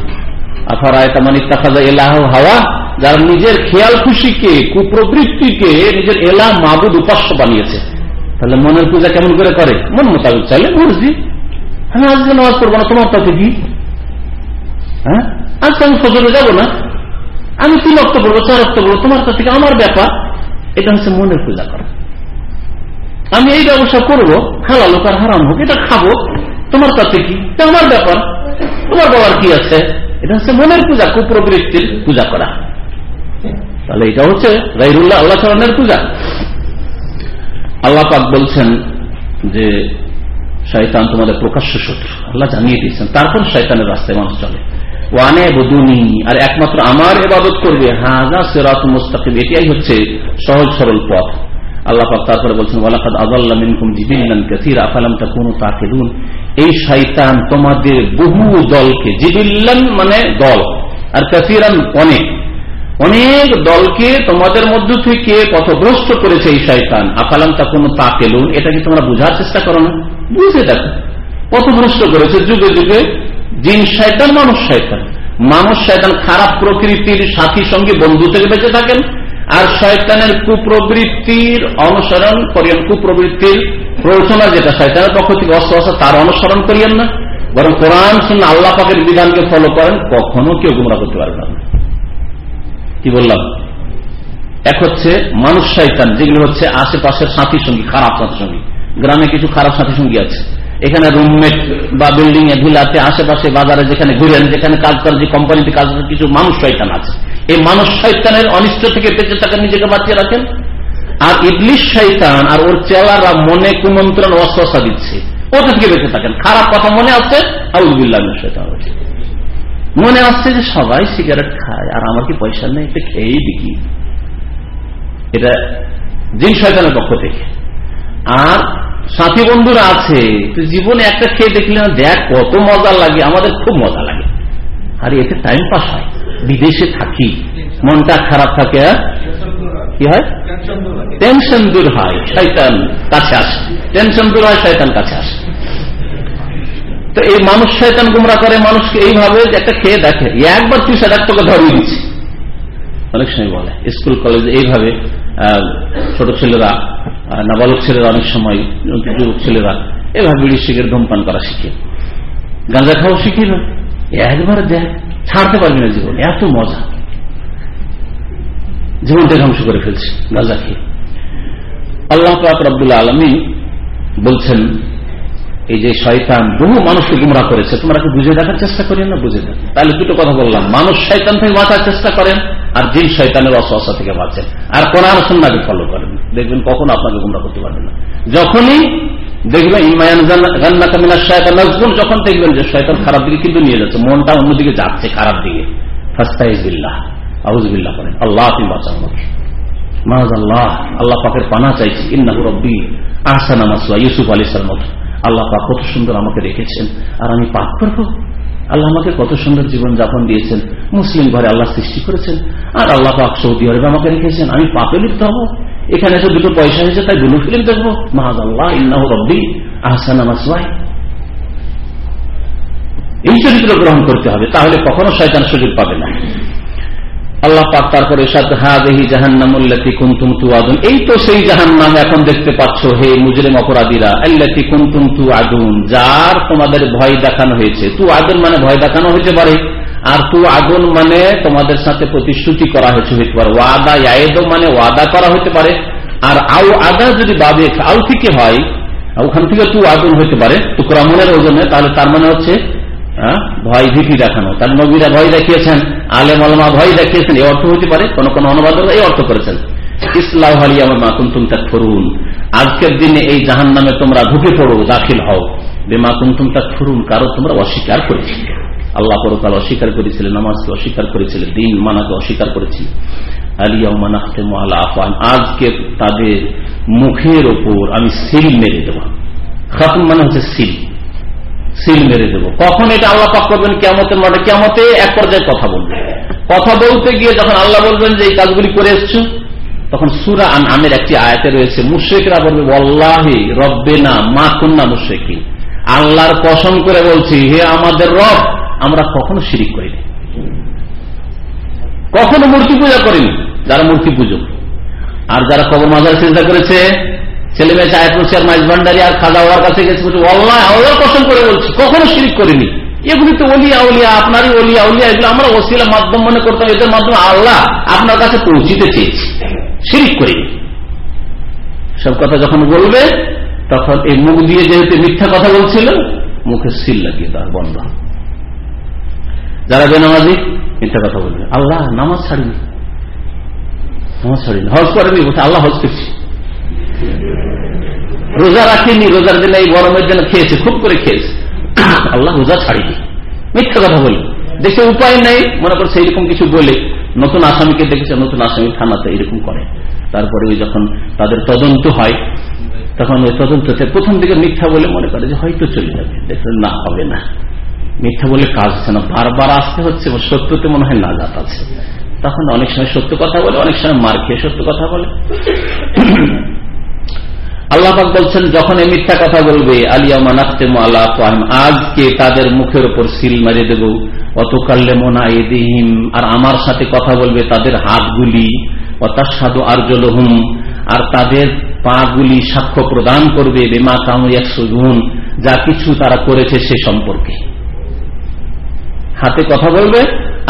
[SPEAKER 3] আফারায় তামানি তাকাজা এলাহ হাওয়া, যারা নিজের খেয়াল খুশিকে, কুপ্রবৃত্তিকে নিজের এলাহ মাবুদ উপাস্য বানিয়েছে। তাহলে মনের পূজা কেমন করে করে? মন মোতাবেক চাইলে আমি আজকে নামাজ পড়ব না, তোমার তাতে কি? হ্যাঁ? আজকে আমি ফজরে যাব না। আমি তিন রক্ত পড়ব চার রক্ত পড়ব? তোমার কাছ থেকে আমার ব্যাপার? এটা হচ্ছে মনের পূজা করা। আমি এই ব্যবসা করব হালাল হোক আর হারাম হোক, এটা খাব। তোমার কাছে কি? এটা আমার ব্যাপার। তোমার বাবার কি আছে? এটা হচ্ছে মনের পূজা, কুপ্রবৃত্তির পূজা করা। তাহলে এটা হচ্ছে রাইরুল্লাহ আল্লাহ সালামের পূজা। আল্লাহ পাক বলছেন যে শয়তান তোমাদের প্রকাশ্য শত্রু। আল্লাহ জানিয়ে দিয়েছেন। তারপর শয়তানের রাস্তায় মানুষ চলে। ওয়ানে বদুনি, আর একমাত্র আমার এবাদত করবে। হাজা সেরাত মুস্তাকিম, এটাই হচ্ছে সহজ সরল পথ। আল্লাহ তারপরে বলছেন, ওয়ালাকাদ আদাল্লাহ মিনকুম জিবিল্লান কাসীরা, আফালাম তাকুনু তাকিলুন? এই শয়তান তোমাদের বহু দলকে, জিবিল্লান মানে দল, আর কাসীরান অনেক। অনেক দলকে তোমাদের মধ্য থেকে পথভ্রষ্ট করেছে এই শয়তান। আকালাম তা কোনো তাকেলুন, এটা কি তোমরা বোঝার চেষ্টা করো না? বুঝে দেখো। পথভ্রষ্ট করেছে যুগে যুগে। জিন শয়তান, মানুষ শয়তান। মানুষ শয়তান খারাপ প্রকৃতির সাথী সঙ্গে বন্ধু থেকে বেঁচে থাকেন। আর শয়তানের কুপ্রবৃত্তির অনুসরণ করিয়েন। কুপ্রবৃত্তির প্ররোচনা যেটা, শয়তানের পক্ষ থেকে অস্ত্র অস্ত্র তার অনুসরণ করিয়েন না। বরং কোরআন শুনে আল্লাহ পাকের বিধানকে ফলো করেন। কখনো কেউ গুমরা করতে পারবে না। কি বললাম? এক হচ্ছে মানুষ শয়তান, যেগুলো হচ্ছে আশেপাশের সাথী সঙ্গী, খারাপ সাথী সঙ্গী। গ্রামে কিছু খারাপ সাথী সঙ্গী আছে। এখানে রুমমেট বা বিল্ডিং এ ধুলাতে আশেপাশে বাজারে যেখানে ঘুরেন, যেখানে কাজ করেন, যে কোম্পানিতে কাজ করেন, কিছু মানুষ শয়তান আছে। এই মানুষ শৈতানের অনিষ্ট থেকে বেঁচে থাকেন নিজেকে বাঁচিয়ে রাখেন। আর ইডলিশ শৈতান আর ওর চেলারা মনে কুমন্ত্রণ অস্বসা দিচ্ছে। ওটা থেকে বেঁচে থাকেন। খারাপ কথা মনে আসছে আউদ্দিল্লাহ শৈতান মনে আসছে যে সবাই সিগারেট খায়, আর আমার কি পয়সা নেই? এটা খেয়েই দেখি। এটা জিন শয়তানের পক্ষ থেকে। আর সাথী বন্ধুরা আছে জীবনে একটা খেয়ে দেখলে দেখ কত মজা লাগে, আমাদের খুব মজা লাগে। আর এতে টাইম পাস হয়। বিদেশে থাকি, মনটা খারাপ থাকে হ্যাঁ? কি হয়? টেনশন দূর হয়, শয়তান কাছে আসে। টেনশন দূর হয়, শয়তান কাছে আসে। তো এই মানুষ শয়তান গুমরা করে, মানুষকে এইভাবে একটা খেয়ে দেখে। একবার তুই সেটা তোকে ধরিয়ে দিচ্ছে। অনেক সময় বলে। স্কুল, কলেজে এইভাবে ছোট ছেলেরা নাবালক ছেলেরা অনেক সময়, যুবক ছেলেরা এভাবে বিড়ি শিখের ধূমপান করা শিখে। গাঁজা খাওয়া শিখিল একবার দেখ, ছাড়তে পারবি না জীবন, এত মজা। জীবনটা ধ্বংস করে ফেলছে গাঁজা খেয়ে। আল্লাহ পাক আলমী বলছেন, এই যে শয়তান বহু মানুষকে গুমরা করেছে, তোমরা বুঝে দেখার চেষ্টা করি না? বুঝে দেখ। তাহলে দুটো কথা বললাম। মানুষ শয়তান থেকে বাঁচার চেষ্টা করেন আর জিন শয়তানের অসহসা থেকে বাঁচেন। আর কোরআন সন্ন্যাকে ফলো করেন। দেখবেন কখন আপনাকে গুমরা করতে পারবেন না। যখনই দেখবেন যখন দেখবেন যে খারাপ দিকে কিন্তু নিয়ে যাচ্ছে, মনটা অন্যদিকে যাচ্ছে খারাপ দিকে। আল্লাহ কত সুন্দর আমাকে রেখেছেন। আর আমি পাক করব। আল্লাহ আমাকে কত সুন্দর জীবন যাপন দিয়েছেন। মুসলিম ঘরে আল্লাহ সৃষ্টি করেছেন। আর আল্লাহ পাক সৌদি আরবে আমাকে রেখেছেন। আমি পাপে লিপ্ত হব। এখানে এসে দুটো পয়সা হয়েছে তাই দুটো ফিল্ম দেখব মাহাজ আল্লাহ ইন্নাহ রব্বি আহসান এই চরিত্র গ্রহণ করতে হবে, তাহলে কখনো শয়তান সুযোগ পাবে না। আল্লাহ পাক তারপরে হাদেহি জাহান্নামুল্লাতি কুন্তুম তুয়াদুন এই তো সেই জাহান্নাম এখন দেখতে পাচ্ছ, হে মুজরিম অপরাধীরা, আল্লাতি কুন্তুম তু আগুন যার তোমাদের ভয় দেখানো হয়েছে। তু আগুন মানে ভয় দেখানো হয়েছে পারে আর তু আগুন মানে তোমাদের সাথে প্রতিশ্রুতি করা হয়েছে, হইতে পারে। ওয়াদা ইয়ায়েদ মানে ওয়াদা করা হতে পারে। আর আউ আদা যদি বাবে আউ থেকে হয়, ওখান থেকে তু আগুন হইতে পারে টুকরামনের ওজনে, তাহলে তার মানে হচ্ছে? ভয় ভীতি দেখানো। তার নবীরা ভয় দেখিয়েছেন, আলেম আলমা ভয় দেখিয়েছেন, এই অর্থ হতে পারে, কোন কোন অনুবাদ এই অর্থ করেছেন। ইসলাম আলী আমার মাকুন তুম তাক ফরুন আজকের দিনে এই জাহান নামে তোমরা ঢুকে পড়ো, দাখিল হও। বেমা কুন্তুম তাক ফরুন কারও তোমরা অস্বীকার করেছিলে। আল্লাহ পরকাল অস্বীকার করেছিলে নামাজকে অস্বীকার করেছিলে দিন মানাকে অস্বীকার করেছিলে আজকে তাদের মুখের ওপর আমি সিল মেরে দেব। খাতুন মানে হচ্ছে সিল। সিল মেরে দেবো। কখন এটা আল্লাহ পাক করবেন কেমতের মাঠে? কেমতে এক পর্যায়ে কথা বলবে। কথা বলতে গিয়ে যখন আল্লাহ বলবেন যে এই কাজগুলি করে এসছো, তখন সুরা আমের একটি আয়াতে রয়েছে, মুশ্রেকরা বলবে বল্লাহি রব্বে না মা কন্যা মুশ্রেকি আল্লাহর কসম করে বলছি, হে আমাদের রব, আমরা কখনো শিরিক করিনি। কখনো মূর্তি পূজা করিনি, যারা মূর্তি পুজো আর যারা কবর মাজার চিন্তা করেছে ছেলে মেয়ে চায় পড়ছে আর মাইজ ভান্ডারি আর খাজা ওয়ার কাছে গেছে, বলছে পছন্দ করে বলছি, কখনো শিরিক করিনি। এগুলি তো অলিয়া উলিয়া আপনারই অলিয়া উলিয়া এগুলো আমরা ওসিলা মাধ্যম মনে করতাম, এদের মাধ্যমে আল্লাহ আপনার কাছে পৌঁছিতে চেয়েছি। শিরিক করিনি। সব কথা যখন বলবে, তখন এই মুখ দিয়ে যেহেতু মিথ্যা কথা বলছিল, মুখে সিল লাগিয়ে দেওয়া বন্ধ। যারা বেনামাজি, মিথ্যা কথা বলবে। আল্লাহ, নামাজ ছাড়িনি। নামাজ ছাড়িনি। হজ করেনি, বলছে, আল্লাহ হজ করছি। রোজা রাখেনি, রোজার দিনে এই গরমের জন্য খেয়েছে, খুব করে খেয়েছে। আল্লাহ রোজা ছাড়িনি। মিথ্যা কথা বলি। দেখে উপায় নেই, মনে করছে এইরকম কিছু বলে, নতুন আসামিকে দেখেছে, নতুন আসামি থানাতে এরকম করে। তারপরে ওই যখন তাদের তদন্ত হয়, তখন ওই তদন্ততে প্রথম দিকে মিথ্যা বলে মনে করে যে হয়তো চলে যাবে। দেখলেন না, হবে না। মিথ্যা বলে কাজ হচ্ছে না। বারবার আসতে হচ্ছে সত্যতে মনে হয় না যাত আছে। তখন অনেক সময় সত্য কথা বলে, অনেক সময় মার খেয়ে সত্য কথা বলে। আল্লাহাক বলছেন, যখন এই মিথ্যা কথা বলবে আলিয়া মানাফতেম আল্লাহ আজকে তাদের মুখের উপর সিল মারে দেব। অত কাল্লে মোনা এদিহিম আর আমার সাথে কথা বলবে তাদের হাতগুলি। অতার সাধু আর্জলহুম আর তাদের পাগুলি সাক্ষ্য প্রদান করবে। বেমা কামু একশো যা কিছু তারা করেছে সে সম্পর্কে। হাতে কথা বলবে,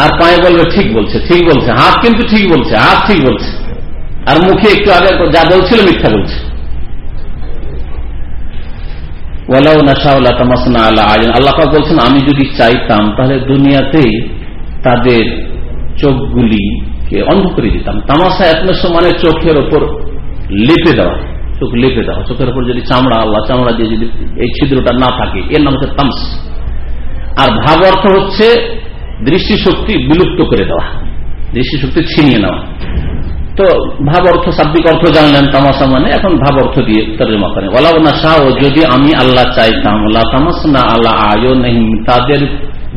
[SPEAKER 3] আর পায়ে বলবে, ঠিক বলছে ঠিক বলছে, হাত কিন্তু ঠিক বলছে, হাত ঠিক বলছে। আর মুখে একটু আগে যা বলছিল মিথ্যা বলছে। আল্লাহ বলছেন, আমি যদি চাইতাম, তাহলে দুনিয়াতেই তাদের চোখগুলিকে অন্ধ করে দিতাম। তামাশা একমেশ মানে চোখের ওপর লেপে দেওয়া। চোখ লেপে দেওয়া। চোখের ওপর যদি চামড়া, আল্লাহ চামড়া দিয়ে যদি এই ছিদ্রটা না থাকে, এর নাম হচ্ছে তামস। আর ভাব অর্থ হচ্ছে দৃষ্টিশক্তি বিলুপ্ত করে দেওয়া, দৃষ্টিশক্তি ছিনিয়ে নেওয়া। তো ভাব অর্থ শাব্দিক অর্থ জানলেন তামাশা মানে এখন ভাব অর্থ দিয়ে তর্জমা করেন ওলাউনা শাহ যদি আমি আল্লাহ চাইতাম তামাসনা আল্লাহ আয়ো নেই তাদের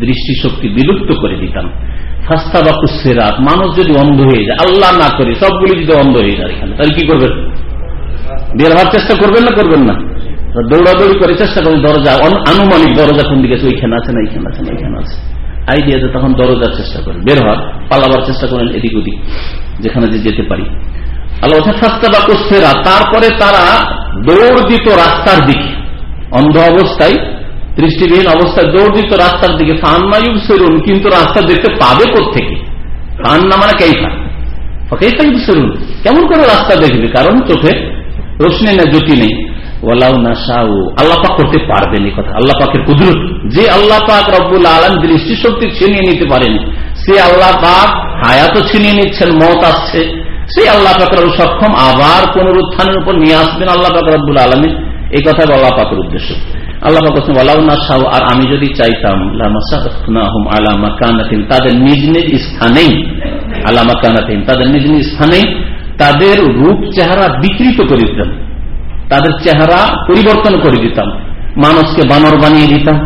[SPEAKER 3] দৃষ্টিশক্তি বিলুপ্ত করে দিতাম। ফাস্তা বা কুসেরাত মানুষ যদি অন্ধ হয়ে যায়, আল্লাহ না করে, সবগুলি যদি অন্ধ হয়ে যায় এখানে, তাহলে কি করবেন? বের হওয়ার চেষ্টা করবেন না করবেন না? দৌড়াদৌড়ি করে চেষ্টা করেন, দরজা আনুমানিক দরজা কোন দিকে ওইখানে আছে না, এইখানে আছে না, এইখানে আছে। আইডিয়াতে তখন দরজার চেষ্টা করেন, বের হওয়ার, পালাবার চেষ্টা করেন, এদিক ওদিক। যেখানে যেতে পারি। আল্লাহ বা তারপরে তারা দৌড় দিত রাস্তার দিকে, অন্ধ অবস্থায়, দৃষ্টিবিহীন অবস্থায় দৌড় দিত রাস্তার দিকে। ফান্নায়ুব সেরুন কিন্তু রাস্তা দেখতে পাবে কোথেকে ফান্না মানে কেইফা? কেইফা সেরুন কেমন করে রাস্তা দেখবে? কারণ চোখে রোশনি না জ্যোতি নেই। ওলাউ না আল্লাহ করতে পারবেন এই কথা। আল্লাহ পাকের কুদরত। যে আল্লাহ পাক রব্বুল আলম দৃষ্টিশক্তি ছিনিয়ে নিতে পারেন সে আল্লাহ পাক হায়াতও ছিনিয়ে নিচ্ছেন, মত আসছে। সেই আল্লাহ পাক সক্ষম, আবার পুনরুত্থানের উপর নিয়ে আসবেন আল্লাহ পাক রব্বুল আলমী এই কথা আল্লাহ পাকের উদ্দেশ্য। আল্লাহ পাক ওলাউ না শাহ আর আমি যদি চাইতাম আলামা কানাতিন তাদের নিজ নিজ স্থানেই আলামা কানাতিন তাদের নিজ নিজ স্থানেই তাদের রূপ চেহারা বিকৃত করে দিতাম। তাদের চেহারা পরিবর্তন করে দিতাম। মানুষকে বানর বানিয়ে দিতাম,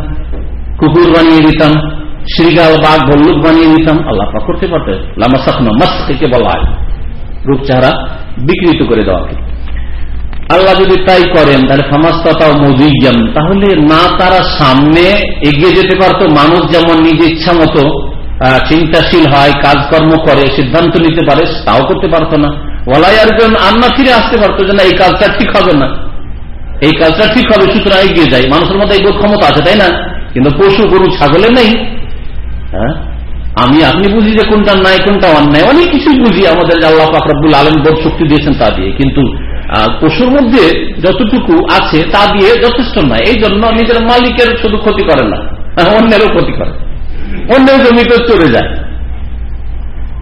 [SPEAKER 3] কুকুর বানিয়ে দিতাম শ্রীগাল বাঘ ভল্লুক বানিয়ে দিতাম আল্লাহ করতে পারতে। লামা সাকনা থেকে বলা হয়। রূপ চেহারা বিকৃত করে দেওয়াকে। আল্লাহ যদি তাই করেন, তাহলে ফামাস্তা মজুইয়াম তাহলে না তারা সামনে এগিয়ে যেতে পারত। মানুষ যেমন নিজ ইচ্ছা মতো চিন্তাশীল হয়, কাজকর্ম করে, সিদ্ধান্ত নিতে পারে, তাও করতে পারত না। ওলাই একজন আন্না ফিরে আসতে পারতো যে, না, এই কাজটা ঠিক হবে না। এই কাজটা ঠিক হবে, সুতরাং এগিয়ে যায় মানুষের মধ্যে এই ক্ষমতা আছে, তাই না? কিন্তু পশু, গরু, ছাগলে নেই। হ্যাঁ? আমি আপনি বুঝি যে কোনটা নাই কোনটা অন্যায়। অনেক কিছুই বুঝি আমাদের আল্লাহ ফাকরাবুল আলম বোধ শক্তি দিয়েছেন তা দিয়ে। কিন্তু পশুর মধ্যে যতটুকু আছে তা দিয়ে যথেষ্ট নয় এই জন্য নিজের মালিকের শুধু ক্ষতি করে না অন্যেরও ক্ষতি করে। অন্যের জমিতে চলে যায়।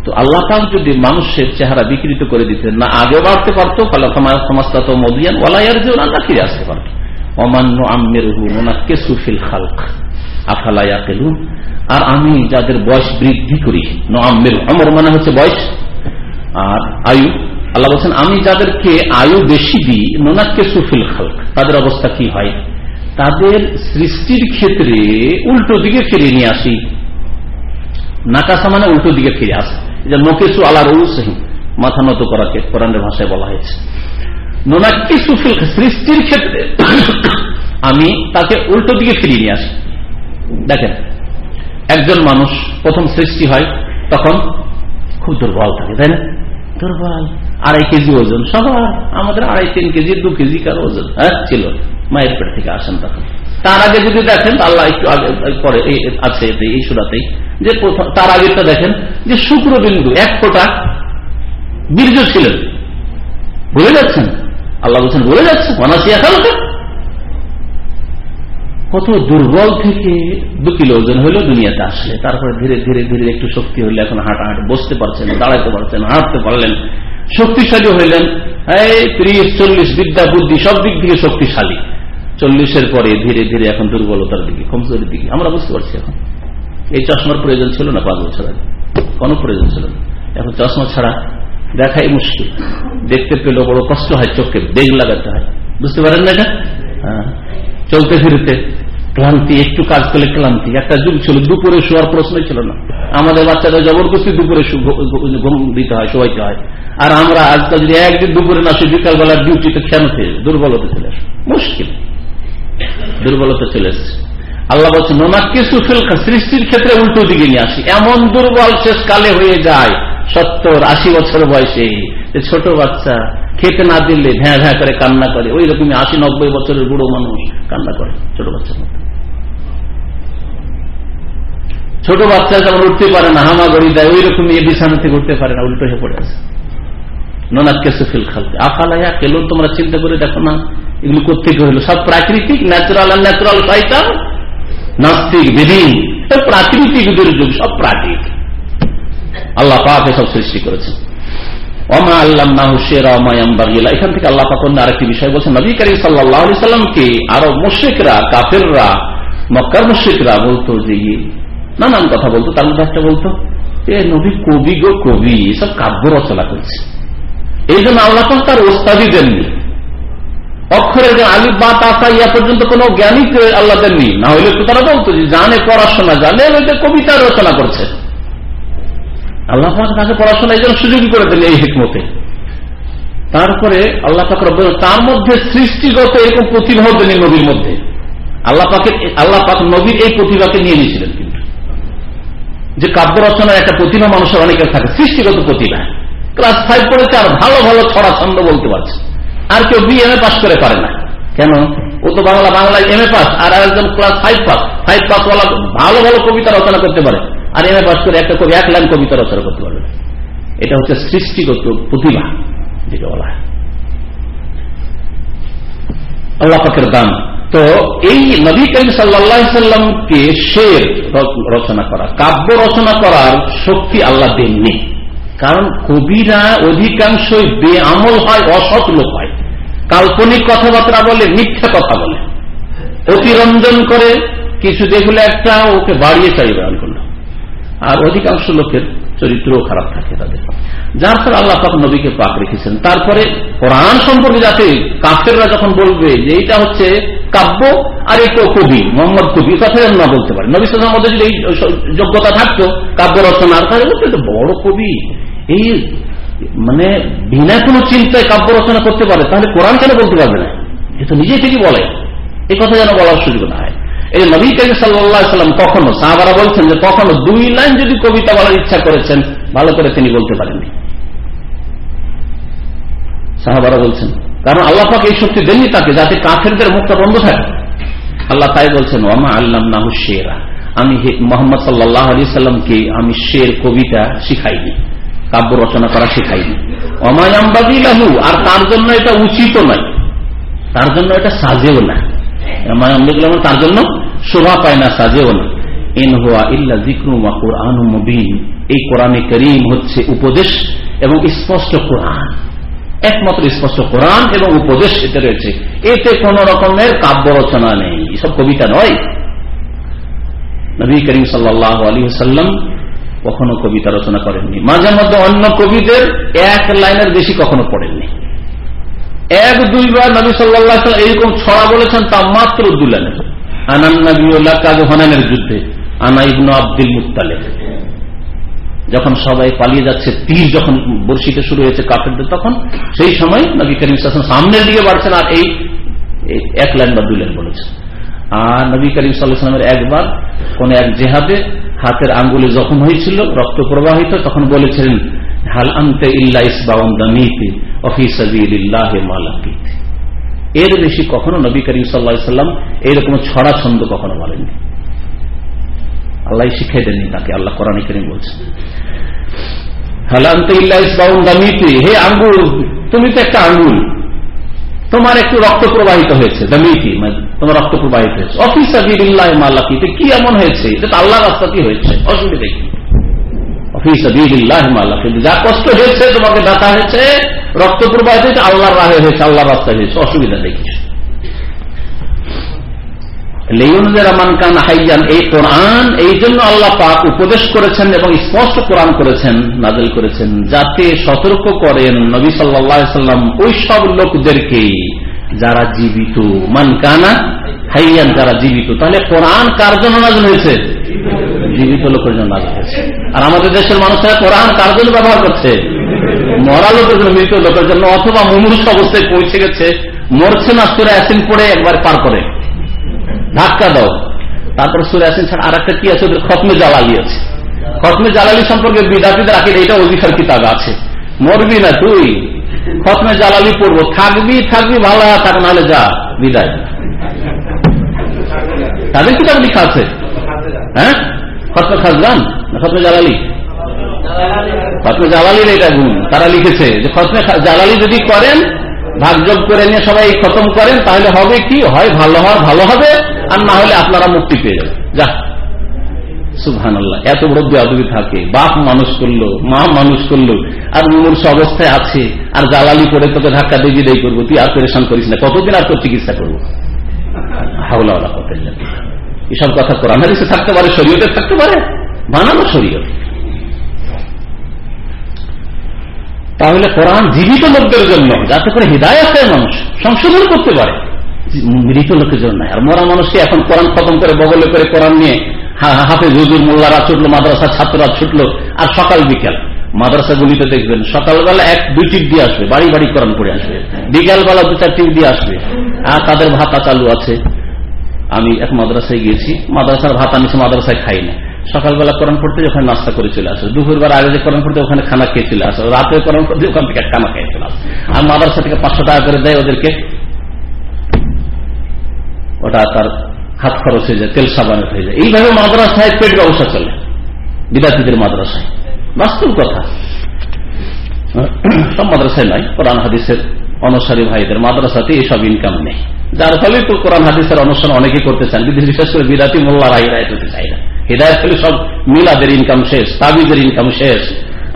[SPEAKER 3] তো আল্লাহ পাক যদি মানুষের চেহারা বিকৃত করে দিতেন, না আগে বাড়তে পারতো সমাজটা তো মদিয়ান ওলাইয়ার যে ওনারা ফিরে আসতে পারত। অমান্য আম্মের ওনাকে সুফিল খালক আফালাইয়া আর আমি যাদের বয়স বৃদ্ধি করি আম্মের অমর মানে হচ্ছে বয়স আর আয়ু। আল্লাহ বলছেন, আমি যাদেরকে আয়ু বেশি দিই নোনাকে সুফিল খালক, তাদের অবস্থা কি হয়? তাদের সৃষ্টির ক্ষেত্রে উল্টো দিকে ফিরে নিয়ে আসি। নাকাসা মানে উল্টো দিকে ফিরে আসে। যে নোকেসু আলা রৌসহীন মাথা নত করাকে কোরআনের ভাষায় বলা হয়েছে। নোনাকি সুফিল সৃষ্টির ক্ষেত্রে আমি তাকে উল্টো দিকে ফিরিয়ে নিয়ে আসি। দেখেন একজন মানুষ প্রথম সৃষ্টি হয়, তখন খুব দুর্বল থাকে, তাই না? দুর্বল, আড়াই কেজি ওজন, সবার, আমাদের আড়াই তিন কেজি, দু কেজি কার ওজন হ্যাঁ ছিল, মায়ের পেট থেকে আসেন তখন। তার আগে যদি দেখেন আল্লাহ একটু আগে পরে আছে এই সুরাতেই যে তার আগেরটা দেখেন, যে শুক্রবিন্দু এক ফোটা বীর্য ছিলেন বলে যাচ্ছেন? আল্লাহ বলছেন, বলে যাচ্ছে অনাসিয়া কালকে? কত দুর্বল থেকে দু কিলো ওজন হইল দুনিয়াতে আসলে। তারপরে ধীরে ধীরে ধীরে একটু শক্তি হইলে, এখন হাঁটা হাঁটে বসতে পারছেন, দাঁড়াইতে পারছেন, হাঁটতে পারলেন, শক্তিশালী হইলেন। এই ত্রিশ, চল্লিশ, বিদ্যা, বুদ্ধি, সব দিক থেকে শক্তিশালী। চল্লিশের পরে ধীরে ধীরে এখন দুর্বলতার দিকে, কমজোরের দিকে। আমরা বুঝতে পারছি এখন। এই চশমার প্রয়োজন ছিল না পাঁচ বছর আগে কোনো প্রয়োজন ছিল না। এখন চশমা ছাড়া দেখাই মুশকিল। দেখতে পেলেও বড় কষ্ট হয় চোখে, বেগ লাগাতে হয়। বুঝতে পারেন না এটা? হ্যাঁ। চলতে ফিরতে। ক্লান্তি, একটু কাজ করলে ক্লান্তি। একটা যুগ ছিল, দুপুরে শোয়ার প্রশ্নই ছিল না। আমাদের বাচ্চাদের জবরদস্তি দুপুরে ঘুম দিতে হয় সবাইতে হয়। আর আমরা আজকাল যদি একদিন দুপুরে না সে বিকালবেলার ডিউটিতে কেন দুর্বলতা চলে আসে। মুশকিল। দুর্বলতা চলে এসছে আল্লাহ বলছে নোনাকে সুফিল সৃষ্টির ক্ষেত্রে উল্টো দিকে নিয়ে আসি। এমন দুর্বল শেষ কালে হয়ে যায়, সত্তর, আশি বছর বয়সে ছোট বাচ্চা খেতে না দিলে ভ্যাঁ ভ্যাঁ করে কান্না করে। ওই রকমই আশি, নব্বই বছরের বুড়ো মানুষ কান্না করে, ছোট বাচ্চার মধ্যে ছোট বাচ্চা যেমন উঠতে পারে না হামাগড়ি দেয় ওই রকম এ বিছানা থেকে উঠতে পারে না, উল্টো হয়ে পড়ে আছে। নোনাকে সুফিল খালতে। আফালাইয়া কেলো, তোমরা চিন্তা করে দেখো না, এগুলো কোথেকে হইল সব প্রাকৃতিক ন্যাচুরাল আর ন্যাচুরাল শয়তান নাস্তিক বেদিন প্রাকৃতিক দুর্যোগ, সব প্রাকৃতিক। আল্লাহ পাক এসব সৃষ্টি করেছেন। অমা আল্লাহ এখান থেকে আল্লাহ পাক আরেকটি বিষয় বলছেন, নবী করিম সাল্লাহ সাল্লামকে আরও মুশ্রিকরা, কাফেররা, মক্কার মুশ্রিকরা বলতো যে নানান কথা বলতো, তার মধ্যে একটা বলতো, এ নবী কবি গো কবি এসব কাব্য রচনা করছে। এই জন্য আল্লাহ তার ওস্তাদি দেননি অক্ষরের আলি বা তাসা ইয়া পর্যন্ত কোন জ্ঞানী আল্লাহ দেননি না। হইলে তো তারা বলতো যে জানে পড়াশোনা, জানে ওইটা কবিতা রচনা করছে। আল্লাহ তাকে পড়াশোনা এই জন্য সুযোগই করে দেন এই হিকমতে। তারপরে আল্লাহ পাক তার মধ্যে সৃষ্টিগত এরকম প্রতিভাও দেন নবীর মধ্যে। আল্লাহ পাকে আল্লাহ পাক নবীর এই প্রতিভাকে নিয়ে নিয়েছিলেন কিন্তু যে কাব্য রচনার একটা প্রতিভা মানুষের অনেকের থাকে, সৃষ্টিগত প্রতিভা। ক্লাস ফাইভ পড়েছে আর ভালো ভালো ছড়া ছন্দ বলতে পারছে। আর কেউ বি এম এ পাস করে পারে না। কেন? ও তো বাংলা, বাংলায় এম এ পাস আর একজন class five pass five pass OLA ভালো ভালো কবিতা রচনা করতে পারে। আর এম এ পাস করে একটা কবি, এক লাইন কবিতা রচনা করতে পারবে। এটা হচ্ছে সৃষ্টিগত প্রতিভা যেটা বলা হয়। আল্লাহ পাকের দান। তো এই নবী করিম সাল্লামকে শের রচনা করা। কাব্য রচনা করার শক্তি আল্লাহ দেননি। কারণ কবিরা অধিকাংশই বেআমল হয়, অসৎ লোক হয়। কাল্পনিক কথাবার্তা বলে, মিথ্যা কথা বলে। অতিরঞ্জন করে কিছু দেখলে একটা ওকে বাড়িয়ে চাই আর অধিকাংশ লোকের চরিত্রও খারাপ থাকে তাদের। যার ফলে আল্লাহ পাক নবীকে পাক রেখেছেন। তারপরে কোরআন সম্পর্কে যাতে কাফেররা যখন বলবে যে এইটা হচ্ছে কাব্য, আর এই কবি, মোহাম্মদ কবি কথা না বলতে পারে। নবী সালার মধ্যে যদি এই যোগ্যতা থাকতো, কাব্য রচনার তাহলে বলতে বড় কবি। এই মানে বিনা কোনো চিন্তায় কাব্য রচনা করতে পারে, তাহলে কোরআন কেন বলতে পারবে না? এ তো নিজে থেকে বলে। এই কথা যেন বলার সুযোগ না এই নবী কাজী সাল্লাম কখনো সাহাবারা বলছেন যে কখনো দুই লাইন যদি কবিতা বলার ইচ্ছা করেছেন, ভালো করে তিনি বলতে পারেননি। সাহাবারা বলছেন, কারণ আল্লাহ পাক এই শক্তি দেননি তাকে, যাতে কাফেরদের মুখটা বন্ধ থাকে। আল্লাহ তাই বলছেন ওমা আল্লাহ নাহু শেরা। আমি মোহাম্মদ সাল্লাহ আলি সাল্লামকে আমি শের কবিতা শিখাইনি, কাব্য রচনা করা শেখাইনি। অমায়াম্বাদি লাহু, আর তার জন্য এটা উচিত নয়। তার জন্য এটা সাজেও না। তার জন্য শোভা পায় না সাজেও না ইন হুয়া ইল্লা জিক্রু ওয়া কোরআন মুবিন। এই কোরআনে করিম হচ্ছে উপদেশ এবং স্পষ্ট কোরআন। একমাত্র স্পষ্ট কোরআন এবং উপদেশ এতে রয়েছে। এতে কোন রকমের কাব্য রচনা নেই। এসব কবিতা নয়। নবী করিম সাল্লাহ আলী সাল্লাম কখনো কবিতা রচনা করেননি। মাঝে মধ্যে অন্য কবিদের এক লাইনের বেশি কখনো পড়েননি। এক দুইবার নবী সাল্লাহ এইরকম ছড়া বলেছেন তা মাত্র দু লাইনের। আনান নবীল্লাহ কাজ হনানের যুদ্ধে আনা ইবনু আব্দুল মুতালে যখন সবাই পালিয়ে যাচ্ছে তীর যখন বর্ষিতে শুরু হয়েছে কাফেরদের, তখন সেই সময় নবী করিম সামনের দিকে বাড়ছেন আর এই এক লাইন বা দুই লাইন বলেছেন। আর নবী করিম সাল্লাহামের একবার কোন এক জেহাদে হাতের আঙ্গুলে জখম হয়েছিল, রক্ত প্রবাহিত, তখন বলেছিলেন, হাল আনতে ইল্লা ইসবাউন্দামিতে এর বেশি কখনো নবী করিম সাল্লা সাল্লাম এইরকম ছড়া ছন্দ কখনো বলেননি। আল্লাহ শিখাই দেননি তাকে, আল্লাহ কোরআন করিম বলছেন। হে আঙ্গুল, তুমি তো একটা তোমার একটু রক্ত প্রবাহিত হয়েছে, দামিতি তোমার রক্ত প্রবাহিত হয়েছে। অফিস কি এমন হয়েছে? এটা আল্লাহ রাস্তাতে হয়েছে। অসুবিধা কি? যা কষ্ট হয়েছে, তোমাকে ব্যথা হয়েছে, রক্ত প্রবাহিত হয়েছে, আল্লাহর রাহে হয়েছে আল্লাহ রাস্তায় হয়েছে, অসুবিধা দেখিস এই কোরআন, এই জন্য আল্লাহ পাক উপদেশ করেছেন এবং স্পষ্ট কোরআন করেছেন নাজেল করেছেন, যাতে সতর্ক করেন নবী সাল্লাম ওই সব লোকদেরকে যারা জীবিত, মান কানা হাইয়ান যারা জীবিত, তাহলে কোরআন কার জন্য নাজল হয়েছে? জীবিত লোকের জন্য নাজিল হয়েছে। আর আমাদের দেশের মানুষেরা কোরআন কার জন্য ব্যবহার করছে? মরা লোকের জন্য, মৃত লোকের জন্য, অথবা মুমূর্ষ অবস্থায় পৌঁছে গেছে, মরছে না, সুরে অ্যাসিন পড়ে একবার পার করে। ধাক্কা দাও। তারপর সুরে অ্যাসিন ছাড়া আর একটা কি আছে? ওদের খতমে জ্বালালি আছে। খতমে জ্বালালি সম্পর্কে বিদ্যার্থীদের আগে এটা অধিকার কিতাব আছে। মরবি না তুই? খতমে জ্বালালি পড়ব। থাকবি থাকবি, ভালো থাক, নাহলে যা, বিদায়। তাদের কিতাব লেখা আছে হ্যাঁ? খতমে খাজগান না খতমে জ্বালালি খতমে জ্বালালির এটা গুণ। তারা লিখেছে যে খতমে জ্বালালি যদি করেন, ভাগযোগ করে নিয়ে সবাই খতম করেন, তাহলে হবে কি? হয় ভালো হওয়ার, ভালো হবে, আর না হলে আপনারা মুক্তি পেয়ে যাবেন। যা। সুহান এত বড় বেআবি থাকে। বাপ মানুষ করল, মা মানুষ করল, আর মূর্ষ অবস্থায় আছে, আর জ্বালালি তোকে ধাক্কা দিয়ে বিদায় করব, তুই করিস না, কতদিন আর তোর চিকিৎসা করব? হাওলা কত এসব কথা থাকতে পারে, শরীয়তে থাকতে পারে, বানানো তাহলে কোরআন জীবিত লোকদের জন্য, যাতে করে হৃদায়ত মানুষ, সংশোধন করতে পারে। মৃত লোকের জন্য আর মরা মানুষকে এখন কোরআন খতম করে বগলে করে কোরআন নিয়ে হাফে হুজুর মোল্লারা ছুটলো মাদ্রাসা ছাত্ররা ছুটলো, আর সকাল বিকেল। মাদ্রাসা গুলিতে দেখবেন, সকালবেলা এক, দুই টিপ দিয়ে আসবে, বাড়ি বাড়ি কোরআন করে আসবে। বিকালবেলা দু চার টিপ দিয়ে আসবে। আর তাদের ভাতা চালু আছে। আমি এক মাদ্রাসায় গিয়েছি, মাদ্রাসার ভাত আমি সে মাদ্রাসায় খাই না। সকালবেলা কোরআন পড়তে ওখানে নাস্তা করে চলে আসে। দুপুরবার আগে যে পড়তে, ওখানে খানা খেয়ে চলে আসে। রাতে কোরআন পড়তে, ওখান থেকে খানা খেয়ে চলে আসে। আর মাদ্রাসা থেকে পাঁচশো টাকা করে দেয় ওদেরকে। ওটা তার হাত খরচ হয়ে যায়, তেল সাবানের হয়ে যায়। এইভাবে মাদ্রাসায় পেট ব্যবসা চলে, বিদ্যার্থীদের মাদ্রাসায়। বাস্তব কথা। সব মাদ্রাসায় নয় কোরআন হাদিসের অনুসারী ভাইদের মাদ্রাসাতে এইসব ইনকাম নেই। যার ফলে তো কোরআন হাদিসের অনুসরণ অনেকে করতে চান বিশেষ করে বিরাটি মোল্লা রাইরায় হতে চাই না। হৃদায়ত হলে সব মিলাদের ইনকাম শেষ, তাবিজের ইনকাম শেষ।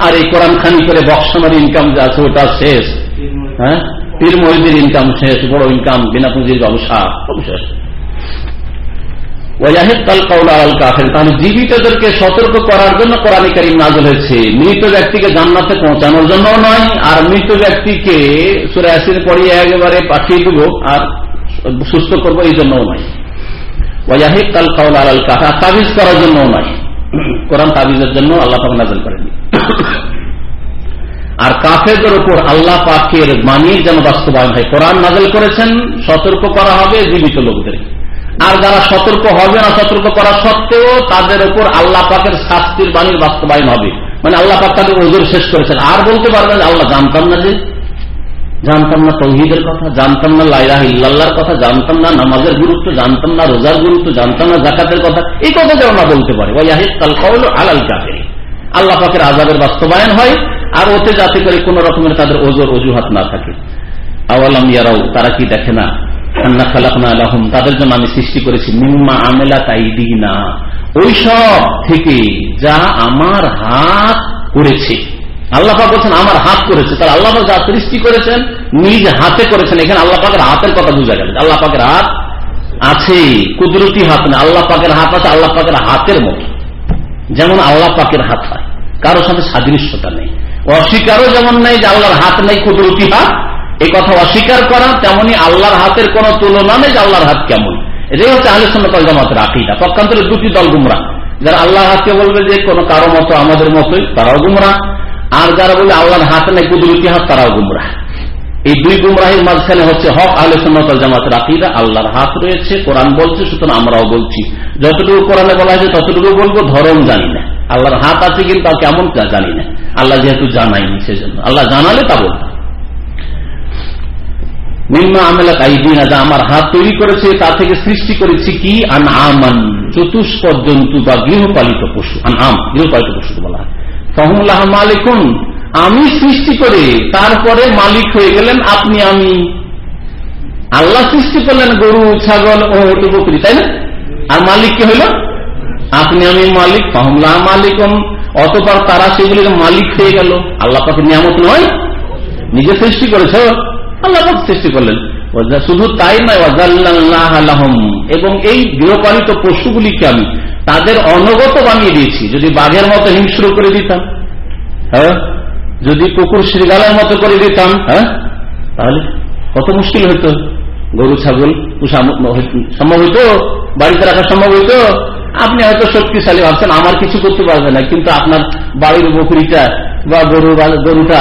[SPEAKER 3] আর এই কোরআন খানি করে বক্সানোর ইনকাম যে আছে ওটা শেষ। হ্যাঁ? পীর মহিদের ইনকাম শেষ, বড় ইনকাম বিনা পুঁজির ব্যবসা, সব শেষ। তাহলে জীবিতদেরকে সতর্ক করার জন্য কোরআন কারিম মৃত ব্যক্তিকে জান্নাতে পৌঁছানোর জন্য নয়, আর মৃত ব্যক্তিকে সুরে অ্যাসিড পড়িয়ে একেবারে পাঠিয়ে আর সুস্থ করব এই নয়। ওয়াহিদ কাল আল কাহা তাবিজ করার নয়। কোরআন তাবিজের জন্য আল্লাহ নাজল করেনি। আর কাফেরদের উপর আল্লাহ পাকের মানিয়ে যেন বাস্তবায়ন হয়, কোরআন নাজল করেছেন, সতর্ক করা হবে জীবিত লোকদের। আর যারা সতর্ক হবে না সতর্ক করা সত্ত্বেও তাদের উপর আল্লাহ পাকের শাস্তির বাণীর বাস্তবায়ন হবে। মানে আল্লাহ পাক তাদের ওজোর শেষ করেছেন। আর বলতে পারবেন আল্লাহ জানতাম না যে, জানতাম না তৌহিদের কথা, জানতাম না লাইরাহ ইল্লাহর কথা, জানতাম না নামাজের গুরুত্ব, জানতাম না রোজার গুরুত্ব, জানতাম না জাকাতের কথা। এই কথা যেন না বলতে পারে। আলাল কাফের আল্লাহ পাকের আজাবের বাস্তবায়ন হয় আর ওতে যাতে করে কোন রকমের তাদের ওজোর অজুহাত না থাকে। আওয়ালাম ইয়ারাও তারা কি দেখে না? তাদের জন্য আমি সৃষ্টি করেছি নিম্মা আমেলা তাইদি না ওই সব থেকে যা আমার হাত করেছে। আল্লাহাক বলছেন, আমার হাত করেছে। তার আল্লাহ যা সৃষ্টি করেছেন, নিজ হাতে করেছেন, এখানে আল্লাহ পাকের হাতের কথা বোঝা গেল। আল্লাহ পাকের হাত আছে, কুদরতি হাত না, আল্লাহ পাকের হাত আছে, আল্লাহ পাকের হাতের মতো। যেমন আল্লাহ পাকের হাত হয় কারোর সাথে সাদৃশ্যতা নেই। অস্বীকারও যেমন নেই যে আল্লাহর হাত নেই, কুদরতি হাত এই কথা অস্বীকার করা তেমনি আল্লাহর হাতের কোন তুলনা নেই যে আল্লাহর হাত কেমন। এটাই হচ্ছে আহলে সন্ন্যত জামাতের আকিদা। পক্ষান্তরে দুটি দল গুমরা। যারা আল্লাহর হাতকে বলবে যে কোন কারও মতো, আমাদের মতোই, তারাও গুমরা। আর যারা বলে আল্লাহর হাত নেই কুদরতি হাত, তারাও গুমরা। এই দুই গুমরাহির মাঝখানে হচ্ছে হক আহলে সন্ন্যত জামাতের আকিদা। আল্লাহর হাত রয়েছে, কোরআন বলছে, সুতরাং আমরাও বলছি। যতটুকু কোরআনে বলা হয়েছে, ততটুকু বলব ধরম জানি না। আল্লাহর হাত আছে কিন্তু কেমন জানি না। আল্লাহ যেহেতু জানাইনি সেজন্য। আল্লাহ জানালে তা বলতাম যা আমার হাত তৈরি করেছে, তা থেকে সৃষ্টি করেছি কি? আন আমান চতুষ্পদ জন্তু বা গৃহপালিত পশু। আন আম গৃহপালিত পশু বলা ফহমুল্লাহ মালিকুন, আমি সৃষ্টি করে, তারপরে মালিক হয়ে গেলেন আপনি, আমি। আল্লাহ সৃষ্টি করলেন গরু, ছাগল ও বকরি তাই না? আর মালিক কি হইল? আপনি, আমি মালিক। ফহমুল্লাহ মালিকুন, অতপর তারা সেগুলির মালিক হয়ে গেল। আল্লাহ পাকে নিয়ামত নয়? নিজে সৃষ্টি করেছ? আল্লাহ সৃষ্টি করলেন। শুধু তাই নয় এবং এই গৃহপালিত পশুগুলিকে আমি তাদের অনগত বানিয়ে দিয়েছি। যদি বাঘের মতো হিংস্র করে দিতাম হ্যাঁ? যদি কুকুর শ্রীগালের মতো করে দিতাম হ্যাঁ? তাহলে কত মুশকিল হইতো গরু, ছাগল সম্ভব হইতো? বাড়িতে রাখা সম্ভব হইতো? আপনি হয়তো শক্তিশালী ভাবছেন, আমার কিছু করতে পারবে না। কিন্তু আপনার বাড়ির বকরিটা বা গরু গরুটা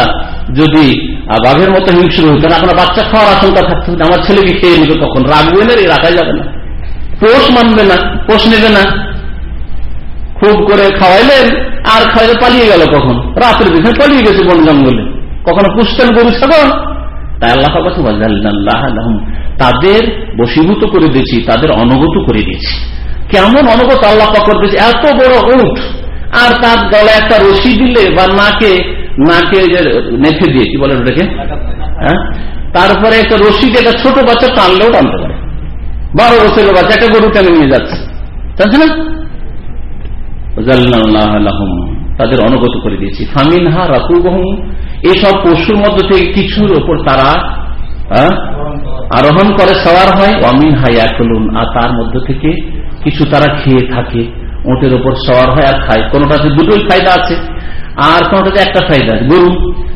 [SPEAKER 3] যদি বাঘের মতো হিংস্র হইতেন আপনার বাচ্চা খাওয়ার আশঙ্কা থাকতো আমার ছেলেকে খেয়ে নেবে রাখবে না রাখা যাবে না। পোষ মানবে না, পোষ নেবে না। খুব করে খাওয়াইলেন আর খাওয়াইলে পালিয়ে গেল কখন? রাতের দিকে পালিয়ে গেছে বন জঙ্গলে। কখনো পুষতেন গরু, ছাগল? তাই আল্লাহ তাদের বসীভূত করে দিয়েছি, তাদের অনগত করে দিয়েছি। কেমন অনগত আল্লাহ পাকর দিয়েছে? এত বড় উঠ, আর তার গলা একটা রশি দিলে বা নাকে নাকে নেখে দিয়ে, কি বলে ওটাকে? হ্যাঁ? তারপরে একটা রশি একটা ছোট বাচ্চা টানলেও টানতে পারে। বারো বছরের বাচ্চা, একটা গরু টেনে নিয়ে যাচ্ছে। জানছে না? তাদের অনুগত করে দিয়েছি। ফামিন হা রাকুবহম। এসব পশুর মধ্য থেকে কিছুর ওপর তারা আরোহণ করে, সওয়ার হয়। অমিন হাইয়া করুন আর তার মধ্য থেকে কিছু তারা খেয়ে থাকে। ওটের ওপর সওয়ার হয় আর খায়। কোনটাতে দুটোই ফায়দা আছে। আর কোনটাতে একটা ফায়দা গরু,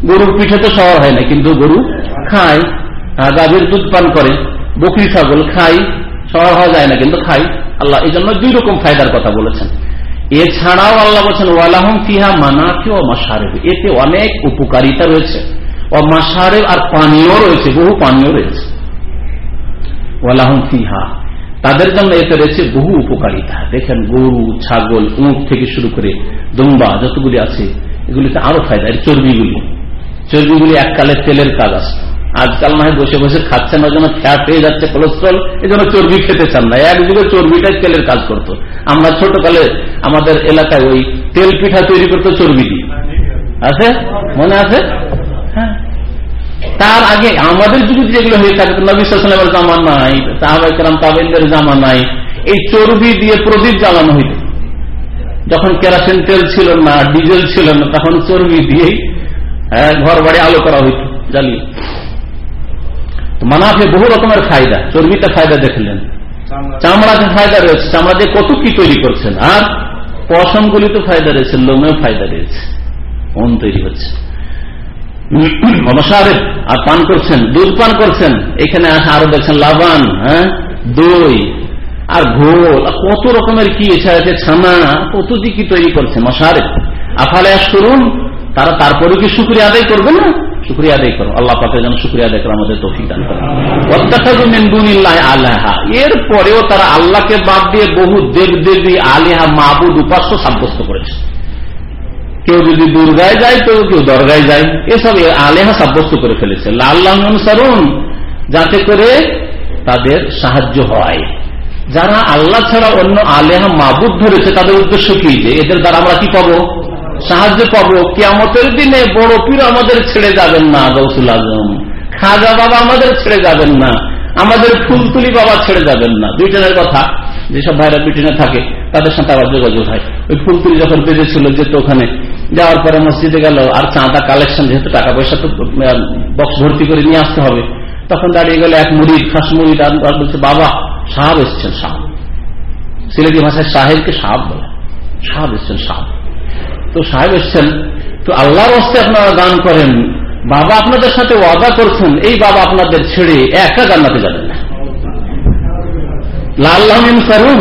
[SPEAKER 3] গরুর পিঠে তো সওয়ার হয় না, কিন্তু গরু খায় গাভীর দুধ পান করে, বকরি, ছাগল খাই সওয়ার হওয়া যায় না, কিন্তু খাই আল্লাহ এই জন্য দুই রকম ফায়দার কথা বলেছেন। এছাড়াও আল্লাহ বলছেন, ওয়ালাহম ফিহা মানাফি ও মাসারেব এতে অনেক উপকারিতা রয়েছে। ও মাসারেব আর পানীয় রয়েছে, বহু পানীয় রয়েছে। ওয়ালাহম ফিহা। তাদের জন্য এতে রয়েছে বহু উপকারিতা। দেখেন গরু, ছাগল, উঁট থেকে শুরু করে দুম্বা, যতগুলি আছে এগুলিতে আরও ফায়দা, এর চর্বিগুলি। চর্বিগুলি এককালে তেলের কাজ আসতো আজকাল নয় বসে বসে খাচ্ছেন ওই জন্য ফ্যাট হয়ে যাচ্ছে কোলেস্ট্রল এই জন্য চর্বি খেতে চান না। এক যুগে চর্বিটাই তেলের কাজ করতো। আমরা ছোটকালে আমাদের এলাকায় ওই তেল পিঠা তৈরি করতো চর্বি দিয়ে। আছে? মনে আছে? হ্যাঁ। তার আগে আমাদের যুগে যেগুলো হয়ে থাকে নবীলামের জামা নাই তাবেলদের জামা নাই, এই চর্বি দিয়ে প্রদীপ জ্বালানো হইত। যখন কেরাসিন তেল ছিল না ডিজেল ছিল না তখন চর্বি দিয়েই ঘর বাড়ি আলো করা হইত জ্বালিয়ে। মানাফে বহু রকমের ফায়দা চর্বিতে ফায়দা দেখলেন। চামড়াতে ফায়দা রয়েছে চামড়া দিয়ে কত কি তৈরি করছেন আর পশমগুলি তো ফায়দা রয়েছে লোমেও ফায়দা রয়েছে মন তৈরি হচ্ছে। আর পান করছেন দুধ পান করছেন এখানে আরও দেখছেন লাবান হ্যাঁ দই আর ঘোল কত রকমের কি এছাড়া ছানা, কত যে কি তৈরি করছে মশারে আফালে শুরুন তারা তারপরে কি শুক্রিয়া আদায় করবে না? আল্লাহকে বাদ দিয়ে বহু দেব দেবী সাব্যস্ত করেছে। কেউ যদি দুর্গায় যায়, তো কেউ দরগায় যায়। এসব আলেহা সাব্যস্ত করে ফেলেছে। লাল্লাহ সারুন যাতে করে তাদের সাহায্য হয়। যারা আল্লাহ ছাড়া অন্য আলেহা মাবুদ ধরেছে, তাদের উদ্দেশ্য কি? যে এদের দ্বারা আমরা কি পাবো? সাহায্য পাবো? কেমতের দিনে বড় পীর আমাদের ছেড়ে যাবেন না গৌসুল আজম। খাজা বাবা আমাদের ছেড়ে যাবেন না। আমাদের ফুলতুলি বাবা ছেড়ে যাবেন না। ব্রিটেনের কথা, যেসব ভাইরা ব্রিটেনে থাকে, তাদের সাথে আবার যোগাযোগ হয়। ওই ফুলতুলি যখন বেঁধেছিল যেত ওখানে। যাওয়ার পরে মসজিদে গেল, আর চাঁদা কালেকশন যেহেতু টাকা পয়সা তো বক্স ভর্তি করে নিয়ে আসতে হবে। তখন দাঁড়িয়ে গেল এক মুড়িদ খাস মুড়িদ আর বলছে, বাবা সাহাব এসছেন সাহাব। সিলেটি ভাষায় সাহেবকে সাহাব বলে। সাহাব এসছেন সাহাব। তো সাহেব এসছেন, তো আল্লাহর হস্তে আপনারা দান করেন, বাবা আপনাদের সাথে ওয়াদা করছেন, এই বাবা আপনাদের ছেড়ে একা জান্নাতে যাবেন না। লাল্লাহিন সারুন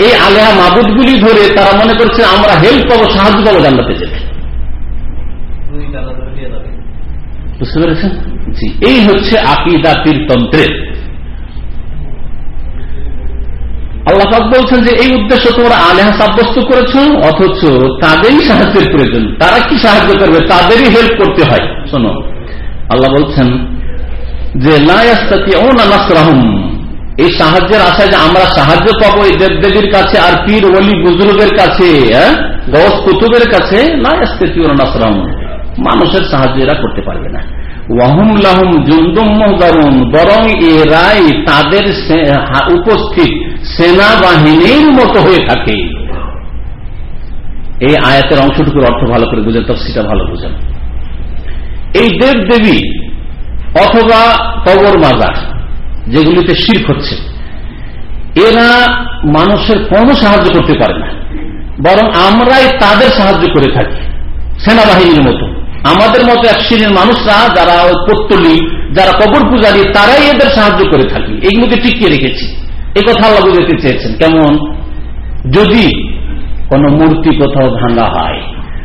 [SPEAKER 3] এই আলেহা মাবুদগুলি ধরে তারা মনে করছে, আমরা হেল্প পাবো, সাহায্য পাবো জান্নাতে যেতে। বুঝতে পেরেছেন? জি, এই হচ্ছে আকিদা পীরতন্ত্রের আল্লাহাক বলছেন যে, এই উদ্দেশ্য তোমরা আলেহা সাব্যস্ত করেছ, অথচ তাদেরই সাহায্যের প্রয়োজন। তারা কি সাহায্য করবে? তাদেরই হেল্প করতে হয়। শোনো, আল্লাহ বলছেন যে নাসরাহম। এই সাহায্যের আশায় যে, আমরা সাহায্য পাবো এই দেবদেবীর কাছে আর পীর অলি বুজুর্গের কাছে হ্যাঁ? গস কুতুবের কাছে না আসতে নাসরাহম। মানুষের সাহায্য এরা করতে পারবে না। তাদের উপস্থিত সেনাবাহিনীর মতো হয়ে থাকে। এই আয়াতের অংশটুকুর অর্থ ভালো করে বুঝেন তফসিটা ভালো বুঝেন। এই দেব দেবী অথবা কবর মাজার, যেগুলিতে শির হচ্ছে, এরা মানুষের কোনো সাহায্য করতে পারে না, বরং আমরাই তাদের সাহায্য করে থাকি, সেনাবাহিনীর মতো। আমাদের মতো এক শ্রেণির মানুষরা যারা পত্তলি, যারা কবর পূজারী, তারাই এদের সাহায্য করে থাকি। এইগুলোকে টিকিয়ে রেখেছি। এই কথা আল্লাহ বুঝতে চেয়েছেন। কেমন? যদি কোন মূর্তি কোথাও ভাঙা হয়,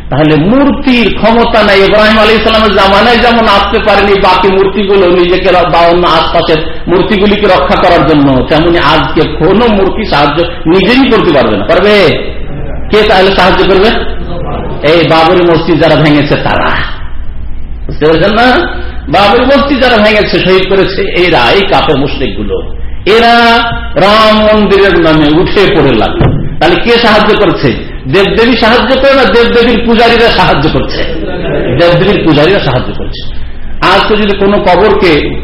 [SPEAKER 3] তাহলে মূর্তির ক্ষমতা নাই। ইব্রাহিম আলী ইসলামের জামানায় যেমন আসতে পারেনি বাকি মূর্তিগুলো, নিজেকে বা অন্য আশপাশের মূর্তিগুলিকে রক্ষা করার জন্য, তেমনি আজকে কোন মূর্তি সাহায্য নিজেই করতে পারবে না। পারবে? কে তাহলে সাহায্য করবে? এই বাবরি মসজিদ যারা ভেঙেছে তারা। বুঝতে পারছেন না? বাবরি মসজিদ যারা ভেঙেছে, শহীদ করেছে, এরা, এই কাপের মুসলিকগুলো এরা রাম মন্দিরের নামে উঠে পড়ে লাগল। তাহলে কে সাহায্য করছে? দেবদেবী সাহায্য করে না দেবদেবীর পূজারীরা সাহায্য করছে? দেবদেবীর পূজারীরা সাহায্য করছে। আজকে যদি কোনো কবরকে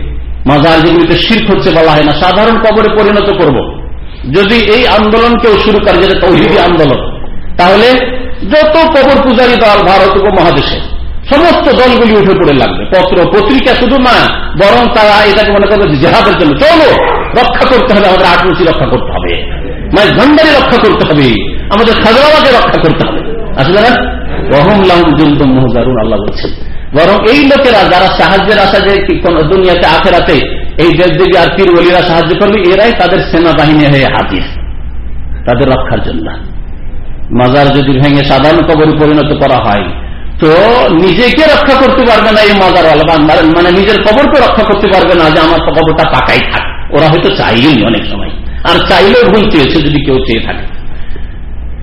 [SPEAKER 3] মাজার যেগুলিতে শির্ক হচ্ছে বলা হয় না, সাধারণ কবরে পরিণত করব। যদি এই আন্দোলন কেউ শুরু করে, যেটা তৌহিদি আন্দোলন, তাহলে যত কবর পূজারী দল ভারত উপমহাদেশে, সমস্ত দলগুলি উঠে পড়ে লাগবে। পত্র পত্রিকা শুধু না, বরং তারা এটাকে মনে করবে জেহাদের জন্য, চলো, রক্ষা করতে হবে, আমাদের আটমসি রক্ষা করতে হবে। মানে ঝন্ডারি রক্ষা করতে হবে, আমাদের খাজরাবাকে রক্ষা করতে হবে। আসলে না রহম লাহম জুলদম মহজারুন, আল্লাহ বলছেন। বরং এই লোকেরা যারা সাহায্যের আশা যে দুনিয়াতে, আখেরাতে এই দেবদেবী আর পীর বলিরা সাহায্য করবে, এরাই তাদের সেনাবাহিনী হয়ে হাজির। তাদের রক্ষার জন্য। মাজার যদি ভেঙে সাধারণ কবর পরিণত করা হয়, তো নিজেকে রক্ষা করতে পারবে না এই মাজার মানে নিজের কবরকে রক্ষা করতে পারবে না যে আমার কবরটা পাকাই থাক। ওরা হয়তো চাইলেই অনেক সময়। আর চাইলেও ভুল চেয়েছে যদি কেউ চেয়ে থাকে।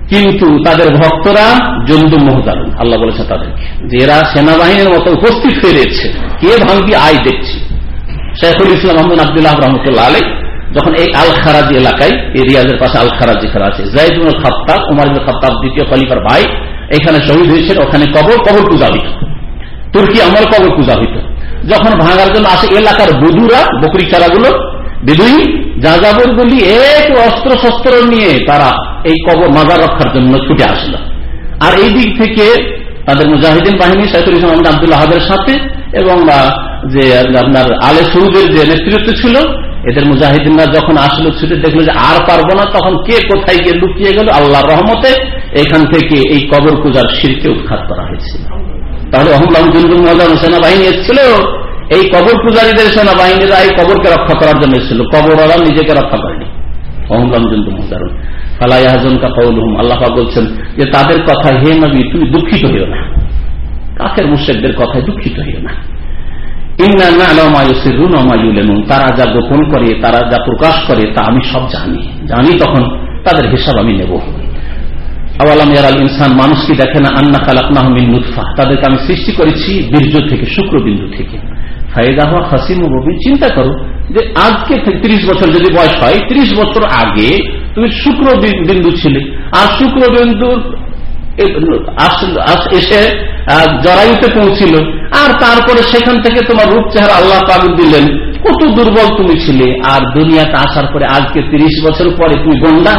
[SPEAKER 3] কিন্তু তাদের ভক্তরা জন্দু মহদারুন আল্লাহ বলেছে তাদেরকে, যে এরা সেনাবাহিনীর মতো উপস্থিত হয়ে রয়েছে। কে ভাঙ্গি আয় দেখছি? শেখুল ইসলাম আহমদ আবদুল্লাহ রহমতুল্লাহ আলী যখন এই আল খারাজি এলাকায়, এই রিয়াজের পাশে আল খারাজি খেলা আছে জাইদুল খাত্তাব, উমার খাত্তাব দ্বিতীয় খলিফার ভাই, এখানে শহীদ হয়েছেন, ওখানে কবর কবর পূজা হইত তুর্কি আমল কবর পূজা হইত যখন ভাঙার জন্য আসে এলাকার বধুরা, বকরি চারাগুলো বিদুই যাযাবর গুলি এক অস্ত্র শস্ত্র নিয়ে তারা এই কবর মাজার রক্ষার জন্য ছুটে আসলো। আর এই দিক থেকে তাদের মুজাহিদিন বাহিনী সাইফুল ইসলাম আহমদ সাথে এবং যে আপনার আলে সৌদের যে নেতৃত্ব ছিল এদের মুজাহিদিনরা যখন আসলো, ছুটে দেখল যে আর পারব না, তখন কে কোথায় গিয়ে লুকিয়ে গেল? আল্লাহর রহমতে এখান থেকে এই কবর পূজার শিরকে উৎখাত করা হয়েছিল তাহলে অহমলাম সেনাবাহিনী এসেছিল। এই কবর পূজারীদের সেনাবাহিনীরা এই কবরকে রক্ষা করার জন্য এসেছিল। কবরওয়ালা নিজেকে রক্ষা করেনি। আল্লাহ বলছেন যে, তাদের কথা, হে নবী, তুমি দুঃখিত হইও না। কাকের মুশেকদের কথায় দুঃখিত হইও না। তারা যা গোপন করে, তারা যা প্রকাশ করে, তা আমি সব জানি। জানি তখন তাদের হিসাব আমি নেব। আওয়ালাম ইয়ারাল ইনসান, মানুষ কি দেখে না আন্না খালাকনাহমিন নুৎফা তাদেরকে আমি সৃষ্টি করেছি বীর্য থেকে, শুক্রবিন্দু থেকে। ফায়দা হওয়া হাসিম রবি চিন্তা করো যে আজকে ত্রিশ বছর যদি বয়স হয়, ত্রিশ বছর আগে তুমি শুক্র বিন্দু ছিলে। আর শুক্রবিন্দুর এসে জরায়ুতে পৌঁছিল। আর তারপরে সেখান থেকে তোমার রূপ চেহারা আল্লাহ পাক দিলেন। কত দুর্বল তুমি ছিলে। আর দুনিয়াতে আসার পরে আজকে তিরিশ বছর পরে তুমি গন্ডা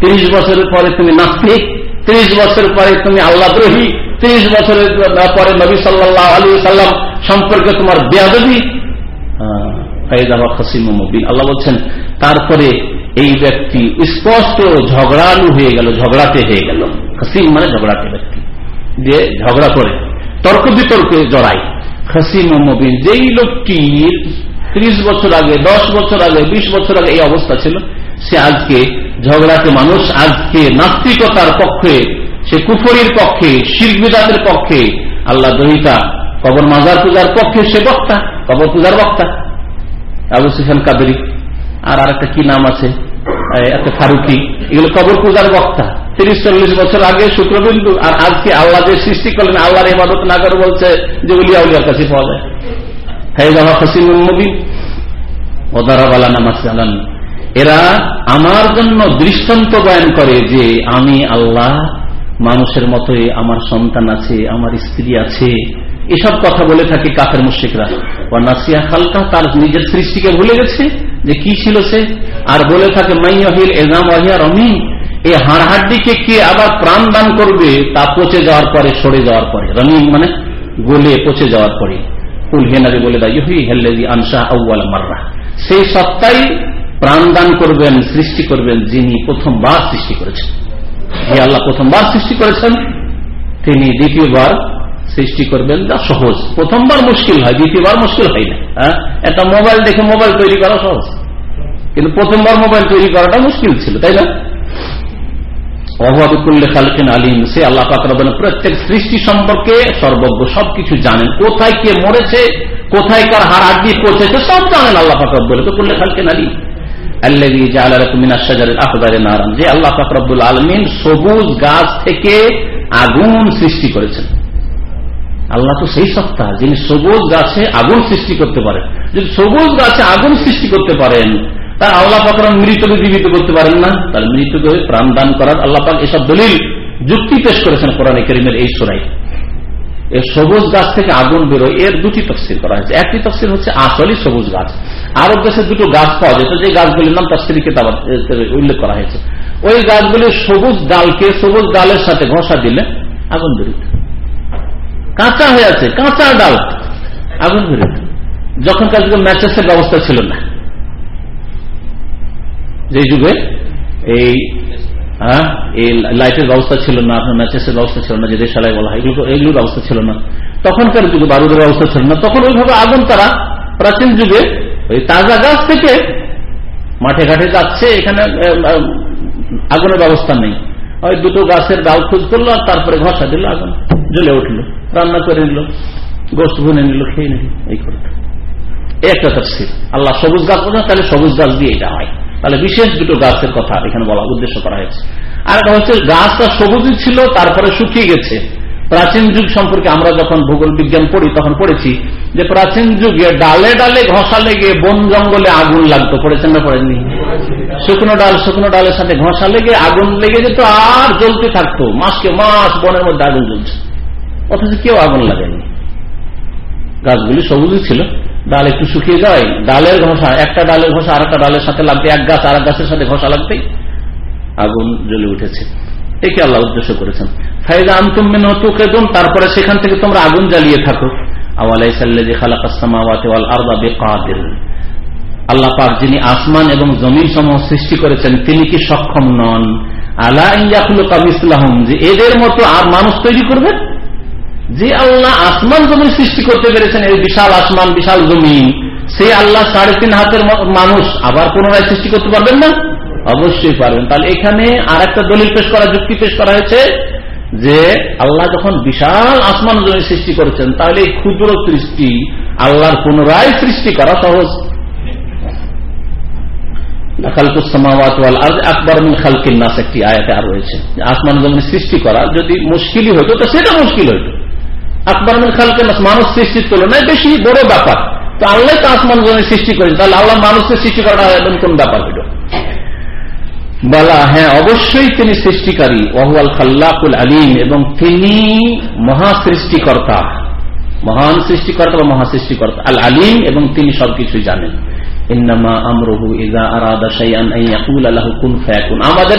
[SPEAKER 3] তিরিশ বছরের পরে তুমি নাস্তিক। তিরিশ বছর পরে তুমি আল্লাহ দ্রোহী। তিরিশ বছরের পরে নবী সাল্লাহ আলী সাল্লাম সম্পর্কে তোমার বেয়াদবি। আল্লাহ বলছেন, তারপরে এই ব্যক্তি স্পষ্ট ঝগড়ালু হয়ে গেল ঝগড়াতে হয়ে গেল। হাসিম মানে ঝগড়াতে ব্যক্তি যে ঝগড়া করে তর্ক বিতর্কে জড়াই খাসিম মবিন যেই লোকটির ত্রিশ বছর আগে দশ বছর আগে বিশ বছর আগে এই অবস্থা ছিল সে আজকে ঝগড়াতে মানুষ আজকে নাস্তিকতার পক্ষে সে কুফরির পক্ষে শিরবিদাতের পক্ষে আল্লাহ দহিতা কবর মাজার পূজার পক্ষে সে বক্তা কবর পূজার বক্তা আবু সুফান কাদরি, আর আরেকটা কি নাম আছে? একটা ফারুকি, এগুলো কবর পূজার বক্তা। তিরিশ, চল্লিশ বছর আগে শুক্রবিন্দু আর আজকে আল্লাহ যে সৃষ্টি করলেন, আল্লাহর ইবাদত না করে বলছে যে উলিয়া উলিয়ার কাছে পাওয়া যায়। নবী ওদারাবালা নামাজ এরা আমার জন্য দৃষ্টান্ত বয়ান করে যে আমি আল্লাহ, মানুষের মতোই আমার সন্তান আছে, আমার স্ত্রী আছে। এসব কথা বলে থাকে কাফের মুশ্রিকরা। ও নাসিয়া খালকা, তার নিজের সৃষ্টিকে ভুলে গেছে যে কি ছিল সে? আর বলে থাকে মাইয়াহিল এজাম আহিয়া রমি এই হাড়হাড্ডিকে কে আবার প্রাণ দান করবে, তা পচে যাওয়ার পরে, সরে যাওয়ার পরে। রমি মানে গলে পচে যাওয়ার পরে। কুল হেনারে বলে দেয় ইহি হেল্লেদি আনসা আউ্বাল মাররা। সেই সত্তাই প্রাণ দান করবেন, সৃষ্টি করবেন যিনি প্রথমবার সৃষ্টি করেছেন। হে আল্লাহ প্রথমবার সৃষ্টি করেছেন, তিনি দ্বিতীয়বার সৃষ্টি করবেন, যা সহজ। প্রথমবার মুশকিল হয়, দ্বিতীয়বার মুশকিল হয় না। হ্যাঁ? একটা মোবাইল দেখে মোবাইল তৈরি করা সহজ। কিন্তু প্রথমবার মোবাইল তৈরি করাটা মুশকিল ছিল, তাই না? প্রত্যেক সৃষ্টি সম্পর্কে সর্বজ্ঞ সবকিছু জানেন। কোথায় কে মরেছে, কোথায় কার হার পৌঁছেছে, সব জানেন আল্লাহ পাকরব তো আলিম। যে আল্লাহ আলমিন সবুজ গাছ থেকে আগুন সৃষ্টি করেছেন। আল্লাহ তো সেই সত্তা যিনি সবুজ গাছে আগুন সৃষ্টি করতে পারেন। যদি সবুজ গাছে আগুন সৃষ্টি করতে পারেন তার আল্লাহ পাক মৃতকে জীবিত করতে পারেন না। তার মৃতকে প্রাণ দান করার আল্লাহ পাক এসব দলিল যুক্তি পেশ করেছেন কোরআন করিমের এই সোরাই এর সবুজ গাছ থেকে আগুন বেরোয়, এর দুটি তফসিল করা হয়েছে। একটি তফসিল হচ্ছে আসলই সবুজ গাছ। আরব দেশে দুটো গাছ পাওয়া যেত যে গাছগুলির নাম তফসিল কেতাব উল্লেখ করা হয়েছে। ওই গাছগুলির সবুজ ডালকে সবুজ ডালের সাথে ঘষা দিলে আগুন বেরোত কাঁচা হয়ে আছে, কাঁচা ডাল, আগুন বেরোত যখনকার যুগে ম্যাচেসের ব্যবস্থা ছিল না। যে যুগে এই হ্যাঁ এই লাইটের ব্যবস্থা ছিল না, আপনার ম্যাচেসের ব্যবস্থা ছিল না যে দেশালাই বলা হয়, এগুলো, এগুলোর ব্যবস্থা ছিল না। তখনকার যুগে বারুদের ব্যবস্থা ছিল না। তখন ওইভাবে আগুন তারা প্রাচীন যুগে ওই তাজা গাছ থেকে মাঠে ঘাটে যাচ্ছে, এখানে আগুনের ব্যবস্থা নেই। ওই দুটো গাছের ডাল খুঁজ করল আর তারপরে ঘষা দিল, আগুন জ্বলে উঠল, রান্না করে নিল গোষ্ঠ ভুনে নিল, খেয়ে নিল, এই করে। একটা তফসিল আল্লাহ সবুজ গাছ বোঝা তাহলে সবুজ গাছ দিয়ে এটা হয়। তাহলে বিশেষ দুটো গাছের কথা এখানে বলা, উদ্দেশ্য করা হয়েছে। আর একটা হচ্ছে, গাছটা সবুজই ছিল, তারপরে শুকিয়ে গেছে। প্রাচীন যুগ সম্পর্কে আমরা যখন ভূগোল বিজ্ঞান পড়ি, তখন পড়েছি যে প্রাচীন যুগে ডালে ডালে ঘষা লেগে বন জঙ্গলে আগুন লাগতো। পড়েছেন না পড়েননি? শুকনো ডাল, শুকনো ডালের সাথে ঘষা লেগে আগুন লেগে যেত আর জ্বলতে থাকতো। মাসকে মাস বনের মধ্যে আগুন জ্বলছে। অথচ কেউ আগুন লাগেনি গাছগুলি সবুজই ছিল। ডাল একটু শুকিয়ে যায়, ডালের ঘষা, একটা ডালের ঘষা আর একটা ডালের সাথে লাগবে, এক গাছ আর গাছের সাথে ঘষা লাগতেই আগুন জ্বলে উঠেছে। একে আল্লাহ উদ্দেশ্য করেছেন। ফাইদা আন্তম মেনুকেদুন তারপরে সেখান থেকে তোমরা আগুন জ্বালিয়ে থাকো। আল্লাহ পাক যিনি আসমান এবং জমিন সমূহ সৃষ্টি করেছেন, তিনি কি সক্ষম নন? আল্লাহ ইসলাম যে এদের মতো আর মানুষ তৈরি করবেন যে আল্লাহ আসমান জমিন সৃষ্টি করতে পেরেছেন, এই বিশাল আসমান, বিশাল জমিন সেই আল্লাহ সাড়ে তিন হাতের মানুষ, আবার পুনরায় সৃষ্টি করতে পারবেন না? অবশ্যই পারবেন। তাহলে এখানে আর একটা দলিল পেশ করা, যুক্তি পেশ করা হয়েছে যে আল্লাহ যখন বিশাল আসমান জমি সৃষ্টি করেছেন, তাহলে এই ক্ষুদ্র সৃষ্টি আল্লাহর পুনরায় সৃষ্টি করা সহজ। একটি আয়াতে আর রয়েছে। আসমান জমিন সৃষ্টি করা যদি মুশকিলই হইতো তো সেটা মুশকিল হইতো। আকবর মিন খালকে মানুষ সৃষ্টির তুলনায় বেশি বড় ব্যাপার। তো আল্লাহ তো আসমান জমিন সৃষ্টি করেছে তাহলে আল্লাহ মানুষকে সৃষ্টি করা এমন কোন ব্যাপার হইল বলা হ্যাঁ অবশ্যই তিনি সৃষ্টিকারী, ওহুয়াল খাল্লাকুল আলিম, এবং তিনি মহা সৃষ্টিকর্তা। মহান সৃষ্টিকর্তা বা মহা সৃষ্টিকর্তা। আল আলিম এবং তিনি সবকিছু জানেন। আমাদের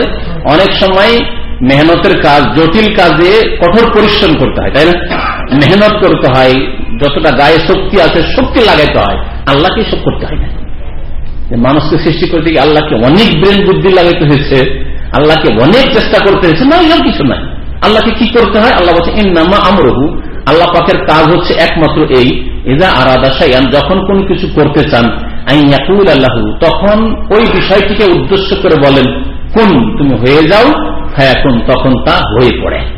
[SPEAKER 3] অনেক সময় মেহনতের কাজ, জটিল কাজে কঠোর পরিশ্রম করতে হয়, তাই না? মেহনত করতে হয়, যতটা গায়ে শক্তি আছে, শক্তি লাগাইতে হয় আল্লাহকে সব করতে হয়। না মানুষকে সৃষ্টি করতে গিয়ে আল্লাহকে অনেক ব্রেন বুদ্ধি লাগাইতে হয়েছে, আল্লাহকে অনেক চেষ্টা করতে হয়েছে না এরকম কিছু নাই। আল্লাহকে কি করতে হয়? আল্লাহ বলছে ইন নামা আমরহু। আল্লাহ পাকের কাজ হচ্ছে একমাত্র এই এজা যখন কোন কিছু করতে চান আইয়াকুল আল্লাহু তখন ওই বিষয়টিকে উদ্দেশ্য করে বলেন, কোন, তুমি হয়ে যাও হ্যাঁ তখন তা হয়ে পড়ে।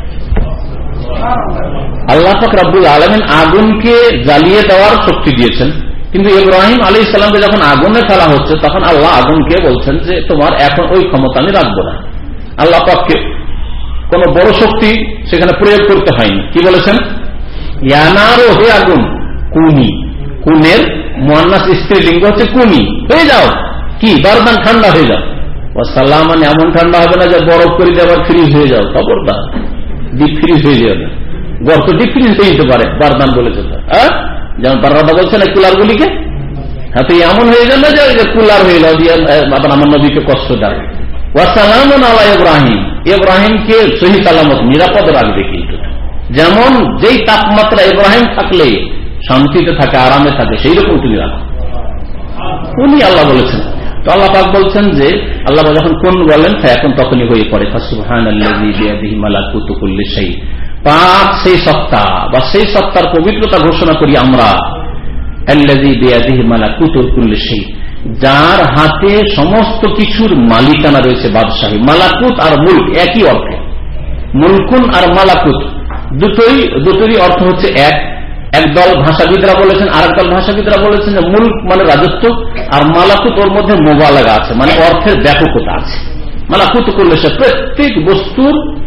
[SPEAKER 3] আল্লাহ পাক রাব্বুল আলমিন আগুনকে জ্বালিয়ে দেওয়ার শক্তি দিয়েছেন। কিন্তু ইব্রাহিম আলী ইসলামকে যখন আগুনে ফেলা হচ্ছে, তখন আল্লাহ আগুনকে বলছেন যে, তোমার এখন ওই ক্ষমতা আমি রাখব না। আল্লাহ পাককে কোন বড় শক্তি সেখানে প্রয়োগ করতে হয়নি। কি বলেছেন? ইয়ানারও হে আগুন, কুনি। কুনের মোহান্নাস স্ত্রীলিঙ্গ হচ্ছে কুনি। হয়ে যাও। কি? বারদান ঠান্ডা হয়ে যাও। সাল্লাহ মানে এমন ঠান্ডা হবে না যে বরফ করে দিয়ে আবার ফ্রিজ হয়ে যাও। খবরদার। ডিপ ফ্রিজ হয়ে যাবে। গর্ত ডিপ ফ্রিজ হয়ে যেতে পারে, বারদান বলেছে হ্যাঁ? যেমন বারদাদা বলছে না কুলার গুলিকে হ্যাঁ তো এমন হয়ে যাবে যে কুলার হয়ে দিয়ে আবার আমার নবীকে কষ্ট দেয়। ইব্রাহিমকে রাখবে কিন্তু। যেমন যেই তাপমাত্রা ইব্রাহিম থাকলে, শান্তিতে থাকে, আরামে থাকে সেই রকম তুমি রাখো। উনি আল্লাহ বলেছেন। তো আল্লাহ পাক বলছেন যে আল্লাহ যখন কোন বলেন এখন তখনই হয়ে পড়ে। পাক সেই সত্তা বা সেই সত্তার পবিত্রতা ঘোষণা করি আমরা। যার হাতে সমস্ত কিছুর মালিকানা রয়েছে বাদশাহী। মালাকুত আর মুল্ক একই অর্থে। মুলকুন আর মালাকুত। দুটোই, দুটোরই অর্থ হচ্ছে এক। একদল ভাষাবিদরা বলেছেন আর একদল ভাষাবিদরা বলেছেন যে মুল্ক মানে রাজত্ব, আর মালাকুত ওর মধ্যে মোবালাগা আছে মানে অর্থের ব্যাপকতা আছে। মালাকুত করলে সে প্রত্যেক বস্তুর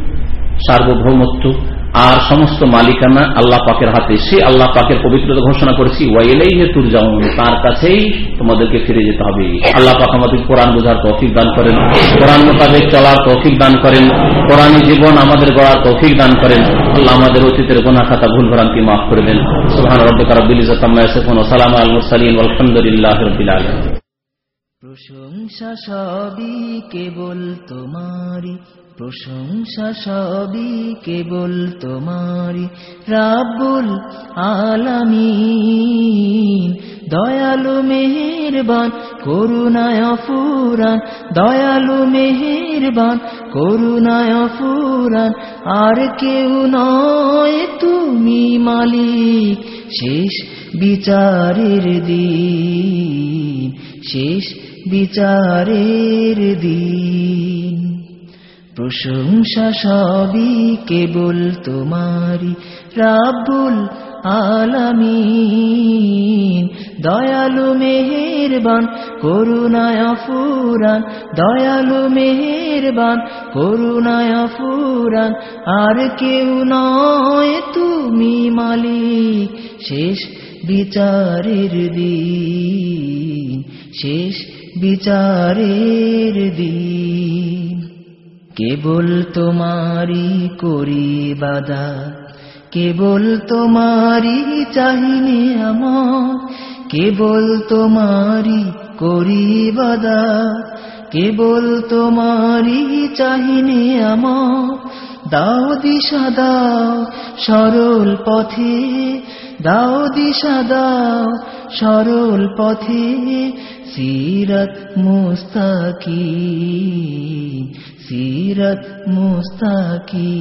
[SPEAKER 3] সার্বভৌমত্ব আর সমস্ত মালিকানা আল্লাহ পাকের হাতে। সে আল্লাহ পাকের পবিত্রতা ঘোষণা করেছি ওয়াইলেই হে তুর যাও তার কাছেই তোমাদেরকে ফিরে যেতে হবে। আল্লাহ পাক আমাদের কোরআন বোঝার তৌফিক দান করেন, কোরআন মোতাবেক চলার তৌফিক দান করেন, কোরআনী জীবন আমাদের গড়ার তৌফিক দান করেন। আল্লাহ আমাদের অতীতের গোনা খাতা ভুল ভ্রান্তি মাফ করে দেন। সুহান রব্বিকা রব্বিল ইজ্জাতাম্মা ইয়াসিফুন, ওয়া সালামু আলাল মুরসালিন আলহামদুলিল্লাহি
[SPEAKER 6] প্রশংসা সবই কেবল তোমারি প্রশংসা সবই কেবল তোমারি রাবুল আলামিন, দয়ালু মেহেরবান, করুণায় ফুরান দয়ালু মেহেরবান, করুণায় ফুরান আর কেউ নয় তুমি মালিক। শেষ বিচারের দিন, শেষ বিচারের দিন। প্রশংসা সবই কেবল তোমারি রাব্বুল আলামিন। দয়ালু মেহেরবান, করুণায় ফুরান দয়ালু মেহেরবান, করুণায় ফুরান আর কেউ নয় তুমি মালিক, শেষ বিচারের দিন, শেষ বিচারের দিন। কেবল তোমারি করি বাদা কেবল তোমারি চাহিনে আমার, কেবল তোমারি করি বাদা কেবল তোমারি চাহিনে আমার। দাও দিশা, দাও সরল পথে দাও দিশা দাও সরল পথে সিরত মুস্তাকি সিরত মুস্তাকি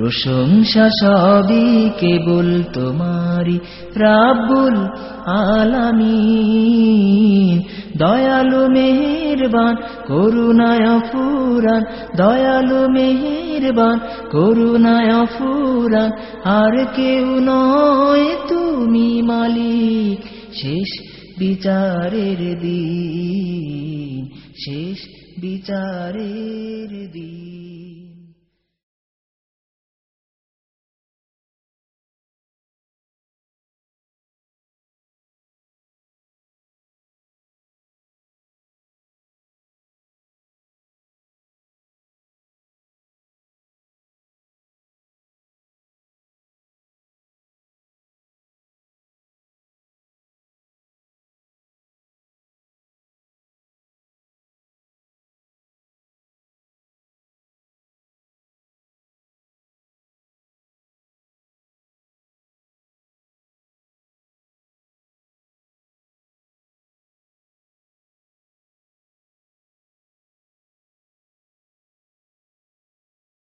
[SPEAKER 6] প্রশংসা সবই কেবল তোমারি রাবুল আলামিন। দয়ালু মেহেরবান, করুণায় ফুরান দয়ালু মেহেরবান, করুণায় ফুরান আর কেউ নয় তুমি মালিক। শেষ বিচারের দিন, শেষ বিচারের দিন।